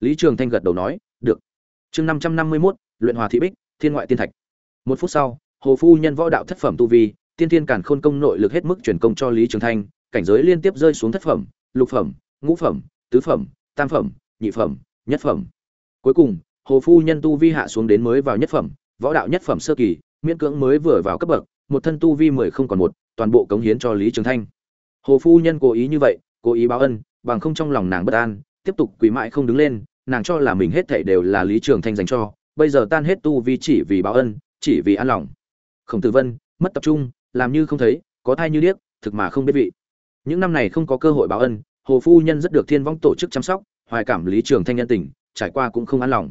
Lý trường thanh gật đầu nói, được. Chương năm trăm năm mươi mốt, luyện hòa thị bích, thiên ngoại tiên thạch. Một phút sau, hồ phu nhân võ đạo thất phẩm tu vi, tiên thiên cản khôn công nội lực hết mức truyền công cho lý trường thanh, cảnh giới liên tiếp rơi xuống thất phẩm, lục phẩm, ngũ phẩm, tứ phẩm, tam phẩm, nhị phẩm, nhất phẩm. Cuối cùng, hồ phu nhân tu vi hạ xuống đến mới vào nhất phẩm, võ đạo nhất phẩm sơ kỳ, miễn cưỡng mới vừa vào cấp bậc, một thân tu vi mười không còn một, toàn bộ cống hiến cho lý trường thanh hồ phu nhân cố ý như vậy, cố ý báo ân, bằng không trong lòng nàng bất an, tiếp tục quỳ mãi không đứng lên, nàng cho là mình hết thảy đều là lý trường thanh dành cho, bây giờ tan hết tu vi chỉ vì báo ân, chỉ vì an lòng. Khổng tử vân, mất tập trung, làm như không thấy, có thai như điếc, thực mà không biết vị. Những năm này không có cơ hội báo ân, hồ phu nhân rất được thiên vong tổ chức chăm sóc, hoài cảm lý trường thanh nhân tình, trải qua cũng không an lòng.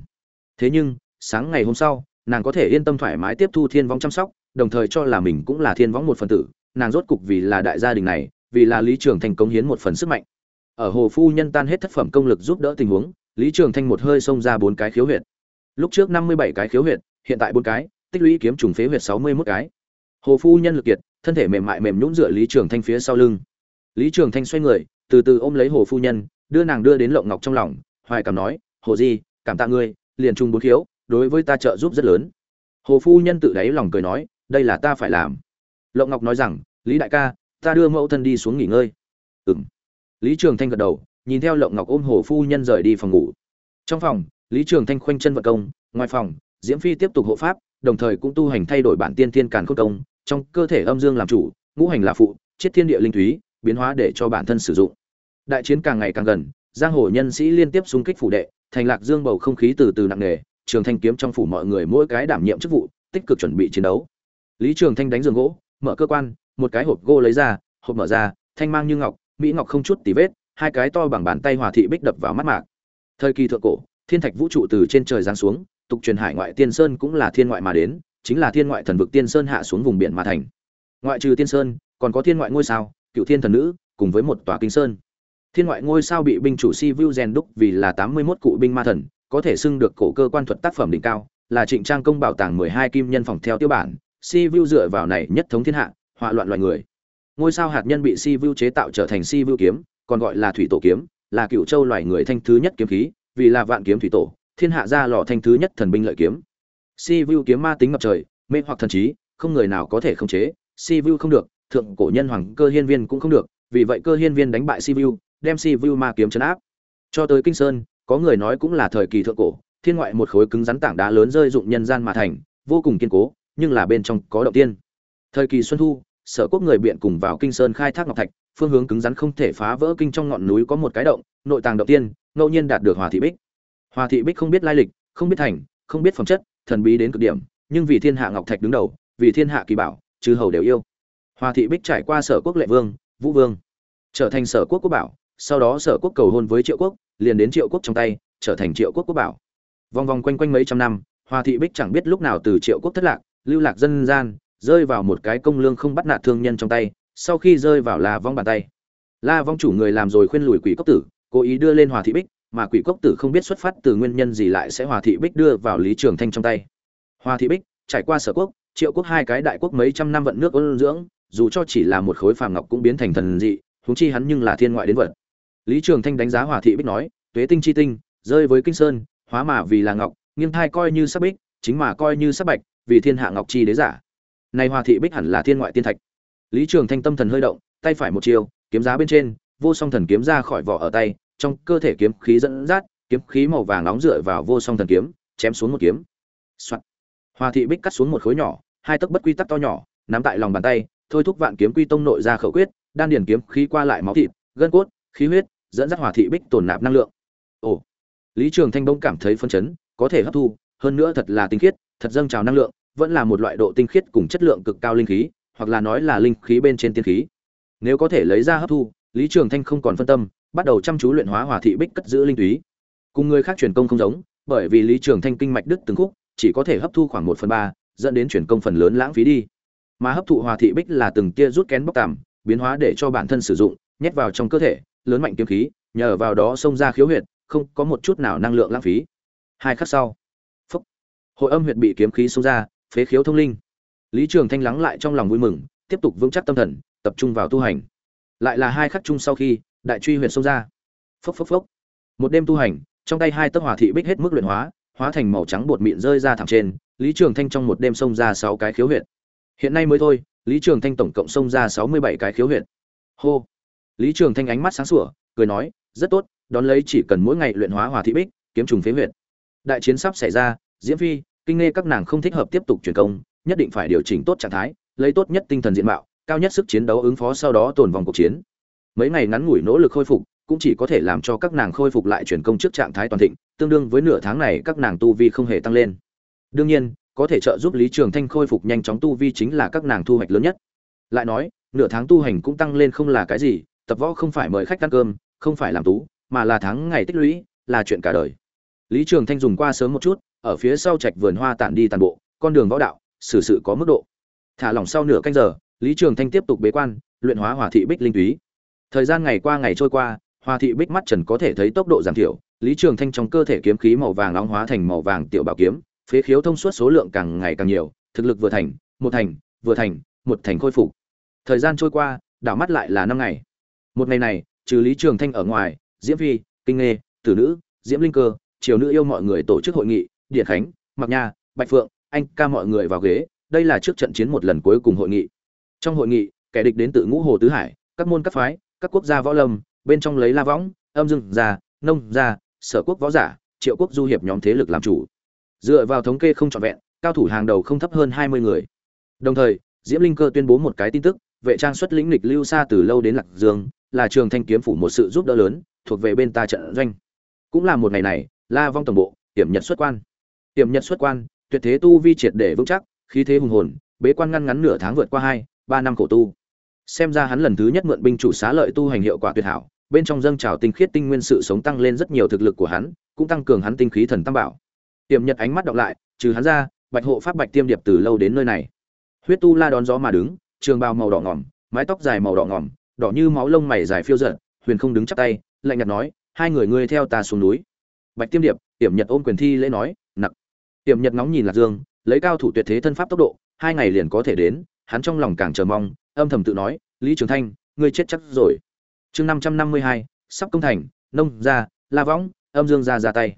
Thế nhưng, sáng ngày hôm sau, nàng có thể yên tâm thoải mái tiếp thu thiên vong chăm sóc, đồng thời cho là mình cũng là thiên vong một phần tử, nàng rốt cục vì là đại gia đình này vì là lý trường thanh cống hiến một phần sức mạnh. Ở hồ phu nhân tan hết thất phẩm công lực giúp đỡ tình huống, lý trường thanh một hơi xông ra bốn cái khiếu huyệt. Lúc trước năm mươi bảy cái khiếu huyệt, hiện tại bốn cái, tích lũy kiếm trùng phế huyệt sáu mươi mốt cái. Hồ phu nhân lực kiệt, thân thể mềm mại mềm nhũn dựa lý trường thanh phía sau lưng. Lý trường thanh xoay người, từ từ ôm lấy hồ phu nhân, đưa nàng đưa đến lộng ngọc trong lòng, hoài cảm nói, hồ di, cảm tạ ngươi, liền trùng bốn khiếu, đối với ta trợ giúp rất lớn. Hồ phu nhân tự đáy lòng cười nói, đây là ta phải làm. Lộng ngọc nói rằng, lý đại ca ta đưa mẫu thân đi xuống nghỉ ngơi. Ừm. Lý trường thanh gật đầu, nhìn theo lộng ngọc ôm hồ phu nhân rời đi phòng ngủ. Trong phòng, lý trường thanh khoanh chân vận công, ngoài phòng, diễm phi tiếp tục hộ pháp, đồng thời cũng tu hành thay đổi bản tiên thiên càn khôn công, trong cơ thể âm dương làm chủ, ngũ hành là phụ, chiết thiên địa linh thúy biến hóa để cho bản thân sử dụng. Đại chiến càng ngày càng gần, giang hồ nhân sĩ liên tiếp xung kích phủ đệ, thành lạc dương bầu không khí từ từ nặng nề, trường thanh kiếm trong phủ mọi người mỗi cái đảm nhiệm chức vụ, tích cực chuẩn bị chiến đấu. Lý trường thanh đánh giường gỗ, mở cơ quan một cái hộp gỗ lấy ra, hộp mở ra, thanh mang như ngọc, mỹ ngọc không chút tì vết, hai cái to bằng bàn tay hòa thị bích đập vào mắt mạc. Thời kỳ thượng cổ, thiên thạch vũ trụ từ trên trời giáng xuống, tục truyền hải ngoại tiên sơn cũng là thiên ngoại mà đến, chính là thiên ngoại thần vực tiên sơn hạ xuống vùng biển mà thành. Ngoại trừ tiên sơn, còn có thiên ngoại ngôi sao, cựu thiên thần nữ, cùng với một tòa kinh sơn. Thiên ngoại ngôi sao bị binh chủ si vu rèn đúc vì là tám mươi 81 cụ binh ma thần, có thể xưng được cổ cơ quan thuật tác phẩm đỉnh cao, là trịnh trang công bảo tàng mười hai kim nhân phòng theo tiêu bản. Si vu dựa vào này nhất thống thiên hạ họa loạn loài người. Ngôi sao hạt nhân bị si vu chế tạo trở thành si vu kiếm, còn gọi là thủy tổ kiếm, là cựu châu loài người thanh thứ nhất kiếm khí, vì là vạn kiếm thủy tổ, thiên hạ ra lò thanh thứ nhất thần binh lợi kiếm. Si vu kiếm ma tính ngập trời, mê hoặc thần trí, không người nào có thể khống chế, si vu không được, thượng cổ nhân hoàng cơ hiên viên cũng không được, vì vậy cơ hiên viên đánh bại si vu đem si vu ma kiếm chấn áp. Cho tới kinh sơn, có người nói cũng là thời kỳ thượng cổ, thiên ngoại một khối cứng rắn tảng đá lớn rơi dụng nhân gian mà thành, vô cùng kiên cố, nhưng là bên trong có động tiên. Thời kỳ xuân thu sở quốc người biện cùng vào kinh sơn khai thác ngọc thạch, phương hướng cứng rắn không thể phá vỡ kinh trong ngọn núi có một cái động, nội tàng động tiên, ngẫu nhiên đạt được hòa thị bích. Hòa thị bích không biết lai lịch, không biết thành, không biết phẩm chất, thần bí đến cực điểm, nhưng vì thiên hạ ngọc thạch đứng đầu, vì thiên hạ kỳ bảo, chư hầu đều yêu. Hòa thị bích trải qua sở quốc lệ vương, vũ vương, trở thành sở quốc quốc bảo, sau đó sở quốc cầu hôn với triệu quốc, liền đến triệu quốc trong tay, trở thành triệu quốc quốc bảo. Vòng vòng quanh quanh mấy trăm năm, hòa thị bích chẳng biết lúc nào từ triệu quốc thất lạc, lưu lạc dân gian rơi vào một cái công lương không bắt nạt thương nhân trong tay, sau khi rơi vào la vong bàn tay. La vong chủ người làm rồi khuyên lùi quỷ cốc tử, cố ý đưa lên hòa thị bích, mà quỷ cốc tử không biết xuất phát từ nguyên nhân gì lại sẽ hòa thị bích đưa vào lý trường thanh trong tay. Hòa thị bích, trải qua sở quốc, triệu quốc hai cái đại quốc mấy trăm năm vận nước ôn dưỡng, dù cho chỉ là một khối phàm ngọc cũng biến thành thần dị, huống chi hắn nhưng là thiên ngoại đến vật. Lý trường thanh đánh giá hòa thị bích nói, tuế tinh chi tinh, rơi với kinh sơn, hóa mà vì là ngọc, nghiêng thai coi như sắc bích, chính mà coi như sắc bạch, vì thiên hạ ngọc chi đế giả này hòa thị bích hẳn là thiên ngoại tiên thạch. Lý trường thanh tâm thần hơi động, tay phải một chiều kiếm giá bên trên, vô song thần kiếm ra khỏi vỏ ở tay, trong cơ thể kiếm khí dẫn dắt, kiếm khí màu vàng nóng dựa vào vô song thần kiếm, chém xuống một kiếm、Soạn. Hòa thị bích cắt xuống một khối nhỏ, hai tấc bất quy tắc to nhỏ, nắm tại lòng bàn tay, thôi thúc vạn kiếm quy tông nội ra khẩu quyết, đan điền kiếm khí qua lại máu thịt, gân cốt, khí huyết, dẫn dắt hòa thị bích tổn nạp năng lượng. Ồ. Lý trường thanh bỗng cảm thấy phân chấn, có thể hấp thu, hơn nữa thật là tinh khiết, thật dâng trào năng lượng vẫn là một loại độ tinh khiết cùng chất lượng cực cao linh khí hoặc là nói là linh khí bên trên tiên khí. Nếu có thể lấy ra hấp thu lý trường thanh không còn phân tâm bắt đầu chăm chú luyện hóa hòa thị bích cất giữ linh túy. Cùng người khác truyền công không giống bởi vì lý trường thanh kinh mạch đứt từng khúc chỉ có thể hấp thu khoảng một phần ba dẫn đến truyền công phần lớn lãng phí đi. Mà hấp thụ hòa thị bích là từng tia rút kén bóc tạm, biến hóa để cho bản thân sử dụng nhét vào trong cơ thể lớn mạnh kiếm khí nhờ vào đó xông ra khiếu huyệt không có một chút nào năng lượng lãng phí. Hai khắc sau phúc hội âm huyệt bị kiếm khí xông ra phế khiếu thông linh. Lý trường thanh lắng lại trong lòng vui mừng, tiếp tục vững chắc tâm thần, tập trung vào tu hành. Lại là hai khắc chung sau khi, đại truy huyệt xông ra. Phốc phốc phốc. Một đêm tu hành, trong tay hai tấc hỏa thị bích hết mức luyện hóa hóa thành màu trắng bột mịn rơi ra thẳng trên, lý trường thanh trong một đêm xông ra sáu cái khiếu huyệt. Hiện nay mới thôi, lý trường thanh tổng cộng xông ra sáu mươi bảy cái khiếu huyệt. Hô. Lý trường thanh ánh mắt sáng sủa, cười nói, rất tốt, đón lấy chỉ cần mỗi ngày luyện hóa hỏa thị bích, kiếm trùng phế huyệt. Đại chiến sắp xảy ra, diễm phi kinh nghe các nàng không thích hợp tiếp tục truyền công, nhất định phải điều chỉnh tốt trạng thái, lấy tốt nhất tinh thần diện mạo, cao nhất sức chiến đấu ứng phó sau đó tồn vòng cuộc chiến. Mấy ngày ngắn ngủi nỗ lực khôi phục, cũng chỉ có thể làm cho các nàng khôi phục lại truyền công trước trạng thái toàn thịnh, tương đương với nửa tháng này các nàng tu vi không hề tăng lên. Đương nhiên, có thể trợ giúp lý trường thanh khôi phục nhanh chóng tu vi chính là các nàng thu hoạch lớn nhất. Lại nói, nửa tháng tu hành cũng tăng lên không là cái gì, tập võ không phải mời khách ăn cơm, không phải làm tú, mà là tháng ngày tích lũy, là chuyện cả đời. Lý trường thanh dùng qua sớm một chút ở phía sau trạch vườn hoa tản đi tàn bộ, con đường võ đạo, xử sự có mức độ. Thả lỏng sau nửa canh giờ, lý trường thanh tiếp tục bế quan, luyện hóa hòa thị bích linh túy. Thời gian ngày qua ngày trôi qua, hòa thị bích mắt trần có thể thấy tốc độ giảm thiểu, lý trường thanh trong cơ thể kiếm khí màu vàng nóng hóa thành màu vàng tiểu bảo kiếm, phế khiếu thông suốt số lượng càng ngày càng nhiều, thực lực vừa thành, một thành, vừa thành, một thành khôi phục. Thời gian trôi qua, đảo mắt lại là năm ngày. Một ngày này, trừ lý trường thanh ở ngoài, diễm phi, kinh nghê, tử nữ, diễm linh cơ, triều nữ yêu mọi người tổ chức hội nghị điện khánh mặc nha, bạch phượng, anh ca mọi người vào ghế, đây là trước trận chiến một lần cuối cùng hội nghị. Trong hội nghị, kẻ địch đến từ ngũ hồ tứ hải, các môn các phái, các quốc gia võ lâm, bên trong lấy la võng, âm dương gia, nông gia, sở quốc võ giả, triệu quốc du hiệp nhóm thế lực làm chủ. Dựa vào thống kê không trọn vẹn, cao thủ hàng đầu không thấp hơn hai mươi người. Đồng thời, diễm linh cơ tuyên bố một cái tin tức, vệ trang xuất lĩnh lịch lưu xa từ lâu đến lạc dương, là trường thanh kiếm phủ một sự giúp đỡ lớn, thuộc về bên ta trận doanh. Cũng là một ngày này, la vong tổng bộ tiểm nhật xuất quan. Tiệm nhật xuất quan, tuyệt thế tu vi triệt để vững chắc, khí thế hùng hồn, bế quan ngăn ngắn nửa tháng vượt qua hai, ba năm khổ tu. Xem ra hắn lần thứ nhất mượn binh chủ xá lợi tu hành hiệu quả tuyệt hảo, bên trong dâng trào tinh khiết tinh nguyên sự sống tăng lên rất nhiều thực lực của hắn, cũng tăng cường hắn tinh khí thần tam bảo. Tiềm nhật ánh mắt đọc lại, trừ hắn ra, bạch hộ pháp bạch tiêm điệp từ lâu đến nơi này. Huyết tu la đón gió mà đứng, trường bào màu đỏ ngỏm, mái tóc dài màu đỏ ngỏm, đỏ như máu lông mày dài phiêu giận huyền không đứng chắp tay, lạnh nhạt nói, hai người ngươi theo ta xuống núi. Bạch tiêm điệp, tiềm nhật ôm quyền thi lễ nói tiềm nhật ngóng nhìn lạc dương, lấy cao thủ tuyệt thế thân pháp tốc độ, hai ngày liền có thể đến, hắn trong lòng càng chờ mong, âm thầm tự nói, lý trường thanh, ngươi chết chắc rồi. Chương năm trăm năm mươi hai, sắp công thành, nông gia, la võng, âm dương gia ra tay.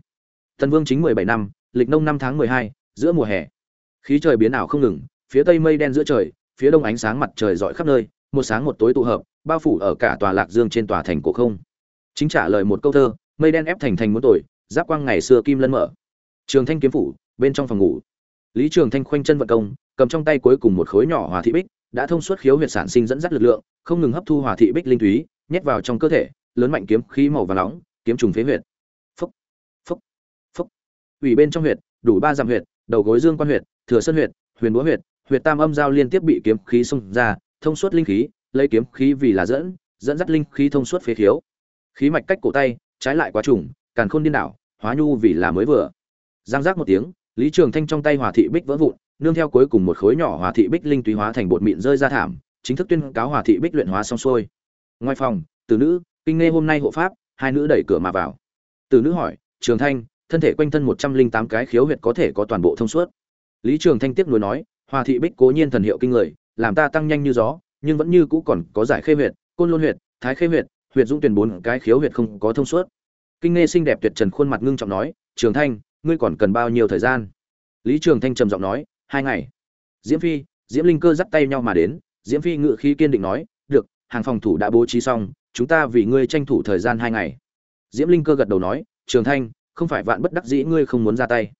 Tần vương chính mười bảy năm, lịch nông năm tháng mười hai, giữa mùa hè. Khí trời biến ảo không ngừng, phía tây mây đen giữa trời, phía đông ánh sáng mặt trời rọi khắp nơi, một sáng một tối tụ hợp, bao phủ ở cả tòa lạc dương trên tòa thành cổ không. Chính trả lời một câu thơ, mây đen ép thành thành muốn tội, giáp quang ngày xưa kim lân mở. Trường thanh kiếm phủ bên trong phòng ngủ. Lý trường thanh khoanh chân vận công, cầm trong tay cuối cùng một khối nhỏ hòa thị bích, đã thông suốt khiếu huyệt sản sinh dẫn dắt lực lượng, không ngừng hấp thu hòa thị bích linh túy, nhét vào trong cơ thể, lớn mạnh kiếm khí màu và nóng, kiếm trùng phế huyệt. Phúc phúc phúc. Ủy bên trong huyệt, đủ ba dặm huyệt, đầu gối dương quan huyệt, thừa sân huyệt, huyền búa huyệt huyệt tam âm giao liên tiếp bị kiếm khí xông ra, thông suốt linh khí, lấy kiếm khí vì là dẫn dẫn dắt linh khí thông suốt phế khiếu. Khí mạch cách cổ tay, trái lại quá trùng, càn khôn điên đảo, hóa nhu vì là mới vừa. Giang giác một tiếng lý trường thanh trong tay hòa thị bích vỡ vụn, nương theo cuối cùng một khối nhỏ hòa thị bích linh túy hóa thành bột mịn rơi ra thảm, chính thức tuyên cáo hòa thị bích luyện hóa xong xuôi. Ngoài phòng, tử nữ, kinh Ngê hôm nay hộ pháp, hai nữ đẩy cửa mà vào. Tử nữ hỏi, trường thanh, thân thể quanh thân một trăm linh tám cái khiếu huyệt có thể có toàn bộ thông suốt? Lý trường thanh tiếp nối nói, hòa thị bích cố nhiên thần hiệu kinh người, làm ta tăng nhanh như gió, nhưng vẫn như cũ còn có giải khê huyệt, côn lôn huyệt, thái khê huyệt huyệt dũng tuyển bốn cái khiếu huyệt không có thông suốt. Kinh Ngê xinh đẹp tuyệt trần khuôn mặt ngưng trọng nói, trường thanh ngươi còn cần bao nhiêu thời gian? Lý trường thanh trầm giọng nói, hai ngày. Diễm phi, diễm linh cơ dắt tay nhau mà đến, diễm phi ngự khí kiên định nói, được, hàng phòng thủ đã bố trí xong, chúng ta vì ngươi tranh thủ thời gian hai ngày. Diễm linh cơ gật đầu nói, trường thanh, không phải vạn bất đắc dĩ ngươi không muốn ra tay.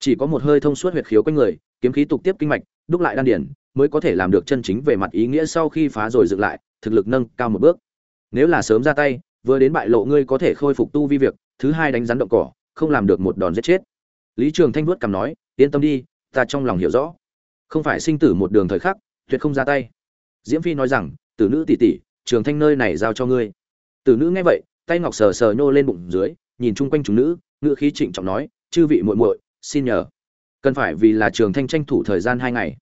Chỉ có một hơi thông suốt huyệt khiếu quanh người, kiếm khí tục tiếp kinh mạch, đúc lại đan điển, mới có thể làm được chân chính về mặt ý nghĩa sau khi phá rồi dựng lại, thực lực nâng cao một bước. Nếu là sớm ra tay, vừa đến bại lộ ngươi có thể khôi phục tu vi việc, thứ hai đánh rắn động cỏ, không làm được một đòn giết chết lý trường thanh vuốt cằm nói, yên tâm đi, ta trong lòng hiểu rõ. Không phải sinh tử một đường thời khắc, tuyệt không ra tay. Diễm phi nói rằng, tử nữ tỷ tỷ, trường thanh nơi này giao cho ngươi. Tử nữ nghe vậy, tay ngọc sờ sờ nhô lên bụng dưới, nhìn chung quanh chúng nữ, ngữ khí trịnh trọng nói, chư vị muội muội, xin nhờ. Cần phải vì là trường thanh tranh thủ thời gian hai ngày.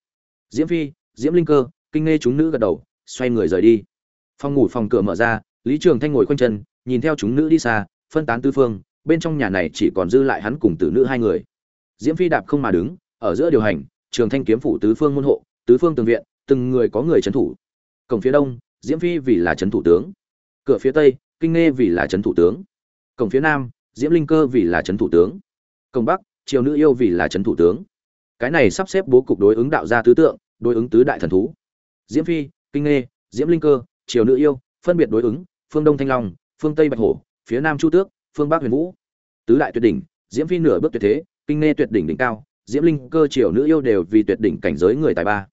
Diễm phi, diễm linh cơ, kinh nghe chúng nữ gật đầu, xoay người rời đi. Phòng ngủ phòng cửa mở ra, lý trường thanh ngồi quanh chân, nhìn theo chúng nữ đi xa, phân tán tư phương, bên trong nhà này chỉ còn dư lại hắn cùng tử nữ hai người diễm phi đạp không mà đứng, ở giữa điều hành, trường thanh kiếm phủ tứ phương môn hộ, tứ phương tường viện, từng người có người trấn thủ. Cổng phía đông, diễm phi vì là trấn thủ tướng. Cửa phía tây, kinh nghe vì là trấn thủ tướng. Cổng phía nam, diễm linh cơ vì là trấn thủ tướng. Cổng bắc, triều nữ yêu vì là trấn thủ tướng. Cái này sắp xếp bố cục đối ứng đạo gia tứ tượng, đối ứng tứ đại thần thú. Diễm phi, kinh nghe diễm linh cơ, triều nữ yêu, phân biệt đối ứng, phương đông thanh long, phương tây bạch hổ, phía nam chu tước, phương bắc huyền vũ. Tứ đại tuyệt đỉnh, diễm phi nửa bước tuyệt thế kinh nghe tuyệt đỉnh đỉnh cao, diễm linh cơ triều nữ yêu đều vì tuyệt đỉnh cảnh giới người tài ba.